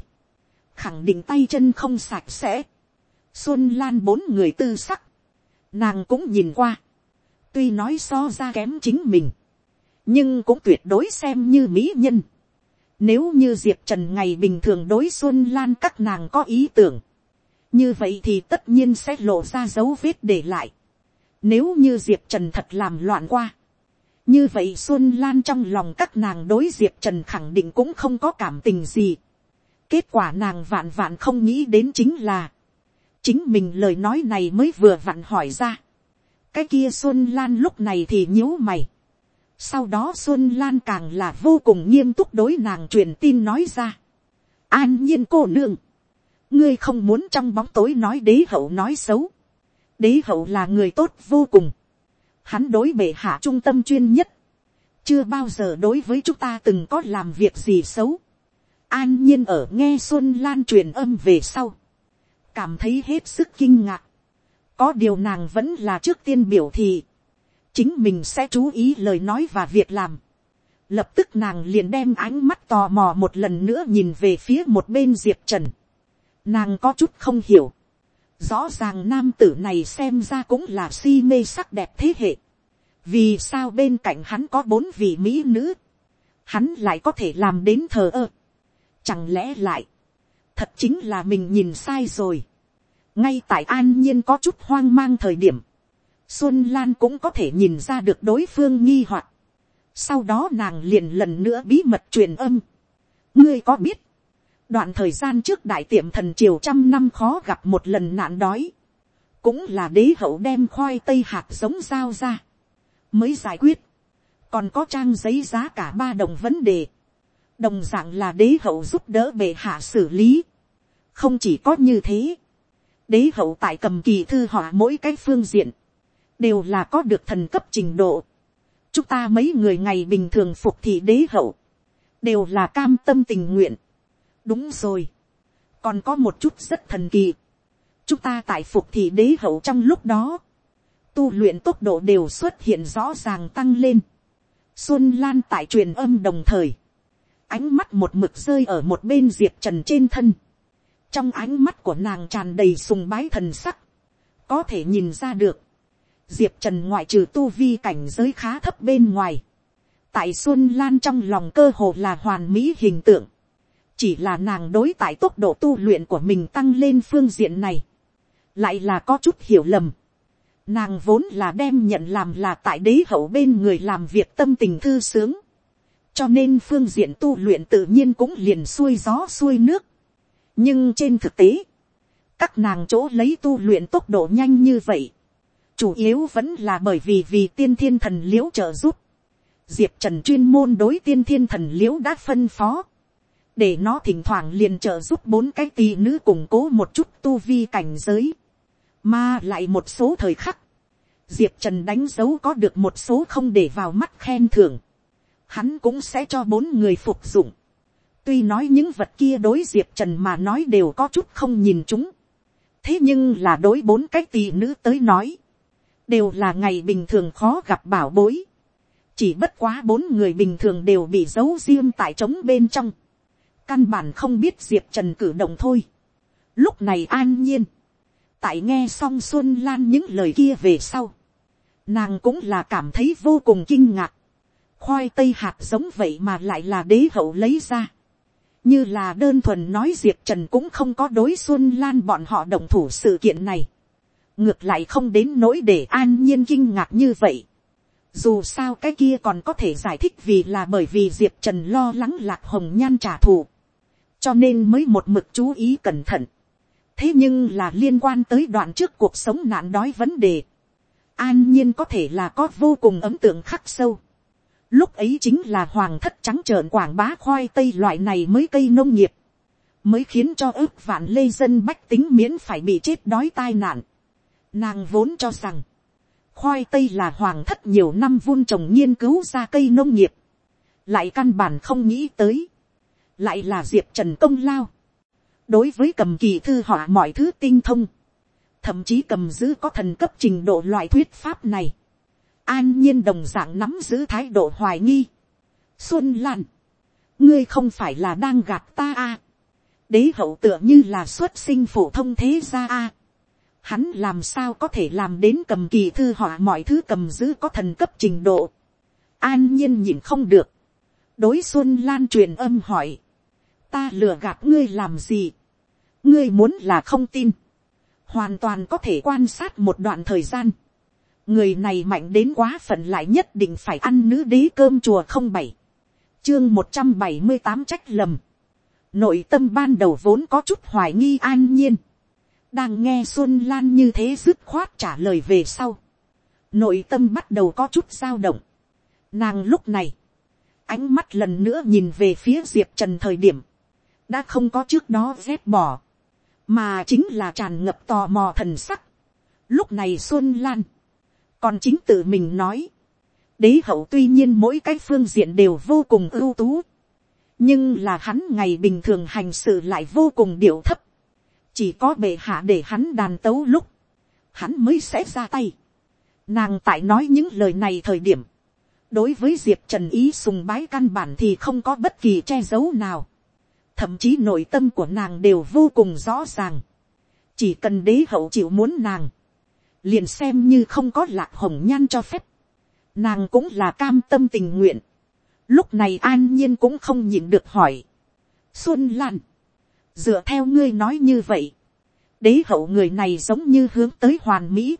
[SPEAKER 1] khẳng định tay chân không sạch sẽ Xuân Lan bốn người tư sắc. Nàng cũng nhìn qua. Tuy nói so ra kém chính mình. Nhưng cũng tuyệt đối xem như mỹ nhân. Nếu như Diệp Trần ngày bình thường đối Xuân Lan các nàng có ý tưởng. Như vậy thì tất nhiên sẽ lộ ra dấu vết để lại. Nếu như Diệp Trần thật làm loạn qua. Như vậy Xuân Lan trong lòng các nàng đối Diệp Trần khẳng định cũng không có cảm tình gì. Kết quả nàng vạn vạn không nghĩ đến chính là chính mình lời nói này mới vừa vặn hỏi ra. cái kia xuân lan lúc này thì nhíu mày. sau đó xuân lan càng là vô cùng nghiêm túc đối nàng truyền tin nói ra. an nhiên cô nương, ngươi không muốn trong bóng tối nói đế hậu nói xấu. đế hậu là người tốt vô cùng hắn đối bệ hạ trung tâm chuyên nhất. chưa bao giờ đối với chúng ta từng có làm việc gì xấu. an nhiên ở nghe xuân lan truyền âm về sau cảm thấy hết sức kinh ngạc. có điều nàng vẫn là trước tiên biểu thị, chính mình sẽ chú ý lời nói và việc làm. lập tức nàng liền đem ánh mắt tò mò một lần nữa nhìn về phía một bên diệp trần. nàng có chút không hiểu rõ ràng nam tử này xem ra cũng là si mê sắc đẹp thế hệ. vì sao bên cạnh hắn có bốn vị mỹ nữ, hắn lại có thể làm đến thờ ơ. chẳng lẽ lại, thật chính là mình nhìn sai rồi. ngay tại an nhiên có chút hoang mang thời điểm, xuân lan cũng có thể nhìn ra được đối phương nghi hoặc. sau đó nàng liền lần nữa bí mật truyền âm. ngươi có biết, đoạn thời gian trước đại tiệm thần triều trăm năm khó gặp một lần nạn đói, cũng là đế hậu đem khoai tây hạt giống giao ra, mới giải quyết, còn có trang giấy giá cả ba đồng vấn đề, đồng d ạ n g là đế hậu giúp đỡ bệ hạ xử lý, không chỉ có như thế, đế hậu tại cầm kỳ thư họa mỗi cái phương diện, đều là có được thần cấp trình độ. chúng ta mấy người ngày bình thường phục thị đế hậu, đều là cam tâm tình nguyện đúng rồi, còn có một chút rất thần kỳ. chúng ta tại phục thị đế hậu trong lúc đó, tu luyện tốc độ đều xuất hiện rõ ràng tăng lên. xuân lan tại truyền âm đồng thời, ánh mắt một mực rơi ở một bên diệp trần trên thân. Trong ánh mắt của nàng tràn đầy sùng bái thần sắc, có thể nhìn ra được, diệp trần ngoại trừ tu vi cảnh giới khá thấp bên ngoài, tại xuân lan trong lòng cơ hồ là hoàn mỹ hình tượng, chỉ là nàng đối tại tốc độ tu luyện của mình tăng lên phương diện này, lại là có chút hiểu lầm. Nàng vốn là đem nhận làm là tại đế hậu bên người làm việc tâm tình thư sướng, cho nên phương diện tu luyện tự nhiên cũng liền xuôi gió xuôi nước. Nhưng trên thực tế, các nàng chỗ lấy tu luyện tốc độ nhanh như vậy, chủ yếu vẫn là bởi vì vì tiên thiên thần l i ễ u trợ giúp, diệp trần chuyên môn đối tiên thiên thần l i ễ u đã phân phó, để nó thỉnh thoảng liền trợ giúp bốn cái tỳ nữ củng cố một chút tu vi cảnh giới, mà lại một số thời khắc, diệp trần đánh dấu có được một số không để vào mắt khen thưởng, hắn cũng sẽ cho bốn người phục dụng, Tuy nói những vật kia đối diệp trần mà nói đều có chút không nhìn chúng. Thế nhưng là đối bốn cái tỷ nữ tới nói. Đều là ngày bình thường khó gặp bảo bối. Chỉ bất quá bốn người bình thường đều bị giấu riêng tại trống bên trong. Căn bản không biết diệp trần cử động thôi. Lúc này an nhiên. Tại nghe xong Xuân Lan những lời kia về sau. Nàng cũng là cảm thấy vô cùng kinh ngạc khoai tây hạt giống vậy mà lại là đế hậu lấy ra như là đơn thuần nói diệp trần cũng không có đối xuân lan bọn họ đồng thủ sự kiện này, ngược lại không đến nỗi để an nhiên kinh ngạc như vậy. Dù sao cái kia còn có thể giải thích vì là bởi vì diệp trần lo lắng lạc hồng nhan trả thù, cho nên mới một mực chú ý cẩn thận. thế nhưng là liên quan tới đoạn trước cuộc sống nạn đói vấn đề, an nhiên có thể là có vô cùng ấn tượng khắc sâu Lúc ấy chính là hoàng thất trắng trợn quảng bá khoai tây loại này mới cây nông nghiệp. mới khiến cho ước vạn lê dân bách tính miễn phải bị chết đói tai nạn. Nàng vốn cho rằng, khoai tây là hoàng thất nhiều năm vun trồng nghiên cứu ra cây nông nghiệp, lại căn bản không nghĩ tới, lại là diệp trần công lao. đối với cầm kỳ thư họa mọi thứ tinh thông, thậm chí cầm giữ có thần cấp trình độ loại thuyết pháp này, an nhiên đồng d ạ n g nắm giữ thái độ hoài nghi. xuân lan, ngươi không phải là đang gạt ta à. đế hậu tựa như là xuất sinh phổ thông thế gia à. hắn làm sao có thể làm đến cầm kỳ thư họa mọi thứ cầm giữ có thần cấp trình độ. an nhiên nhìn không được đối xuân lan truyền âm hỏi. ta lừa gạt ngươi làm gì. ngươi muốn là không tin. hoàn toàn có thể quan sát một đoạn thời gian người này mạnh đến quá phận lại nhất định phải ăn nữ đế cơm chùa không bảy chương một trăm bảy mươi tám trách lầm nội tâm ban đầu vốn có chút hoài nghi an nhiên đang nghe xuân lan như thế dứt khoát trả lời về sau nội tâm bắt đầu có chút dao động nàng lúc này ánh mắt lần nữa nhìn về phía diệp trần thời điểm. Đã không có trước đó rét bỏ mà chính là tràn ngập tò mò thần sắc. Lúc này xuân lan còn chính tự mình nói, đế hậu tuy nhiên mỗi cái phương diện đều vô cùng ưu tú, nhưng là hắn ngày bình thường hành sự lại vô cùng điệu thấp, chỉ có bệ hạ để hắn đàn tấu lúc, hắn mới sẽ ra tay. Nàng tại nói những lời này thời điểm, đối với diệp trần ý sùng bái căn bản thì không có bất kỳ che giấu nào, thậm chí nội tâm của nàng đều vô cùng rõ ràng, chỉ cần đế hậu chịu muốn nàng, liền xem như không có lạc hồng nhan cho phép, nàng cũng là cam tâm tình nguyện. Lúc này an nhiên cũng không nhịn được hỏi. Xuân Lan, dựa theo ngươi nói như vậy, đế hậu người này giống như hướng tới hoàn mỹ.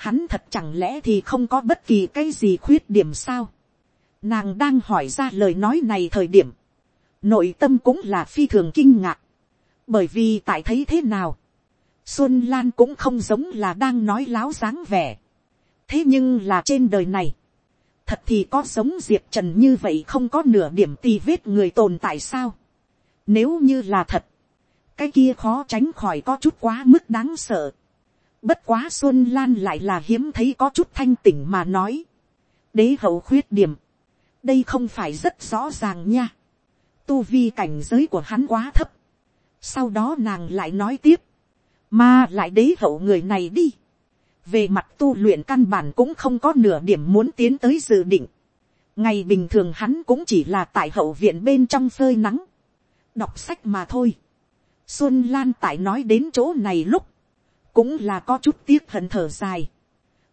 [SPEAKER 1] Hắn thật chẳng lẽ thì không có bất kỳ cái gì khuyết điểm sao. Nàng đang hỏi ra lời nói này thời điểm. Nội tâm cũng là phi thường kinh ngạc. Bởi vì tại thấy thế nào Xuân Lan cũng không giống là đang nói láo dáng vẻ. Thế nhưng là trên đời này. Thật thì có giống Diệp Trần như vậy không có nửa điểm tì vết người tồn tại sao. Nếu như là thật. Cái kia khó tránh khỏi có chút quá mức đáng sợ. Bất quá Xuân Lan lại là hiếm thấy có chút thanh tỉnh mà nói. Đế hậu khuyết điểm. Đây không phải rất rõ ràng nha. Tu vi cảnh giới của hắn quá thấp. Sau đó nàng lại nói tiếp mà lại đế hậu người này đi. Về mặt tu luyện căn bản cũng không có nửa điểm muốn tiến tới dự định. Ngày bình thường hắn cũng chỉ là tại hậu viện bên trong phơi nắng. Đọc sách mà thôi. Xuân Lan tại nói đến chỗ này lúc. Cũng là có chút tiếc hận thở dài.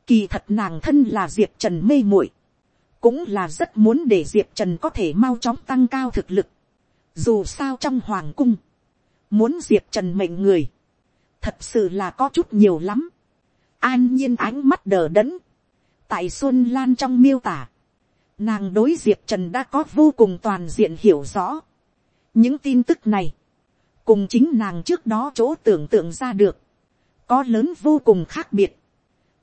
[SPEAKER 1] Kỳ thật nàng thân là Diệp Trần mê muội Cũng là rất muốn để Diệp Trần có thể mau chóng tăng cao thực lực. Dù sao trong hoàng cung. Muốn Diệp Trần mệnh người thật sự là có chút nhiều lắm. an nhiên ánh mắt đờ đẫn, tại xuân lan trong miêu tả, nàng đối diệp trần đã có vô cùng toàn diện hiểu rõ. những tin tức này, cùng chính nàng trước đó chỗ tưởng tượng ra được, có lớn vô cùng khác biệt.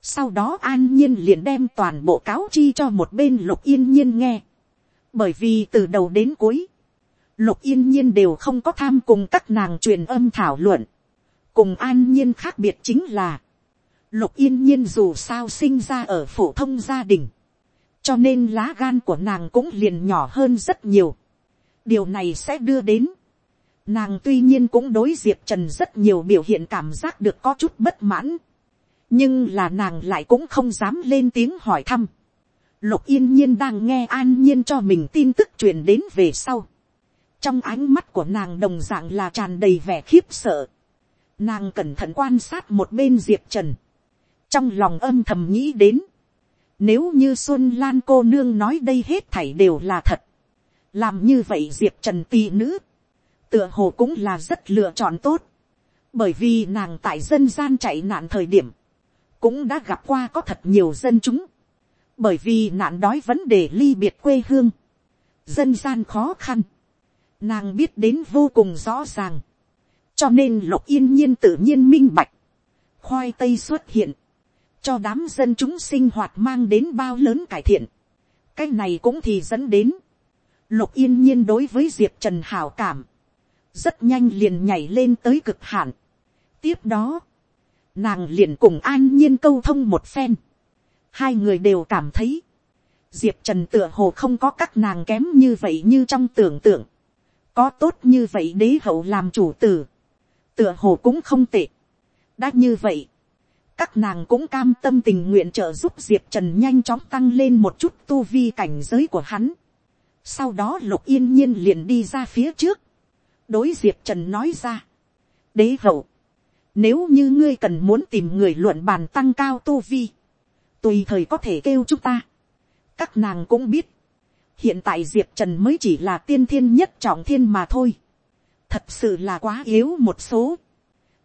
[SPEAKER 1] sau đó an nhiên liền đem toàn bộ cáo chi cho một bên lục yên nhiên nghe. bởi vì từ đầu đến cuối, lục yên nhiên đều không có tham cùng các nàng truyền âm thảo luận cùng an nhiên khác biệt chính là, lục yên nhiên dù sao sinh ra ở phổ thông gia đình, cho nên lá gan của nàng cũng liền nhỏ hơn rất nhiều. điều này sẽ đưa đến, nàng tuy nhiên cũng đối diệp trần rất nhiều biểu hiện cảm giác được có chút bất mãn, nhưng là nàng lại cũng không dám lên tiếng hỏi thăm. lục yên nhiên đang nghe an nhiên cho mình tin tức truyền đến về sau. trong ánh mắt của nàng đồng dạng là tràn đầy vẻ khiếp sợ Nàng cẩn thận quan sát một bên Diệp Trần. Trong lòng âm thầm nghĩ đến. Nếu như Xuân Lan cô nương nói đây hết thảy đều là thật. Làm như vậy Diệp Trần tì nữ. Tựa hồ cũng là rất lựa chọn tốt. Bởi vì nàng tại dân gian chạy nạn thời điểm. Cũng đã gặp qua có thật nhiều dân chúng. Bởi vì nạn đói vấn đề ly biệt quê hương. Dân gian khó khăn. Nàng biết đến vô cùng rõ ràng cho nên lục yên nhiên tự nhiên minh bạch, khoai tây xuất hiện, cho đám dân chúng sinh hoạt mang đến bao lớn cải thiện, cái này cũng thì dẫn đến, lục yên nhiên đối với diệp trần hảo cảm, rất nhanh liền nhảy lên tới cực hạn. tiếp đó, nàng liền cùng an nhiên câu thông một phen. hai người đều cảm thấy, diệp trần tựa hồ không có các nàng kém như vậy như trong tưởng tượng, có tốt như vậy đế hậu làm chủ tử, tựa hồ cũng không tệ. đã như vậy, các nàng cũng cam tâm tình nguyện trợ giúp diệp trần nhanh chóng tăng lên một chút tu vi cảnh giới của hắn. sau đó lục yên nhiên liền đi ra phía trước, đối diệp trần nói ra, đế hậu, nếu như ngươi cần muốn tìm người luận bàn tăng cao tu vi, tùy thời có thể kêu chúng ta. các nàng cũng biết, hiện tại diệp trần mới chỉ là tiên thiên nhất trọng thiên mà thôi. thật sự là quá yếu một số.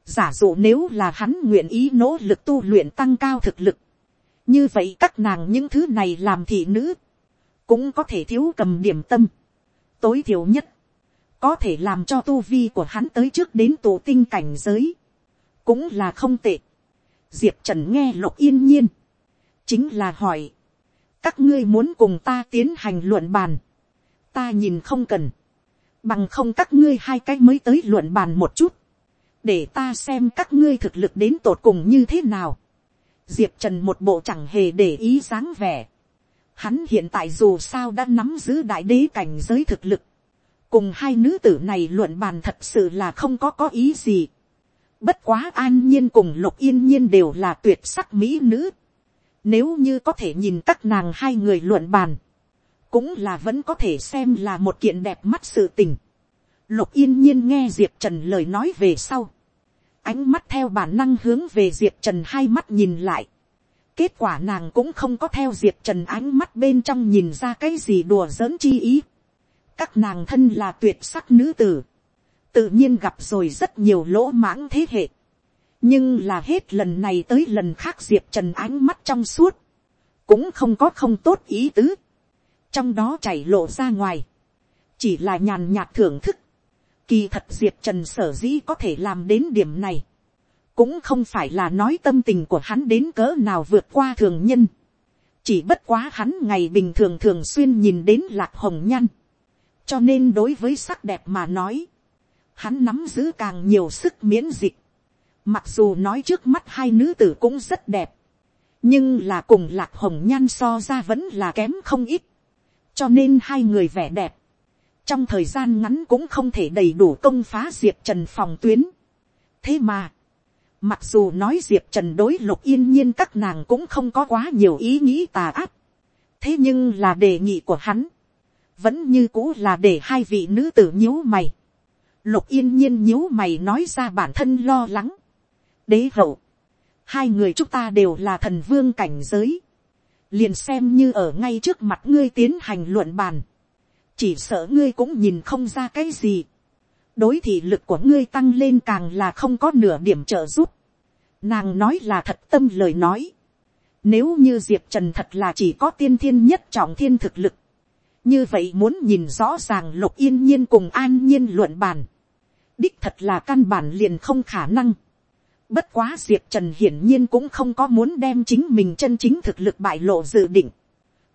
[SPEAKER 1] giả dụ nếu là hắn nguyện ý nỗ lực tu luyện tăng cao thực lực, như vậy các nàng những thứ này làm thị nữ, cũng có thể thiếu cầm điểm tâm. tối thiểu nhất, có thể làm cho tu vi của hắn tới trước đến tổ tinh cảnh giới, cũng là không tệ. diệp trần nghe lục yên nhiên, chính là hỏi, các ngươi muốn cùng ta tiến hành luận bàn, ta nhìn không cần, bằng không các ngươi hai cái mới tới luận bàn một chút, để ta xem các ngươi thực lực đến tột cùng như thế nào. diệp trần một bộ chẳng hề để ý dáng vẻ. hắn hiện tại dù sao đã nắm giữ đại đế cảnh giới thực lực, cùng hai nữ tử này luận bàn thật sự là không có có ý gì. bất quá an nhiên cùng lục yên nhiên đều là tuyệt sắc mỹ nữ. Nếu như có thể nhìn các nàng hai người luận bàn, cũng là vẫn có thể xem là một kiện đẹp mắt sự tình. Lục yên nhiên nghe Diệp Trần lời nói về sau. Ánh mắt theo bản năng hướng về Diệp Trần hai mắt nhìn lại. Kết quả nàng cũng không có theo Diệp Trần ánh mắt bên trong nhìn ra cái gì đùa giỡn chi ý. Các nàng thân là tuyệt sắc nữ tử. Tự nhiên gặp rồi rất nhiều lỗ mãng thế hệ. Nhưng là hết lần này tới lần khác diệp trần ánh mắt trong suốt, cũng không có không tốt ý tứ, trong đó chảy lộ ra ngoài, chỉ là nhàn nhạt thưởng thức, kỳ thật diệp trần sở dĩ có thể làm đến điểm này, cũng không phải là nói tâm tình của hắn đến cỡ nào vượt qua thường nhân, chỉ bất quá hắn ngày bình thường thường xuyên nhìn đến lạc hồng nhăn, cho nên đối với sắc đẹp mà nói, hắn nắm giữ càng nhiều sức miễn dịch, Mặc dù nói trước mắt hai nữ tử cũng rất đẹp. Nhưng là cùng lạc hồng nhan so ra vẫn là kém không ít. Cho nên hai người vẻ đẹp. Trong thời gian ngắn cũng không thể đầy đủ công phá Diệp Trần phòng tuyến. Thế mà. Mặc dù nói Diệp Trần đối lục yên nhiên các nàng cũng không có quá nhiều ý nghĩ tà ác. Thế nhưng là đề nghị của hắn. Vẫn như cũ là để hai vị nữ tử nhíu mày. Lục yên nhiên nhíu mày nói ra bản thân lo lắng. Đế hậu, hai người chúng ta đều là thần vương cảnh giới, liền xem như ở ngay trước mặt ngươi tiến hành luận bàn, chỉ sợ ngươi cũng nhìn không ra cái gì, đối thị lực của ngươi tăng lên càng là không có nửa điểm trợ giúp, nàng nói là thật tâm lời nói, nếu như diệp trần thật là chỉ có tiên thiên nhất trọng thiên thực lực, như vậy muốn nhìn rõ ràng lục yên nhiên cùng an nhiên luận bàn, đích thật là căn bản liền không khả năng. Bất quá Diệp Trần hiển nhiên cũng không có muốn đem chính mình chân chính thực lực bại lộ dự định.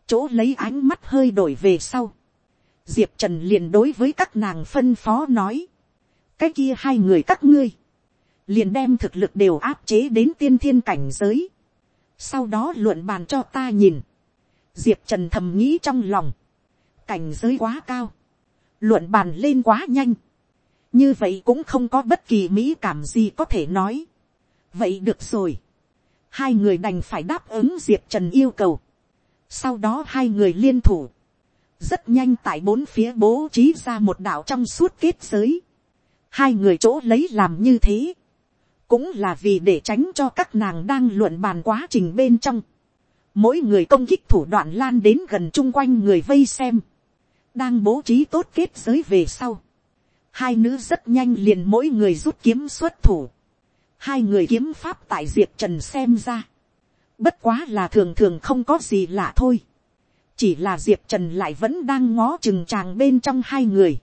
[SPEAKER 1] Chỗ lấy ánh mắt hơi đổi về sau. Diệp Trần liền đối với các nàng phân phó nói. Cái kia hai người các ngươi. Liền đem thực lực đều áp chế đến tiên thiên cảnh giới. Sau đó luận bàn cho ta nhìn. Diệp Trần thầm nghĩ trong lòng. Cảnh giới quá cao. Luận bàn lên quá nhanh. Như vậy cũng không có bất kỳ mỹ cảm gì có thể nói vậy được rồi. hai người đành phải đáp ứng diệp trần yêu cầu. sau đó hai người liên thủ. rất nhanh tại bốn phía bố trí ra một đạo trong suốt kết giới. hai người chỗ lấy làm như thế. cũng là vì để tránh cho các nàng đang luận bàn quá trình bên trong. mỗi người công kích thủ đoạn lan đến gần chung quanh người vây xem đang bố trí tốt kết giới về sau. Hai nữ rất nhanh liền mỗi người rút kiếm xuất thủ. Hai người kiếm pháp tại diệp trần xem ra, bất quá là thường thường không có gì lạ thôi, chỉ là diệp trần lại vẫn đang ngó chừng chàng bên trong hai người,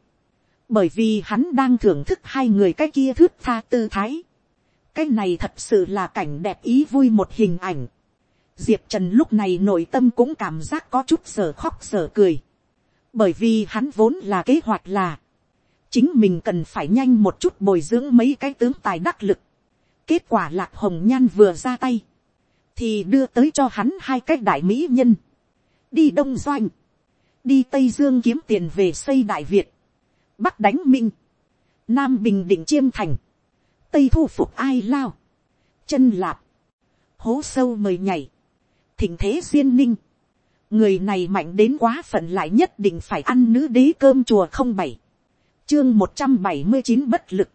[SPEAKER 1] bởi vì hắn đang thưởng thức hai người cái kia thước tha tư thái, cái này thật sự là cảnh đẹp ý vui một hình ảnh, diệp trần lúc này nội tâm cũng cảm giác có chút sở khóc sở cười, bởi vì hắn vốn là kế hoạch là, chính mình cần phải nhanh một chút bồi dưỡng mấy cái tướng tài đắc lực. kết quả lạc hồng nhan vừa ra tay, thì đưa tới cho hắn hai cái đại mỹ nhân, đi đông doanh, đi tây dương kiếm tiền về xây đại việt, bắc đánh minh, nam bình định chiêm thành, tây thu phục ai lao, chân lạp, hố sâu mời nhảy, thỉnh thế duyên ninh, người này mạnh đến quá phận lại nhất định phải ăn nữ đế cơm chùa không bảy, chương một trăm bảy mươi chín bất lực,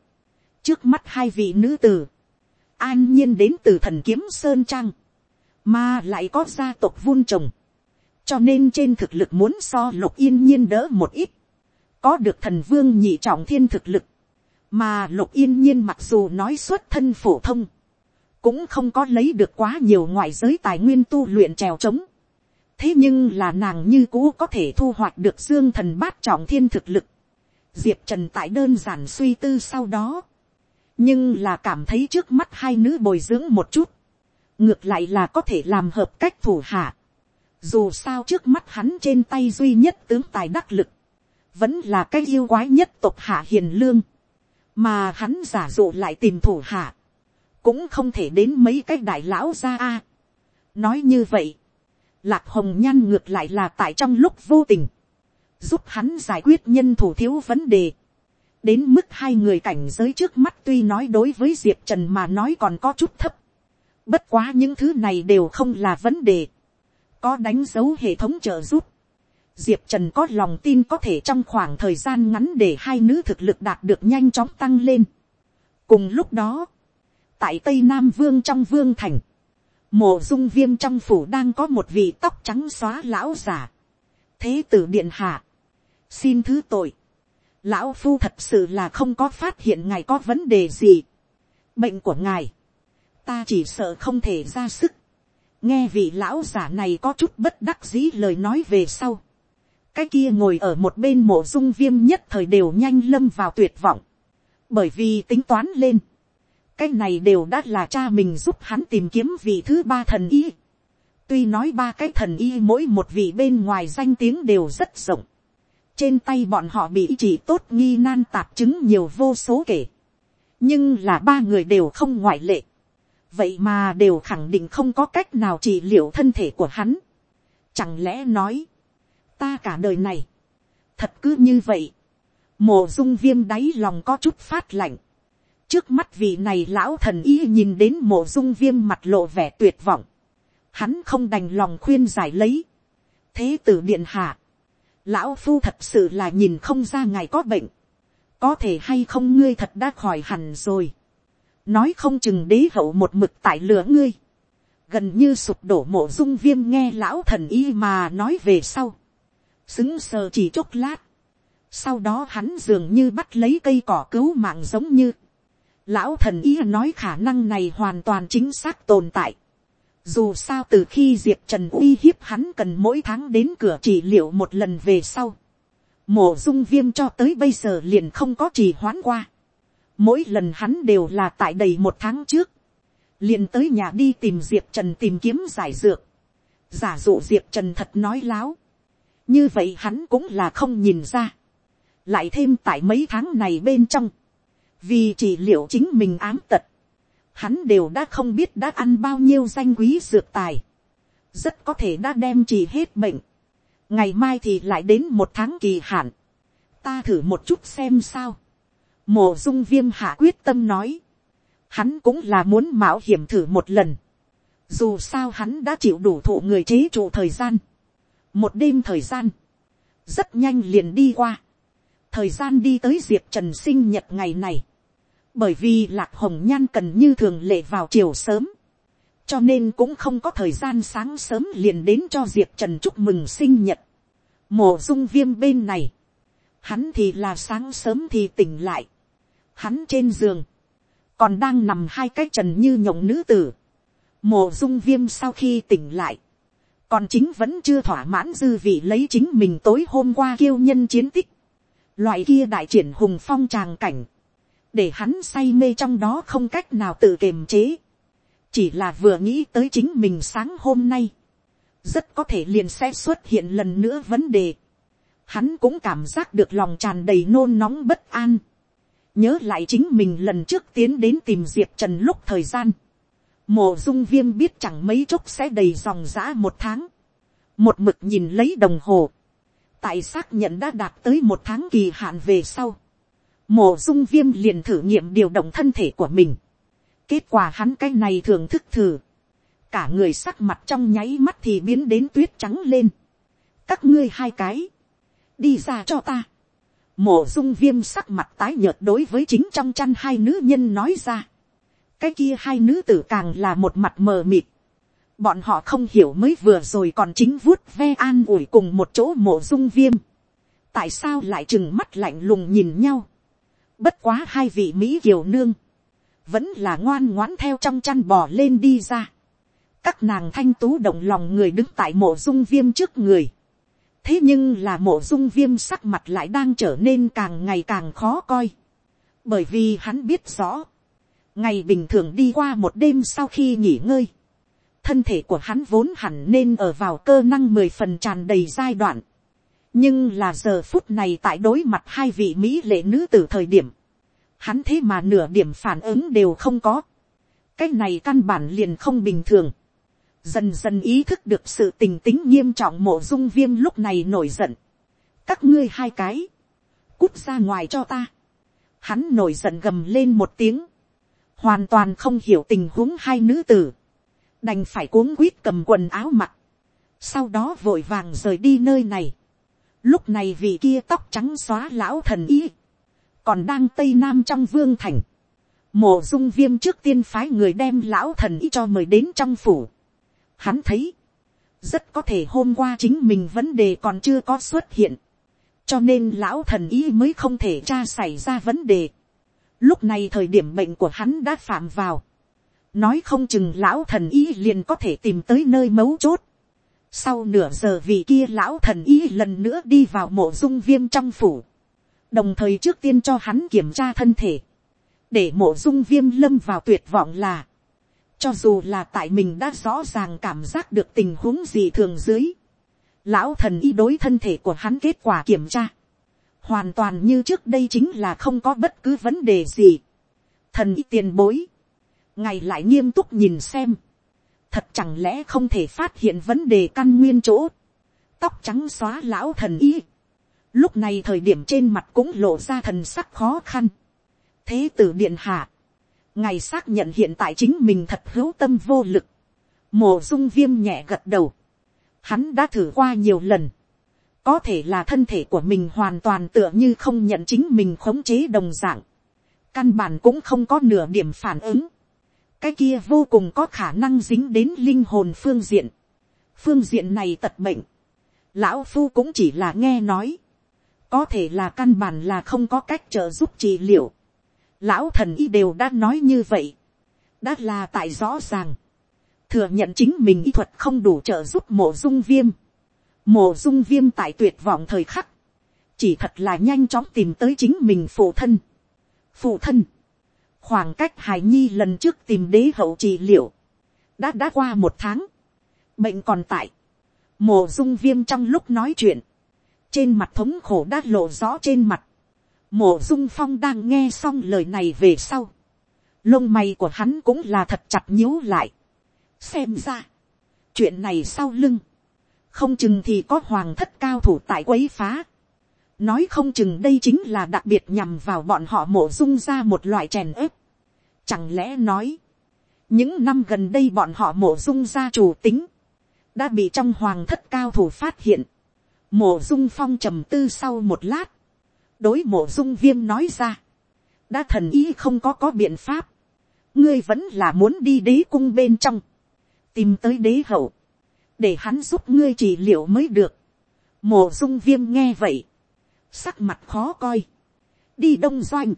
[SPEAKER 1] trước mắt hai vị nữ tử, an nhiên đến từ thần kiếm sơn trang, mà lại có gia tộc vun trồng, cho nên trên thực lực muốn so lục yên nhiên đỡ một ít, có được thần vương nhị trọng thiên thực lực, mà lục yên nhiên mặc dù nói xuất thân phổ thông, cũng không có lấy được quá nhiều ngoại giới tài nguyên tu luyện trèo trống thế nhưng là nàng như cũ có thể thu hoạch được dương thần bát trọng thiên thực lực. diệp trần tại đơn giản suy tư sau đó, nhưng là cảm thấy trước mắt hai nữ bồi dưỡng một chút, ngược lại là có thể làm hợp cách thủ hạ. dù sao trước mắt hắn trên tay duy nhất tướng tài đắc lực, vẫn là cái yêu quái nhất tộc hạ hiền lương, mà hắn giả dụ lại tìm thủ hạ, cũng không thể đến mấy cái đại lão ra a. nói như vậy, lạc hồng nhan ngược lại là tại trong lúc vô tình, giúp hắn giải quyết nhân thủ thiếu vấn đề, đến mức hai người cảnh giới trước mắt tuy nói đối với diệp trần mà nói còn có chút thấp, bất quá những thứ này đều không là vấn đề, có đánh dấu hệ thống trợ giúp, diệp trần có lòng tin có thể trong khoảng thời gian ngắn để hai nữ thực lực đạt được nhanh chóng tăng lên. cùng lúc đó, tại tây nam vương trong vương thành, mộ dung viêm trong phủ đang có một vị tóc trắng xóa lão giả. thế tử điện hạ, xin thứ tội, lão phu thật sự là không có phát hiện ngài có vấn đề gì. bệnh của ngài, ta chỉ sợ không thể ra sức. nghe vị lão giả này có chút bất đắc dĩ lời nói về sau. cái kia ngồi ở một bên mộ dung viêm nhất thời đều nhanh lâm vào tuyệt vọng. bởi vì tính toán lên cái này đều đã là cha mình giúp hắn tìm kiếm vị thứ ba thần y. tuy nói ba cái thần y mỗi một vị bên ngoài danh tiếng đều rất rộng. trên tay bọn họ bị chỉ tốt nghi nan tạp chứng nhiều vô số kể. nhưng là ba người đều không ngoại lệ. vậy mà đều khẳng định không có cách nào trị liệu thân thể của hắn. chẳng lẽ nói, ta cả đời này, thật cứ như vậy, mồ dung viêm đáy lòng có chút phát lạnh trước mắt vị này lão thần y nhìn đến mộ dung viêm mặt lộ vẻ tuyệt vọng. Hắn không đành lòng khuyên giải lấy. Thế tử điện hạ. Lão phu thật sự là nhìn không ra ngài có bệnh. Có thể hay không ngươi thật đã khỏi hẳn rồi. Nói không chừng đế hậu một mực tại lửa ngươi. Gần như sụp đổ mộ dung viêm nghe lão thần y mà nói về sau. Xứng sờ chỉ chốc lát. Sau đó hắn dường như bắt lấy cây cỏ cứu mạng giống như Lão thần ý nói khả năng này hoàn toàn chính xác tồn tại. Dù sao từ khi Diệp Trần uy hiếp hắn cần mỗi tháng đến cửa trị liệu một lần về sau. Mổ dung viêm cho tới bây giờ liền không có trì hoãn qua. Mỗi lần hắn đều là tại đầy một tháng trước. Liền tới nhà đi tìm Diệp Trần tìm kiếm giải dược. Giả dụ Diệp Trần thật nói láo. Như vậy hắn cũng là không nhìn ra. Lại thêm tại mấy tháng này bên trong vì trị liệu chính mình ám tật, hắn đều đã không biết đã ăn bao nhiêu danh quý dược tài, rất có thể đã đem trị hết bệnh, ngày mai thì lại đến một tháng kỳ hạn, ta thử một chút xem sao, mồ dung viêm hạ quyết tâm nói, hắn cũng là muốn mạo hiểm thử một lần, dù sao hắn đã chịu đủ thụ người chế trụ thời gian, một đêm thời gian, rất nhanh liền đi qua, thời gian đi tới diệp trần sinh nhật ngày này, bởi vì lạc hồng nhan cần như thường lệ vào chiều sớm, cho nên cũng không có thời gian sáng sớm liền đến cho diệp trần chúc mừng sinh nhật. mổ dung viêm bên này, hắn thì là sáng sớm thì tỉnh lại, hắn trên giường, còn đang nằm hai cái trần như nhộng nữ tử. mổ dung viêm sau khi tỉnh lại, còn chính vẫn chưa thỏa mãn dư vị lấy chính mình tối hôm qua kiêu nhân chiến tích. Loại kia đại triển hùng phong tràng cảnh, để hắn say mê trong đó không cách nào tự kiềm chế. chỉ là vừa nghĩ tới chính mình sáng hôm nay, rất có thể liền sẽ xuất hiện lần nữa vấn đề. hắn cũng cảm giác được lòng tràn đầy nôn nóng bất an. nhớ lại chính mình lần trước tiến đến tìm diệp trần lúc thời gian. mộ dung viêm biết chẳng mấy chốc sẽ đầy dòng giã một tháng. một mực nhìn lấy đồng hồ. tại xác nhận đã đạt tới một tháng kỳ hạn về sau mộ dung viêm liền thử nghiệm điều động thân thể của mình. kết quả hắn cái này thường thức thử. cả người sắc mặt trong nháy mắt thì biến đến tuyết trắng lên. các ngươi hai cái đi ra cho ta. Mộ dung viêm sắc mặt tái nhợt đối với chính trong chăn hai nữ nhân nói ra. cái kia hai nữ tử càng là một mặt mờ mịt. bọn họ không hiểu mới vừa rồi còn chính vuốt ve an ủi cùng một chỗ Mộ dung viêm. tại sao lại chừng mắt lạnh lùng nhìn nhau bất quá hai vị mỹ kiều nương. vẫn là ngoan ngoãn theo trong chăn bò lên đi ra. các nàng thanh tú động lòng người đứng tại mộ dung viêm trước người thế nhưng là mộ dung viêm sắc mặt lại đang trở nên càng ngày càng khó coi. bởi vì hắn biết rõ, ngày bình thường đi qua một đêm sau khi nghỉ ngơi, thân thể của hắn vốn hẳn nên ở vào cơ năng mười phần tràn đầy giai đoạn nhưng là giờ phút này tại đối mặt hai vị mỹ lệ nữ từ thời điểm, hắn thế mà nửa điểm phản ứng đều không có. cái này căn bản liền không bình thường dần dần ý thức được sự tình tính nghiêm trọng mộ dung viêm lúc này nổi giận. các ngươi hai cái, cút ra ngoài cho ta. hắn nổi giận gầm lên một tiếng, hoàn toàn không hiểu tình huống hai nữ tử, đành phải cuống quýt cầm quần áo mặc, sau đó vội vàng rời đi nơi này lúc này vị kia tóc trắng xóa lão thần ý, còn đang tây nam trong vương thành, mộ dung viêm trước tiên phái người đem lão thần ý cho mời đến trong phủ Hắn thấy, rất có thể hôm qua chính mình vấn đề còn chưa có xuất hiện. Cho nên lão thần ý mới không thể tra xảy ra vấn đề. Lúc này thời điểm bệnh của hắn đã phạm vào. Nói không chừng lão thần ý liền có thể tìm tới nơi mấu chốt. Sau nửa giờ vì kia lão thần ý lần nữa đi vào mộ dung viêm trong phủ. Đồng thời trước tiên cho hắn kiểm tra thân thể. Để mộ dung viêm lâm vào tuyệt vọng là, cho dù là tại mình đã rõ ràng cảm giác được tình huống gì thường dưới. Lão thần y đối thân thể của hắn kết quả kiểm tra. Hoàn toàn như trước đây chính là không có bất cứ vấn đề gì. Thần y tiền bối. Ngày lại nghiêm túc nhìn xem. Thật chẳng lẽ không thể phát hiện vấn đề căn nguyên chỗ. Tóc trắng xóa lão thần y. Lúc này thời điểm trên mặt cũng lộ ra thần sắc khó khăn. Thế tử điện hạ ngài xác nhận hiện tại chính mình thật hữu tâm vô lực. mổ dung viêm nhẹ gật đầu. hắn đã thử qua nhiều lần. có thể là thân thể của mình hoàn toàn tựa như không nhận chính mình khống chế đồng dạng. căn bản cũng không có nửa điểm phản ứng cái kia vô cùng có khả năng dính đến linh hồn phương diện. phương diện này tật bệnh. lão phu cũng chỉ là nghe nói. có thể là căn bản là không có cách trợ giúp trị liệu. Lão thần y đều đã nói như vậy, đã là tại rõ ràng, thừa nhận chính mình y thuật không đủ trợ giúp mộ dung viêm, mộ dung viêm tại tuyệt vọng thời khắc, chỉ thật là nhanh chóng tìm tới chính mình phụ thân, phụ thân, khoảng cách hải nhi lần trước tìm đế hậu trị liệu, đã đã qua một tháng, bệnh còn tại, mổ dung viêm trong lúc nói chuyện, trên mặt thống khổ đã lộ rõ trên mặt, mổ dung phong đang nghe xong lời này về sau. Lông mày của hắn cũng là thật chặt nhíu lại. Xem ra. Chuyện này sau lưng. Không chừng thì có hoàng thất cao thủ tại quấy phá. Nói không chừng đây chính là đặc biệt nhằm vào bọn họ mổ dung ra một loại chèn ớp. Chẳng lẽ nói. Những năm gần đây bọn họ mổ dung ra chủ tính. Đã bị trong hoàng thất cao thủ phát hiện. mổ dung phong trầm tư sau một lát đối mổ dung viêm nói ra, đã thần ý không có có biện pháp, ngươi vẫn là muốn đi đế cung bên trong, tìm tới đế hậu, để hắn giúp ngươi trị liệu mới được. mổ dung viêm nghe vậy, sắc mặt khó coi, đi đông doanh,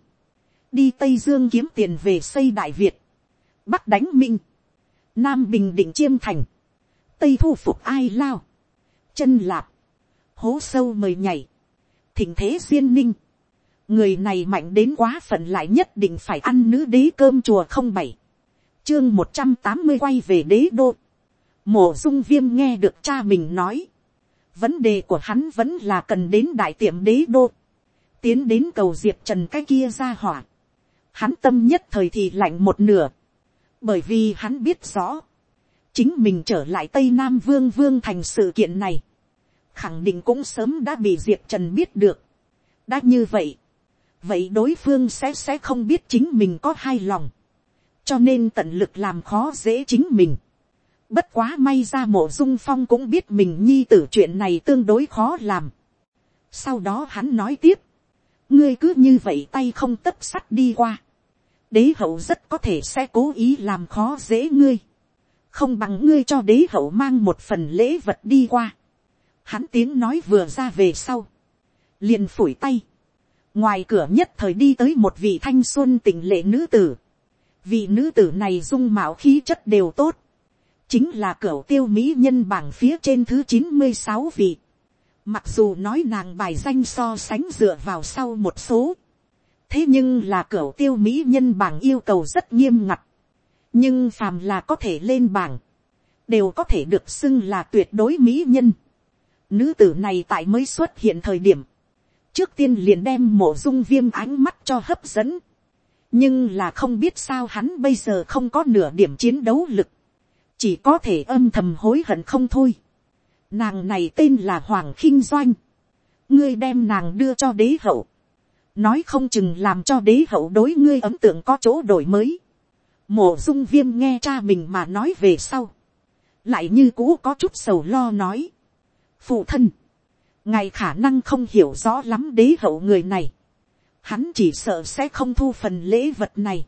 [SPEAKER 1] đi tây dương kiếm tiền về xây đại việt, bắc đánh minh, nam bình định chiêm thành, tây thu phục ai lao, chân lạp, hố sâu mời nhảy, thỉnh thế duyên ninh. Người này mạnh đến quá phận lại nhất định phải ăn nữ đế cơm chùa không bảy. Chương một trăm tám mươi quay về đế đô. Mộ dung viêm nghe được cha mình nói vấn đề của hắn vẫn là cần đến đại tiệm đế đô, tiến đến cầu diệp trần cái kia ra hỏa, hắn tâm nhất thời thì lạnh một nửa, bởi vì hắn biết rõ, chính mình trở lại tây nam vương vương thành sự kiện này, khẳng định cũng sớm đã bị diệp trần biết được. đã như vậy, vậy đối phương sẽ sẽ không biết chính mình có hai lòng, cho nên tận lực làm khó dễ chính mình bất quá may ra mộ dung phong cũng biết mình nhi tử chuyện này tương đối khó làm. sau đó hắn nói tiếp, ngươi cứ như vậy tay không tấp sắt đi qua. đế hậu rất có thể sẽ cố ý làm khó dễ ngươi. không bằng ngươi cho đế hậu mang một phần lễ vật đi qua. hắn tiếng nói vừa ra về sau. liền phủi tay. ngoài cửa nhất thời đi tới một vị thanh xuân tỉnh lệ nữ tử. vị nữ tử này dung mạo khí chất đều tốt chính là cửa tiêu mỹ nhân bảng phía trên thứ chín mươi sáu vị Mặc dù nói nàng bài danh so sánh dựa vào sau một số. Thế nhưng là cửa tiêu mỹ nhân bảng yêu cầu rất nghiêm ngặt. Nhưng phàm là có thể lên bảng. Đều có thể được xưng là tuyệt đối mỹ nhân. Nữ tử này tại mới xuất hiện thời điểm. Trước tiên liền đem mộ dung viêm ánh mắt cho hấp dẫn. Nhưng là không biết sao hắn bây giờ không có nửa điểm chiến đấu lực. Chỉ có thể âm thầm hối hận không thôi Nàng này tên là Hoàng khinh Doanh. Ngươi đem nàng đưa cho đế hậu. Nói không chừng làm cho đế hậu đối ngươi ấn tượng có chỗ đổi mới. Mộ dung viêm nghe cha mình mà nói về sau. Lại như cũ có chút sầu lo nói. Phụ thân. Ngài khả năng không hiểu rõ lắm đế hậu người này. Hắn chỉ sợ sẽ không thu phần lễ vật này.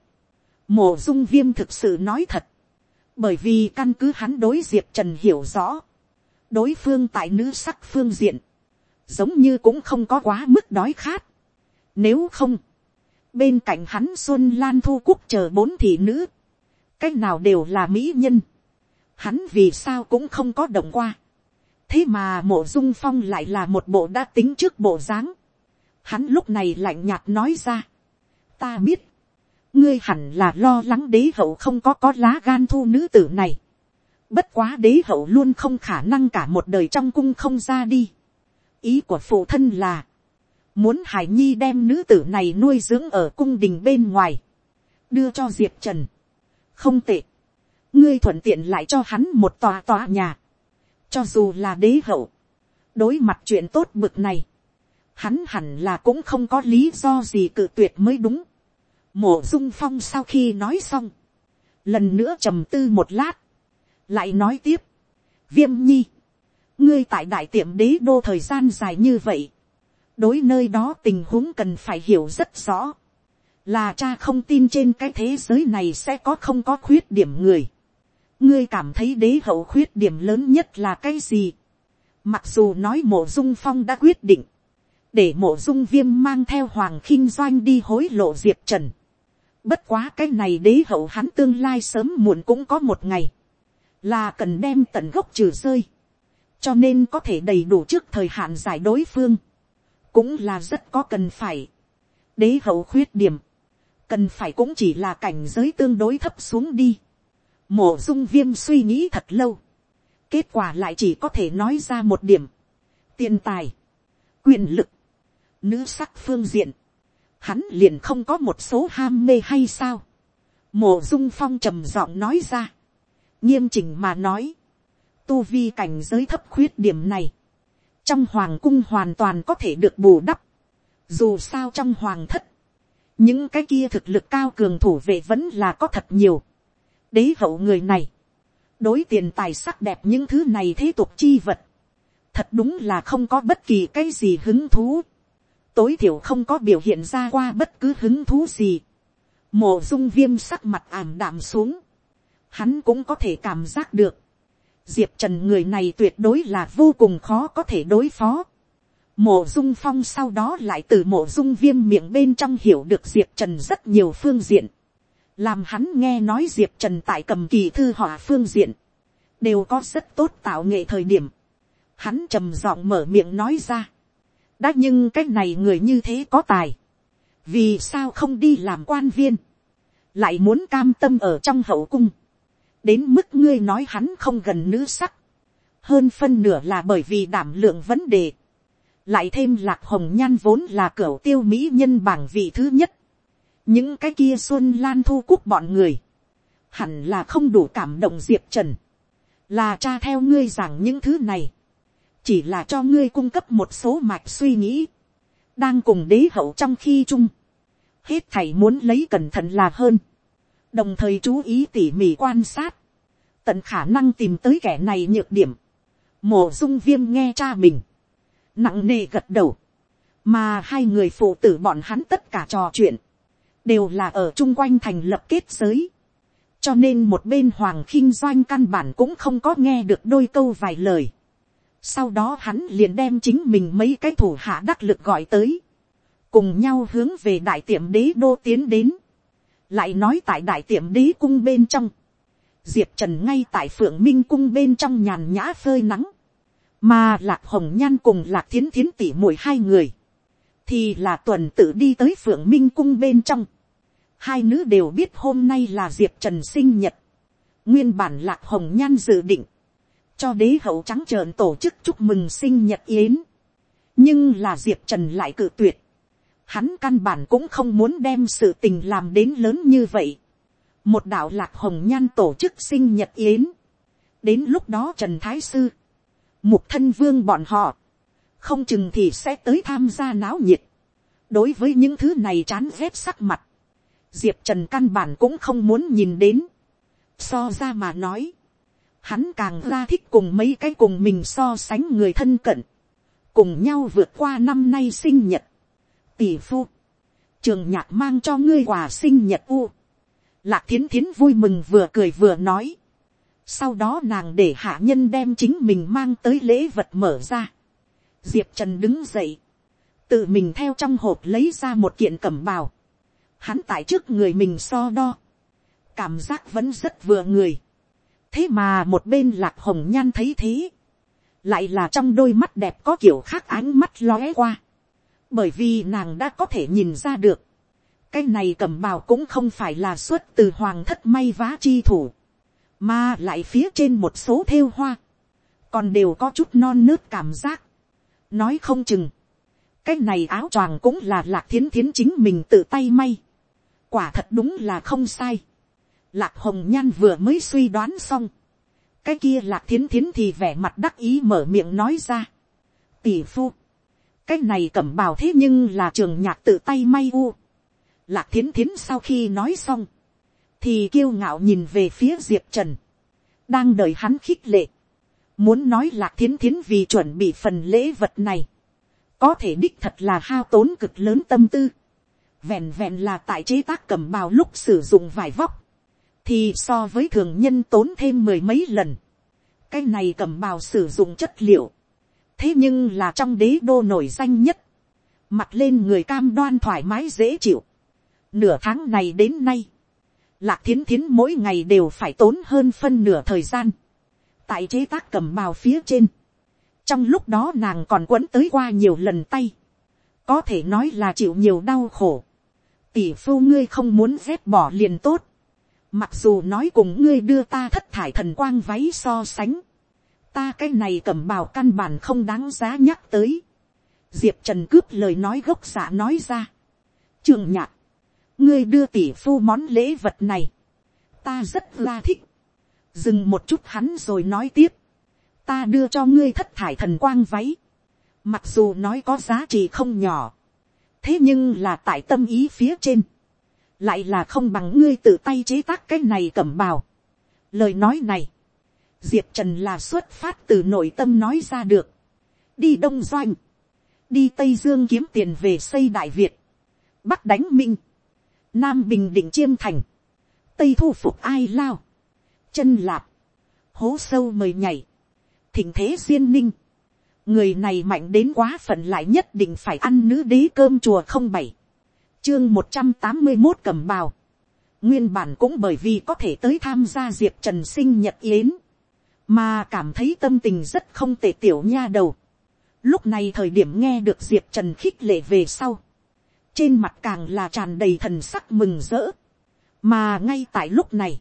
[SPEAKER 1] Mộ dung viêm thực sự nói thật. Bởi vì căn cứ hắn đối diệp trần hiểu rõ đối phương tại nữ sắc phương diện, giống như cũng không có quá mức đói khát. Nếu không, bên cạnh hắn xuân lan thu cúc chờ bốn thị nữ, cách nào đều là mỹ nhân, hắn vì sao cũng không có động qua. thế mà mộ dung phong lại là một bộ đã tính trước bộ dáng. hắn lúc này lạnh nhạt nói ra. ta biết, ngươi hẳn là lo lắng đế hậu không có có lá gan thu nữ tử này. Bất quá đế hậu luôn không khả năng cả một đời trong cung không ra đi. Ý của phụ thân là. Muốn Hải Nhi đem nữ tử này nuôi dưỡng ở cung đình bên ngoài. Đưa cho Diệp Trần. Không tệ. Ngươi thuận tiện lại cho hắn một tòa tòa nhà. Cho dù là đế hậu. Đối mặt chuyện tốt bực này. Hắn hẳn là cũng không có lý do gì cự tuyệt mới đúng. Mộ dung phong sau khi nói xong. Lần nữa trầm tư một lát lại nói tiếp, viêm nhi, ngươi tại đại tiệm đế đô thời gian dài như vậy, đối nơi đó tình huống cần phải hiểu rất rõ, là cha không tin trên cái thế giới này sẽ có không có khuyết điểm người, ngươi cảm thấy đế hậu khuyết điểm lớn nhất là cái gì, mặc dù nói mộ dung phong đã quyết định, để mộ dung viêm mang theo hoàng khinh doanh đi hối lộ diệp trần, bất quá cái này đế hậu hắn tương lai sớm muộn cũng có một ngày, là cần đem tận gốc trừ rơi, cho nên có thể đầy đủ trước thời hạn giải đối phương, cũng là rất có cần phải. đế hậu khuyết điểm, cần phải cũng chỉ là cảnh giới tương đối thấp xuống đi. Mộ dung viêm suy nghĩ thật lâu, kết quả lại chỉ có thể nói ra một điểm, tiền tài, quyền lực, nữ sắc phương diện, hắn liền không có một số ham mê hay sao. mộ dung phong trầm giọng nói ra, nghiêm chỉnh mà nói, tu vi cảnh giới thấp khuyết điểm này, trong hoàng cung hoàn toàn có thể được bù đắp, dù sao trong hoàng thất, những cái kia thực lực cao cường thủ vệ vẫn là có thật nhiều, đế hậu người này, đối tiền tài sắc đẹp những thứ này thế tục chi vật, thật đúng là không có bất kỳ cái gì hứng thú, tối thiểu không có biểu hiện ra qua bất cứ hứng thú gì, Mộ dung viêm sắc mặt ảm đạm xuống, hắn cũng có thể cảm giác được, diệp trần người này tuyệt đối là vô cùng khó có thể đối phó. mộ dung phong sau đó lại từ mộ dung viêm miệng bên trong hiểu được diệp trần rất nhiều phương diện, làm hắn nghe nói diệp trần tại cầm kỳ thư họa phương diện, đều có rất tốt tạo nghệ thời điểm, hắn trầm giọng mở miệng nói ra, đã nhưng cái này người như thế có tài, vì sao không đi làm quan viên, lại muốn cam tâm ở trong hậu cung, đến mức ngươi nói hắn không gần nữ sắc, hơn phân nửa là bởi vì đảm lượng vấn đề, lại thêm lạc hồng nhan vốn là cửa tiêu mỹ nhân bảng vị thứ nhất, những cái kia xuân lan thu cúc bọn người, hẳn là không đủ cảm động diệp trần, là cha theo ngươi rằng những thứ này, chỉ là cho ngươi cung cấp một số mạch suy nghĩ, đang cùng đế hậu trong khi chung, hết thầy muốn lấy cẩn thận là hơn, đồng thời chú ý tỉ mỉ quan sát, tận khả năng tìm tới kẻ này nhược điểm, mổ dung viêm nghe cha mình, nặng nề gật đầu, mà hai người phụ tử bọn hắn tất cả trò chuyện, đều là ở chung quanh thành lập kết giới, cho nên một bên hoàng khinh doanh căn bản cũng không có nghe được đôi câu vài lời sau đó hắn liền đem chính mình mấy cái thủ hạ đắc lực gọi tới, cùng nhau hướng về đại tiệm đế đô tiến đến, lại nói tại đại tiệm đế cung bên trong, diệp trần ngay tại phượng minh cung bên trong nhàn nhã phơi nắng, mà lạc hồng nhan cùng lạc thiến thiến tỷ muội hai người, thì là tuần tự đi tới phượng minh cung bên trong, hai nữ đều biết hôm nay là diệp trần sinh nhật, nguyên bản lạc hồng nhan dự định, cho đế hậu trắng trợn tổ chức chúc mừng sinh nhật yến, nhưng là diệp trần lại cự tuyệt, hắn căn bản cũng không muốn đem sự tình làm đến lớn như vậy, một đạo lạc hồng nhan tổ chức sinh nhật yến, đến lúc đó trần thái sư, mục thân vương bọn họ, không chừng thì sẽ tới tham gia náo nhiệt, đối với những thứ này chán ghét sắc mặt, diệp trần căn bản cũng không muốn nhìn đến. so ra mà nói, hắn càng ra thích cùng mấy cái cùng mình so sánh người thân cận, cùng nhau vượt qua năm nay sinh nhật. tỷ phu, trường nhạc mang cho ngươi quà sinh nhật u. lạc thiến thiến vui mừng vừa cười vừa nói. sau đó nàng để hạ nhân đem chính mình mang tới lễ vật mở ra. diệp trần đứng dậy, tự mình theo trong hộp lấy ra một kiện cẩm bào hắn tại trước người mình so đo, cảm giác vẫn rất vừa người thế mà một bên lạc hồng nhan thấy thế, lại là trong đôi mắt đẹp có kiểu khác ánh mắt lóe qua, bởi vì nàng đã có thể nhìn ra được, cái này cầm bào cũng không phải là xuất từ hoàng thất may vá chi thủ, mà lại phía trên một số thêu hoa, còn đều có chút non nớt cảm giác, nói không chừng, cái này áo choàng cũng là lạc thiến thiến chính mình tự tay may, quả thật đúng là không sai. Lạc hồng nhan vừa mới suy đoán xong. cái kia lạc thiến thiến thì vẻ mặt đắc ý mở miệng nói ra. tỷ phu, cái này cẩm bào thế nhưng là trường nhạc tự tay may u. lạc thiến thiến sau khi nói xong, thì kiêu ngạo nhìn về phía diệp trần, đang đợi hắn khích lệ. muốn nói lạc thiến thiến vì chuẩn bị phần lễ vật này, có thể đích thật là hao tốn cực lớn tâm tư vẹn vẹn là tại chế tác cẩm bào lúc sử dụng vải vóc, thì so với thường nhân tốn thêm mười mấy lần. cái này cầm bào sử dụng chất liệu, thế nhưng là trong đế đô nổi danh nhất, mặt lên người cam đoan thoải mái dễ chịu. nửa tháng này đến nay, lạc thiến thiến mỗi ngày đều phải tốn hơn phân nửa thời gian, tại chế tác cầm bào phía trên. trong lúc đó nàng còn quấn tới qua nhiều lần tay, có thể nói là chịu nhiều đau khổ tỷ phu ngươi không muốn dép bỏ liền tốt. Mặc dù nói cùng ngươi đưa ta thất thải thần quang váy so sánh. Ta cái này cẩm bào căn bản không đáng giá nhắc tới. Diệp Trần cướp lời nói gốc giả nói ra. Trường nhạc. Ngươi đưa tỷ phu món lễ vật này. Ta rất la thích. Dừng một chút hắn rồi nói tiếp. Ta đưa cho ngươi thất thải thần quang váy. Mặc dù nói có giá trị không nhỏ thế nhưng là tại tâm ý phía trên, lại là không bằng ngươi tự tay chế tác cái này cẩm bào. lời nói này, diệp trần là xuất phát từ nội tâm nói ra được, đi đông doanh, đi tây dương kiếm tiền về xây đại việt, bắc đánh minh, nam bình định chiêm thành, tây thu phục ai lao, chân lạp, hố sâu mời nhảy, thỉnh thế duyên ninh, người này mạnh đến quá phận lại nhất định phải ăn nữ đế cơm chùa không bảy chương một trăm tám mươi một cầm bào. Nguyên bản cũng bởi vì có thể tới tham gia diệp trần sinh nhật yến mà cảm thấy tâm tình rất không tệ tiểu nha đầu. Lúc này thời điểm nghe được diệp trần khích lệ về sau trên mặt càng là tràn đầy thần sắc mừng rỡ. Mà ngay tại lúc này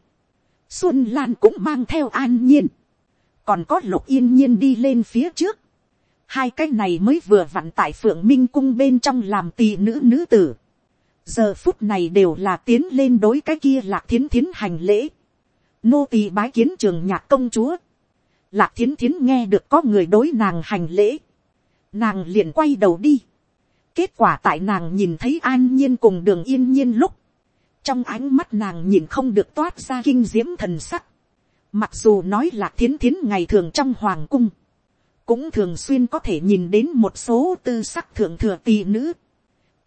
[SPEAKER 1] xuân lan cũng mang theo an nhiên còn có lục yên nhiên đi lên phía trước, hai cái này mới vừa vặn tại phượng minh cung bên trong làm tỳ nữ nữ tử, giờ phút này đều là tiến lên đối cái kia lạc thiến thiến hành lễ, nô tỳ bái kiến trường nhạc công chúa, lạc thiến thiến nghe được có người đối nàng hành lễ, nàng liền quay đầu đi, kết quả tại nàng nhìn thấy an nhiên cùng đường yên nhiên lúc, trong ánh mắt nàng nhìn không được toát ra kinh diễm thần sắc, mặc dù nói là thiến thiến ngày thường trong hoàng cung, cũng thường xuyên có thể nhìn đến một số tư sắc thượng thừa tỳ nữ,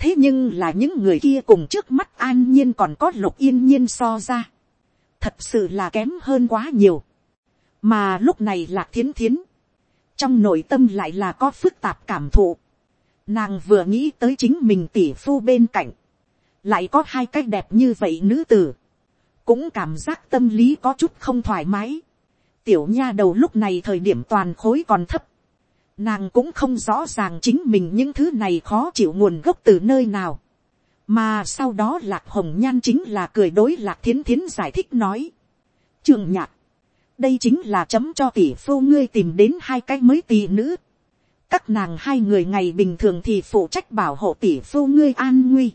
[SPEAKER 1] thế nhưng là những người kia cùng trước mắt an nhiên còn có lục yên nhiên so ra, thật sự là kém hơn quá nhiều, mà lúc này lạc thiến thiến, trong nội tâm lại là có phức tạp cảm thụ, nàng vừa nghĩ tới chính mình tỷ phu bên cạnh, lại có hai cái đẹp như vậy nữ tử, cũng cảm giác tâm lý có chút không thoải mái. tiểu nha đầu lúc này thời điểm toàn khối còn thấp, nàng cũng không rõ ràng chính mình những thứ này khó chịu nguồn gốc từ nơi nào, mà sau đó lạc hồng nhan chính là cười đối lạc thiến thiến giải thích nói, trường nhạc, đây chính là chấm cho tỷ phu ngươi tìm đến hai cái mới tỷ nữ, các nàng hai người ngày bình thường thì phụ trách bảo hộ tỷ phu ngươi an nguy,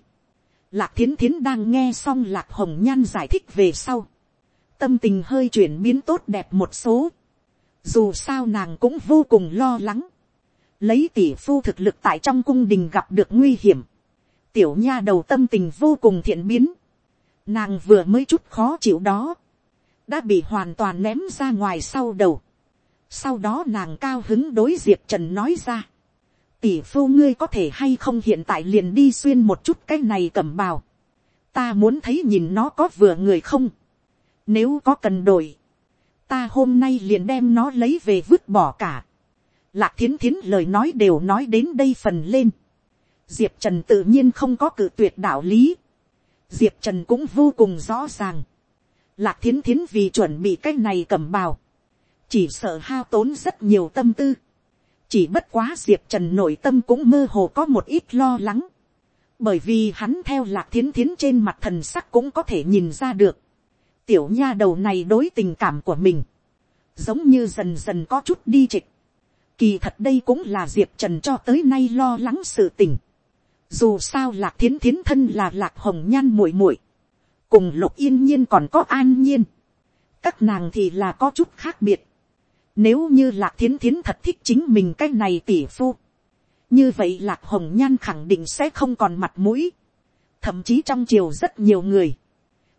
[SPEAKER 1] Lạc thiến thiến đang nghe xong lạc hồng nhan giải thích về sau. Tâm tình hơi chuyển biến tốt đẹp một số. Dù sao nàng cũng vô cùng lo lắng. Lấy tỷ phu thực lực tại trong cung đình gặp được nguy hiểm. Tiểu nha đầu tâm tình vô cùng thiện biến. Nàng vừa mới chút khó chịu đó. Đã bị hoàn toàn ném ra ngoài sau đầu. Sau đó nàng cao hứng đối diệp trần nói ra tỷ phu ngươi có thể hay không hiện tại liền đi xuyên một chút cái này cẩm bào. ta muốn thấy nhìn nó có vừa người không. nếu có cần đổi, ta hôm nay liền đem nó lấy về vứt bỏ cả. lạc thiến thiến lời nói đều nói đến đây phần lên. diệp trần tự nhiên không có cử tuyệt đạo lý. diệp trần cũng vô cùng rõ ràng. lạc thiến thiến vì chuẩn bị cái này cẩm bào. chỉ sợ hao tốn rất nhiều tâm tư chỉ bất quá diệp trần nội tâm cũng mơ hồ có một ít lo lắng, bởi vì hắn theo lạc thiến thiến trên mặt thần sắc cũng có thể nhìn ra được, tiểu nha đầu này đối tình cảm của mình, giống như dần dần có chút đi trịch, kỳ thật đây cũng là diệp trần cho tới nay lo lắng sự tình, dù sao lạc thiến thiến thân là lạc hồng nhan muội muội, cùng lục yên nhiên còn có an nhiên, các nàng thì là có chút khác biệt, nếu như lạc thiến thiến thật thích chính mình cái này tỷ phu. Như vậy lạc hồng nhan khẳng định sẽ không còn mặt mũi. Thậm chí trong triều rất nhiều người.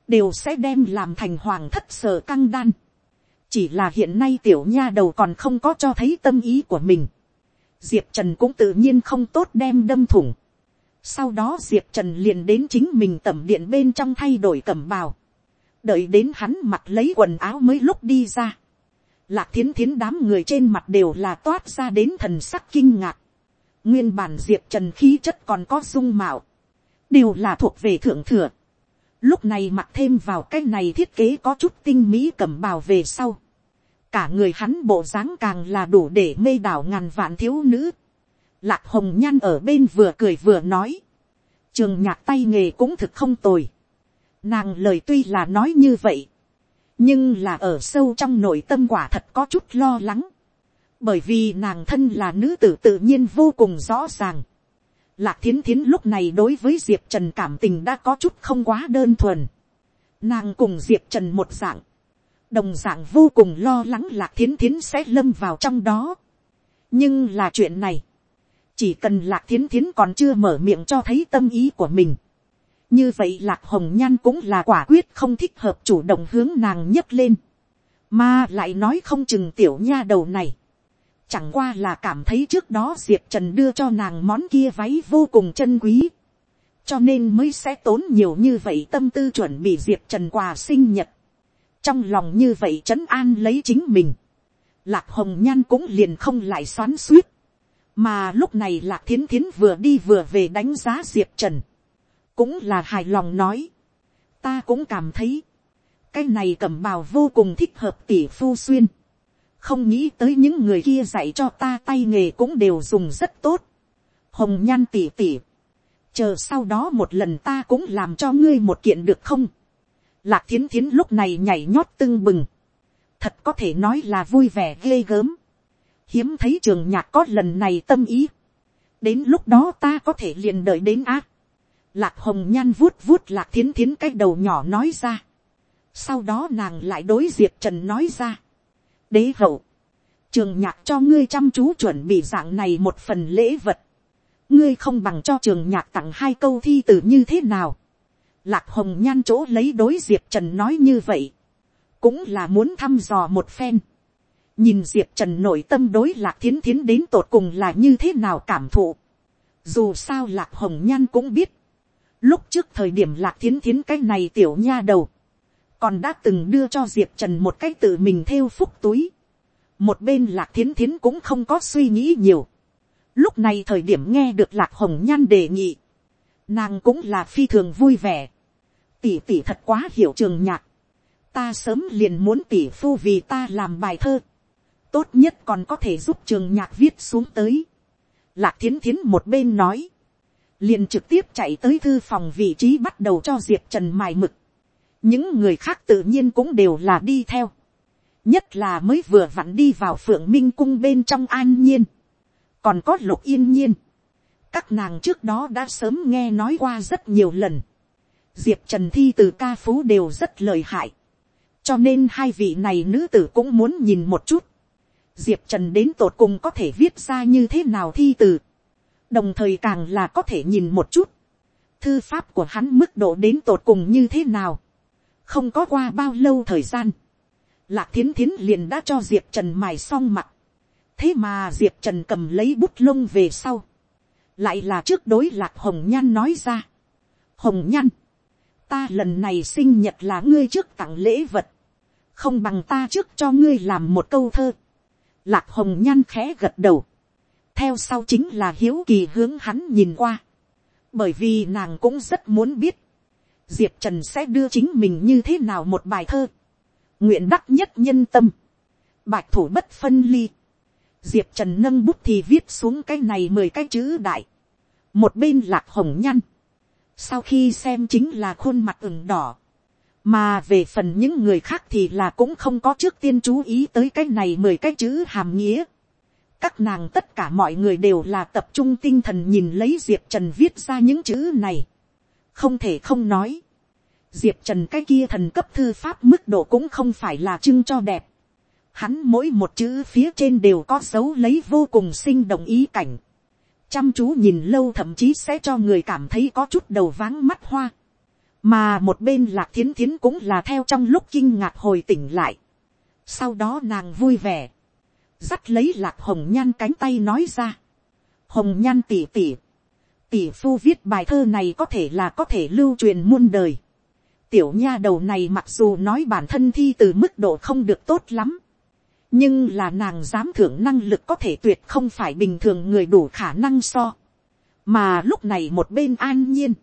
[SPEAKER 1] Đều sẽ đem làm thành hoàng thất sở căng đan. Chỉ là hiện nay tiểu nha đầu còn không có cho thấy tâm ý của mình. Diệp Trần cũng tự nhiên không tốt đem đâm thủng. Sau đó Diệp Trần liền đến chính mình tẩm điện bên trong thay đổi cẩm bào. Đợi đến hắn mặc lấy quần áo mới lúc đi ra lạc thiến thiến đám người trên mặt đều là toát ra đến thần sắc kinh ngạc. nguyên bản diệp trần khí chất còn có dung mạo, đều là thuộc về thượng thừa lúc này mặc thêm vào cái này thiết kế có chút tinh mỹ cẩm bào về sau. cả người hắn bộ dáng càng là đủ để mê đảo ngàn vạn thiếu nữ. lạc hồng nhan ở bên vừa cười vừa nói. trường nhạc tay nghề cũng thực không tồi. nàng lời tuy là nói như vậy nhưng là ở sâu trong nội tâm quả thật có chút lo lắng, bởi vì nàng thân là nữ tử tự nhiên vô cùng rõ ràng. Lạc thiến thiến lúc này đối với diệp trần cảm tình đã có chút không quá đơn thuần. Nàng cùng diệp trần một dạng, đồng dạng vô cùng lo lắng lạc thiến thiến sẽ lâm vào trong đó. nhưng là chuyện này, chỉ cần lạc thiến thiến còn chưa mở miệng cho thấy tâm ý của mình, như vậy lạc hồng nhan cũng là quả quyết không thích hợp chủ động hướng nàng nhấc lên, mà lại nói không chừng tiểu nha đầu này, chẳng qua là cảm thấy trước đó diệp trần đưa cho nàng món kia váy vô cùng chân quý, cho nên mới sẽ tốn nhiều như vậy tâm tư chuẩn bị diệp trần quà sinh nhật, trong lòng như vậy trấn an lấy chính mình, lạc hồng nhan cũng liền không lại xoắn suýt, mà lúc này lạc thiến thiến vừa đi vừa về đánh giá diệp trần, cũng là hài lòng nói. ta cũng cảm thấy, cái này cẩm bào vô cùng thích hợp tỷ phu xuyên không nghĩ tới những người kia dạy cho ta tay nghề cũng đều dùng rất tốt. hồng nhan tỉ tỉ. chờ sau đó một lần ta cũng làm cho ngươi một kiện được không. lạc thiến thiến lúc này nhảy nhót tưng bừng. thật có thể nói là vui vẻ ghê gớm, hiếm thấy trường nhạc có lần này tâm ý, đến lúc đó ta có thể liền đợi đến ác, lạc hồng nhan vuốt vuốt lạc thiến thiến cái đầu nhỏ nói ra, sau đó nàng lại đối diệp trần nói ra, đế hậu, trường nhạc cho ngươi chăm chú chuẩn bị dạng này một phần lễ vật, ngươi không bằng cho trường nhạc tặng hai câu thi từ như thế nào, lạc hồng nhan chỗ lấy đối diệp trần nói như vậy, cũng là muốn thăm dò một phen, nhìn diệp trần nội tâm đối lạc thiến thiến đến tột cùng là như thế nào cảm thụ, dù sao lạc hồng nhan cũng biết, lúc trước thời điểm lạc thiến thiến cái này tiểu nha đầu, còn đã từng đưa cho diệp trần một cái tự mình theo phúc túi, một bên lạc thiến thiến cũng không có suy nghĩ nhiều, lúc này thời điểm nghe được lạc hồng nhan đề nghị, nàng cũng là phi thường vui vẻ, tỷ tỷ thật quá hiểu trường nhạc, ta sớm liền muốn tỷ phu vì ta làm bài thơ, tốt nhất còn có thể giúp trường nhạc viết xuống tới. Lạc thiến thiến một bên nói, liền trực tiếp chạy tới thư phòng vị trí bắt đầu cho diệp trần mài mực những người khác tự nhiên cũng đều là đi theo. nhất là mới vừa vặn đi vào phượng minh cung bên trong an nhiên. còn có lục yên nhiên. các nàng trước đó đã sớm nghe nói qua rất nhiều lần. diệp trần thi từ ca phú đều rất lời hại. cho nên hai vị này nữ tử cũng muốn nhìn một chút diệp trần đến tột cùng có thể viết ra như thế nào thi từ, đồng thời càng là có thể nhìn một chút, thư pháp của hắn mức độ đến tột cùng như thế nào, không có qua bao lâu thời gian, lạc thiến thiến liền đã cho diệp trần mài xong mặt, thế mà diệp trần cầm lấy bút lông về sau, lại là trước đối lạc hồng nhan nói ra, hồng nhan, ta lần này sinh nhật là ngươi trước tặng lễ vật, không bằng ta trước cho ngươi làm một câu thơ, Lạc hồng nhan khẽ gật đầu. Theo sau chính là hiếu kỳ hướng hắn nhìn qua. Bởi vì nàng cũng rất muốn biết. Diệp Trần sẽ đưa chính mình như thế nào một bài thơ. Nguyện đắc nhất nhân tâm. Bạch thủ bất phân ly. Diệp Trần nâng bút thì viết xuống cái này mười cái chữ đại. Một bên lạc hồng nhăn. Sau khi xem chính là khuôn mặt ửng đỏ mà về phần những người khác thì là cũng không có trước tiên chú ý tới cái này mười cái chữ hàm nghĩa. các nàng tất cả mọi người đều là tập trung tinh thần nhìn lấy diệp trần viết ra những chữ này không thể không nói. diệp trần cái kia thần cấp thư pháp mức độ cũng không phải là trưng cho đẹp. hắn mỗi một chữ phía trên đều có dấu lấy vô cùng sinh động ý cảnh. chăm chú nhìn lâu thậm chí sẽ cho người cảm thấy có chút đầu váng mắt hoa mà một bên lạc thiến thiến cũng là theo trong lúc kinh ngạc hồi tỉnh lại. sau đó nàng vui vẻ, dắt lấy lạc hồng nhan cánh tay nói ra. hồng nhan tỉ tỉ, tỷ phu viết bài thơ này có thể là có thể lưu truyền muôn đời. tiểu nha đầu này mặc dù nói bản thân thi từ mức độ không được tốt lắm, nhưng là nàng dám thưởng năng lực có thể tuyệt không phải bình thường người đủ khả năng so. mà lúc này một bên an nhiên,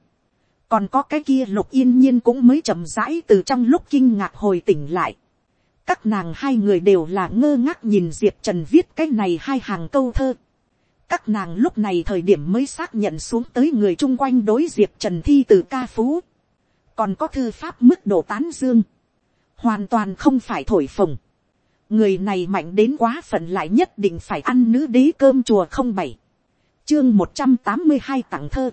[SPEAKER 1] còn có cái kia lục yên nhiên cũng mới chậm rãi từ trong lúc kinh ngạc hồi tỉnh lại. các nàng hai người đều là ngơ ngác nhìn diệp trần viết cái này hai hàng câu thơ các nàng lúc này thời điểm mới xác nhận xuống tới người chung quanh đối diệp trần thi từ ca phú. còn có thư pháp mức độ tán dương. hoàn toàn không phải thổi phồng. người này mạnh đến quá phận lại nhất định phải ăn nữ đế cơm chùa không bảy. chương một trăm tám mươi hai tặng thơ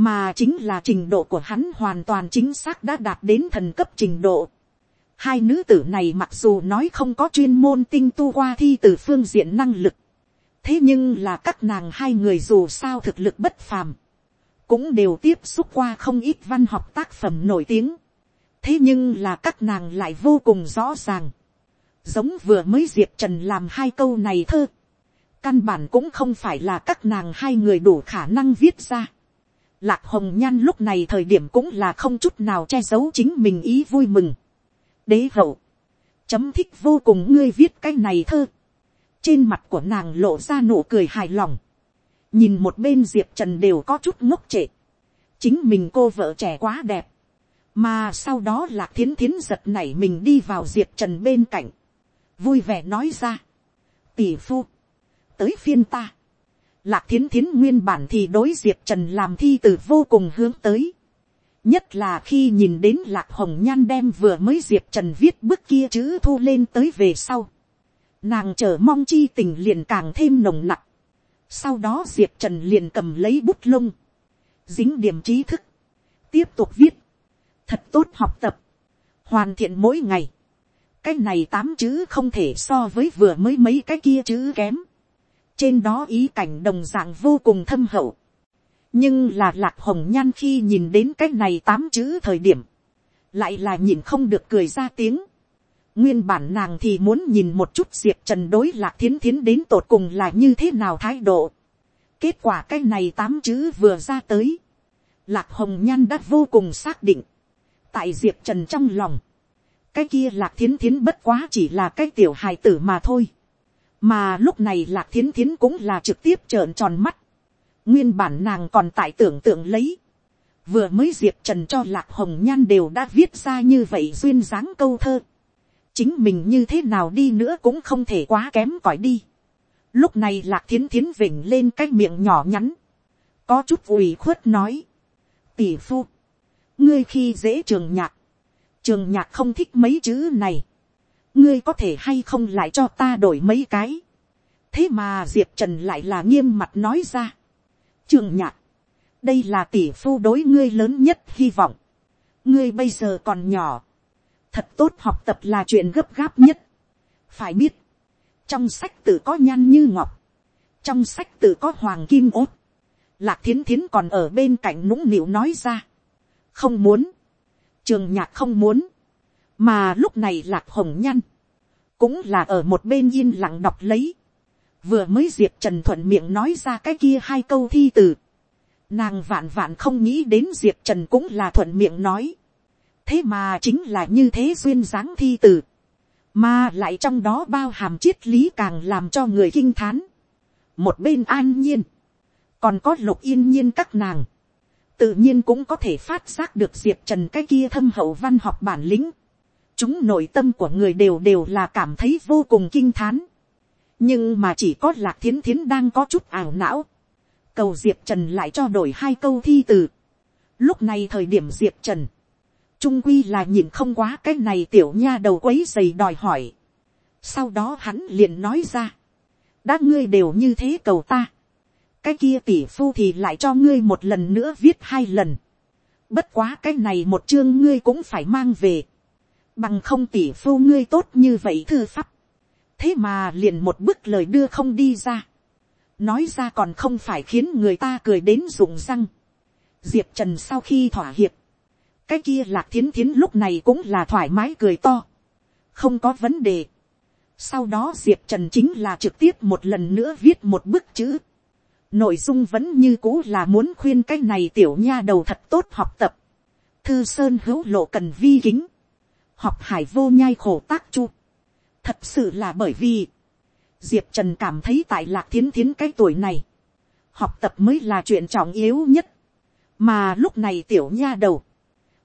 [SPEAKER 1] mà chính là trình độ của hắn hoàn toàn chính xác đã đạt đến thần cấp trình độ. Hai nữ tử này mặc dù nói không có chuyên môn tinh tu qua thi từ phương diện năng lực, thế nhưng là các nàng hai người dù sao thực lực bất phàm, cũng đều tiếp xúc qua không ít văn học tác phẩm nổi tiếng. thế nhưng là các nàng lại vô cùng rõ ràng, giống vừa mới diệp trần làm hai câu này thơ, căn bản cũng không phải là các nàng hai người đủ khả năng viết ra Lạc hồng nhan lúc này thời điểm cũng là không chút nào che giấu chính mình ý vui mừng. Đế hậu. Chấm thích vô cùng ngươi viết cái này thơ. Trên mặt của nàng lộ ra nụ cười hài lòng. Nhìn một bên Diệp Trần đều có chút ngốc trệ. Chính mình cô vợ trẻ quá đẹp. Mà sau đó lạc thiến thiến giật nảy mình đi vào Diệp Trần bên cạnh. Vui vẻ nói ra. Tỷ phu. Tới phiên ta Lạc thiến thiến nguyên bản thì đối diệp trần làm thi từ vô cùng hướng tới. nhất là khi nhìn đến lạc hồng nhan đem vừa mới diệp trần viết bức kia chữ thu lên tới về sau, nàng chờ mong chi tình liền càng thêm nồng nặc, sau đó diệp trần liền cầm lấy bút lông, dính điểm trí thức, tiếp tục viết, thật tốt học tập, hoàn thiện mỗi ngày, cái này tám chữ không thể so với vừa mới mấy cái kia chữ kém, trên đó ý cảnh đồng dạng vô cùng thâm hậu, nhưng là lạc hồng nhan khi nhìn đến cái này tám chữ thời điểm, lại là nhìn không được cười ra tiếng nguyên bản nàng thì muốn nhìn một chút diệp trần đối lạc thiến thiến đến tột cùng là như thế nào thái độ. kết quả cái này tám chữ vừa ra tới, lạc hồng nhan đã vô cùng xác định, tại diệp trần trong lòng, cái kia lạc thiến thiến bất quá chỉ là cái tiểu hài tử mà thôi. mà lúc này lạc thiến thiến cũng là trực tiếp trợn tròn mắt, Nguyên bản nàng còn tại tưởng tượng lấy. Vừa mới Diệp Trần cho Lạc Hồng Nhan đều đã viết ra như vậy duyên dáng câu thơ. Chính mình như thế nào đi nữa cũng không thể quá kém cỏi đi. Lúc này Lạc Thiến Thiến vỉnh lên cái miệng nhỏ nhắn. Có chút ủy khuất nói. Tỷ phu. Ngươi khi dễ trường nhạc. Trường nhạc không thích mấy chữ này. Ngươi có thể hay không lại cho ta đổi mấy cái. Thế mà Diệp Trần lại là nghiêm mặt nói ra Trường nhạc. Đây là tỷ phu đối ngươi lớn nhất hy vọng. Ngươi bây giờ còn nhỏ. Thật tốt học tập là chuyện gấp gáp nhất. Phải biết. Trong sách tự có nhan như ngọc. Trong sách tự có hoàng kim ốt. Lạc thiến thiến còn ở bên cạnh nũng nịu nói ra. Không muốn. Trường nhạc không muốn. Mà lúc này lạc hồng nhan Cũng là ở một bên yên lặng đọc lấy vừa mới diệp trần thuận miệng nói ra cái kia hai câu thi từ, nàng vạn vạn không nghĩ đến diệp trần cũng là thuận miệng nói, thế mà chính là như thế duyên dáng thi từ, mà lại trong đó bao hàm triết lý càng làm cho người kinh thán, một bên an nhiên, còn có lục yên nhiên các nàng, tự nhiên cũng có thể phát giác được diệp trần cái kia thâm hậu văn học bản lĩnh, chúng nội tâm của người đều đều là cảm thấy vô cùng kinh thán, nhưng mà chỉ có lạc thiến thiến đang có chút ảo não. cầu diệp trần lại cho đổi hai câu thi từ. lúc này thời điểm diệp trần, trung quy là nhìn không quá cái này tiểu nha đầu quấy dày đòi hỏi. sau đó hắn liền nói ra, đã ngươi đều như thế cầu ta. cái kia tỷ phu thì lại cho ngươi một lần nữa viết hai lần. bất quá cái này một chương ngươi cũng phải mang về. bằng không tỷ phu ngươi tốt như vậy thư pháp thế mà liền một bức lời đưa không đi ra, nói ra còn không phải khiến người ta cười đến rụng răng. diệp trần sau khi thỏa hiệp, cái kia lạc thiến thiến lúc này cũng là thoải mái cười to, không có vấn đề. sau đó diệp trần chính là trực tiếp một lần nữa viết một bức chữ. nội dung vẫn như cũ là muốn khuyên cái này tiểu nha đầu thật tốt học tập. thư sơn hữu lộ cần vi kính, học hải vô nhai khổ tác chu Thật sự là bởi vì, Diệp Trần cảm thấy tại lạc thiến thiến cái tuổi này, học tập mới là chuyện trọng yếu nhất. Mà lúc này tiểu nha đầu,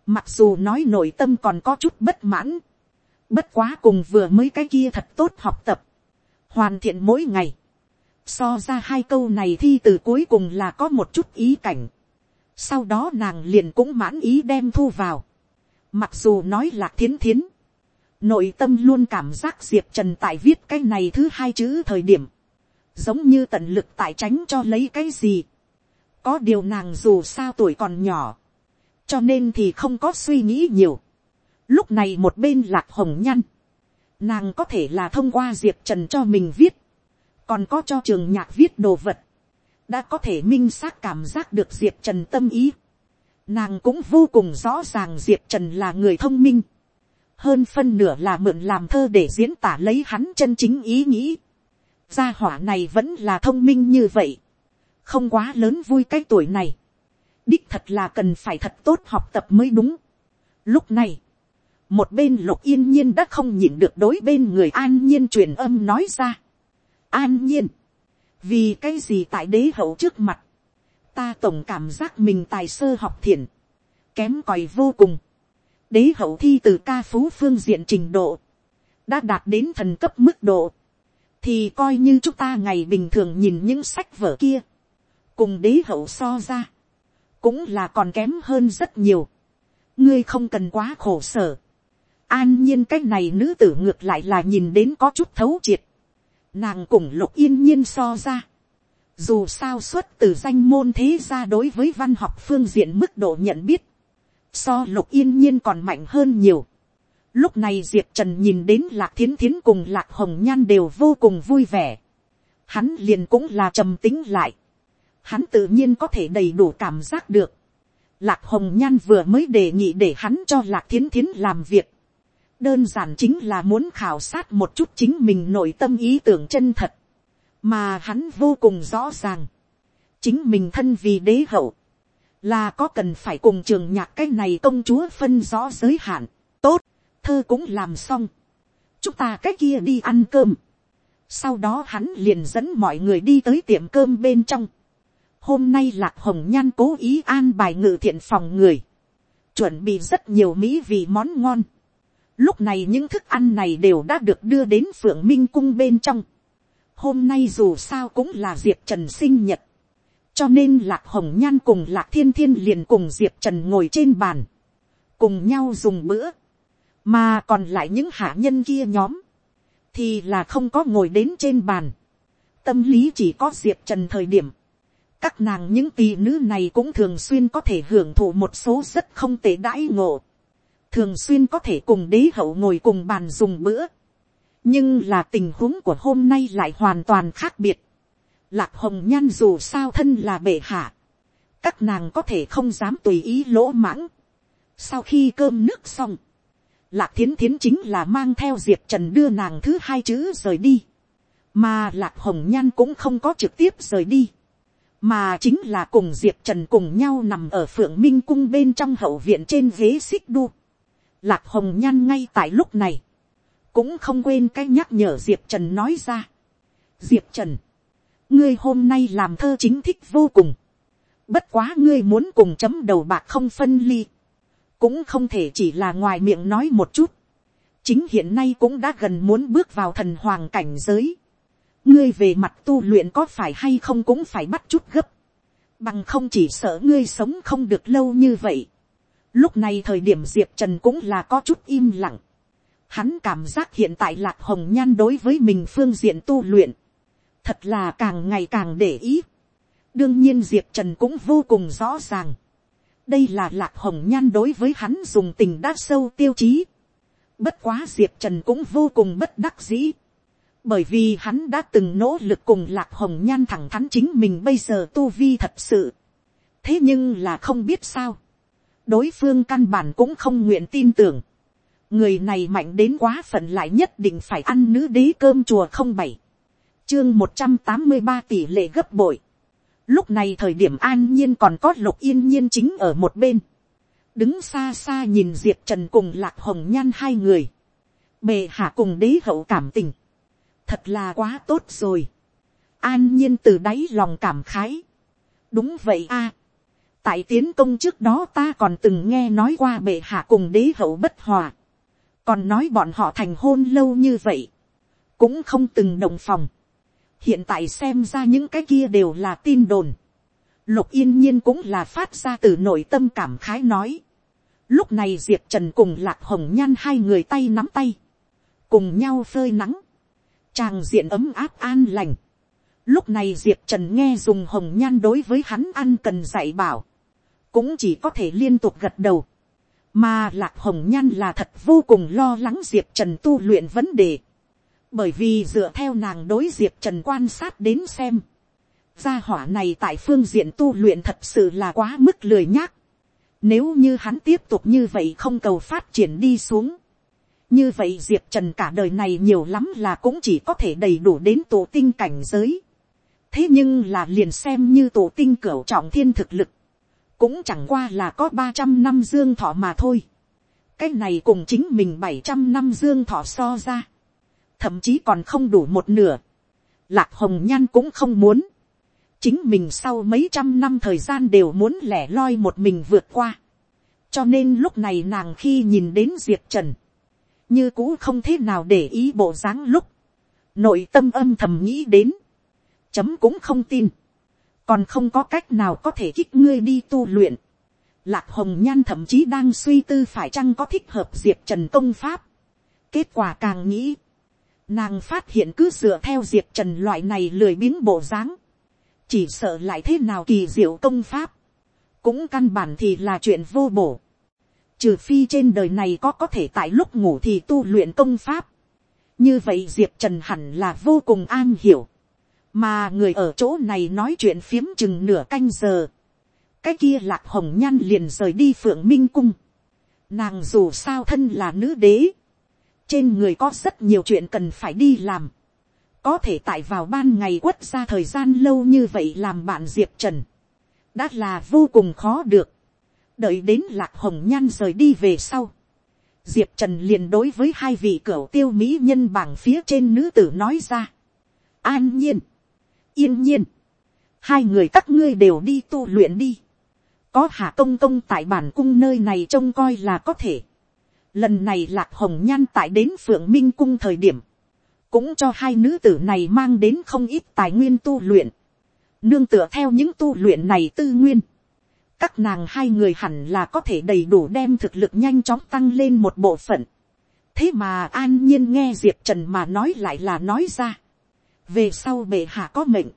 [SPEAKER 1] mặc dù nói nội tâm còn có chút bất mãn, bất quá cùng vừa mới cái kia thật tốt học tập, hoàn thiện mỗi ngày. So ra hai câu này thi từ cuối cùng là có một chút ý cảnh. Sau đó nàng liền cũng mãn ý đem thu vào. Mặc dù nói là thiến thiến, nội tâm luôn cảm giác diệp trần tại viết cái này thứ hai chữ thời điểm, giống như tận lực tại tránh cho lấy cái gì. có điều nàng dù sao tuổi còn nhỏ, cho nên thì không có suy nghĩ nhiều. lúc này một bên lạc hồng nhăn, nàng có thể là thông qua diệp trần cho mình viết, còn có cho trường nhạc viết đồ vật, đã có thể minh xác cảm giác được diệp trần tâm ý. nàng cũng vô cùng rõ ràng diệp trần là người thông minh hơn phân nửa là mượn làm thơ để diễn tả lấy hắn chân chính ý nghĩ. gia hỏa này vẫn là thông minh như vậy, không quá lớn vui cái tuổi này đích thật là cần phải thật tốt học tập mới đúng. lúc này, một bên lục yên nhiên đã không nhịn được đối bên người an nhiên truyền âm nói ra. an nhiên, vì cái gì tại đế hậu trước mặt, ta tổng cảm giác mình tài sơ học thiền, kém còi vô cùng đế hậu thi từ ca phú phương diện trình độ, đã đạt đến thần cấp mức độ, thì coi như chúng ta ngày bình thường nhìn những sách vở kia, cùng đế hậu so ra, cũng là còn kém hơn rất nhiều. ngươi không cần quá khổ sở. an nhiên cái này nữ tử ngược lại là nhìn đến có chút thấu triệt. nàng cùng lục yên nhiên so ra. dù sao xuất từ danh môn thế ra đối với văn học phương diện mức độ nhận biết. so lục yên nhiên còn mạnh hơn nhiều. lúc này diệp trần nhìn đến lạc thiến thiến cùng lạc hồng nhan đều vô cùng vui vẻ. hắn liền cũng là trầm tính lại hắn tự nhiên có thể đầy đủ cảm giác được Lạc hồng nhan vừa mới đề nghị để hắn cho lạc thiến thiến làm việc. đơn giản chính là muốn khảo sát một chút chính mình nội tâm ý tưởng chân thật. mà hắn vô cùng rõ ràng. chính mình thân vì đế hậu. là có cần phải cùng trường nhạc cái này công chúa phân rõ giới hạn. tốt, thơ cũng làm xong. chúng ta cái kia đi ăn cơm. sau đó hắn liền dẫn mọi người đi tới tiệm cơm bên trong Hôm nay lạc hồng nhan cố ý an bài ngự thiện phòng người. Chuẩn bị rất nhiều mỹ vị món ngon. Lúc này những thức ăn này đều đã được đưa đến phượng minh cung bên trong. Hôm nay dù sao cũng là Diệp Trần sinh nhật. Cho nên lạc hồng nhan cùng lạc thiên thiên liền cùng Diệp Trần ngồi trên bàn. Cùng nhau dùng bữa. Mà còn lại những hạ nhân kia nhóm. Thì là không có ngồi đến trên bàn. Tâm lý chỉ có Diệp Trần thời điểm các nàng những tỷ nữ này cũng thường xuyên có thể hưởng thụ một số rất không tệ đãi ngộ, thường xuyên có thể cùng đế hậu ngồi cùng bàn dùng bữa, nhưng là tình huống của hôm nay lại hoàn toàn khác biệt. Lạc hồng nhan dù sao thân là bệ hạ, các nàng có thể không dám tùy ý lỗ mãng. sau khi cơm nước xong, lạc thiến thiến chính là mang theo diệp trần đưa nàng thứ hai chữ rời đi, mà lạc hồng nhan cũng không có trực tiếp rời đi mà chính là cùng diệp trần cùng nhau nằm ở phượng minh cung bên trong hậu viện trên ghế xích đu. lạc hồng nhan ngay tại lúc này, cũng không quên cái nhắc nhở diệp trần nói ra. diệp trần, ngươi hôm nay làm thơ chính thích vô cùng. bất quá ngươi muốn cùng chấm đầu bạc không phân ly. cũng không thể chỉ là ngoài miệng nói một chút. chính hiện nay cũng đã gần muốn bước vào thần hoàng cảnh giới ngươi về mặt tu luyện có phải hay không cũng phải bắt chút gấp, bằng không chỉ sợ ngươi sống không được lâu như vậy. Lúc này thời điểm diệp trần cũng là có chút im lặng. Hắn cảm giác hiện tại lạc hồng nhan đối với mình phương diện tu luyện, thật là càng ngày càng để ý. đương nhiên diệp trần cũng vô cùng rõ ràng. đây là lạc hồng nhan đối với hắn dùng tình đa sâu tiêu chí. bất quá diệp trần cũng vô cùng bất đắc dĩ bởi vì hắn đã từng nỗ lực cùng lạc hồng nhan thẳng thắn chính mình bây giờ tu vi thật sự. thế nhưng là không biết sao. đối phương căn bản cũng không nguyện tin tưởng. người này mạnh đến quá phận lại nhất định phải ăn nữ đế cơm chùa không bảy. chương một trăm tám mươi ba tỷ lệ gấp bội. lúc này thời điểm an nhiên còn có lục yên nhiên chính ở một bên. đứng xa xa nhìn diệp trần cùng lạc hồng nhan hai người. bề hạ cùng đế hậu cảm tình thật là quá tốt rồi. an nhiên từ đáy lòng cảm khái. đúng vậy a. tại tiến công trước đó ta còn từng nghe nói qua bệ hạ cùng đế hậu bất hòa. còn nói bọn họ thành hôn lâu như vậy. cũng không từng đồng phòng. hiện tại xem ra những cái kia đều là tin đồn. lục yên nhiên cũng là phát ra từ nội tâm cảm khái nói. lúc này diệp trần cùng lạc hồng nhan hai người tay nắm tay. cùng nhau phơi nắng Tràng diện ấm áp an lành. Lúc này Diệp Trần nghe dùng hồng nhan đối với hắn ăn cần dạy bảo. Cũng chỉ có thể liên tục gật đầu. Mà lạc hồng nhan là thật vô cùng lo lắng Diệp Trần tu luyện vấn đề. Bởi vì dựa theo nàng đối Diệp Trần quan sát đến xem. Gia hỏa này tại phương diện tu luyện thật sự là quá mức lười nhác. Nếu như hắn tiếp tục như vậy không cầu phát triển đi xuống như vậy diệp trần cả đời này nhiều lắm là cũng chỉ có thể đầy đủ đến tổ tinh cảnh giới. thế nhưng là liền xem như tổ tinh cửu trọng thiên thực lực, cũng chẳng qua là có ba trăm năm dương thọ mà thôi. cái này cùng chính mình bảy trăm năm dương thọ so ra, thậm chí còn không đủ một nửa. lạc hồng nhan cũng không muốn. chính mình sau mấy trăm năm thời gian đều muốn lẻ loi một mình vượt qua. cho nên lúc này nàng khi nhìn đến diệp trần, như cũ không thế nào để ý bộ dáng lúc, nội tâm âm thầm nghĩ đến, chấm cũng không tin, còn không có cách nào có thể kích ngươi đi tu luyện, Lạc hồng nhan thậm chí đang suy tư phải chăng có thích hợp diệp trần công pháp. kết quả càng nghĩ, nàng phát hiện cứ dựa theo diệp trần loại này lười biếng bộ dáng, chỉ sợ lại thế nào kỳ diệu công pháp, cũng căn bản thì là chuyện vô bổ. Trừ phi trên đời này có có thể tại lúc ngủ thì tu luyện công pháp. Như vậy Diệp Trần hẳn là vô cùng an hiểu. Mà người ở chỗ này nói chuyện phiếm chừng nửa canh giờ. Cái kia lạc hồng nhan liền rời đi phượng minh cung. Nàng dù sao thân là nữ đế. Trên người có rất nhiều chuyện cần phải đi làm. Có thể tại vào ban ngày quất ra thời gian lâu như vậy làm bạn Diệp Trần. Đã là vô cùng khó được đợi đến lạc hồng nhan rời đi về sau, diệp trần liền đối với hai vị cửa tiêu mỹ nhân bảng phía trên nữ tử nói ra. an nhiên, yên nhiên, hai người các ngươi đều đi tu luyện đi. có hạ công công tại bản cung nơi này trông coi là có thể. lần này lạc hồng nhan tại đến phượng minh cung thời điểm, cũng cho hai nữ tử này mang đến không ít tài nguyên tu luyện. nương tựa theo những tu luyện này tư nguyên các nàng hai người hẳn là có thể đầy đủ đem thực lực nhanh chóng tăng lên một bộ phận. thế mà an nhiên nghe diệp trần mà nói lại là nói ra. về sau bệ hạ có mệnh,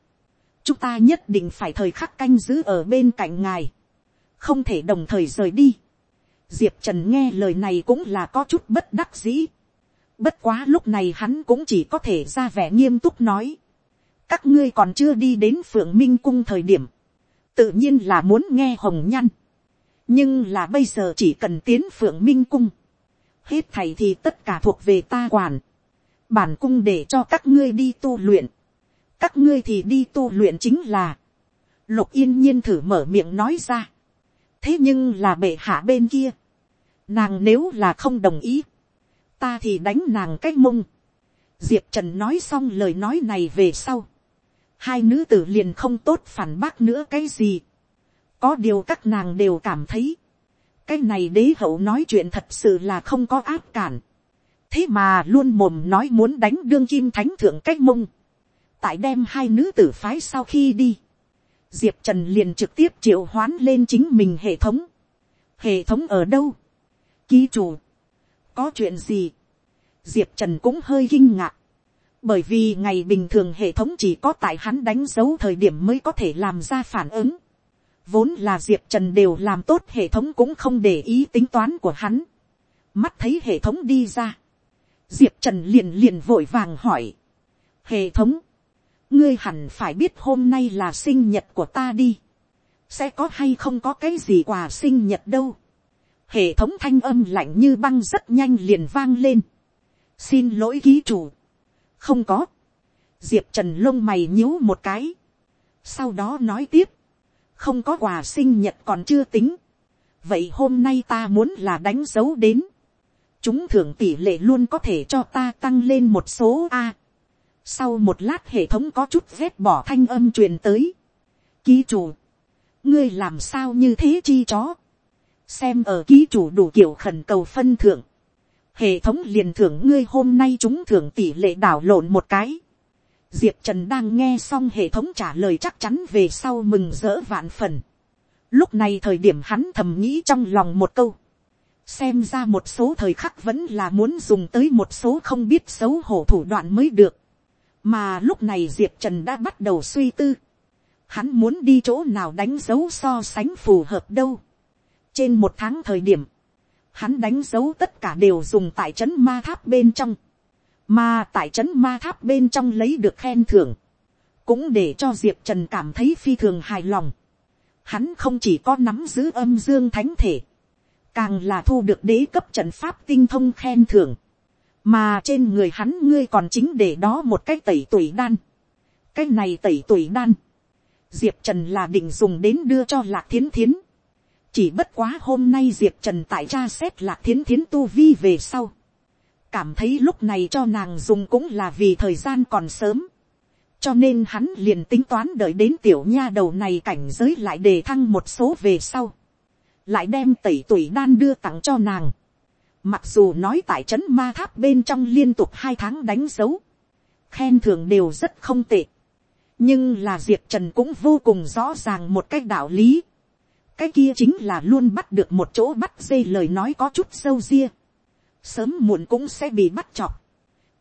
[SPEAKER 1] chúng ta nhất định phải thời khắc canh giữ ở bên cạnh ngài, không thể đồng thời rời đi. diệp trần nghe lời này cũng là có chút bất đắc dĩ. bất quá lúc này hắn cũng chỉ có thể ra vẻ nghiêm túc nói. các ngươi còn chưa đi đến phượng minh cung thời điểm, tự nhiên là muốn nghe hồng nhăn. nhưng là bây giờ chỉ cần tiến phượng minh cung. hết thầy thì tất cả thuộc về ta quản. bản cung để cho các ngươi đi tu luyện. các ngươi thì đi tu luyện chính là. lục yên nhiên thử mở miệng nói ra. thế nhưng là bệ hạ bên kia. nàng nếu là không đồng ý. ta thì đánh nàng cái mông. diệp trần nói xong lời nói này về sau hai nữ tử liền không tốt phản bác nữa cái gì. có điều các nàng đều cảm thấy, cái này đế hậu nói chuyện thật sự là không có áp cản. thế mà luôn mồm nói muốn đánh đương kim thánh thượng cách mông. tại đem hai nữ tử phái sau khi đi, diệp trần liền trực tiếp triệu hoán lên chính mình hệ thống. hệ thống ở đâu, ký chủ, có chuyện gì, diệp trần cũng hơi kinh ngạc bởi vì ngày bình thường hệ thống chỉ có tại hắn đánh dấu thời điểm mới có thể làm ra phản ứng. Vốn là diệp trần đều làm tốt hệ thống cũng không để ý tính toán của hắn. mắt thấy hệ thống đi ra. diệp trần liền liền vội vàng hỏi. hệ thống, ngươi hẳn phải biết hôm nay là sinh nhật của ta đi. sẽ có hay không có cái gì quà sinh nhật đâu. hệ thống thanh âm lạnh như băng rất nhanh liền vang lên. xin lỗi ký chủ không có. diệp trần lông mày nhíu một cái. sau đó nói tiếp. không có quà sinh nhật còn chưa tính. vậy hôm nay ta muốn là đánh dấu đến. chúng thưởng tỷ lệ luôn có thể cho ta tăng lên một số a. sau một lát hệ thống có chút vét bỏ thanh âm truyền tới. ký chủ. ngươi làm sao như thế chi chó. xem ở ký chủ đủ kiểu khẩn cầu phân thưởng hệ thống liền thưởng ngươi hôm nay chúng thưởng tỷ lệ đảo lộn một cái. diệp trần đang nghe xong hệ thống trả lời chắc chắn về sau mừng rỡ vạn phần. lúc này thời điểm hắn thầm nghĩ trong lòng một câu. xem ra một số thời khắc vẫn là muốn dùng tới một số không biết xấu hổ thủ đoạn mới được. mà lúc này diệp trần đã bắt đầu suy tư. hắn muốn đi chỗ nào đánh dấu so sánh phù hợp đâu. trên một tháng thời điểm, hắn đánh dấu tất cả đều dùng tại trấn ma tháp bên trong, mà tại trấn ma tháp bên trong lấy được khen thưởng, cũng để cho diệp trần cảm thấy phi thường hài lòng. Hắn không chỉ có nắm giữ âm dương thánh thể, càng là thu được đế cấp trận pháp tinh thông khen thưởng, mà trên người hắn ngươi còn chính để đó một cái tẩy tuổi đan. cái này tẩy tuổi đan, diệp trần là định dùng đến đưa cho lạc thiến thiến, chỉ bất quá hôm nay diệp trần tại tra xét lạc thiến thiến tu vi về sau. cảm thấy lúc này cho nàng dùng cũng là vì thời gian còn sớm. cho nên hắn liền tính toán đợi đến tiểu nha đầu này cảnh giới lại đề thăng một số về sau. lại đem tẩy tuổi đan đưa tặng cho nàng. mặc dù nói tại trấn ma tháp bên trong liên tục hai tháng đánh dấu. khen thưởng đều rất không tệ. nhưng là diệp trần cũng vô cùng rõ ràng một cách đạo lý cái kia chính là luôn bắt được một chỗ bắt dây lời nói có chút sâu ria, sớm muộn cũng sẽ bị bắt chọc,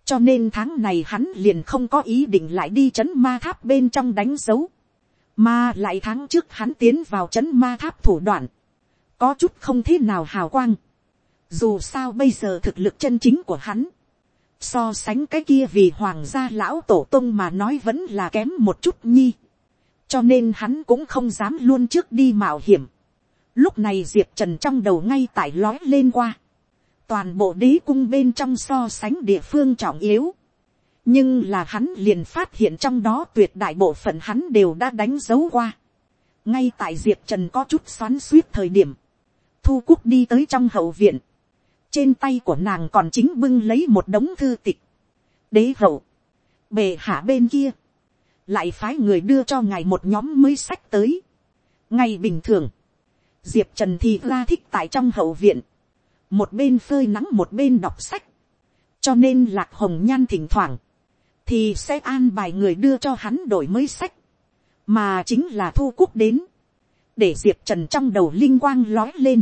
[SPEAKER 1] cho nên tháng này hắn liền không có ý định lại đi c h ấ n ma tháp bên trong đánh dấu, mà lại tháng trước hắn tiến vào c h ấ n ma tháp thủ đoạn, có chút không thế nào hào quang, dù sao bây giờ thực lực chân chính của hắn, so sánh cái kia vì hoàng gia lão tổ tông mà nói vẫn là kém một chút nhi, cho nên hắn cũng không dám luôn trước đi mạo hiểm. Lúc này diệp trần trong đầu ngay tại lói lên qua, toàn bộ đế cung bên trong so sánh địa phương trọng yếu. nhưng là hắn liền phát hiện trong đó tuyệt đại bộ phận hắn đều đã đánh dấu qua. ngay tại diệp trần có chút xoắn suýt thời điểm, thu cúc đi tới trong hậu viện. trên tay của nàng còn chính bưng lấy một đống thư tịch. đế hậu, bề hạ bên kia, lại phái người đưa cho ngài một nhóm mới sách tới. ngày bình thường, diệp trần thì ra thích tại trong hậu viện, một bên phơi nắng một bên đọc sách, cho nên lạc hồng nhan thỉnh thoảng, thì sẽ an bài người đưa cho hắn đổi mới sách, mà chính là thu cúc đến, để diệp trần trong đầu linh quang lói lên,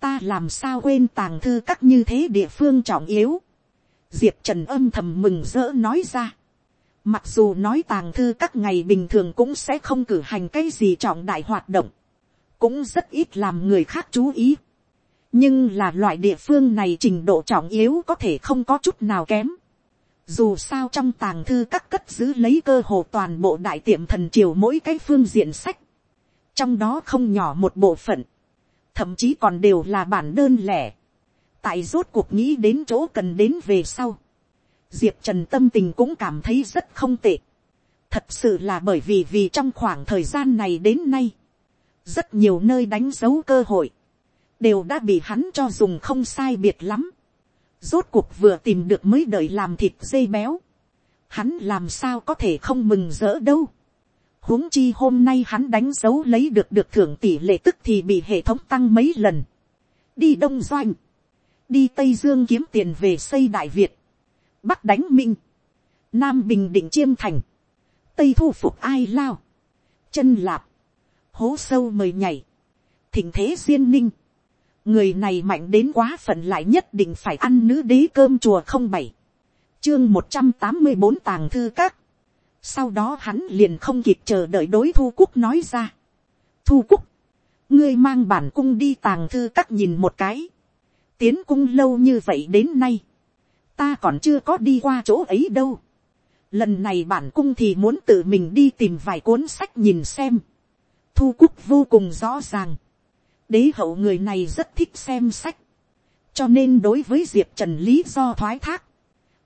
[SPEAKER 1] ta làm sao quên tàng thư các như thế địa phương trọng yếu, diệp trần âm thầm mừng rỡ nói ra, mặc dù nói tàng thư các ngày bình thường cũng sẽ không cử hành cái gì trọng đại hoạt động, cũng rất ít làm người khác chú ý, nhưng là loại địa phương này trình độ trọng yếu có thể không có chút nào kém. Dù sao trong tàng thư các cất giữ lấy cơ hồ toàn bộ đại tiệm thần triều mỗi cái phương diện sách. Trong đó không nhỏ một bộ phận. Thậm chí còn đều là bản đơn lẻ. Tại rốt cuộc nghĩ đến chỗ cần đến về sau. Diệp Trần tâm tình cũng cảm thấy rất không tệ. Thật sự là bởi vì vì trong khoảng thời gian này đến nay. Rất nhiều nơi đánh dấu cơ hội, đều đã bị hắn cho dùng không sai biệt lắm. Rốt cuộc vừa tìm được mới đợi làm thịt dây béo. Hắn làm sao có thể không mừng rỡ đâu. huống chi hôm nay hắn đánh dấu lấy được được thưởng tỷ lệ tức thì bị hệ thống tăng mấy lần. Đi Đông Doanh. Đi Tây Dương kiếm tiền về xây Đại Việt. Bắc đánh Minh. Nam Bình Định Chiêm Thành. Tây thu phục ai lao. Chân lạp. Hố sâu mời nhảy. Thỉnh thế duyên ninh, người này mạnh đến quá phận lại nhất định phải ăn nữ đế cơm chùa không bảy, chương một trăm tám mươi bốn tàng thư các, sau đó hắn liền không kịp chờ đợi đối thu cúc nói ra, thu cúc ngươi mang bản cung đi tàng thư các nhìn một cái, tiến cung lâu như vậy đến nay ta còn chưa có đi qua chỗ ấy đâu. Lần này bản cung thì muốn tự mình đi tìm vài cuốn sách nhìn xem. Thu cúc vô cùng rõ ràng. Đế hậu người này rất thích xem sách, cho nên đối với diệp trần lý do thoái thác,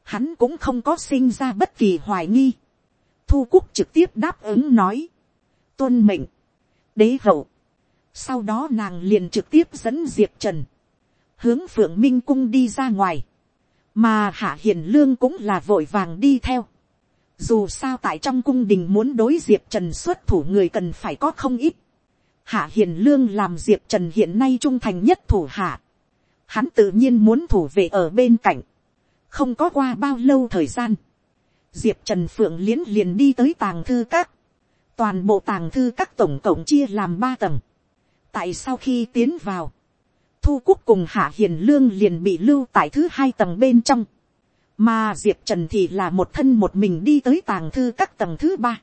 [SPEAKER 1] hắn cũng không có sinh ra bất kỳ hoài nghi. thu cúc trực tiếp đáp ứng nói, tuân mệnh, đế hậu, sau đó nàng liền trực tiếp dẫn diệp trần, hướng phượng minh cung đi ra ngoài, mà hạ hiền lương cũng là vội vàng đi theo. dù sao tại trong cung đình muốn đối diệp trần xuất thủ người cần phải có không ít, Hạ Hiền Lương làm Diệp Trần hiện nay trung thành nhất thủ hạ. Hắn tự nhiên muốn thủ về ở bên cạnh. Không có qua bao lâu thời gian. Diệp Trần Phượng liến liền đi tới tàng thư các. Toàn bộ tàng thư các tổng cộng chia làm ba tầng. Tại sau khi tiến vào. Thu Cúc cùng Hạ Hiền Lương liền bị lưu tại thứ hai tầng bên trong. Mà Diệp Trần thì là một thân một mình đi tới tàng thư các tầng thứ ba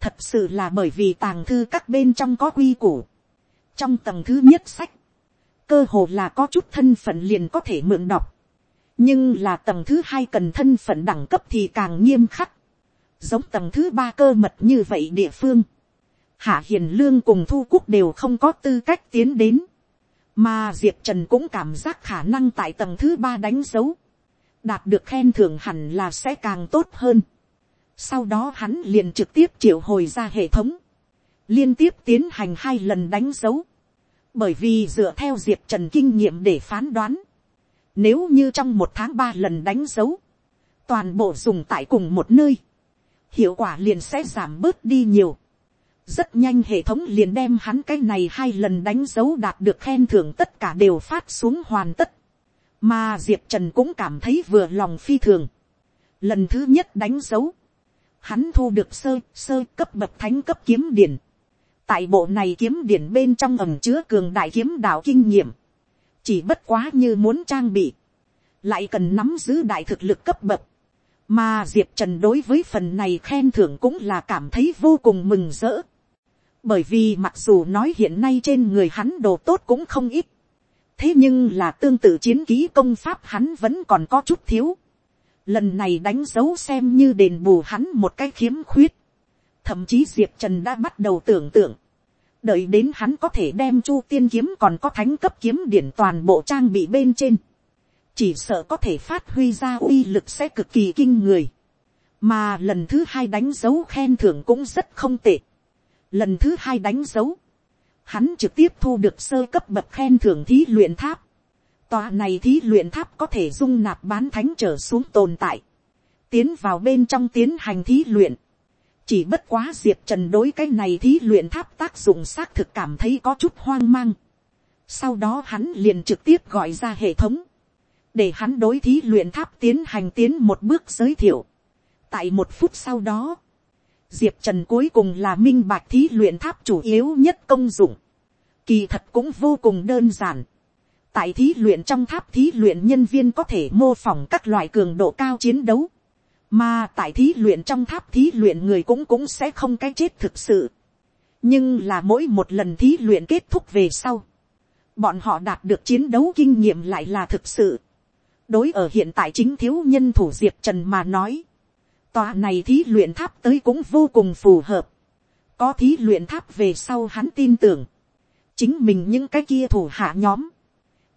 [SPEAKER 1] thật sự là bởi vì tàng thư các bên trong có quy củ. trong tầng thứ nhất sách, cơ hồ là có chút thân phận liền có thể mượn đọc. nhưng là tầng thứ hai cần thân phận đẳng cấp thì càng nghiêm khắc. giống tầng thứ ba cơ mật như vậy địa phương. hạ hiền lương cùng thu quốc đều không có tư cách tiến đến mà diệp trần cũng cảm giác khả năng tại tầng thứ ba đánh dấu. đạt được khen thưởng hẳn là sẽ càng tốt hơn sau đó hắn liền trực tiếp triệu hồi ra hệ thống. Liên tiếp tiến hành hai lần đánh dấu. Bởi vì dựa theo Diệp Trần kinh nghiệm để phán đoán. Nếu như trong một tháng ba lần đánh dấu. Toàn bộ dùng tại cùng một nơi. Hiệu quả liền sẽ giảm bớt đi nhiều. Rất nhanh hệ thống liền đem hắn cái này hai lần đánh dấu đạt được khen thưởng tất cả đều phát xuống hoàn tất. Mà Diệp Trần cũng cảm thấy vừa lòng phi thường. Lần thứ nhất đánh dấu. Hắn thu được sơ sơ cấp bậc thánh cấp kiếm điển, tại bộ này kiếm điển bên trong ẩm chứa cường đại kiếm đạo kinh nghiệm, chỉ bất quá như muốn trang bị, lại cần nắm giữ đại thực lực cấp bậc, mà diệp trần đối với phần này khen thưởng cũng là cảm thấy vô cùng mừng rỡ, bởi vì mặc dù nói hiện nay trên người hắn đồ tốt cũng không ít, thế nhưng là tương tự chiến ký công pháp hắn vẫn còn có chút thiếu, lần này đánh dấu xem như đền bù hắn một cái khiếm khuyết, thậm chí diệp trần đã bắt đầu tưởng tượng, đợi đến hắn có thể đem chu tiên kiếm còn có thánh cấp kiếm điển toàn bộ trang bị bên trên, chỉ sợ có thể phát huy ra uy lực sẽ cực kỳ kinh người, mà lần thứ hai đánh dấu khen thưởng cũng rất không tệ, lần thứ hai đánh dấu, hắn trực tiếp thu được sơ cấp bậc khen thưởng thí luyện tháp, tòa này thí luyện tháp có thể dung nạp bán thánh trở xuống tồn tại, tiến vào bên trong tiến hành thí luyện, chỉ bất quá diệp trần đối cái này thí luyện tháp tác dụng xác thực cảm thấy có chút hoang mang. sau đó hắn liền trực tiếp gọi ra hệ thống, để hắn đối thí luyện tháp tiến hành tiến một bước giới thiệu. tại một phút sau đó, diệp trần cuối cùng là minh bạch thí luyện tháp chủ yếu nhất công dụng. kỳ thật cũng vô cùng đơn giản. tại thí luyện trong tháp thí luyện nhân viên có thể mô phỏng các loại cường độ cao chiến đấu mà tại thí luyện trong tháp thí luyện người cũng cũng sẽ không cái chết thực sự. Nhưng là mỗi một lần thí luyện kết thúc về sau. Bọn họ đạt được chiến đấu kinh nghiệm lại là thực sự. Đối ở hiện tại chính thiếu nhân thủ Diệp Trần mà nói. Tòa này thí luyện tháp tới cũng vô cùng phù hợp. Có thí luyện tháp về sau hắn tin tưởng. Chính mình những cái kia thủ hạ nhóm.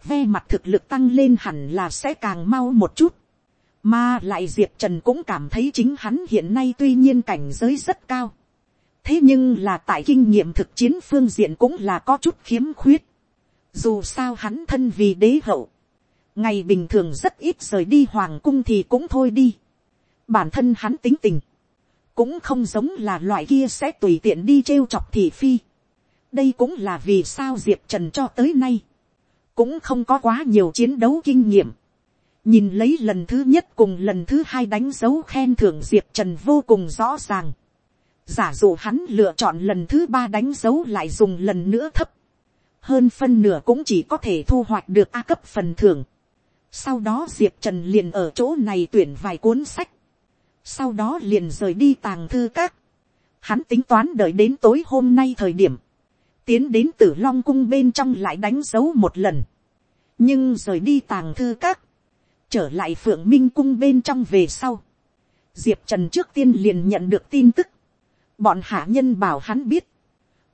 [SPEAKER 1] Ve mặt thực lực tăng lên hẳn là sẽ càng mau một chút mà lại Diệp Trần cũng cảm thấy chính hắn hiện nay tuy nhiên cảnh giới rất cao. Thế nhưng là tại kinh nghiệm thực chiến phương diện cũng là có chút khiếm khuyết. Dù sao hắn thân vì đế hậu. Ngày bình thường rất ít rời đi hoàng cung thì cũng thôi đi. Bản thân hắn tính tình. Cũng không giống là loại kia sẽ tùy tiện đi trêu chọc thị phi. Đây cũng là vì sao Diệp Trần cho tới nay. Cũng không có quá nhiều chiến đấu kinh nghiệm nhìn lấy lần thứ nhất cùng lần thứ hai đánh dấu khen thưởng diệp trần vô cùng rõ ràng. giả dụ hắn lựa chọn lần thứ ba đánh dấu lại dùng lần nữa thấp. hơn phân nửa cũng chỉ có thể thu hoạch được a cấp phần thưởng. sau đó diệp trần liền ở chỗ này tuyển vài cuốn sách sau đó liền rời đi tàng thư các. hắn tính toán đợi đến tối hôm nay thời điểm. tiến đến tử long cung bên trong lại đánh dấu một lần. nhưng rời đi tàng thư các trở lại phượng minh cung bên trong về sau, diệp trần trước tiên liền nhận được tin tức, bọn hạ nhân bảo hắn biết,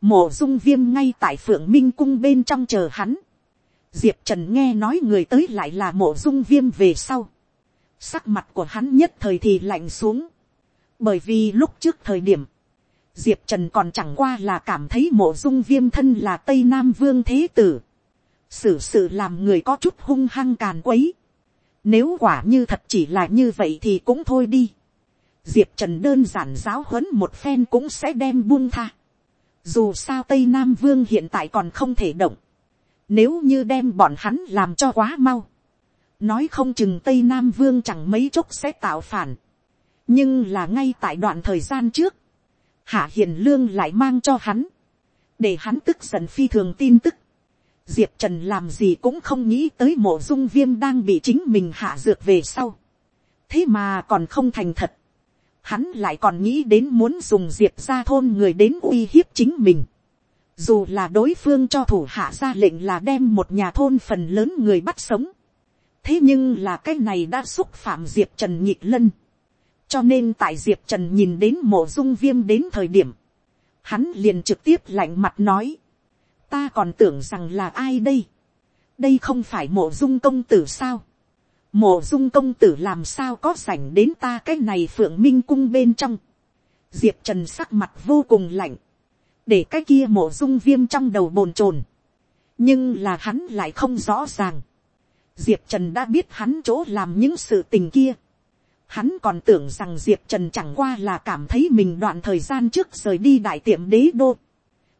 [SPEAKER 1] mổ dung viêm ngay tại phượng minh cung bên trong chờ hắn, diệp trần nghe nói người tới lại là mổ dung viêm về sau, sắc mặt của hắn nhất thời thì lạnh xuống, bởi vì lúc trước thời điểm, diệp trần còn chẳng qua là cảm thấy Mộ dung viêm thân là tây nam vương thế tử, xử sự làm người có chút hung hăng càn quấy, nếu quả như thật chỉ là như vậy thì cũng thôi đi. Diệp Trần đơn giản giáo huấn một phen cũng sẽ đem buông tha. Dù sao Tây Nam Vương hiện tại còn không thể động. Nếu như đem bọn hắn làm cho quá mau. Nói không chừng Tây Nam Vương chẳng mấy chốc sẽ tạo phản. Nhưng là ngay tại đoạn thời gian trước. Hạ Hiền Lương lại mang cho hắn. Để hắn tức giận phi thường tin tức diệp trần làm gì cũng không nghĩ tới mộ dung viêm đang bị chính mình hạ dược về sau. thế mà còn không thành thật. hắn lại còn nghĩ đến muốn dùng diệp ra thôn người đến uy hiếp chính mình. dù là đối phương cho thủ hạ ra lệnh là đem một nhà thôn phần lớn người bắt sống thế nhưng là cái này đã xúc phạm diệp trần nhịp lân. cho nên tại diệp trần nhìn đến mộ dung viêm đến thời điểm, hắn liền trực tiếp lạnh mặt nói ta còn tưởng rằng là ai đây. đây không phải mộ dung công tử sao. mộ dung công tử làm sao có sảnh đến ta cái này phượng minh cung bên trong. diệp trần sắc mặt vô cùng lạnh. để cái kia mộ dung viêm trong đầu bồn chồn. nhưng là hắn lại không rõ ràng diệp trần đã biết hắn chỗ làm những sự tình kia. Hắn còn tưởng rằng Diệp Trần chẳng qua là cảm thấy mình đoạn thời gian trước rời đi đại tiệm đế đô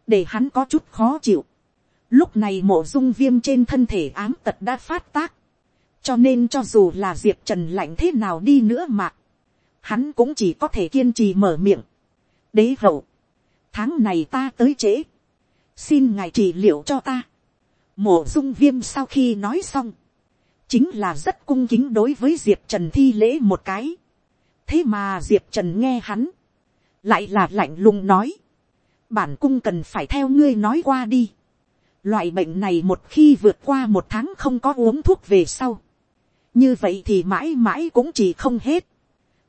[SPEAKER 1] để hắn có chút khó chịu. Lúc này mộ dung viêm trên thân thể ám tật đã phát tác. Cho nên cho dù là diệp trần lạnh thế nào đi nữa mà. Hắn cũng chỉ có thể kiên trì mở miệng. Đế hậu. tháng này ta tới trễ, xin ngài trị liệu cho ta. Mộ dung viêm sau khi nói xong, chính là rất cung kính đối với diệp trần thi lễ một cái. thế mà diệp trần nghe hắn, lại là lạnh lùng nói, bản cung cần phải theo ngươi nói qua đi. loại bệnh này một khi vượt qua một tháng không có uống thuốc về sau, như vậy thì mãi mãi cũng chỉ không hết.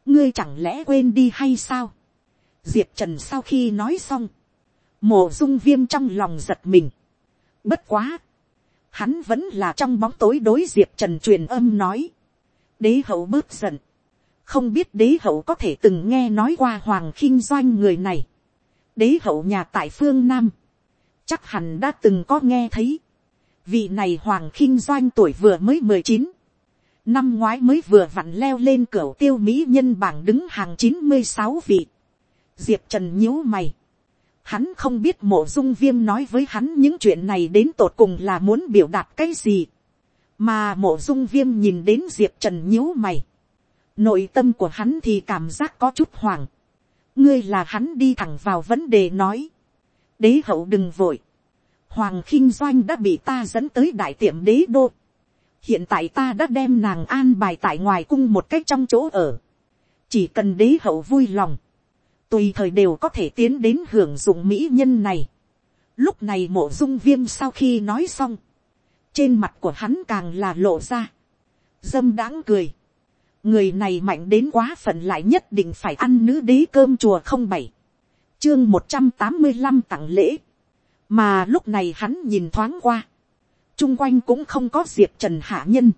[SPEAKER 1] ngươi chẳng lẽ quên đi hay sao. diệp trần sau khi nói xong, mổ dung viêm trong lòng giật mình. bất quá, hắn vẫn là trong bóng tối đối diệp trần truyền âm nói. đế hậu bớt giận. không biết đế hậu có thể từng nghe nói qua hoàng khinh doanh người này. đế hậu nhà tại phương nam. chắc hẳn đã từng có nghe thấy. vị này hoàng khinh doanh tuổi vừa mới mười chín. năm ngoái mới vừa vặn leo lên cửa tiêu mỹ nhân bảng đứng hàng chín mươi sáu vị. diệp trần nhíu mày Hắn không biết mộ dung viêm nói với hắn những chuyện này đến tột cùng là muốn biểu đạt cái gì. Mà mộ dung viêm nhìn đến Diệp Trần nhíu mày. Nội tâm của hắn thì cảm giác có chút hoảng. Ngươi là hắn đi thẳng vào vấn đề nói. Đế hậu đừng vội. Hoàng khinh doanh đã bị ta dẫn tới đại tiệm đế đô. Hiện tại ta đã đem nàng an bài tại ngoài cung một cách trong chỗ ở. Chỉ cần đế hậu vui lòng tùy thời đều có thể tiến đến hưởng dụng mỹ nhân này. Lúc này mộ dung viêm sau khi nói xong, trên mặt của hắn càng là lộ ra, dâm đáng cười. người này mạnh đến quá phận lại nhất định phải ăn nữ đế cơm chùa không bảy, chương một trăm tám mươi năm tặng lễ, mà lúc này hắn nhìn thoáng qua, chung quanh cũng không có diệp trần hạ nhân.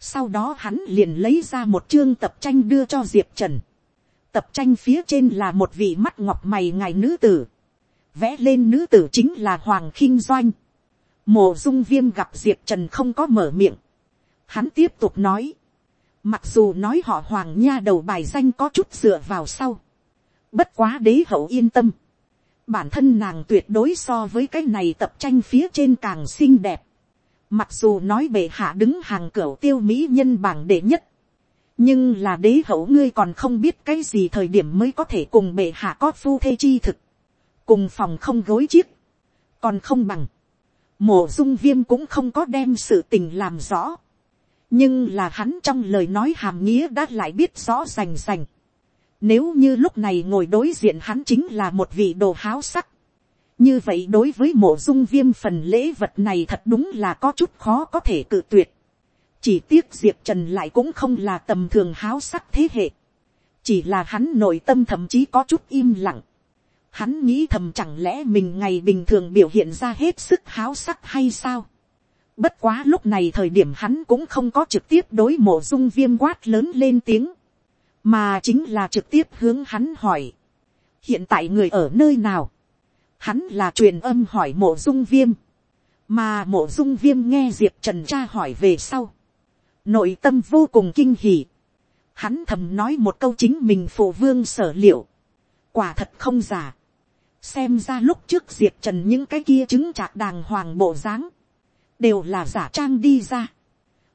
[SPEAKER 1] sau đó hắn liền lấy ra một chương tập tranh đưa cho diệp trần tập tranh phía trên là một vị mắt ngọc mày ngài nữ tử. Vẽ lên nữ tử chính là Hoàng khinh Doanh. Mộ dung viêm gặp Diệp Trần không có mở miệng. Hắn tiếp tục nói. Mặc dù nói họ Hoàng nha đầu bài danh có chút dựa vào sau. Bất quá đế hậu yên tâm. Bản thân nàng tuyệt đối so với cái này tập tranh phía trên càng xinh đẹp. Mặc dù nói bệ hạ đứng hàng cửa tiêu mỹ nhân bảng đệ nhất nhưng là đế hậu ngươi còn không biết cái gì thời điểm mới có thể cùng bệ hạ có phu thê chi thực, cùng phòng không gối chiếc, còn không bằng, mổ dung viêm cũng không có đem sự tình làm rõ, nhưng là hắn trong lời nói hàm nghĩa đã lại biết rõ rành rành. Nếu như lúc này ngồi đối diện hắn chính là một vị đồ háo sắc. Như vậy đối với mộ dung viêm phần lễ vật này thật đúng là có chút khó có thể cự tuyệt chỉ tiếc diệp trần lại cũng không là tầm thường háo sắc thế hệ, chỉ là hắn nội tâm thậm chí có chút im lặng. Hắn nghĩ thầm chẳng lẽ mình ngày bình thường biểu hiện ra hết sức háo sắc hay sao. Bất quá lúc này thời điểm hắn cũng không có trực tiếp đối mộ dung viêm quát lớn lên tiếng. Mà chính là trực tiếp hướng hắn hỏi. Hiện tại người ở nơi nào? Hắn là truyền âm hỏi mộ dung viêm. Mà mộ dung viêm nghe Diệp Trần tra hỏi về sau nội tâm vô cùng kinh hỉ. Hắn thầm nói một câu chính mình phụ vương sở liệu. Quả thật không giả. Xem ra lúc trước diệt trần những cái kia chứng trạc đàng hoàng bộ dáng, Đều là giả trang đi ra.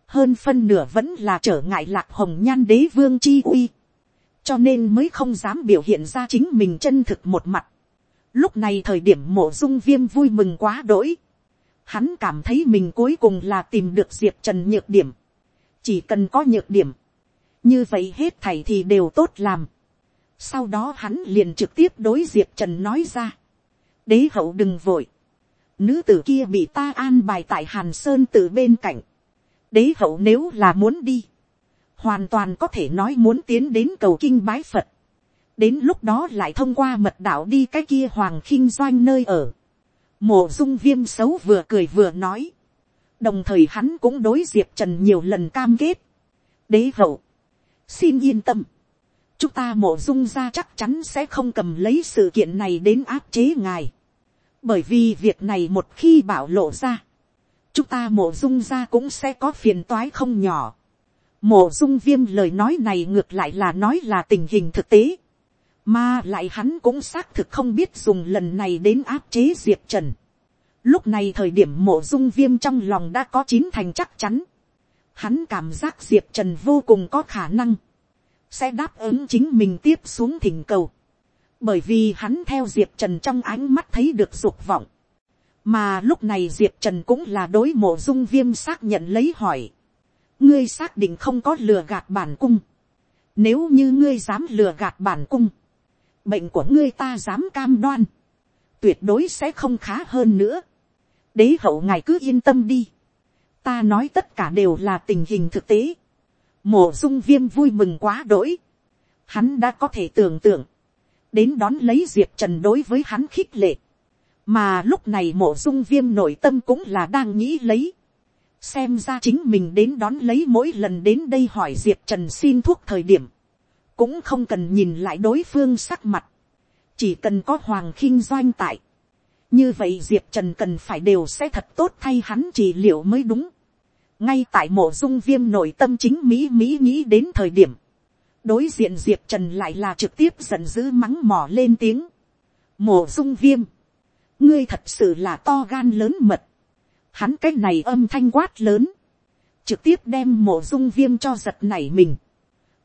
[SPEAKER 1] Hơn phân nửa vẫn là trở ngại lạc hồng nhan đế vương chi uy. Cho nên mới không dám biểu hiện ra chính mình chân thực một mặt. Lúc này thời điểm mộ dung viêm vui mừng quá đỗi. Hắn cảm thấy mình cuối cùng là tìm được diệp trần nhược điểm chỉ cần có nhược điểm, như vậy hết thảy thì đều tốt làm. sau đó hắn liền trực tiếp đối diệp trần nói ra, đế hậu đừng vội, nữ tử kia bị ta an bài tại hàn sơn từ bên cạnh, đế hậu nếu là muốn đi, hoàn toàn có thể nói muốn tiến đến cầu kinh bái phật, đến lúc đó lại thông qua mật đạo đi cái kia hoàng khinh doanh nơi ở, mộ dung viêm xấu vừa cười vừa nói, đồng thời hắn cũng đối diệp trần nhiều lần cam kết. đế hậu, xin yên tâm, chúng ta mộ dung ra chắc chắn sẽ không cầm lấy sự kiện này đến áp chế ngài. bởi vì việc này một khi bảo lộ ra, chúng ta mộ dung ra cũng sẽ có phiền toái không nhỏ. mộ dung viêm lời nói này ngược lại là nói là tình hình thực tế. mà lại hắn cũng xác thực không biết dùng lần này đến áp chế diệp trần. Lúc này thời điểm mộ dung viêm trong lòng đã có chín thành chắc chắn. Hắn cảm giác Diệp Trần vô cùng có khả năng. Sẽ đáp ứng chính mình tiếp xuống thỉnh cầu. bởi vì hắn theo diệp trần trong ánh mắt thấy được dục vọng, mà lúc này diệp trần cũng là đối mộ dung viêm xác nhận lấy hỏi, ngươi xác định không có lừa gạt bản cung, nếu như ngươi dám lừa gạt bản cung, bệnh của ngươi ta dám cam đoan, tuyệt đối sẽ không khá hơn nữa đế hậu ngài cứ yên tâm đi. ta nói tất cả đều là tình hình thực tế. mổ dung viêm vui mừng quá đỗi. hắn đã có thể tưởng tượng, đến đón lấy diệp trần đối với hắn khích lệ. mà lúc này mổ dung viêm nội tâm cũng là đang nghĩ lấy. xem ra chính mình đến đón lấy mỗi lần đến đây hỏi diệp trần xin thuốc thời điểm. cũng không cần nhìn lại đối phương sắc mặt chỉ cần có hoàng khinh doanh tại, như vậy diệp trần cần phải đều sẽ thật tốt thay hắn trị liệu mới đúng. ngay tại mộ dung viêm nội tâm chính mỹ mỹ nghĩ đến thời điểm, đối diện diệp trần lại là trực tiếp giận dữ mắng mỏ lên tiếng. mộ dung viêm, ngươi thật sự là to gan lớn mật, hắn cái này âm thanh quát lớn, trực tiếp đem mộ dung viêm cho giật nảy mình.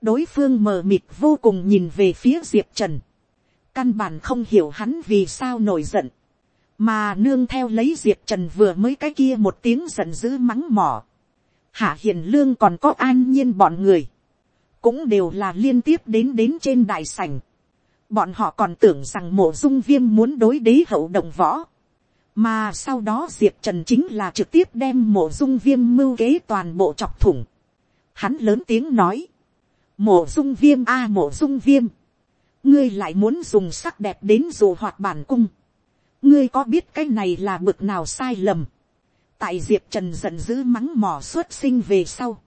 [SPEAKER 1] đối phương mờ mịt vô cùng nhìn về phía diệp trần căn bản không hiểu hắn vì sao nổi giận, mà nương theo lấy diệp trần vừa mới cái kia một tiếng giận dữ mắng mỏ, hạ hiền lương còn có an nhiên bọn người, cũng đều là liên tiếp đến đến trên đại sảnh, bọn họ còn tưởng rằng mộ dung viêm muốn đối đế hậu động võ, mà sau đó diệp trần chính là trực tiếp đem mộ dung viêm mưu kế toàn bộ chọc thủng. Hắn lớn tiếng nói, mộ dung viêm a mộ dung viêm, ngươi lại muốn dùng sắc đẹp đến dù hoạt bản cung ngươi có biết cái này là bực nào sai lầm. tại diệp trần giận dữ mắng mỏ xuất sinh về sau.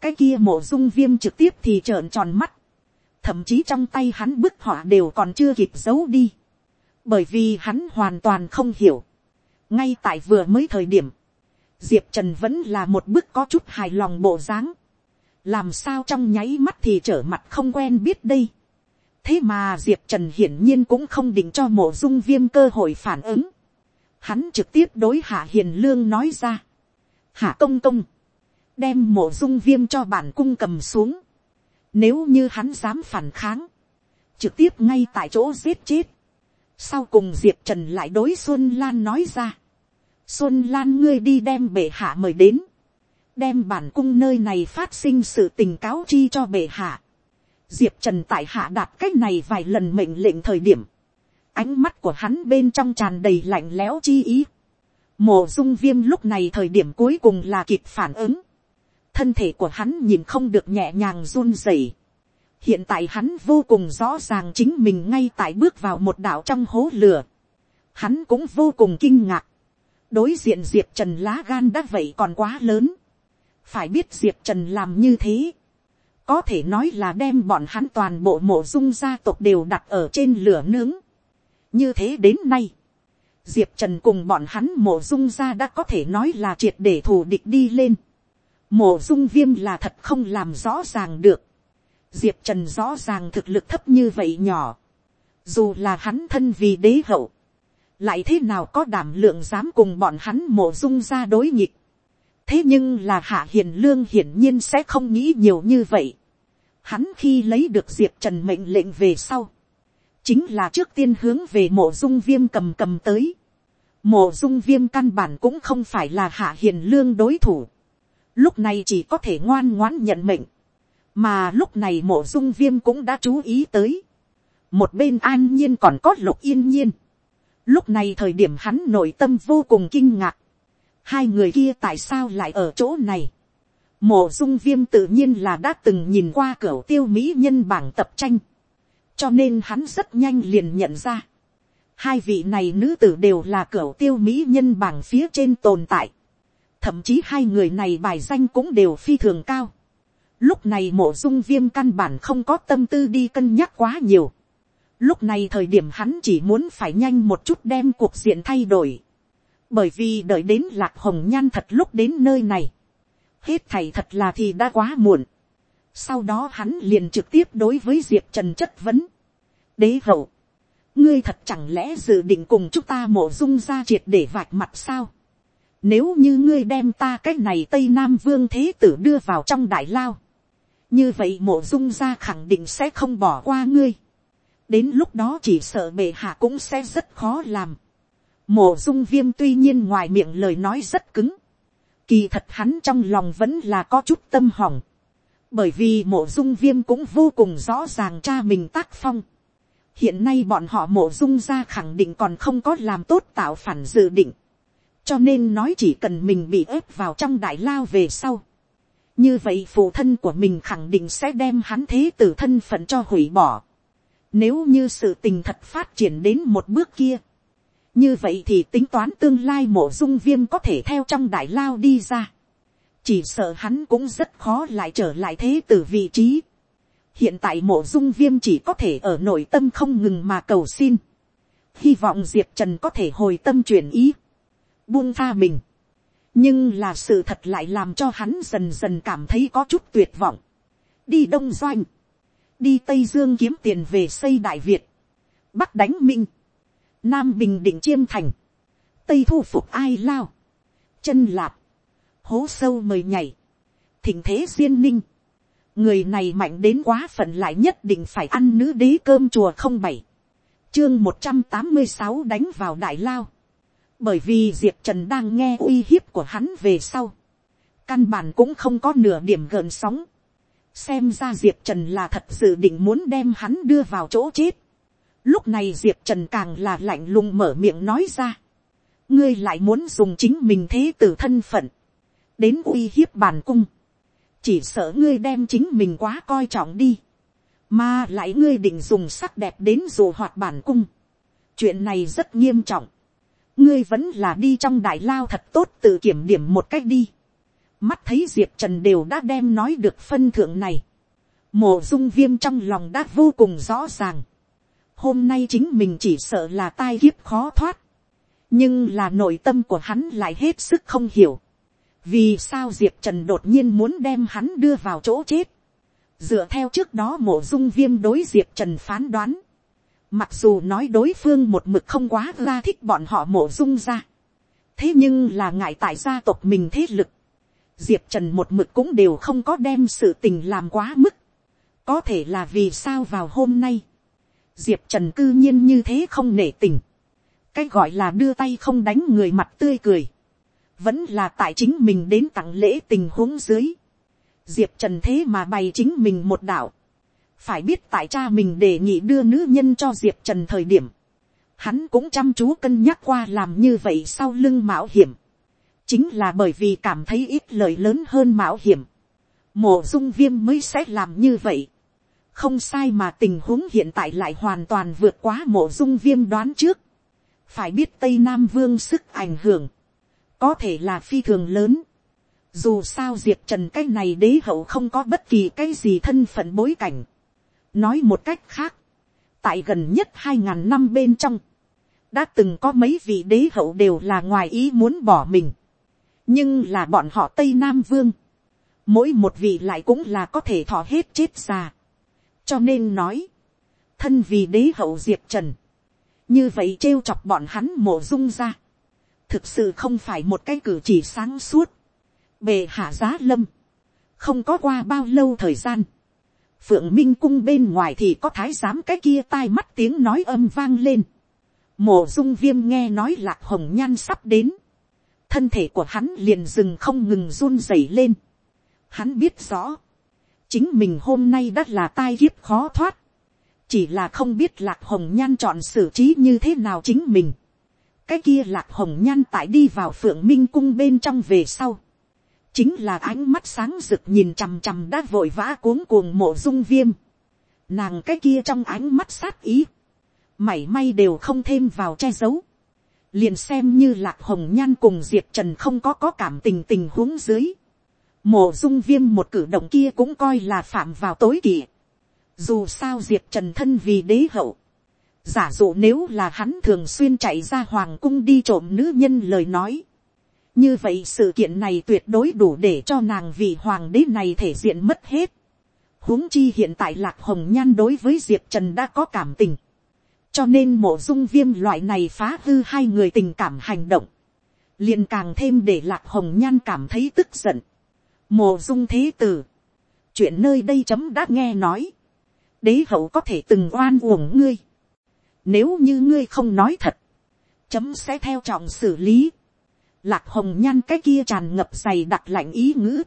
[SPEAKER 1] cái kia mổ dung viêm trực tiếp thì trợn tròn mắt. thậm chí trong tay hắn bức họa đều còn chưa kịp giấu đi. bởi vì hắn hoàn toàn không hiểu. ngay tại vừa mới thời điểm, diệp trần vẫn là một bức có chút hài lòng bộ dáng. làm sao trong nháy mắt thì trở mặt không quen biết đây thế mà diệp trần hiển nhiên cũng không định cho mộ dung viêm cơ hội phản ứng. hắn trực tiếp đối hạ hiền lương nói ra. hạ công công, đem mộ dung viêm cho bản cung cầm xuống. nếu như hắn dám phản kháng, trực tiếp ngay tại chỗ giết chết. sau cùng diệp trần lại đối xuân lan nói ra. xuân lan ngươi đi đem bệ hạ mời đến. đem bản cung nơi này phát sinh sự tình cáo chi cho bệ hạ diệp trần tại hạ đạt cách này vài lần mệnh lệnh thời điểm, ánh mắt của hắn bên trong tràn đầy lạnh lẽo chi ý. Mộ dung viêm lúc này thời điểm cuối cùng là kịp phản ứng. Thân thể của hắn nhìn không được nhẹ nhàng run rẩy. Hiện tại hắn vô cùng rõ ràng chính mình ngay tại bước vào một đảo trong hố lửa. Hắn cũng vô cùng kinh ngạc. Đối diện Diệp Trần lá gan đã vậy còn quá lớn. Phải biết Diệp Trần làm như thế có thể nói là đem bọn hắn toàn bộ mộ dung gia tộc đều đặt ở trên lửa nướng. như thế đến nay, diệp trần cùng bọn hắn mộ dung gia đã có thể nói là triệt để thù địch đi lên. mộ dung viêm là thật không làm rõ ràng được. diệp trần rõ ràng thực lực thấp như vậy nhỏ. dù là hắn thân vì đế hậu, lại thế nào có đảm lượng dám cùng bọn hắn mộ dung gia đối nghịch thế nhưng là hạ hiền lương hiển nhiên sẽ không nghĩ nhiều như vậy. Hắn khi lấy được diệp trần mệnh lệnh về sau, chính là trước tiên hướng về mộ dung viêm cầm cầm tới. Mộ dung viêm căn bản cũng không phải là hạ hiền lương đối thủ. Lúc này chỉ có thể ngoan ngoãn nhận mệnh. Mà lúc này mộ dung viêm cũng đã chú ý tới. Một bên an nhiên còn có lục yên nhiên. Lúc này thời điểm hắn nội tâm vô cùng kinh ngạc hai người kia tại sao lại ở chỗ này. Mộ dung viêm tự nhiên là đã từng nhìn qua cửa tiêu mỹ nhân bảng tập tranh. Cho nên hắn rất nhanh liền nhận ra. Hai vị này nữ tử đều là cửa tiêu mỹ nhân bảng phía trên tồn tại. Thậm chí hai người này bài danh cũng đều phi thường cao. Lúc này mộ dung viêm căn bản không có tâm tư đi cân nhắc quá nhiều. Lúc này thời điểm hắn chỉ muốn phải nhanh một chút đem cuộc diện thay đổi bởi vì đợi đến lạc hồng nhan thật lúc đến nơi này, hết thầy thật là thì đã quá muộn. sau đó hắn liền trực tiếp đối với diệp trần chất vấn. đế hậu, ngươi thật chẳng lẽ dự định cùng chúng ta mổ dung ra triệt để vạch mặt sao. nếu như ngươi đem ta cái này tây nam vương thế tử đưa vào trong đại lao, như vậy mổ dung ra khẳng định sẽ không bỏ qua ngươi. đến lúc đó chỉ sợ bệ hạ cũng sẽ rất khó làm. Mộ dung viêm tuy nhiên ngoài miệng lời nói rất cứng, kỳ thật hắn trong lòng vẫn là có chút tâm hỏng, bởi vì mộ dung viêm cũng vô cùng rõ ràng cha mình tác phong. hiện nay bọn họ mộ dung ra khẳng định còn không có làm tốt tạo phản dự định, cho nên nói chỉ cần mình bị ép vào trong đại lao về sau. như vậy phụ thân của mình khẳng định sẽ đem hắn thế tử thân phận cho hủy bỏ. nếu như sự tình thật phát triển đến một bước kia, như vậy thì tính toán tương lai mộ dung viêm có thể theo trong đại lao đi ra. chỉ sợ hắn cũng rất khó lại trở lại thế từ vị trí. hiện tại mộ dung viêm chỉ có thể ở nội tâm không ngừng mà cầu xin. hy vọng diệp trần có thể hồi tâm chuyển ý buông tha mình. nhưng là sự thật lại làm cho hắn dần dần cảm thấy có chút tuyệt vọng. đi đông doanh, đi tây dương kiếm tiền về xây đại việt, bắc đánh minh, nam bình định chiêm thành, tây thu phục ai lao, chân lạp, hố sâu mời nhảy, thỉnh thế duyên ninh, người này mạnh đến quá phận lại nhất định phải ăn nữ đế cơm chùa không bảy, chương một trăm tám mươi sáu đánh vào đại lao, bởi vì diệp trần đang nghe uy hiếp của hắn về sau, căn bản cũng không có nửa điểm gợn sóng, xem ra diệp trần là thật sự định muốn đem hắn đưa vào chỗ chết lúc này diệp trần càng là lạnh lùng mở miệng nói ra, ngươi lại muốn dùng chính mình thế tử thân phận, đến uy hiếp bản cung, chỉ sợ ngươi đem chính mình quá coi trọng đi, mà lại ngươi định dùng sắc đẹp đến dù hoạt bản cung, chuyện này rất nghiêm trọng, ngươi vẫn là đi trong đại lao thật tốt tự kiểm điểm một cách đi. mắt thấy diệp trần đều đã đem nói được phân thượng này. mộ dung viêm trong lòng đã vô cùng rõ ràng hôm nay chính mình chỉ sợ là tai kiếp khó thoát. nhưng là nội tâm của hắn lại hết sức không hiểu. vì sao diệp trần đột nhiên muốn đem hắn đưa vào chỗ chết. dựa theo trước đó mổ dung viêm đối diệp trần phán đoán Mặc dù nói đối phương một mực không quá ra thích bọn họ mổ dung ra. Thế nhưng là ngại tại gia tộc mình thế lực. Diệp Trần một mực cũng đều không có đem sự tình làm quá mức. Có thể là vì sao vào hôm nay. Diệp Trần cư nhiên như thế không nể tình. Cái gọi là đưa tay không đánh người mặt tươi cười. Vẫn là tại chính mình đến tặng lễ tình huống dưới. Diệp Trần thế mà bày chính mình một đạo phải biết tại cha mình đề nghị đưa nữ nhân cho diệp trần thời điểm, hắn cũng chăm chú cân nhắc qua làm như vậy sau lưng mạo hiểm, chính là bởi vì cảm thấy ít lời lớn hơn mạo hiểm, mổ dung viêm mới sẽ làm như vậy, không sai mà tình huống hiện tại lại hoàn toàn vượt quá mộ dung viêm đoán trước, phải biết tây nam vương sức ảnh hưởng, có thể là phi thường lớn, dù sao diệp trần cái này đế hậu không có bất kỳ cái gì thân phận bối cảnh, nói một cách khác, tại gần nhất hai ngàn năm bên trong, đã từng có mấy vị đế hậu đều là ngoài ý muốn bỏ mình, nhưng là bọn họ tây nam vương, mỗi một vị lại cũng là có thể thọ hết chết già, cho nên nói, thân vì đế hậu diệp trần, như vậy trêu chọc bọn hắn mổ dung ra, thực sự không phải một cái cử chỉ sáng suốt, bề hạ giá lâm, không có qua bao lâu thời gian, phượng minh cung bên ngoài thì có thái giám cái kia tai mắt tiếng nói âm vang lên. mổ dung viêm nghe nói lạc hồng nhan sắp đến. thân thể của hắn liền dừng không ngừng run rẩy lên. hắn biết rõ, chính mình hôm nay đã là tai kiếp khó thoát. chỉ là không biết lạc hồng nhan chọn xử trí như thế nào chính mình. cái kia lạc hồng nhan tại đi vào phượng minh cung bên trong về sau chính là ánh mắt sáng rực nhìn chằm chằm đã vội vã cuống cuồng mộ dung viêm. Nàng cái kia trong ánh mắt sát ý, mảy may đều không thêm vào che giấu. Liền xem như lạc hồng nhan cùng diệp trần không có có cảm tình tình huống dưới. Mộ dung viêm một cử động kia cũng coi là phạm vào tối kỵ. Dù sao diệp trần thân vì đế hậu. Giả dụ nếu là hắn thường xuyên chạy ra hoàng cung đi trộm nữ nhân lời nói như vậy sự kiện này tuyệt đối đủ để cho nàng vì hoàng đế này thể diện mất hết. huống chi hiện tại lạc hồng nhan đối với diệp trần đã có cảm tình. cho nên mộ dung viêm loại này phá hư hai người tình cảm hành động. liền càng thêm để lạc hồng nhan cảm thấy tức giận mộ dung thế tử. chuyện nơi đây chấm đã nghe nói. đế hậu có thể từng oan uổng ngươi. Nếu như ngươi không nói thật, chấm sẽ theo trọng xử lý. Lạc hồng nhan cái kia tràn ngập dày đặc lạnh ý ngữ.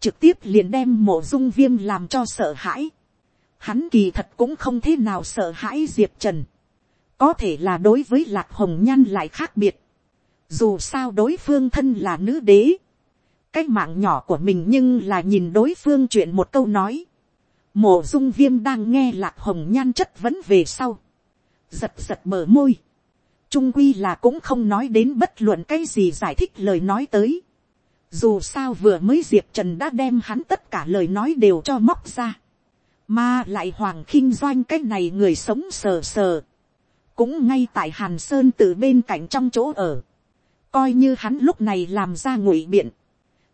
[SPEAKER 1] Trực tiếp liền đem mộ dung viêm làm cho sợ hãi. Hắn kỳ thật cũng không thế nào sợ hãi Diệp Trần. Có thể là đối với lạc hồng nhan lại khác biệt. Dù sao đối phương thân là nữ đế. Cái mạng nhỏ của mình nhưng là nhìn đối phương chuyện một câu nói. Mộ dung viêm đang nghe lạc hồng nhan chất vấn về sau. Giật giật mở môi trung quy là cũng không nói đến bất luận cái gì giải thích lời nói tới. Dù sao vừa mới diệp trần đã đem hắn tất cả lời nói đều cho móc ra. Mà lại hoàng khinh doanh cái này người sống sờ sờ. Cũng ngay tại hàn sơn từ bên cạnh trong chỗ ở. Coi như hắn lúc này làm ra ngụy biện.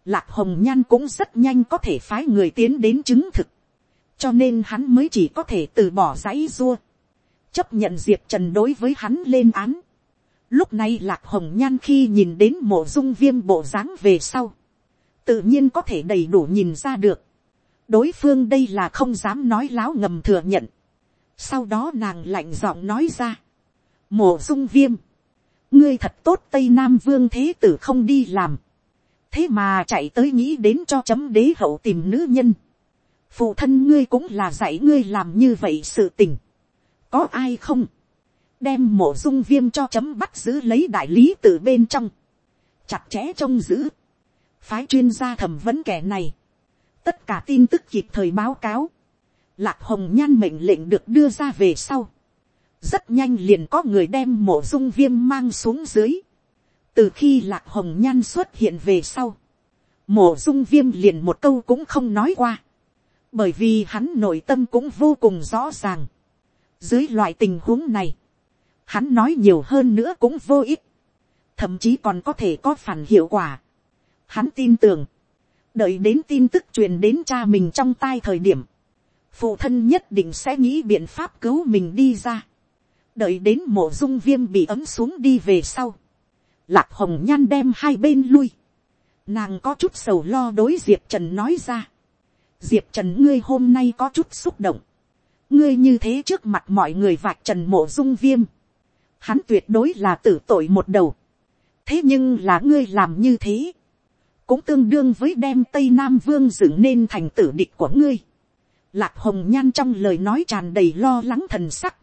[SPEAKER 1] Lạc hồng nhan cũng rất nhanh có thể phái người tiến đến chứng thực. Cho nên hắn mới chỉ có thể từ bỏ dãy dua, chấp nhận diệp trần đối với hắn lên án. Lúc này lạc hồng nhan khi nhìn đến mộ dung viêm bộ dáng về sau. Tự nhiên có thể đầy đủ nhìn ra được. Đối phương đây là không dám nói láo ngầm thừa nhận. Sau đó nàng lạnh giọng nói ra. Mộ dung viêm. Ngươi thật tốt Tây Nam Vương Thế Tử không đi làm. Thế mà chạy tới nghĩ đến cho chấm đế hậu tìm nữ nhân. Phụ thân ngươi cũng là dạy ngươi làm như vậy sự tình. Có ai không? đem mổ dung viêm cho chấm bắt giữ lấy đại lý từ bên trong, chặt chẽ trông giữ, phái chuyên gia thẩm vấn kẻ này, tất cả tin tức kịp thời báo cáo, lạc hồng nhan mệnh lệnh được đưa ra về sau, rất nhanh liền có người đem mổ dung viêm mang xuống dưới, từ khi lạc hồng nhan xuất hiện về sau, mổ dung viêm liền một câu cũng không nói qua, bởi vì hắn nội tâm cũng vô cùng rõ ràng. dưới loại tình huống này, hắn nói nhiều hơn nữa cũng vô ích, thậm chí còn có thể có phản hiệu quả. Hắn tin tưởng, đợi đến tin tức truyền đến cha mình trong tai thời điểm, phụ thân nhất định sẽ nghĩ biện pháp cứu mình đi ra, đợi đến mổ dung viêm bị ấm xuống đi về sau, lạc hồng nhan đem hai bên lui, nàng có chút sầu lo đối diệp trần nói ra, diệp trần ngươi hôm nay có chút xúc động, ngươi như thế trước mặt mọi người vạch trần mộ dung viêm, hắn tuyệt đối là tử tội một đầu. thế nhưng là ngươi làm như thế, cũng tương đương với đem tây nam vương dựng nên thành tử địch của ngươi. lạc hồng nhan trong lời nói tràn đầy lo lắng thần sắc,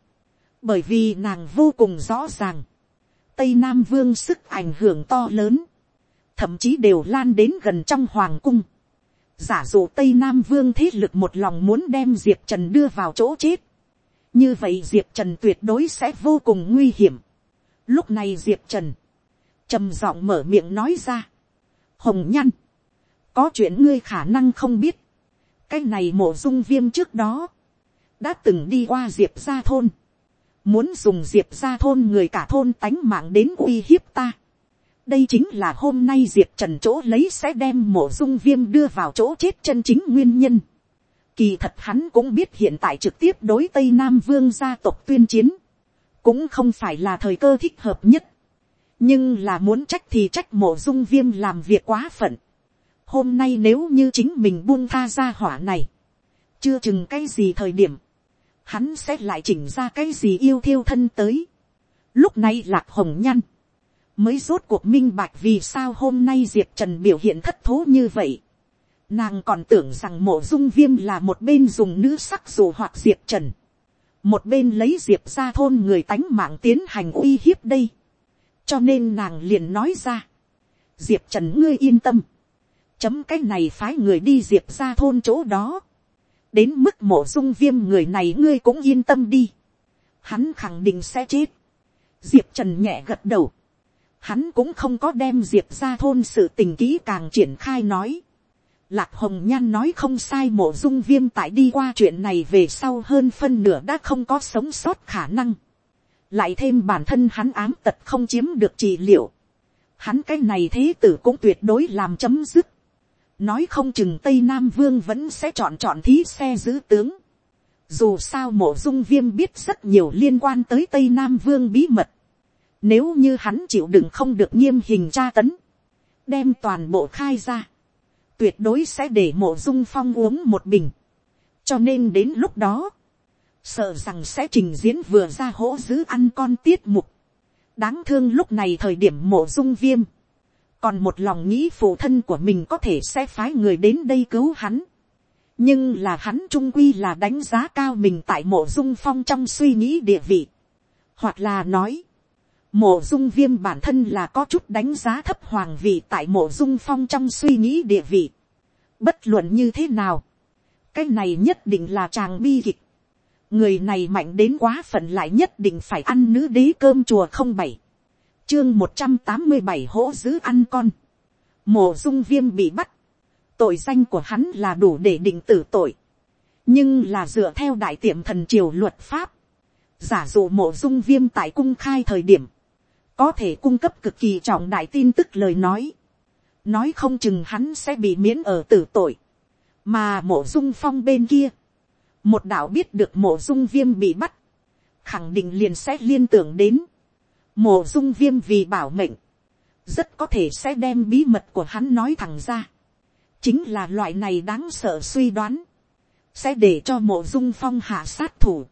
[SPEAKER 1] bởi vì nàng vô cùng rõ ràng, tây nam vương sức ảnh hưởng to lớn, thậm chí đều lan đến gần trong hoàng cung. giả dụ tây nam vương thế lực một lòng muốn đem diệp trần đưa vào chỗ chết, như vậy diệp trần tuyệt đối sẽ vô cùng nguy hiểm. lúc này diệp trần, trầm giọng mở miệng nói ra. hồng nhăn, có chuyện ngươi khả năng không biết. cái này mổ dung viêm trước đó, đã từng đi qua diệp ra thôn, muốn dùng diệp ra thôn người cả thôn tánh mạng đến uy hiếp ta. đây chính là hôm nay diệp trần chỗ lấy sẽ đem mổ dung viêm đưa vào chỗ chết chân chính nguyên nhân Kỳ thật hắn cũng biết hiện tại trực tiếp đối Tây Nam Vương gia tộc tuyên chiến. Cũng không phải là thời cơ thích hợp nhất. Nhưng là muốn trách thì trách mộ dung viêm làm việc quá phận. Hôm nay nếu như chính mình buông tha ra hỏa này. Chưa chừng cái gì thời điểm. Hắn sẽ lại chỉnh ra cái gì yêu thiêu thân tới. Lúc này lạc hồng nhăn. Mới rốt cuộc minh bạch vì sao hôm nay Diệp Trần biểu hiện thất thố như vậy Nàng còn tưởng rằng mộ dung viêm là một bên dùng nữ sắc dù hoặc diệp trần. Một bên lấy diệp ra thôn người tánh mạng tiến hành uy hiếp đây. Cho nên nàng liền nói ra. Diệp trần ngươi yên tâm. Chấm cái này phái người đi diệp ra thôn chỗ đó. Đến mức mộ dung viêm người này ngươi cũng yên tâm đi. Hắn khẳng định sẽ chết. Diệp trần nhẹ gật đầu. Hắn cũng không có đem diệp ra thôn sự tình kỹ càng triển khai nói Lạc hồng nhan nói không sai mộ dung viêm tại đi qua chuyện này về sau hơn phân nửa đã không có sống sót khả năng. Lại thêm bản thân hắn ám tật không chiếm được trị liệu. Hắn cái này thế tử cũng tuyệt đối làm chấm dứt. Nói không chừng Tây Nam Vương vẫn sẽ chọn chọn thí xe giữ tướng. Dù sao mộ dung viêm biết rất nhiều liên quan tới Tây Nam Vương bí mật. Nếu như hắn chịu đựng không được nghiêm hình tra tấn. Đem toàn bộ khai ra tuyệt đối sẽ để mộ dung phong uống một bình. cho nên đến lúc đó, sợ rằng sẽ trình diễn vừa ra hỗ giữ ăn con tiết mục. đáng thương lúc này thời điểm mộ dung viêm, còn một lòng nghĩ phụ thân của mình có thể sẽ phái người đến đây cứu hắn. nhưng là hắn trung quy là đánh giá cao mình tại mộ dung phong trong suy nghĩ địa vị. hoặc là nói, mộ dung viêm bản thân là có chút đánh giá thấp hoàng vị tại mộ dung phong trong suy nghĩ địa vị. bất luận như thế nào, cái này nhất định là chàng bi kịch người này mạnh đến quá phận lại nhất định phải ăn nữ đế cơm chùa không bảy chương một trăm tám mươi bảy hỗ giữ ăn con. Mộ dung viêm bị bắt. Tội danh của hắn là đủ để định tử tội. Nhưng là dựa theo đại tiệm thần triều luật pháp. Giả dụ mộ dung viêm tại cung khai thời điểm. Có thể cung cấp cực kỳ trọng đại tin tức lời nói. Nói không chừng hắn sẽ bị miễn ở tử tội. Mà mộ dung phong bên kia. Một đạo biết được mộ dung viêm bị bắt, khẳng định liền sẽ liên tưởng đến, mộ dung viêm vì bảo mệnh, rất có thể sẽ đem bí mật của hắn nói thẳng ra, chính là loại này đáng sợ suy đoán, sẽ để cho mộ dung phong hạ sát thủ,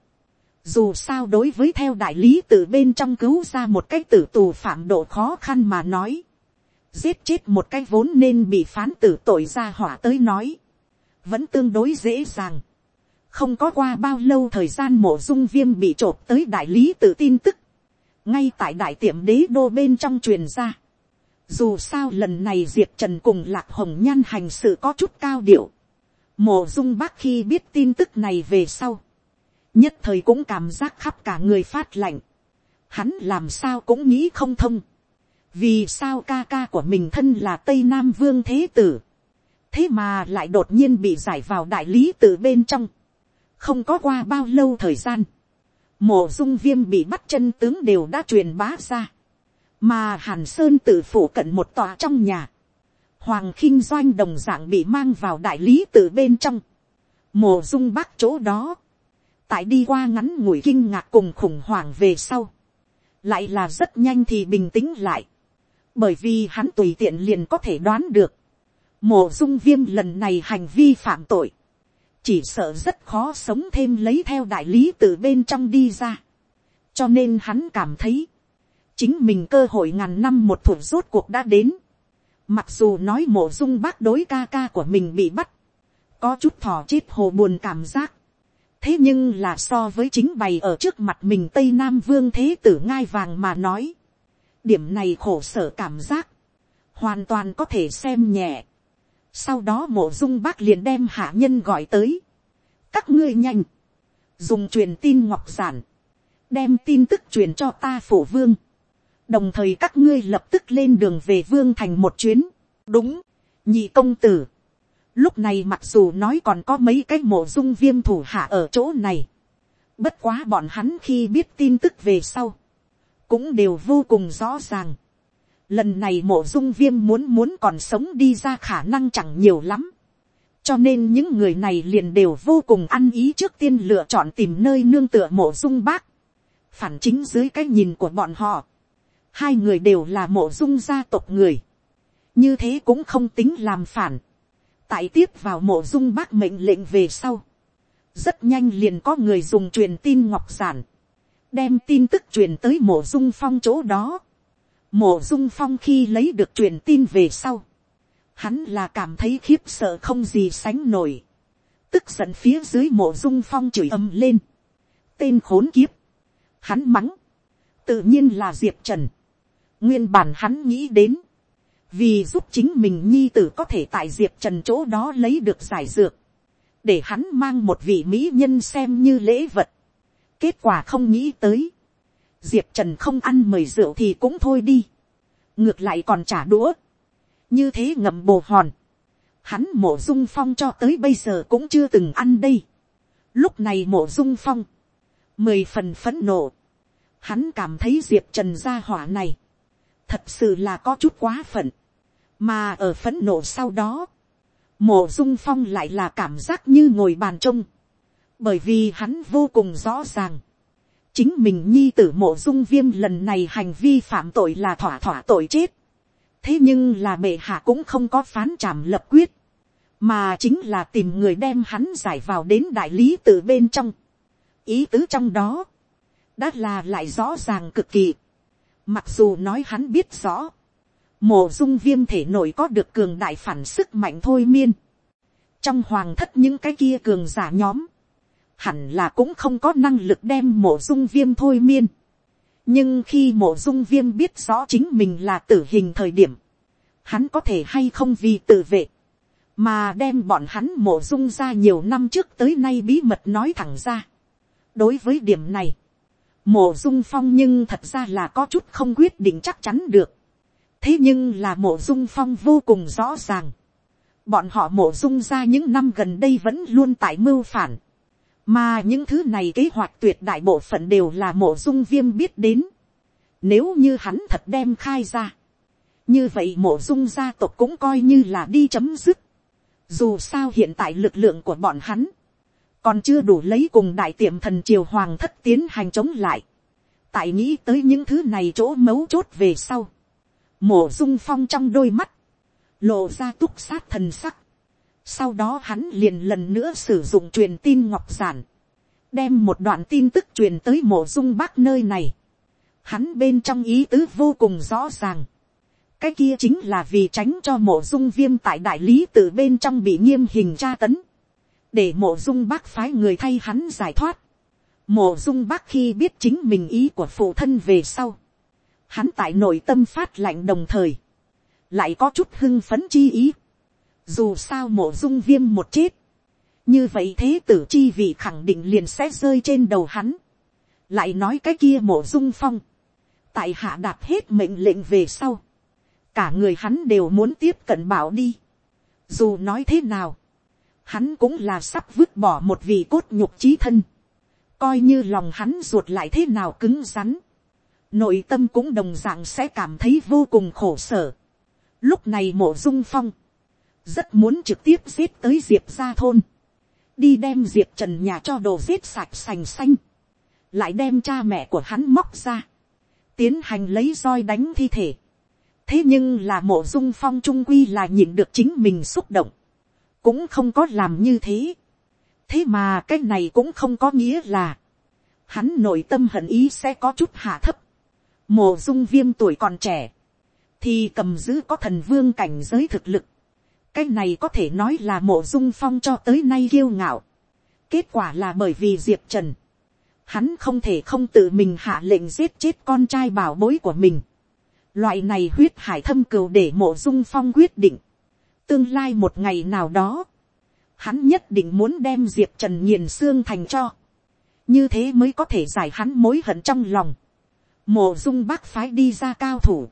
[SPEAKER 1] dù sao đối với theo đại lý từ bên trong cứu ra một cái tử tù phạm độ khó khăn mà nói, giết chết một cái vốn nên bị phán tử tội ra hỏa tới nói, vẫn tương đối dễ dàng. Không có qua bao lâu thời gian mộ dung viêm bị t r ộ p tới đại lý tự tin tức, ngay tại đại tiệm đế đô bên trong truyền ra. Dù sao lần này diệp trần cùng lạc hồng nhan hành sự có chút cao điệu, mộ dung bác khi biết tin tức này về sau, nhất thời cũng cảm giác khắp cả người phát lạnh, hắn làm sao cũng nghĩ không thông, vì sao ca ca của mình thân là tây nam vương thế tử, thế mà lại đột nhiên bị giải vào đại lý từ bên trong, không có qua bao lâu thời gian, mộ dung viêm bị bắt chân tướng đều đã truyền bá ra, mà hàn sơn tự phủ cận một tòa trong nhà, hoàng khinh doanh đồng d ạ n g bị mang vào đại lý từ bên trong, mộ dung bác chỗ đó, tại đi qua ngắn ngủi kinh ngạc cùng khủng hoảng về sau, lại là rất nhanh thì bình tĩnh lại, bởi vì hắn tùy tiện liền có thể đoán được, mộ dung viêm lần này hành vi phạm tội, chỉ sợ rất khó sống thêm lấy theo đại lý từ bên trong đi ra. cho nên hắn cảm thấy, chính mình cơ hội ngàn năm một thủ rốt cuộc đã đến. mặc dù nói mộ dung bác đối ca ca của mình bị bắt, có chút thò chết hồ buồn cảm giác. thế nhưng là so với chính bày ở trước mặt mình tây nam vương thế tử ngai vàng mà nói, điểm này khổ sở cảm giác, hoàn toàn có thể xem nhẹ sau đó mộ dung bác liền đem hạ nhân gọi tới. các ngươi nhanh, dùng truyền tin ngọc giản, đem tin tức truyền cho ta phổ vương. đồng thời các ngươi lập tức lên đường về vương thành một chuyến. đúng, nhị công tử. lúc này mặc dù nói còn có mấy cái mộ dung viêm thủ hạ ở chỗ này. bất quá bọn hắn khi biết tin tức về sau, cũng đều vô cùng rõ ràng lần này mộ dung viêm muốn muốn còn sống đi ra khả năng chẳng nhiều lắm. cho nên những người này liền đều vô cùng ăn ý trước tiên lựa chọn tìm nơi nương tựa mộ dung bác. phản chính dưới cái nhìn của bọn họ. hai người đều là mộ dung gia tộc người. như thế cũng không tính làm phản. tại tiếp vào mộ dung bác mệnh lệnh về sau. rất nhanh liền có người dùng truyền tin ngọc giản. đem tin tức truyền tới mộ dung phong chỗ đó Mộ dung phong khi lấy được truyền tin về sau. Hắn là cảm thấy khiếp sợ không gì sánh nổi. Tức giận phía dưới mộ dung phong chửi âm lên. Tên khốn kiếp. Hắn mắng. Tự nhiên là Diệp Trần. Nguyên bản hắn nghĩ đến. Vì giúp chính mình nhi tử có thể tại Diệp Trần chỗ đó lấy được giải dược. Để hắn mang một vị mỹ nhân xem như lễ vật. Kết quả không nghĩ tới diệp trần không ăn mời rượu thì cũng thôi đi, ngược lại còn trả đũa, như thế ngậm bồ hòn, hắn mổ dung phong cho tới bây giờ cũng chưa từng ăn đây. lúc này mổ dung phong, mười phần phấn nộ, hắn cảm thấy diệp trần gia hỏa này, thật sự là có chút quá phận, mà ở phấn nộ sau đó, mổ dung phong lại là cảm giác như ngồi bàn trông, bởi vì hắn vô cùng rõ ràng, chính mình nhi tử mộ dung viêm lần này hành vi phạm tội là thỏa thỏa tội chết. thế nhưng là bệ hạ cũng không có phán trảm lập quyết, mà chính là tìm người đem hắn giải vào đến đại lý từ bên trong. ý tứ trong đó, đã là lại rõ ràng cực kỳ. Mặc dù nói hắn biết rõ, mộ dung viêm thể nội có được cường đại phản sức mạnh thôi miên. trong hoàng thất những cái kia cường giả nhóm, hẳn là cũng không có năng lực đem mộ dung viêm thôi miên. nhưng khi mộ dung viêm biết rõ chính mình là tử hình thời điểm, hắn có thể hay không vì tự vệ, mà đem bọn hắn mộ dung ra nhiều năm trước tới nay bí mật nói thẳng ra. đối với điểm này, mộ dung phong nhưng thật ra là có chút không quyết định chắc chắn được. thế nhưng là mộ dung phong vô cùng rõ ràng. bọn họ mộ dung ra những năm gần đây vẫn luôn tại mưu phản mà những thứ này kế hoạch tuyệt đại bộ phận đều là mộ dung viêm biết đến. nếu như hắn thật đem khai ra. như vậy mộ dung gia tộc cũng coi như là đi chấm dứt. dù sao hiện tại lực lượng của bọn hắn còn chưa đủ lấy cùng đại tiệm thần triều hoàng thất tiến hành chống lại. tại nghĩ tới những thứ này chỗ mấu chốt về sau. mổ dung phong trong đôi mắt, lộ ra túc sát thần sắc sau đó hắn liền lần nữa sử dụng truyền tin ngọc giản, đem một đoạn tin tức truyền tới mổ dung bác nơi này. hắn bên trong ý tứ vô cùng rõ ràng. cái kia chính là vì tránh cho mổ dung viêm tại đại lý từ bên trong bị nghiêm hình tra tấn để mộ dung bác phái người thay hắn giải thoát. mộ dung bác khi biết chính mình ý của phụ thân về sau. hắn tại nội tâm phát lạnh đồng thời, lại có chút hưng phấn chi ý dù sao mộ dung viêm một chết, như vậy thế tử chi vị khẳng định liền sẽ rơi trên đầu hắn. lại nói cái kia mộ dung phong, tại hạ đạp hết mệnh lệnh về sau, cả người hắn đều muốn tiếp cận bảo đi. dù nói thế nào, hắn cũng là sắp vứt bỏ một vị cốt nhục trí thân, coi như lòng hắn ruột lại thế nào cứng rắn, nội tâm cũng đồng d ạ n g sẽ cảm thấy vô cùng khổ sở. Lúc này mộ dung phong, rất muốn trực tiếp giết tới diệp ra thôn, đi đem diệp trần nhà cho đồ giết sạch sành xanh, lại đem cha mẹ của hắn móc ra, tiến hành lấy roi đánh thi thể. thế nhưng là mộ dung phong trung quy là nhìn được chính mình xúc động, cũng không có làm như thế. thế mà cái này cũng không có nghĩa là, hắn nội tâm hận ý sẽ có chút hạ thấp. Mộ dung viêm tuổi còn trẻ, thì cầm giữ có thần vương cảnh giới thực lực cái này có thể nói là mộ dung phong cho tới nay kiêu ngạo. kết quả là bởi vì diệp trần, hắn không thể không tự mình hạ lệnh giết chết con trai bảo bối của mình. loại này huyết hải thâm cừu để mộ dung phong quyết định tương lai một ngày nào đó, hắn nhất định muốn đem diệp trần nghiền xương thành cho, như thế mới có thể giải hắn mối hận trong lòng. mộ dung bác phái đi ra cao thủ,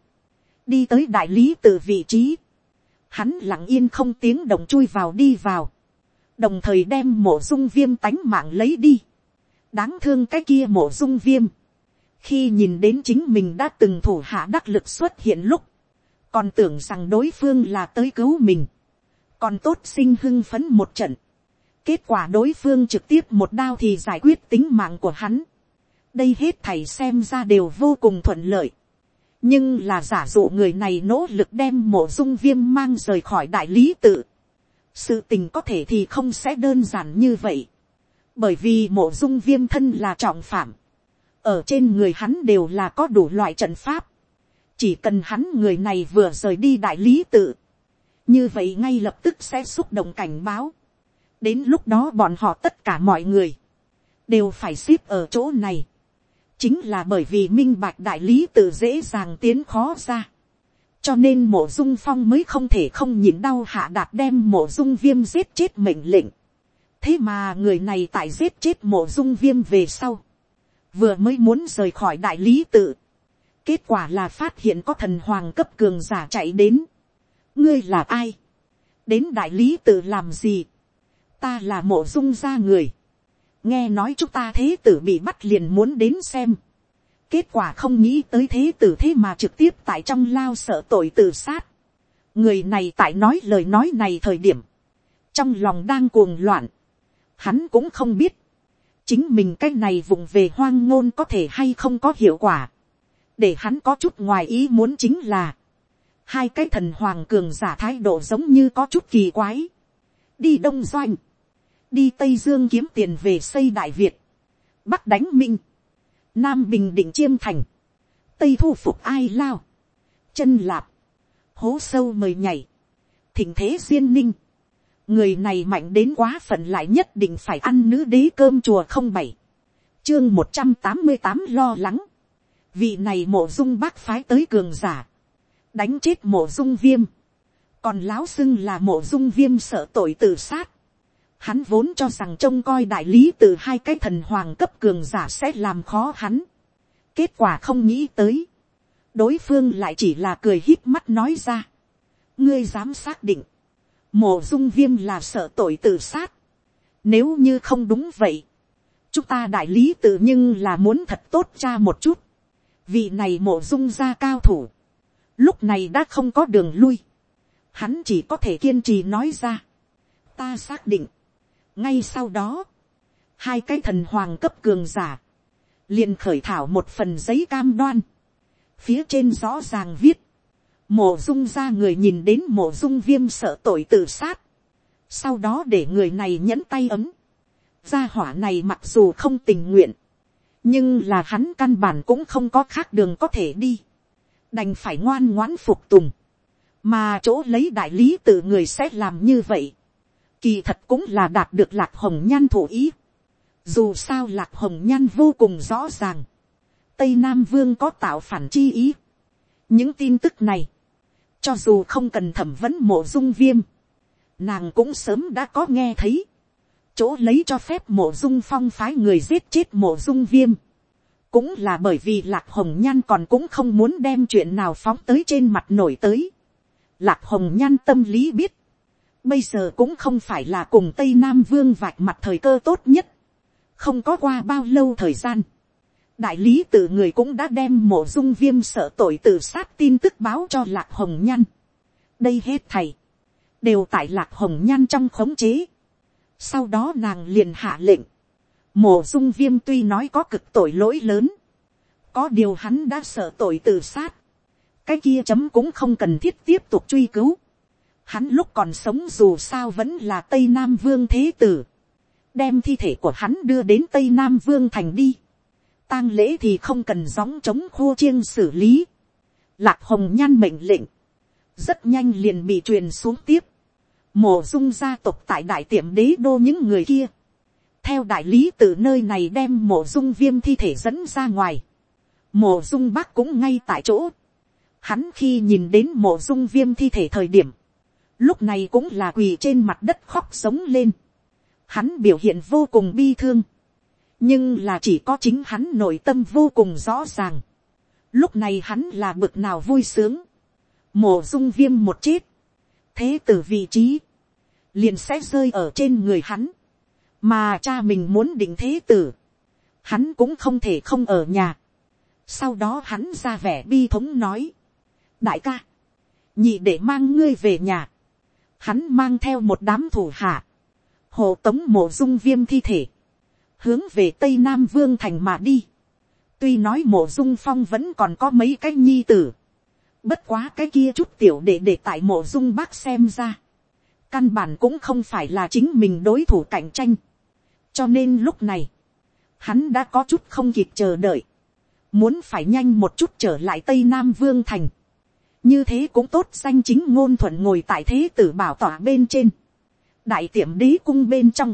[SPEAKER 1] đi tới đại lý từ vị trí, hắn lặng yên không tiếng đồng chui vào đi vào, đồng thời đem mộ dung viêm tánh mạng lấy đi, đáng thương cái kia mộ dung viêm, khi nhìn đến chính mình đã từng thủ hạ đắc lực xuất hiện lúc, còn tưởng rằng đối phương là tới cứu mình, còn tốt sinh hưng phấn một trận, kết quả đối phương trực tiếp một đao thì giải quyết tính mạng của hắn, đây hết thầy xem ra đều vô cùng thuận lợi, nhưng là giả dụ người này nỗ lực đem mộ dung viêm mang rời khỏi đại lý tự, sự tình có thể thì không sẽ đơn giản như vậy, bởi vì mộ dung viêm thân là trọng phạm, ở trên người hắn đều là có đủ loại trận pháp, chỉ cần hắn người này vừa rời đi đại lý tự, như vậy ngay lập tức sẽ xúc động cảnh báo. đến lúc đó bọn họ tất cả mọi người, đều phải ship ở chỗ này chính là bởi vì minh bạch đại lý tự dễ dàng tiến khó ra. cho nên mộ dung phong mới không thể không nhìn đau hạ đạt đem mộ dung viêm giết chết mệnh lệnh. thế mà người này tại giết chết mộ dung viêm về sau, vừa mới muốn rời khỏi đại lý tự Kết quả là phát hiện có thần hoàng cấp cường giả chạy đến. Ngươi là ai? Đến đại lý tự làm gì? Ta là mộ dung gia người. Nghe nói chúng ta thế tử bị bắt liền muốn đến xem. Kết quả không nghĩ tới thế tử thế mà trực tiếp tại trong lao sợ tội tự sát. Người này tại nói lời nói này thời điểm. Trong lòng đang cuồng loạn. Hắn cũng không biết. Chính mình cái này vùng về hoang ngôn có thể hay không có hiệu quả để hắn có chút ngoài ý muốn chính là, hai cái thần hoàng cường giả thái độ giống như có chút kỳ quái, đi đông doanh, đi tây dương kiếm tiền về xây đại việt, bắc đánh minh, nam bình định chiêm thành, tây thu phục ai lao, chân lạp, hố sâu mời nhảy, thỉnh thế duyên ninh, người này mạnh đến quá phận lại nhất định phải ăn nữ đế cơm chùa không bảy, chương một trăm tám mươi tám lo lắng, vị này mộ dung bác phái tới cường giả, đánh chết mộ dung viêm, còn láo xưng là mộ dung viêm sợ tội tự sát, hắn vốn cho rằng trông coi đại lý từ hai cái thần hoàng cấp cường giả sẽ làm khó hắn. kết quả không nghĩ tới. đối phương lại chỉ là cười hít mắt nói ra. ngươi dám xác định, mộ dung viêm là sợ tội tự sát. nếu như không đúng vậy, chúng ta đại lý tự nhưng là muốn thật tốt cha một chút. vị này mộ dung ra cao thủ. lúc này đã không có đường lui. hắn chỉ có thể kiên trì nói ra. ta xác định, ngay sau đó, hai cái thần hoàng cấp cường giả, liền khởi thảo một phần giấy cam đoan, phía trên rõ ràng viết, mộ dung ra người nhìn đến mộ dung viêm sợ tội tự sát, sau đó để người này nhẫn tay ấm, gia hỏa này mặc dù không tình nguyện, nhưng là hắn căn bản cũng không có khác đường có thể đi, đành phải ngoan ngoãn phục tùng, mà chỗ lấy đại lý tự người sẽ làm như vậy, kỳ thật cũng là đạt được lạc hồng nhan thủ ý. dù sao lạc hồng nhan vô cùng rõ ràng, tây nam vương có tạo phản chi ý. những tin tức này, cho dù không cần thẩm vấn mộ dung viêm, nàng cũng sớm đã có nghe thấy, chỗ lấy cho phép mộ dung phong phái người giết chết mộ dung viêm, cũng là bởi vì lạc hồng nhan còn cũng không muốn đem chuyện nào phóng tới trên mặt nổi tới. lạc hồng nhan tâm lý biết, Bây giờ cũng không phải là cùng Tây Nam Vương vạch mặt thời cơ tốt nhất. Không có qua bao lâu thời gian. Đại lý tự người cũng đã đem mộ dung viêm sợ tội tự sát tin tức báo cho Lạc Hồng Nhan. Đây hết thầy. Đều tại Lạc Hồng Nhan trong khống chế. Sau đó nàng liền hạ lệnh. Mộ dung viêm tuy nói có cực tội lỗi lớn. Có điều hắn đã sợ tội tự sát. Cái kia chấm cũng không cần thiết tiếp tục truy cứu Hắn lúc còn sống dù sao vẫn là Tây Nam Vương Thế Tử. Đem thi thể của hắn đưa đến Tây Nam Vương Thành đi. tang lễ thì không cần gióng chống khô chiêng xử lý. Lạc Hồng Nhan mệnh lệnh. Rất nhanh liền bị truyền xuống tiếp. Mộ dung gia tộc tại đại tiệm đế đô những người kia. Theo đại lý từ nơi này đem mộ dung viêm thi thể dẫn ra ngoài. Mộ dung bác cũng ngay tại chỗ. Hắn khi nhìn đến mộ dung viêm thi thể thời điểm lúc này cũng là quỳ trên mặt đất khóc sống lên. Hắn biểu hiện vô cùng bi thương, nhưng là chỉ có chính hắn nội tâm vô cùng rõ ràng. Lúc này hắn là bực nào vui sướng, mổ dung viêm một chết, thế từ vị trí, liền sẽ rơi ở trên người hắn, mà cha mình muốn định thế tử, hắn cũng không thể không ở nhà. Sau đó hắn ra vẻ bi thống nói, đại ca, nhị để mang ngươi về nhà, hắn mang theo một đám thủ hạ, hộ tống mộ dung viêm thi thể, hướng về tây nam vương thành mà đi. tuy nói mộ dung phong vẫn còn có mấy cái nhi tử, bất quá cái kia chút tiểu để để tại mộ dung bác xem ra, căn bản cũng không phải là chính mình đối thủ cạnh tranh, cho nên lúc này, hắn đã có chút không kịp chờ đợi, muốn phải nhanh một chút trở lại tây nam vương thành, như thế cũng tốt danh chính ngôn thuận ngồi tại thế tử bảo tỏa bên trên, đại tiệm đế cung bên trong,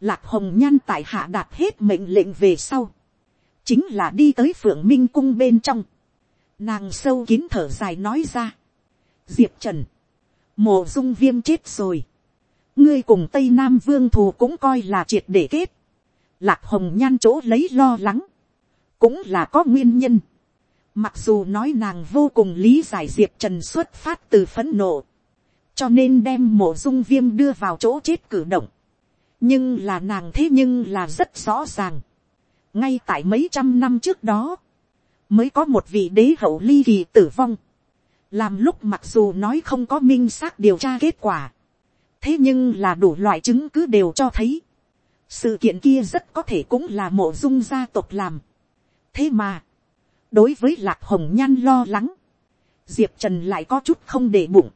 [SPEAKER 1] lạc hồng nhan tại hạ đạt hết mệnh lệnh về sau, chính là đi tới phượng minh cung bên trong, nàng sâu kín thở dài nói ra, diệp trần, mồ dung viêm chết rồi, ngươi cùng tây nam vương thù cũng coi là triệt để kết, lạc hồng nhan chỗ lấy lo lắng, cũng là có nguyên nhân, Mặc dù nói nàng vô cùng lý giải Diệp Trần xuất phát từ phấn nộ. Cho nên đem mộ dung viêm đưa vào chỗ chết cử động. Nhưng là nàng thế nhưng là rất rõ ràng. Ngay tại mấy trăm năm trước đó. Mới có một vị đế hậu ly kỳ tử vong. Làm lúc mặc dù nói không có minh xác điều tra kết quả. Thế nhưng là đủ loại chứng cứ đều cho thấy. Sự kiện kia rất có thể cũng là mộ dung gia tộc làm. Thế mà đối với lạc hồng nhan lo lắng, diệp trần lại có chút không để bụng.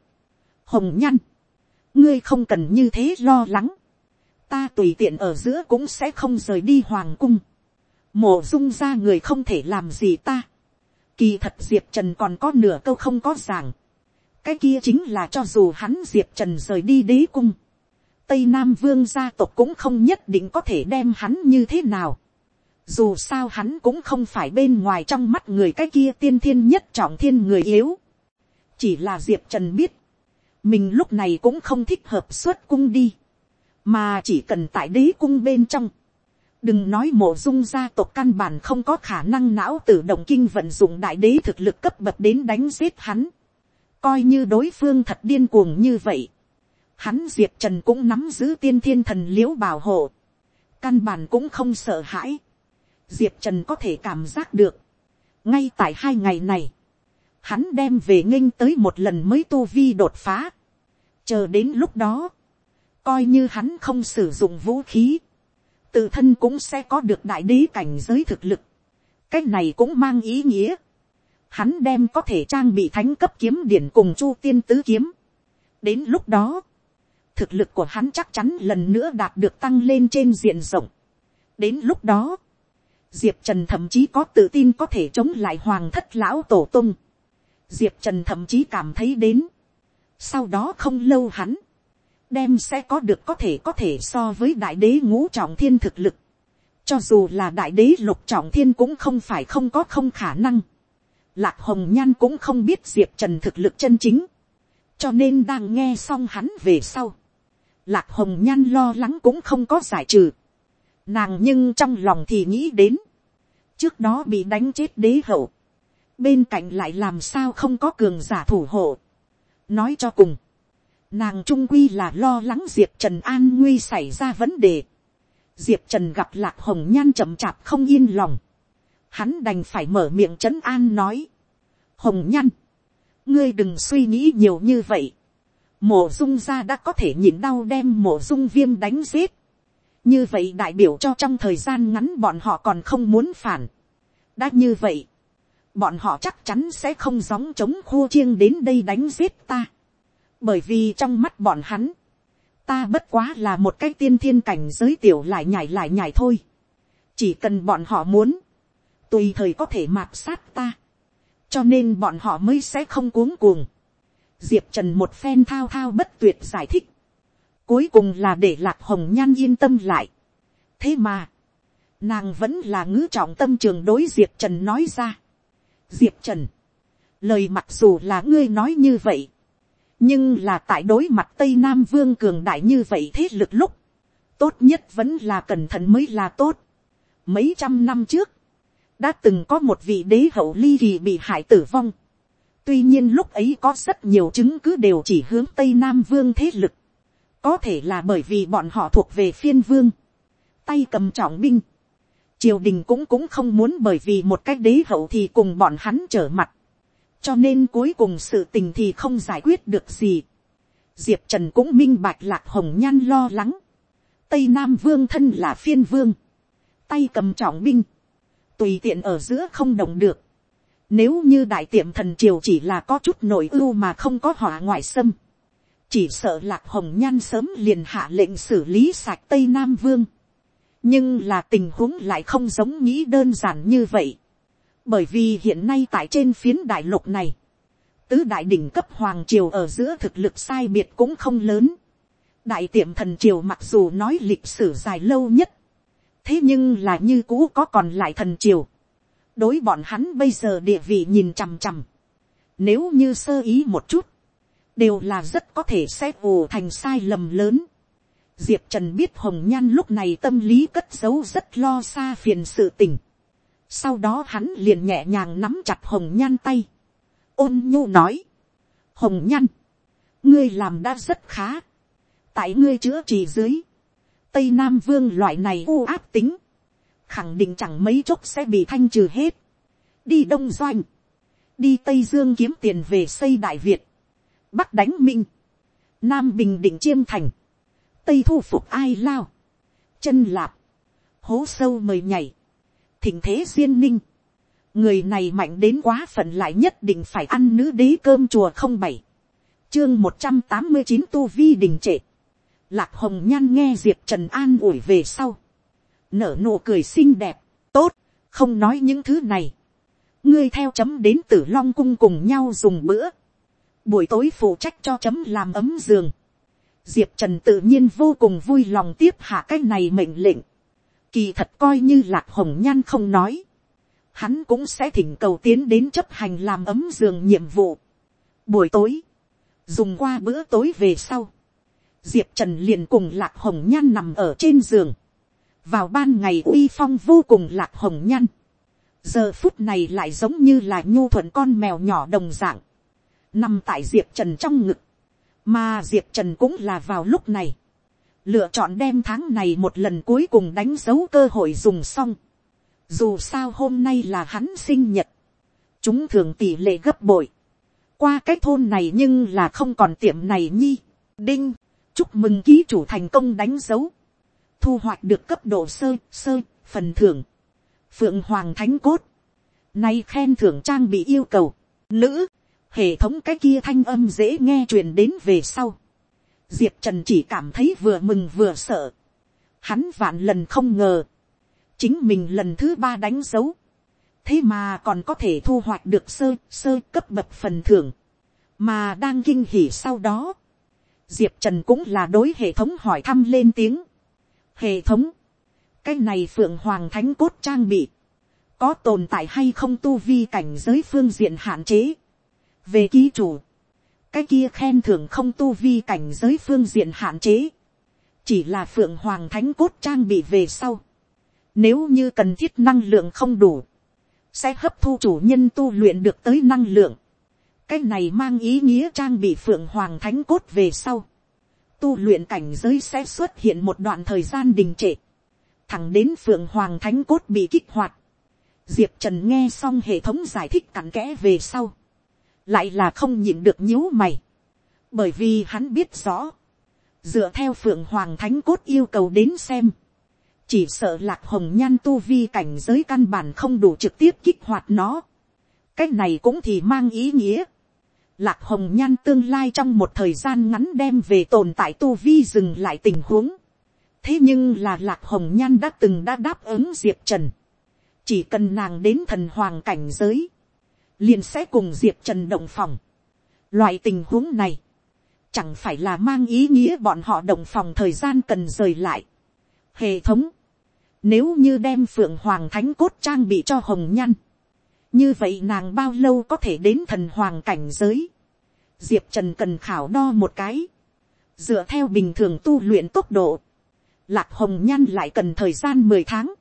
[SPEAKER 1] hồng nhan, ngươi không cần như thế lo lắng, ta tùy tiện ở giữa cũng sẽ không rời đi hoàng cung, mộ dung ra người không thể làm gì ta. kỳ thật diệp trần còn có nửa câu không có giảng. cái kia chính là cho dù hắn diệp trần rời đi đế cung. tây nam vương gia tộc cũng không nhất định có thể đem hắn như thế nào dù sao hắn cũng không phải bên ngoài trong mắt người cái kia tiên thiên nhất trọng thiên người yếu. chỉ là diệp trần biết. mình lúc này cũng không thích hợp xuất cung đi. mà chỉ cần tại đế cung bên trong đừng nói mộ dung gia tộc căn bản không có khả năng não tử động kinh vận dụng đại đế thực lực cấp bậc đến đánh giết hắn. coi như đối phương thật điên cuồng như vậy. hắn diệp trần cũng nắm giữ tiên thiên thần l i ễ u bảo hộ. căn bản cũng không sợ hãi diệp trần có thể cảm giác được. ngay tại hai ngày này, hắn đem về nghênh tới một lần mới tu vi đột phá. chờ đến lúc đó, coi như hắn không sử dụng vũ khí, tự thân cũng sẽ có được đại đế cảnh giới thực lực. cái này cũng mang ý nghĩa. Hắn đem có thể trang bị thánh cấp kiếm điển cùng chu tiên tứ kiếm. đến lúc đó, thực lực của hắn chắc chắn lần nữa đạt được tăng lên trên diện rộng. đến lúc đó, diệp trần thậm chí có tự tin có thể chống lại hoàng thất lão tổ tung. diệp trần thậm chí cảm thấy đến. sau đó không lâu hắn, đem sẽ có được có thể có thể so với đại đế ngũ trọng thiên thực lực. cho dù là đại đế lục trọng thiên cũng không phải không có không khả năng. lạc hồng nhan cũng không biết diệp trần thực lực chân chính. cho nên đang nghe xong hắn về sau. lạc hồng nhan lo lắng cũng không có giải trừ nàng nhưng trong lòng thì nghĩ đến. trước đó bị đánh chết đế hậu. bên cạnh lại làm sao không có cường giả thủ hộ. nói cho cùng Nàng trung quy là lo lắng Diệp Trần an nguy xảy ra vấn đề. Diệp Trần gặp lạc hồng nhan chậm chạp không yên lòng. Hắn đành phải mở miệng trấn an nói. Hồng nhan. Ngươi đừng suy nghĩ nhiều như vậy. Mộ dung ra đã có thể nhịn đau đem mộ dung viêm đánh giết. Như vậy đại biểu cho trong thời gian ngắn bọn họ còn không muốn phản. Đã như vậy. Bọn họ chắc chắn sẽ không gióng chống khua chiêng đến đây đánh giết ta bởi vì trong mắt bọn hắn, ta bất quá là một cái tiên thiên cảnh giới tiểu lại nhảy lại nhảy thôi. chỉ cần bọn họ muốn, tùy thời có thể mạt sát ta, cho nên bọn họ mới sẽ không cuống cuồng. diệp trần một phen thao thao bất tuyệt giải thích, cuối cùng là để lạc hồng nhan yên tâm lại. thế mà, nàng vẫn là ngữ trọng tâm trường đối diệp trần nói ra. diệp trần, lời mặc dù là ngươi nói như vậy, nhưng là tại đối mặt tây nam vương cường đại như vậy thế lực lúc, tốt nhất vẫn là cẩn thận mới là tốt. mấy trăm năm trước, đã từng có một vị đế hậu ly kỳ bị hại tử vong. tuy nhiên lúc ấy có rất nhiều chứng cứ đều chỉ hướng tây nam vương thế lực có thể là bởi vì bọn họ thuộc về phiên vương, tay cầm trọng binh. triều đình cũng cũng không muốn bởi vì một cái đế hậu thì cùng bọn hắn trở mặt cho nên cuối cùng sự tình thì không giải quyết được gì. diệp trần cũng minh bạch lạc hồng nhan lo lắng. tây nam vương thân là phiên vương. tay cầm trọng binh. tùy tiện ở giữa không đồng được. nếu như đại tiệm thần triều chỉ là có chút nội ưu mà không có hỏa ngoại xâm chỉ sợ lạc hồng nhan sớm liền hạ lệnh xử lý sạch tây nam vương. nhưng là tình huống lại không giống nghĩ đơn giản như vậy bởi vì hiện nay tại trên phiến đại lục này, tứ đại đỉnh cấp hoàng triều ở giữa thực lực sai biệt cũng không lớn. đại tiệm thần triều mặc dù nói lịch sử dài lâu nhất, thế nhưng là như cũ có còn lại thần triều. đối bọn hắn bây giờ địa vị nhìn chằm chằm. nếu như sơ ý một chút, đều là rất có thể sẽ ù thành sai lầm lớn. diệp trần biết hồng nhan lúc này tâm lý cất giấu rất lo xa phiền sự tình sau đó hắn liền nhẹ nhàng nắm chặt hồng nhan tay. ôn nhu nói. hồng nhan, ngươi làm đã rất khá. tại ngươi chữa trị dưới. tây nam vương loại này u áp tính. khẳng định chẳng mấy chốc sẽ bị thanh trừ hết. đi đông doanh. đi tây dương kiếm tiền về xây đại việt bắc đánh minh. nam bình định chiêm thành. tây thu phục ai lao. chân lạp. hố sâu mời nhảy thỉnh thế duyên ninh. người này mạnh đến quá phận lại nhất định phải ăn nữ đế cơm chùa không bảy. chương một trăm tám mươi chín tu vi đình trệ. lạc hồng nhan nghe diệp trần an ủi về sau. nở nụ cười xinh đẹp, tốt, không nói những thứ này, ngươi theo chấm đến tử long cung cùng nhau dùng bữa, buổi tối phụ trách cho chấm làm ấm giường, diệp trần tự nhiên vô cùng vui lòng tiếp hạ cái này mệnh lệnh, kỳ thật coi như lạc hồng nhan không nói, hắn cũng sẽ thỉnh cầu tiến đến chấp hành làm ấm giường nhiệm vụ. Buổi tối, dùng qua bữa tối về sau, diệp trần liền cùng lạc hồng nhan nằm ở trên giường, vào ban ngày uy phong vô cùng lạc hồng nhan, giờ phút này lại giống như là nhu thuận con mèo nhỏ đồng dạng, nằm tại diệp trần trong ngực, mà diệp trần cũng là vào lúc này, lựa chọn đem tháng này một lần cuối cùng đánh dấu cơ hội dùng xong, dù sao hôm nay là hắn sinh nhật, chúng thường tỷ lệ gấp bội, qua cái thôn này nhưng là không còn tiệm này nhi, đinh, chúc mừng ký chủ thành công đánh dấu, thu hoạch được cấp độ sơ sơ phần thưởng, phượng hoàng thánh cốt, nay khen thưởng trang bị yêu cầu, nữ, hệ thống cái kia thanh âm dễ nghe truyền đến về sau, diệp trần chỉ cảm thấy vừa mừng vừa sợ, hắn vạn lần không ngờ, chính mình lần thứ ba đánh dấu, thế mà còn có thể thu hoạch được sơ sơ cấp bậc phần thưởng, mà đang kinh hỉ sau đó, diệp trần cũng là đối hệ thống hỏi thăm lên tiếng, hệ thống, cái này phượng hoàng thánh cốt trang bị, có tồn tại hay không tu vi cảnh giới phương diện hạn chế, về ký chủ, cái kia khen thưởng không tu vi cảnh giới phương diện hạn chế, chỉ là phượng hoàng thánh cốt trang bị về sau, nếu như cần thiết năng lượng không đủ, sẽ hấp thu chủ nhân tu luyện được tới năng lượng. Cái này mang ý nghĩa trang bị phượng hoàng thánh cốt về sau. Tu luyện cảnh giới sẽ xuất hiện một đoạn thời gian đình trệ. Thẳng đến phượng hoàng thánh cốt bị kích hoạt. Diệp Trần nghe xong hệ thống giải thích cặn kẽ về sau. Lại là không nhịn được nhíu mày. Bởi vì hắn biết rõ. Dựa theo phượng hoàng thánh cốt yêu cầu đến xem chỉ sợ lạc hồng nhan tu vi cảnh giới căn bản không đủ trực tiếp kích hoạt nó. cái này cũng thì mang ý nghĩa. lạc hồng nhan tương lai trong một thời gian ngắn đem về tồn tại tu vi dừng lại tình huống. thế nhưng là lạc hồng nhan đã từng đã đáp ứng diệp trần. chỉ cần nàng đến thần hoàng cảnh giới, liền sẽ cùng diệp trần động phòng. loại tình huống này, chẳng phải là mang ý nghĩa bọn họ động phòng thời gian cần rời lại. Hệ thống, nếu như đem phượng hoàng thánh cốt trang bị cho hồng nhăn. Như vậy nàng bao lâu có thể đến thần hoàng cảnh giới. Diệp Trần cần khảo đo một cái. Dựa theo bình thường tu luyện tốc độ. Lạc hồng nhăn lại cần thời gian mười tháng.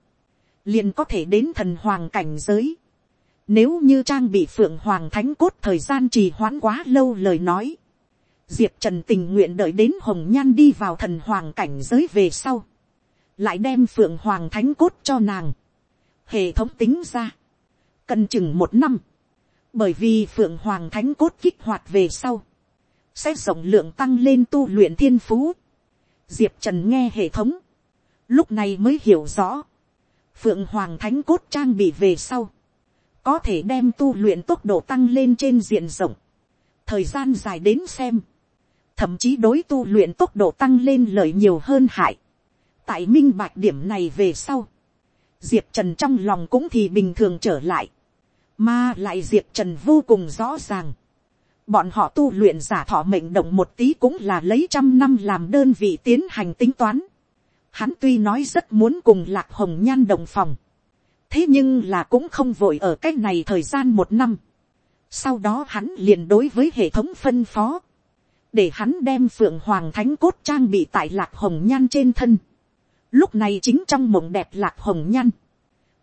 [SPEAKER 1] Liền có thể đến thần hoàng cảnh giới. Nếu như trang bị phượng hoàng thánh cốt thời gian trì hoãn quá lâu lời nói. Diệp Trần tình nguyện đợi đến hồng nhan đi vào thần hoàng cảnh giới về sau lại đem phượng hoàng thánh cốt cho nàng, hệ thống tính ra, cần chừng một năm, bởi vì phượng hoàng thánh cốt kích hoạt về sau, sẽ rộng lượng tăng lên tu luyện thiên phú. Diệp trần nghe hệ thống, lúc này mới hiểu rõ, phượng hoàng thánh cốt trang bị về sau, có thể đem tu luyện tốc độ tăng lên trên diện rộng, thời gian dài đến xem, thậm chí đối tu luyện tốc độ tăng lên lợi nhiều hơn hại. Tại minh bạch điểm này về sau, diệp trần trong lòng cũng thì bình thường trở lại, mà lại diệp trần vô cùng rõ ràng, bọn họ tu luyện giả thọ mệnh động một tí cũng là lấy trăm năm làm đơn vị tiến hành tính toán. Hắn tuy nói rất muốn cùng lạc hồng nhan đồng phòng, thế nhưng là cũng không vội ở cái này thời gian một năm. sau đó hắn liền đối với hệ thống phân phó, để hắn đem phượng hoàng thánh cốt trang bị tại lạc hồng nhan trên thân. Lúc này chính trong mộng đẹp lạc hồng nhan.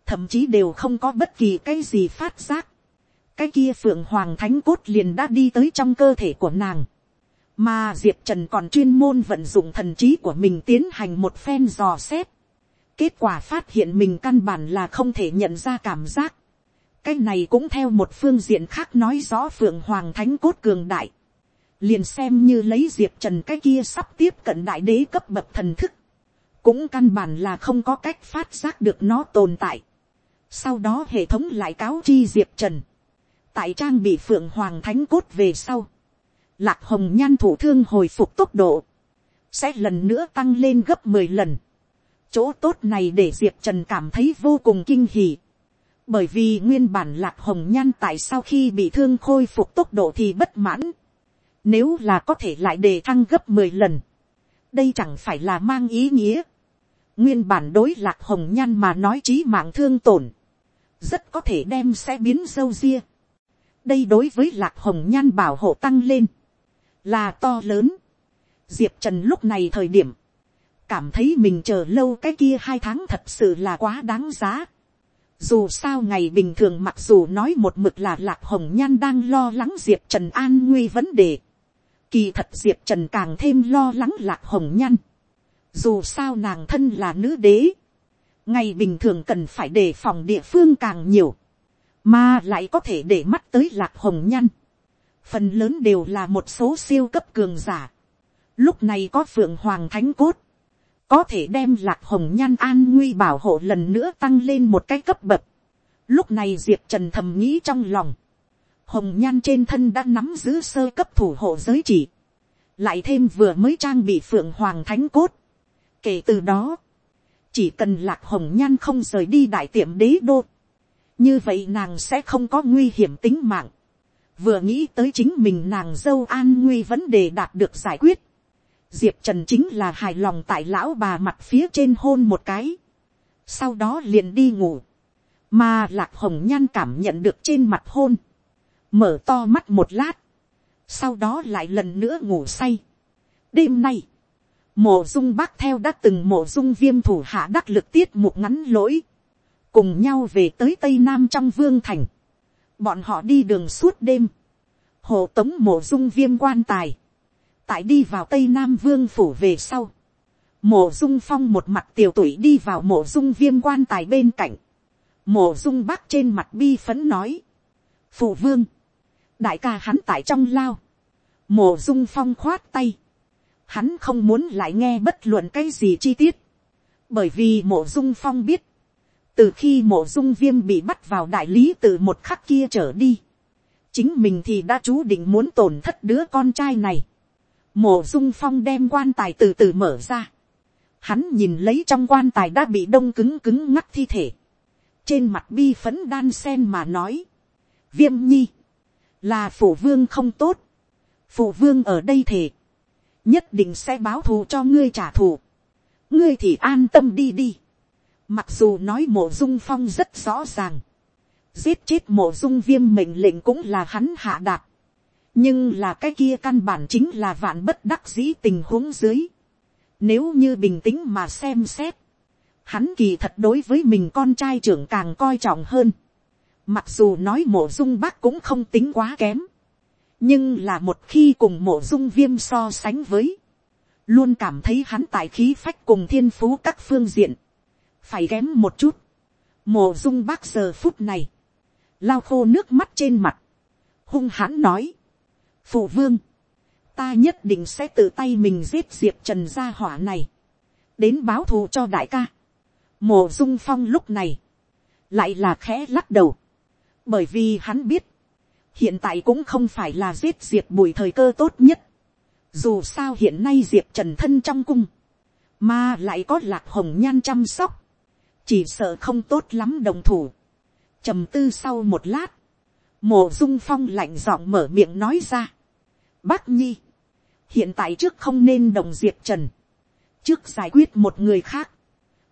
[SPEAKER 1] Thậm chí đều không có bất kỳ cái gì phát giác, cái kia phượng hoàng thánh cốt liền đã đi tới trong cơ thể của nàng, mà diệp trần còn chuyên môn vận dụng thần trí của mình tiến hành một phen dò xét, kết quả phát hiện mình căn bản là không thể nhận ra cảm giác, cái này cũng theo một phương diện khác nói rõ phượng hoàng thánh cốt cường đại, liền xem như lấy diệp trần cái kia sắp tiếp cận đại đế cấp bậc thần thức, cũng căn bản là không có cách phát giác được nó tồn tại. Sau đó hệ thống lại cáo chi diệp trần, tại trang bị phượng hoàng thánh cốt về sau, lạc hồng nhan thủ thương hồi phục tốc độ, sẽ lần nữa tăng lên gấp mười lần chỗ tốt này để diệp trần cảm thấy vô cùng kinh hỉ. bởi vì nguyên bản lạc hồng nhan tại sau khi bị thương khôi phục tốc độ thì bất mãn, nếu là có thể lại đề thăng gấp mười lần, đây chẳng phải là mang ý nghĩa, nguyên bản đối lạc hồng nhan mà nói trí mạng thương tổn, rất có thể đem sẽ biến dâu ria. đây đối với lạc hồng nhan bảo hộ tăng lên, là to lớn. diệp trần lúc này thời điểm, cảm thấy mình chờ lâu cái kia hai tháng thật sự là quá đáng giá. Dù sao ngày bình thường mặc dù nói một mực là lạc hồng nhan đang lo lắng diệp trần an nguy vấn đề. Kỳ thật diệp trần càng thêm lo lắng lạc hồng nhan. Dù sao nàng thân là nữ đế. Ngày bình thường cần phải đề phòng địa phương càng nhiều. Mà lại có thể để mắt tới lạc hồng nhan. Phần lớn đều là một số siêu cấp cường giả. Lúc này có phượng hoàng thánh cốt có thể đem lạc hồng nhan an nguy bảo hộ lần nữa tăng lên một cái cấp bậc. Lúc này diệp trần thầm nghĩ trong lòng, hồng nhan trên thân đã nắm giữ sơ cấp thủ hộ giới chỉ, lại thêm vừa mới trang bị phượng hoàng thánh cốt. kể từ đó, chỉ cần lạc hồng nhan không rời đi đại tiệm đế đô, như vậy nàng sẽ không có nguy hiểm tính mạng. vừa nghĩ tới chính mình nàng dâu an nguy vấn đề đạt được giải quyết, diệp trần chính là hài lòng tại lão bà mặt phía trên hôn một cái, sau đó liền đi ngủ, mà lạc hồng nhan cảm nhận được trên mặt hôn, mở to mắt một lát, sau đó lại lần nữa ngủ say. đêm nay, mộ dung bác theo đã từng mộ dung viêm thủ hạ đắc lực tiết một ngắn lỗi, cùng nhau về tới tây nam trong vương thành, bọn họ đi đường suốt đêm, hộ tống mộ dung viêm quan tài, tại đi vào tây nam vương phủ về sau, mộ dung phong một mặt tiều tuổi đi vào mộ dung viêm quan tài bên cạnh, mộ dung bắc trên mặt bi phấn nói, phụ vương, đại ca hắn tại trong lao, mộ dung phong khoát tay, hắn không muốn lại nghe bất luận cái gì chi tiết, bởi vì mộ dung phong biết, từ khi mộ dung viêm bị bắt vào đại lý từ một khắc kia trở đi, chính mình thì đã chú định muốn tổn thất đứa con trai này. Mộ dung phong đem quan tài từ từ mở ra. Hắn nhìn lấy trong quan tài đã bị đông cứng cứng ngắt thi thể. Trên mặt bi phấn đan sen mà nói. Viêm nhi. Là phủ vương không tốt. Phủ vương ở đây thể. Nhất định sẽ báo thù cho ngươi trả thù. Ngươi thì an tâm đi đi. Mặc dù nói mộ dung phong rất rõ ràng. Giết chết mộ dung viêm mệnh lệnh cũng là hắn hạ đạt nhưng là cái kia căn bản chính là vạn bất đắc dĩ tình huống dưới. Nếu như bình tĩnh mà xem xét, hắn kỳ thật đối với mình con trai trưởng càng coi trọng hơn. Mặc dù nói mộ dung bác cũng không tính quá kém. Nhưng là một khi cùng mộ dung viêm so sánh với. Luôn cảm thấy hắn tại khí phách cùng thiên phú các phương diện. Phải kém một chút. Mộ dung bác giờ phút này. Lao khô nước mắt trên mặt. Hung hãn nói phụ vương, ta nhất định sẽ tự tay mình giết diệp trần gia hỏa này, đến báo thù cho đại ca. Mộ dung phong lúc này, lại là khẽ lắc đầu, bởi vì hắn biết, hiện tại cũng không phải là giết diệp bùi thời cơ tốt nhất, dù sao hiện nay diệp trần thân trong cung, mà lại có lạc hồng nhan chăm sóc, chỉ sợ không tốt lắm đồng thủ. trầm tư sau một lát, mộ dung phong lạnh giọng mở miệng nói ra bác nhi, hiện tại trước không nên đồng diệp trần, trước giải quyết một người khác,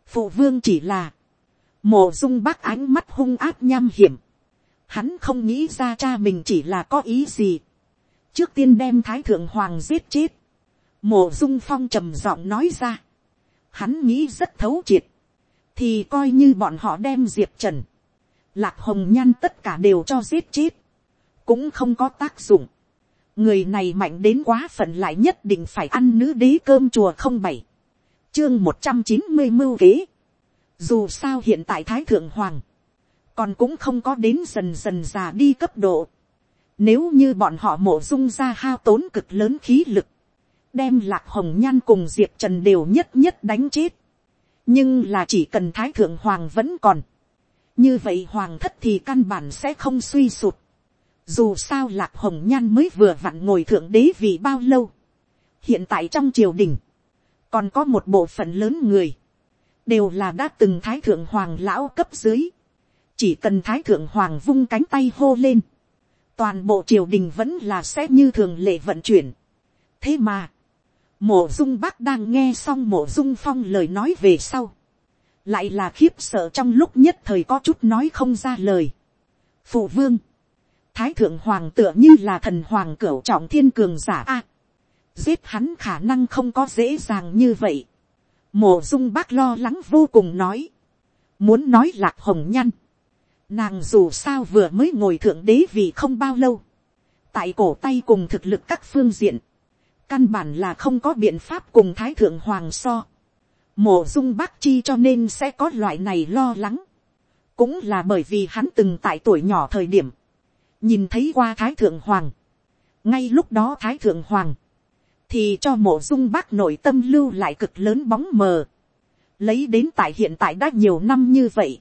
[SPEAKER 1] phụ vương chỉ là, mộ dung bác ánh mắt hung áp nham hiểm, hắn không nghĩ ra cha mình chỉ là có ý gì, trước tiên đem thái thượng hoàng giết chết, mộ dung phong trầm giọng nói ra, hắn nghĩ rất thấu triệt, thì coi như bọn họ đem diệp trần, lạc hồng nhan tất cả đều cho giết chết, cũng không có tác dụng người này mạnh đến quá phận lại nhất định phải ăn nữ đế cơm chùa không bảy, chương một trăm chín mươi mưu kế. dù sao hiện tại thái thượng hoàng, còn cũng không có đến dần dần già đi cấp độ. Nếu như bọn họ mổ dung ra hao tốn cực lớn khí lực, đem lạc hồng nhan cùng diệp trần đều nhất nhất đánh chết. nhưng là chỉ cần thái thượng hoàng vẫn còn. như vậy hoàng thất thì căn bản sẽ không suy sụt. Dù sao lạc hồng nhan mới vừa vặn ngồi thượng đế vì bao lâu. Hiện tại trong triều đình. Còn có một bộ phận lớn người. Đều là đã từng thái thượng hoàng lão cấp dưới. chỉ cần thái thượng hoàng vung cánh tay hô lên, toàn bộ triều đình vẫn là sẽ như thường lệ vận chuyển. thế mà, mộ dung bác đang nghe xong mộ dung phong lời nói về sau, lại là khiếp sợ trong lúc nhất thời có chút nói không ra lời. phụ vương, thái thượng hoàng tựa như là thần hoàng cửu trọng thiên cường giả a. giết hắn khả năng không có dễ dàng như vậy. mộ dung bác lo lắng vô cùng nói. muốn nói lạc hồng nhăn. nàng dù sao vừa mới ngồi thượng đế vì không bao lâu. tại cổ tay cùng thực lực các phương diện. căn bản là không có biện pháp cùng thái thượng hoàng so. mộ dung bác chi cho nên sẽ có loại này lo lắng. cũng là bởi vì hắn từng tại tuổi nhỏ thời điểm nhìn thấy qua thái thượng hoàng, ngay lúc đó thái thượng hoàng, thì cho mộ dung bác nội tâm lưu lại cực lớn bóng mờ, lấy đến tại hiện tại đã nhiều năm như vậy,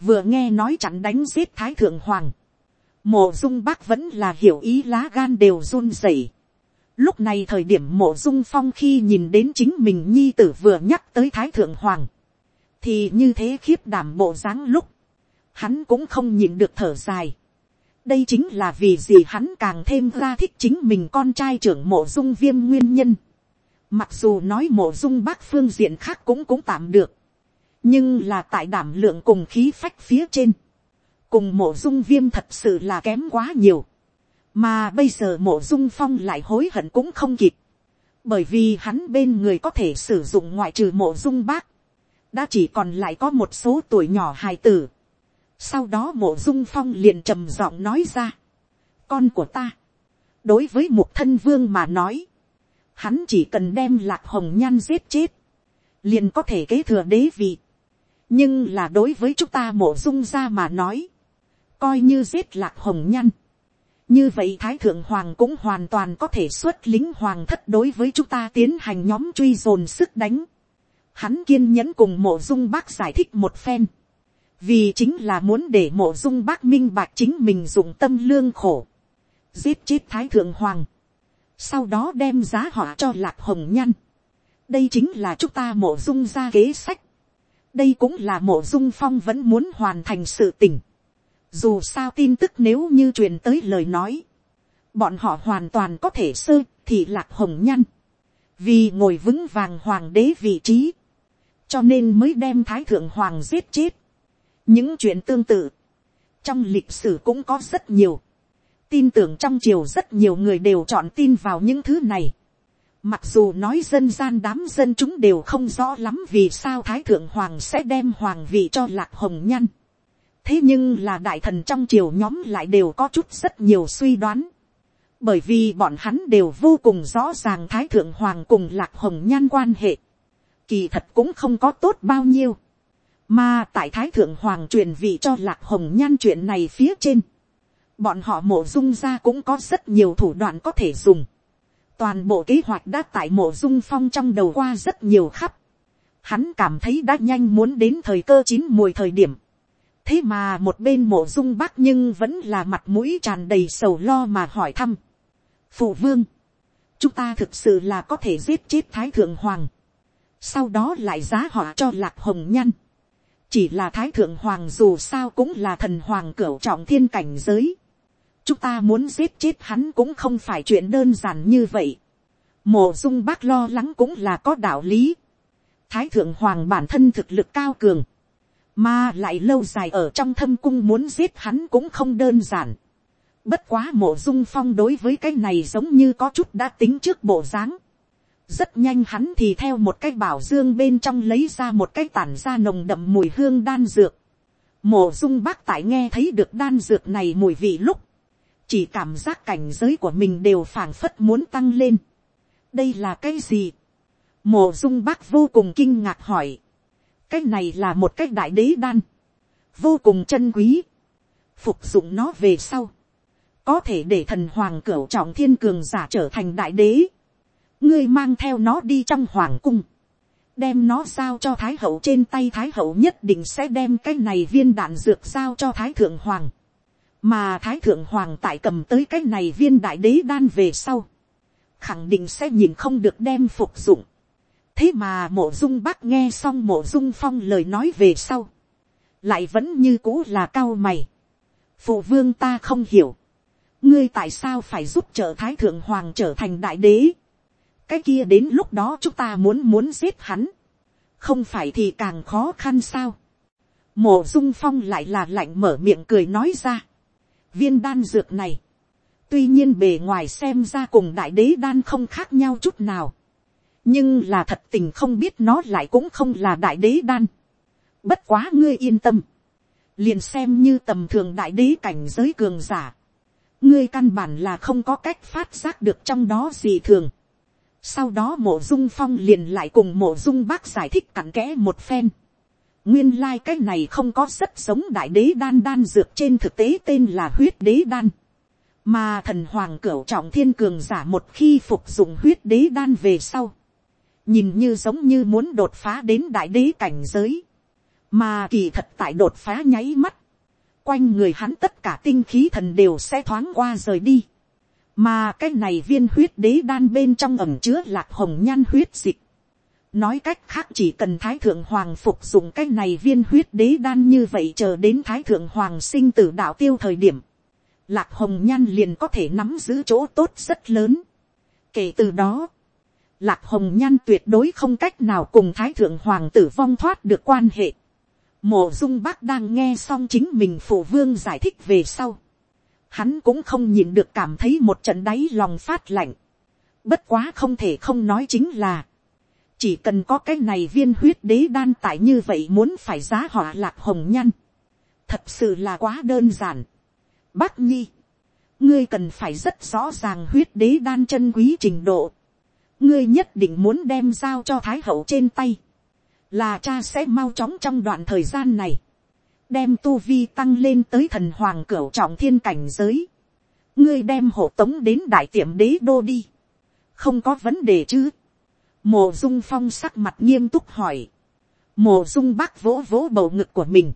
[SPEAKER 1] vừa nghe nói chặn đánh giết thái thượng hoàng, mộ dung bác vẫn là hiểu ý lá gan đều run rẩy. Lúc này thời điểm mộ dung phong khi nhìn đến chính mình nhi tử vừa nhắc tới thái thượng hoàng, thì như thế khiếp đảm bộ dáng lúc, hắn cũng không nhìn được thở dài đây chính là vì gì hắn càng thêm ra thích chính mình con trai trưởng mộ dung viêm nguyên nhân. Mặc dù nói mộ dung bác phương diện khác cũng cũng tạm được. Nhưng là tại đảm lượng cùng khí phách phía trên. Cùng mộ dung viêm thật sự là kém quá nhiều. Mà bây giờ mộ dung phong lại hối hận cũng không kịp. Bởi vì hắn bên người có thể sử dụng ngoại trừ mộ dung bác. Đã chỉ còn lại có một số tuổi nhỏ hài tử sau đó mộ dung phong liền trầm giọng nói ra. Con của ta. Đối với một thân vương mà nói. Hắn chỉ cần đem lạc hồng nhan giết chết. Liền có thể kế thừa đế vị. Nhưng là đối với chúng ta mộ dung ra mà nói. Coi như giết lạc hồng nhan. Như vậy Thái Thượng Hoàng cũng hoàn toàn có thể xuất lính Hoàng thất đối với chúng ta tiến hành nhóm truy dồn sức đánh. Hắn kiên nhẫn cùng mộ dung bác giải thích một phen vì chính là muốn để mộ dung bác minh bạc chính mình dùng tâm lương khổ, giết chết thái thượng hoàng, sau đó đem giá họa cho lạc hồng nhăn. đây chính là chúng ta mộ dung ra kế sách, đây cũng là mộ dung phong vẫn muốn hoàn thành sự tình. dù sao tin tức nếu như truyền tới lời nói, bọn họ hoàn toàn có thể sơ thì lạc hồng nhăn, vì ngồi vững vàng hoàng đế vị trí, cho nên mới đem thái thượng hoàng giết chết những chuyện tương tự, trong lịch sử cũng có rất nhiều, tin tưởng trong triều rất nhiều người đều chọn tin vào những thứ này. Mặc dù nói dân gian đám dân chúng đều không rõ lắm vì sao Thái Thượng Hoàng sẽ đem hoàng vị cho Lạc Hồng Nhăn. Thế nhưng là đại thần trong triều nhóm lại đều có chút rất nhiều suy đoán. Bởi vì bọn hắn đều vô cùng rõ ràng Thái Thượng Hoàng cùng Lạc Hồng Nhan quan hệ. Kỳ thật cũng không có tốt bao nhiêu. Mà tại Thái Thượng Hoàng truyền vị cho Lạc Hồng Nhan chuyện này phía trên. Bọn họ mộ dung ra cũng có rất nhiều thủ đoạn có thể dùng. Toàn bộ kế hoạch đã tại mộ dung phong trong đầu qua rất nhiều khắp. Hắn cảm thấy đã nhanh muốn đến thời cơ chín mùi thời điểm. Thế mà một bên mộ dung bác nhưng vẫn là mặt mũi tràn đầy sầu lo mà hỏi thăm. Phụ vương. Chúng ta thực sự là có thể giết chết Thái Thượng Hoàng. Sau đó lại giá họ cho Lạc Hồng Nhăn chỉ là thái thượng hoàng dù sao cũng là thần hoàng cửu trọng thiên cảnh giới. chúng ta muốn giết chết hắn cũng không phải chuyện đơn giản như vậy. mộ dung bác lo lắng cũng là có đạo lý. thái thượng hoàng bản thân thực lực cao cường, mà lại lâu dài ở trong thâm cung muốn giết hắn cũng không đơn giản. bất quá mộ dung phong đối với cái này giống như có chút đã tính trước bộ dáng rất nhanh hắn thì theo một cái bảo dương bên trong lấy ra một cái tản ra nồng đậm mùi hương đan dược. Mộ dung bác tại nghe thấy được đan dược này mùi vị lúc, chỉ cảm giác cảnh giới của mình đều phảng phất muốn tăng lên. đây là cái gì. Mộ dung bác vô cùng kinh ngạc hỏi. cái này là một cái đại đế đan, vô cùng chân quý, phục dụng nó về sau, có thể để thần hoàng cửu trọng thiên cường giả trở thành đại đế ngươi mang theo nó đi trong hoàng cung, đem nó giao cho thái hậu trên tay thái hậu nhất định sẽ đem cái này viên đạn dược giao cho thái thượng hoàng, mà thái thượng hoàng tại cầm tới cái này viên đại đế đan về sau, khẳng định sẽ nhìn không được đem phục dụng. thế mà mộ dung bác nghe xong mộ dung phong lời nói về sau, lại vẫn như cũ là cao mày. phụ vương ta không hiểu, ngươi tại sao phải giúp trợ thái thượng hoàng trở thành đại đế cái kia đến lúc đó chúng ta muốn muốn giết hắn, không phải thì càng khó khăn sao. mộ dung phong lại là lạnh mở miệng cười nói ra. viên đan dược này, tuy nhiên bề ngoài xem ra cùng đại đế đan không khác nhau chút nào, nhưng là thật tình không biết nó lại cũng không là đại đế đan. bất quá ngươi yên tâm, liền xem như tầm thường đại đế cảnh giới cường giả, ngươi căn bản là không có cách phát giác được trong đó gì thường sau đó mộ dung phong liền lại cùng mộ dung bác giải thích cặn kẽ một phen. nguyên lai、like、cái này không có rất giống đại đế đan đan dược trên thực tế tên là huyết đế đan. mà thần hoàng cửu trọng thiên cường giả một khi phục dụng huyết đế đan về sau. nhìn như giống như muốn đột phá đến đại đế cảnh giới. mà kỳ thật tại đột phá nháy mắt quanh người hắn tất cả tinh khí thần đều sẽ thoáng qua rời đi. Mà cái này viên huyết đế đan bên trong ẩm chứa lạc hồng nhan huyết dịch. Nói cách khác chỉ cần Thái Thượng Hoàng phục dụng cái này viên huyết đế đan như vậy chờ đến Thái Thượng Hoàng sinh tử đạo tiêu thời điểm. Lạc hồng nhan liền có thể nắm giữ chỗ tốt rất lớn. Kể từ đó, Lạc hồng nhan tuyệt đối không cách nào cùng Thái Thượng Hoàng tử vong thoát được quan hệ Mộ dung bác đang nghe xong chính mình phụ vương giải thích về sau. Hắn cũng không nhìn được cảm thấy một trận đáy lòng phát lạnh. Bất quá không thể không nói chính là. Chỉ cần có cái này viên huyết đế đan tại như vậy muốn phải giá họa lạc hồng nhăn. Thật sự là quá đơn giản. Bác Nhi. Ngươi cần phải rất rõ ràng huyết đế đan chân quý trình độ. Ngươi nhất định muốn đem giao cho Thái Hậu trên tay là cha sẽ mau chóng trong đoạn thời gian này, đem tu vi tăng lên tới thần hoàng cửu trọng thiên cảnh giới, ngươi đem hộ tống đến đại tiệm đế đô đi, không có vấn đề chứ, mồ dung phong sắc mặt nghiêm túc hỏi, mồ dung bác vỗ vỗ bầu ngực của mình,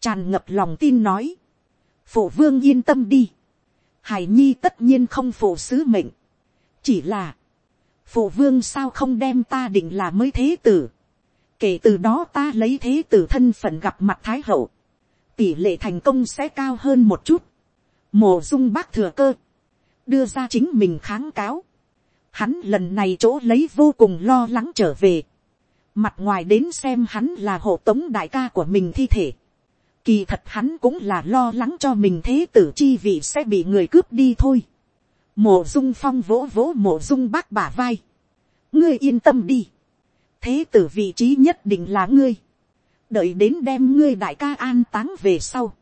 [SPEAKER 1] tràn ngập lòng tin nói, phụ vương yên tâm đi, hải nhi tất nhiên không phụ sứ mệnh, chỉ là, phụ vương sao không đem ta định là mới thế tử, kể từ đó ta lấy thế tử thân phận gặp mặt thái hậu, tỷ lệ thành công sẽ cao hơn một chút. mồ dung bác thừa cơ, đưa ra chính mình kháng cáo. Hắn lần này chỗ lấy vô cùng lo lắng trở về. Mặt ngoài đến xem hắn là hộ tống đại ca của mình thi thể. Kỳ thật hắn cũng là lo lắng cho mình thế tử chi vị sẽ bị người cướp đi thôi. Mộ dung phong vỗ vỗ mộ dung bác bả vai. Ngươi yên tâm đi thế tử vị trí nhất định là ngươi, đợi đến đem ngươi đại ca an táng về sau,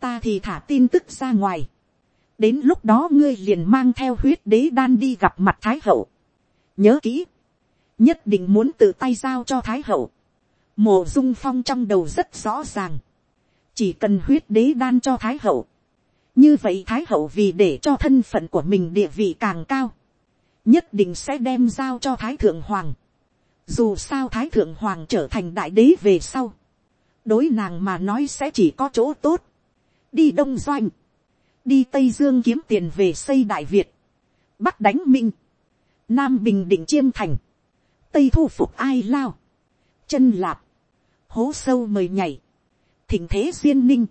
[SPEAKER 1] ta thì thả tin tức ra ngoài, đến lúc đó ngươi liền mang theo huyết đế đan đi gặp mặt thái hậu, nhớ kỹ, nhất định muốn tự tay giao cho thái hậu, mồ dung phong trong đầu rất rõ ràng, chỉ cần huyết đế đan cho thái hậu, như vậy thái hậu vì để cho thân phận của mình địa vị càng cao, nhất định sẽ đem giao cho thái thượng hoàng, dù sao thái thượng hoàng trở thành đại đế về sau, đối nàng mà nói sẽ chỉ có chỗ tốt, đi đông doanh, đi tây dương kiếm tiền về xây đại việt, bắc đánh minh, nam bình định chiêm thành, tây thu phục ai lao, chân lạp, hố sâu mời nhảy, thỉnh thế duyên ninh,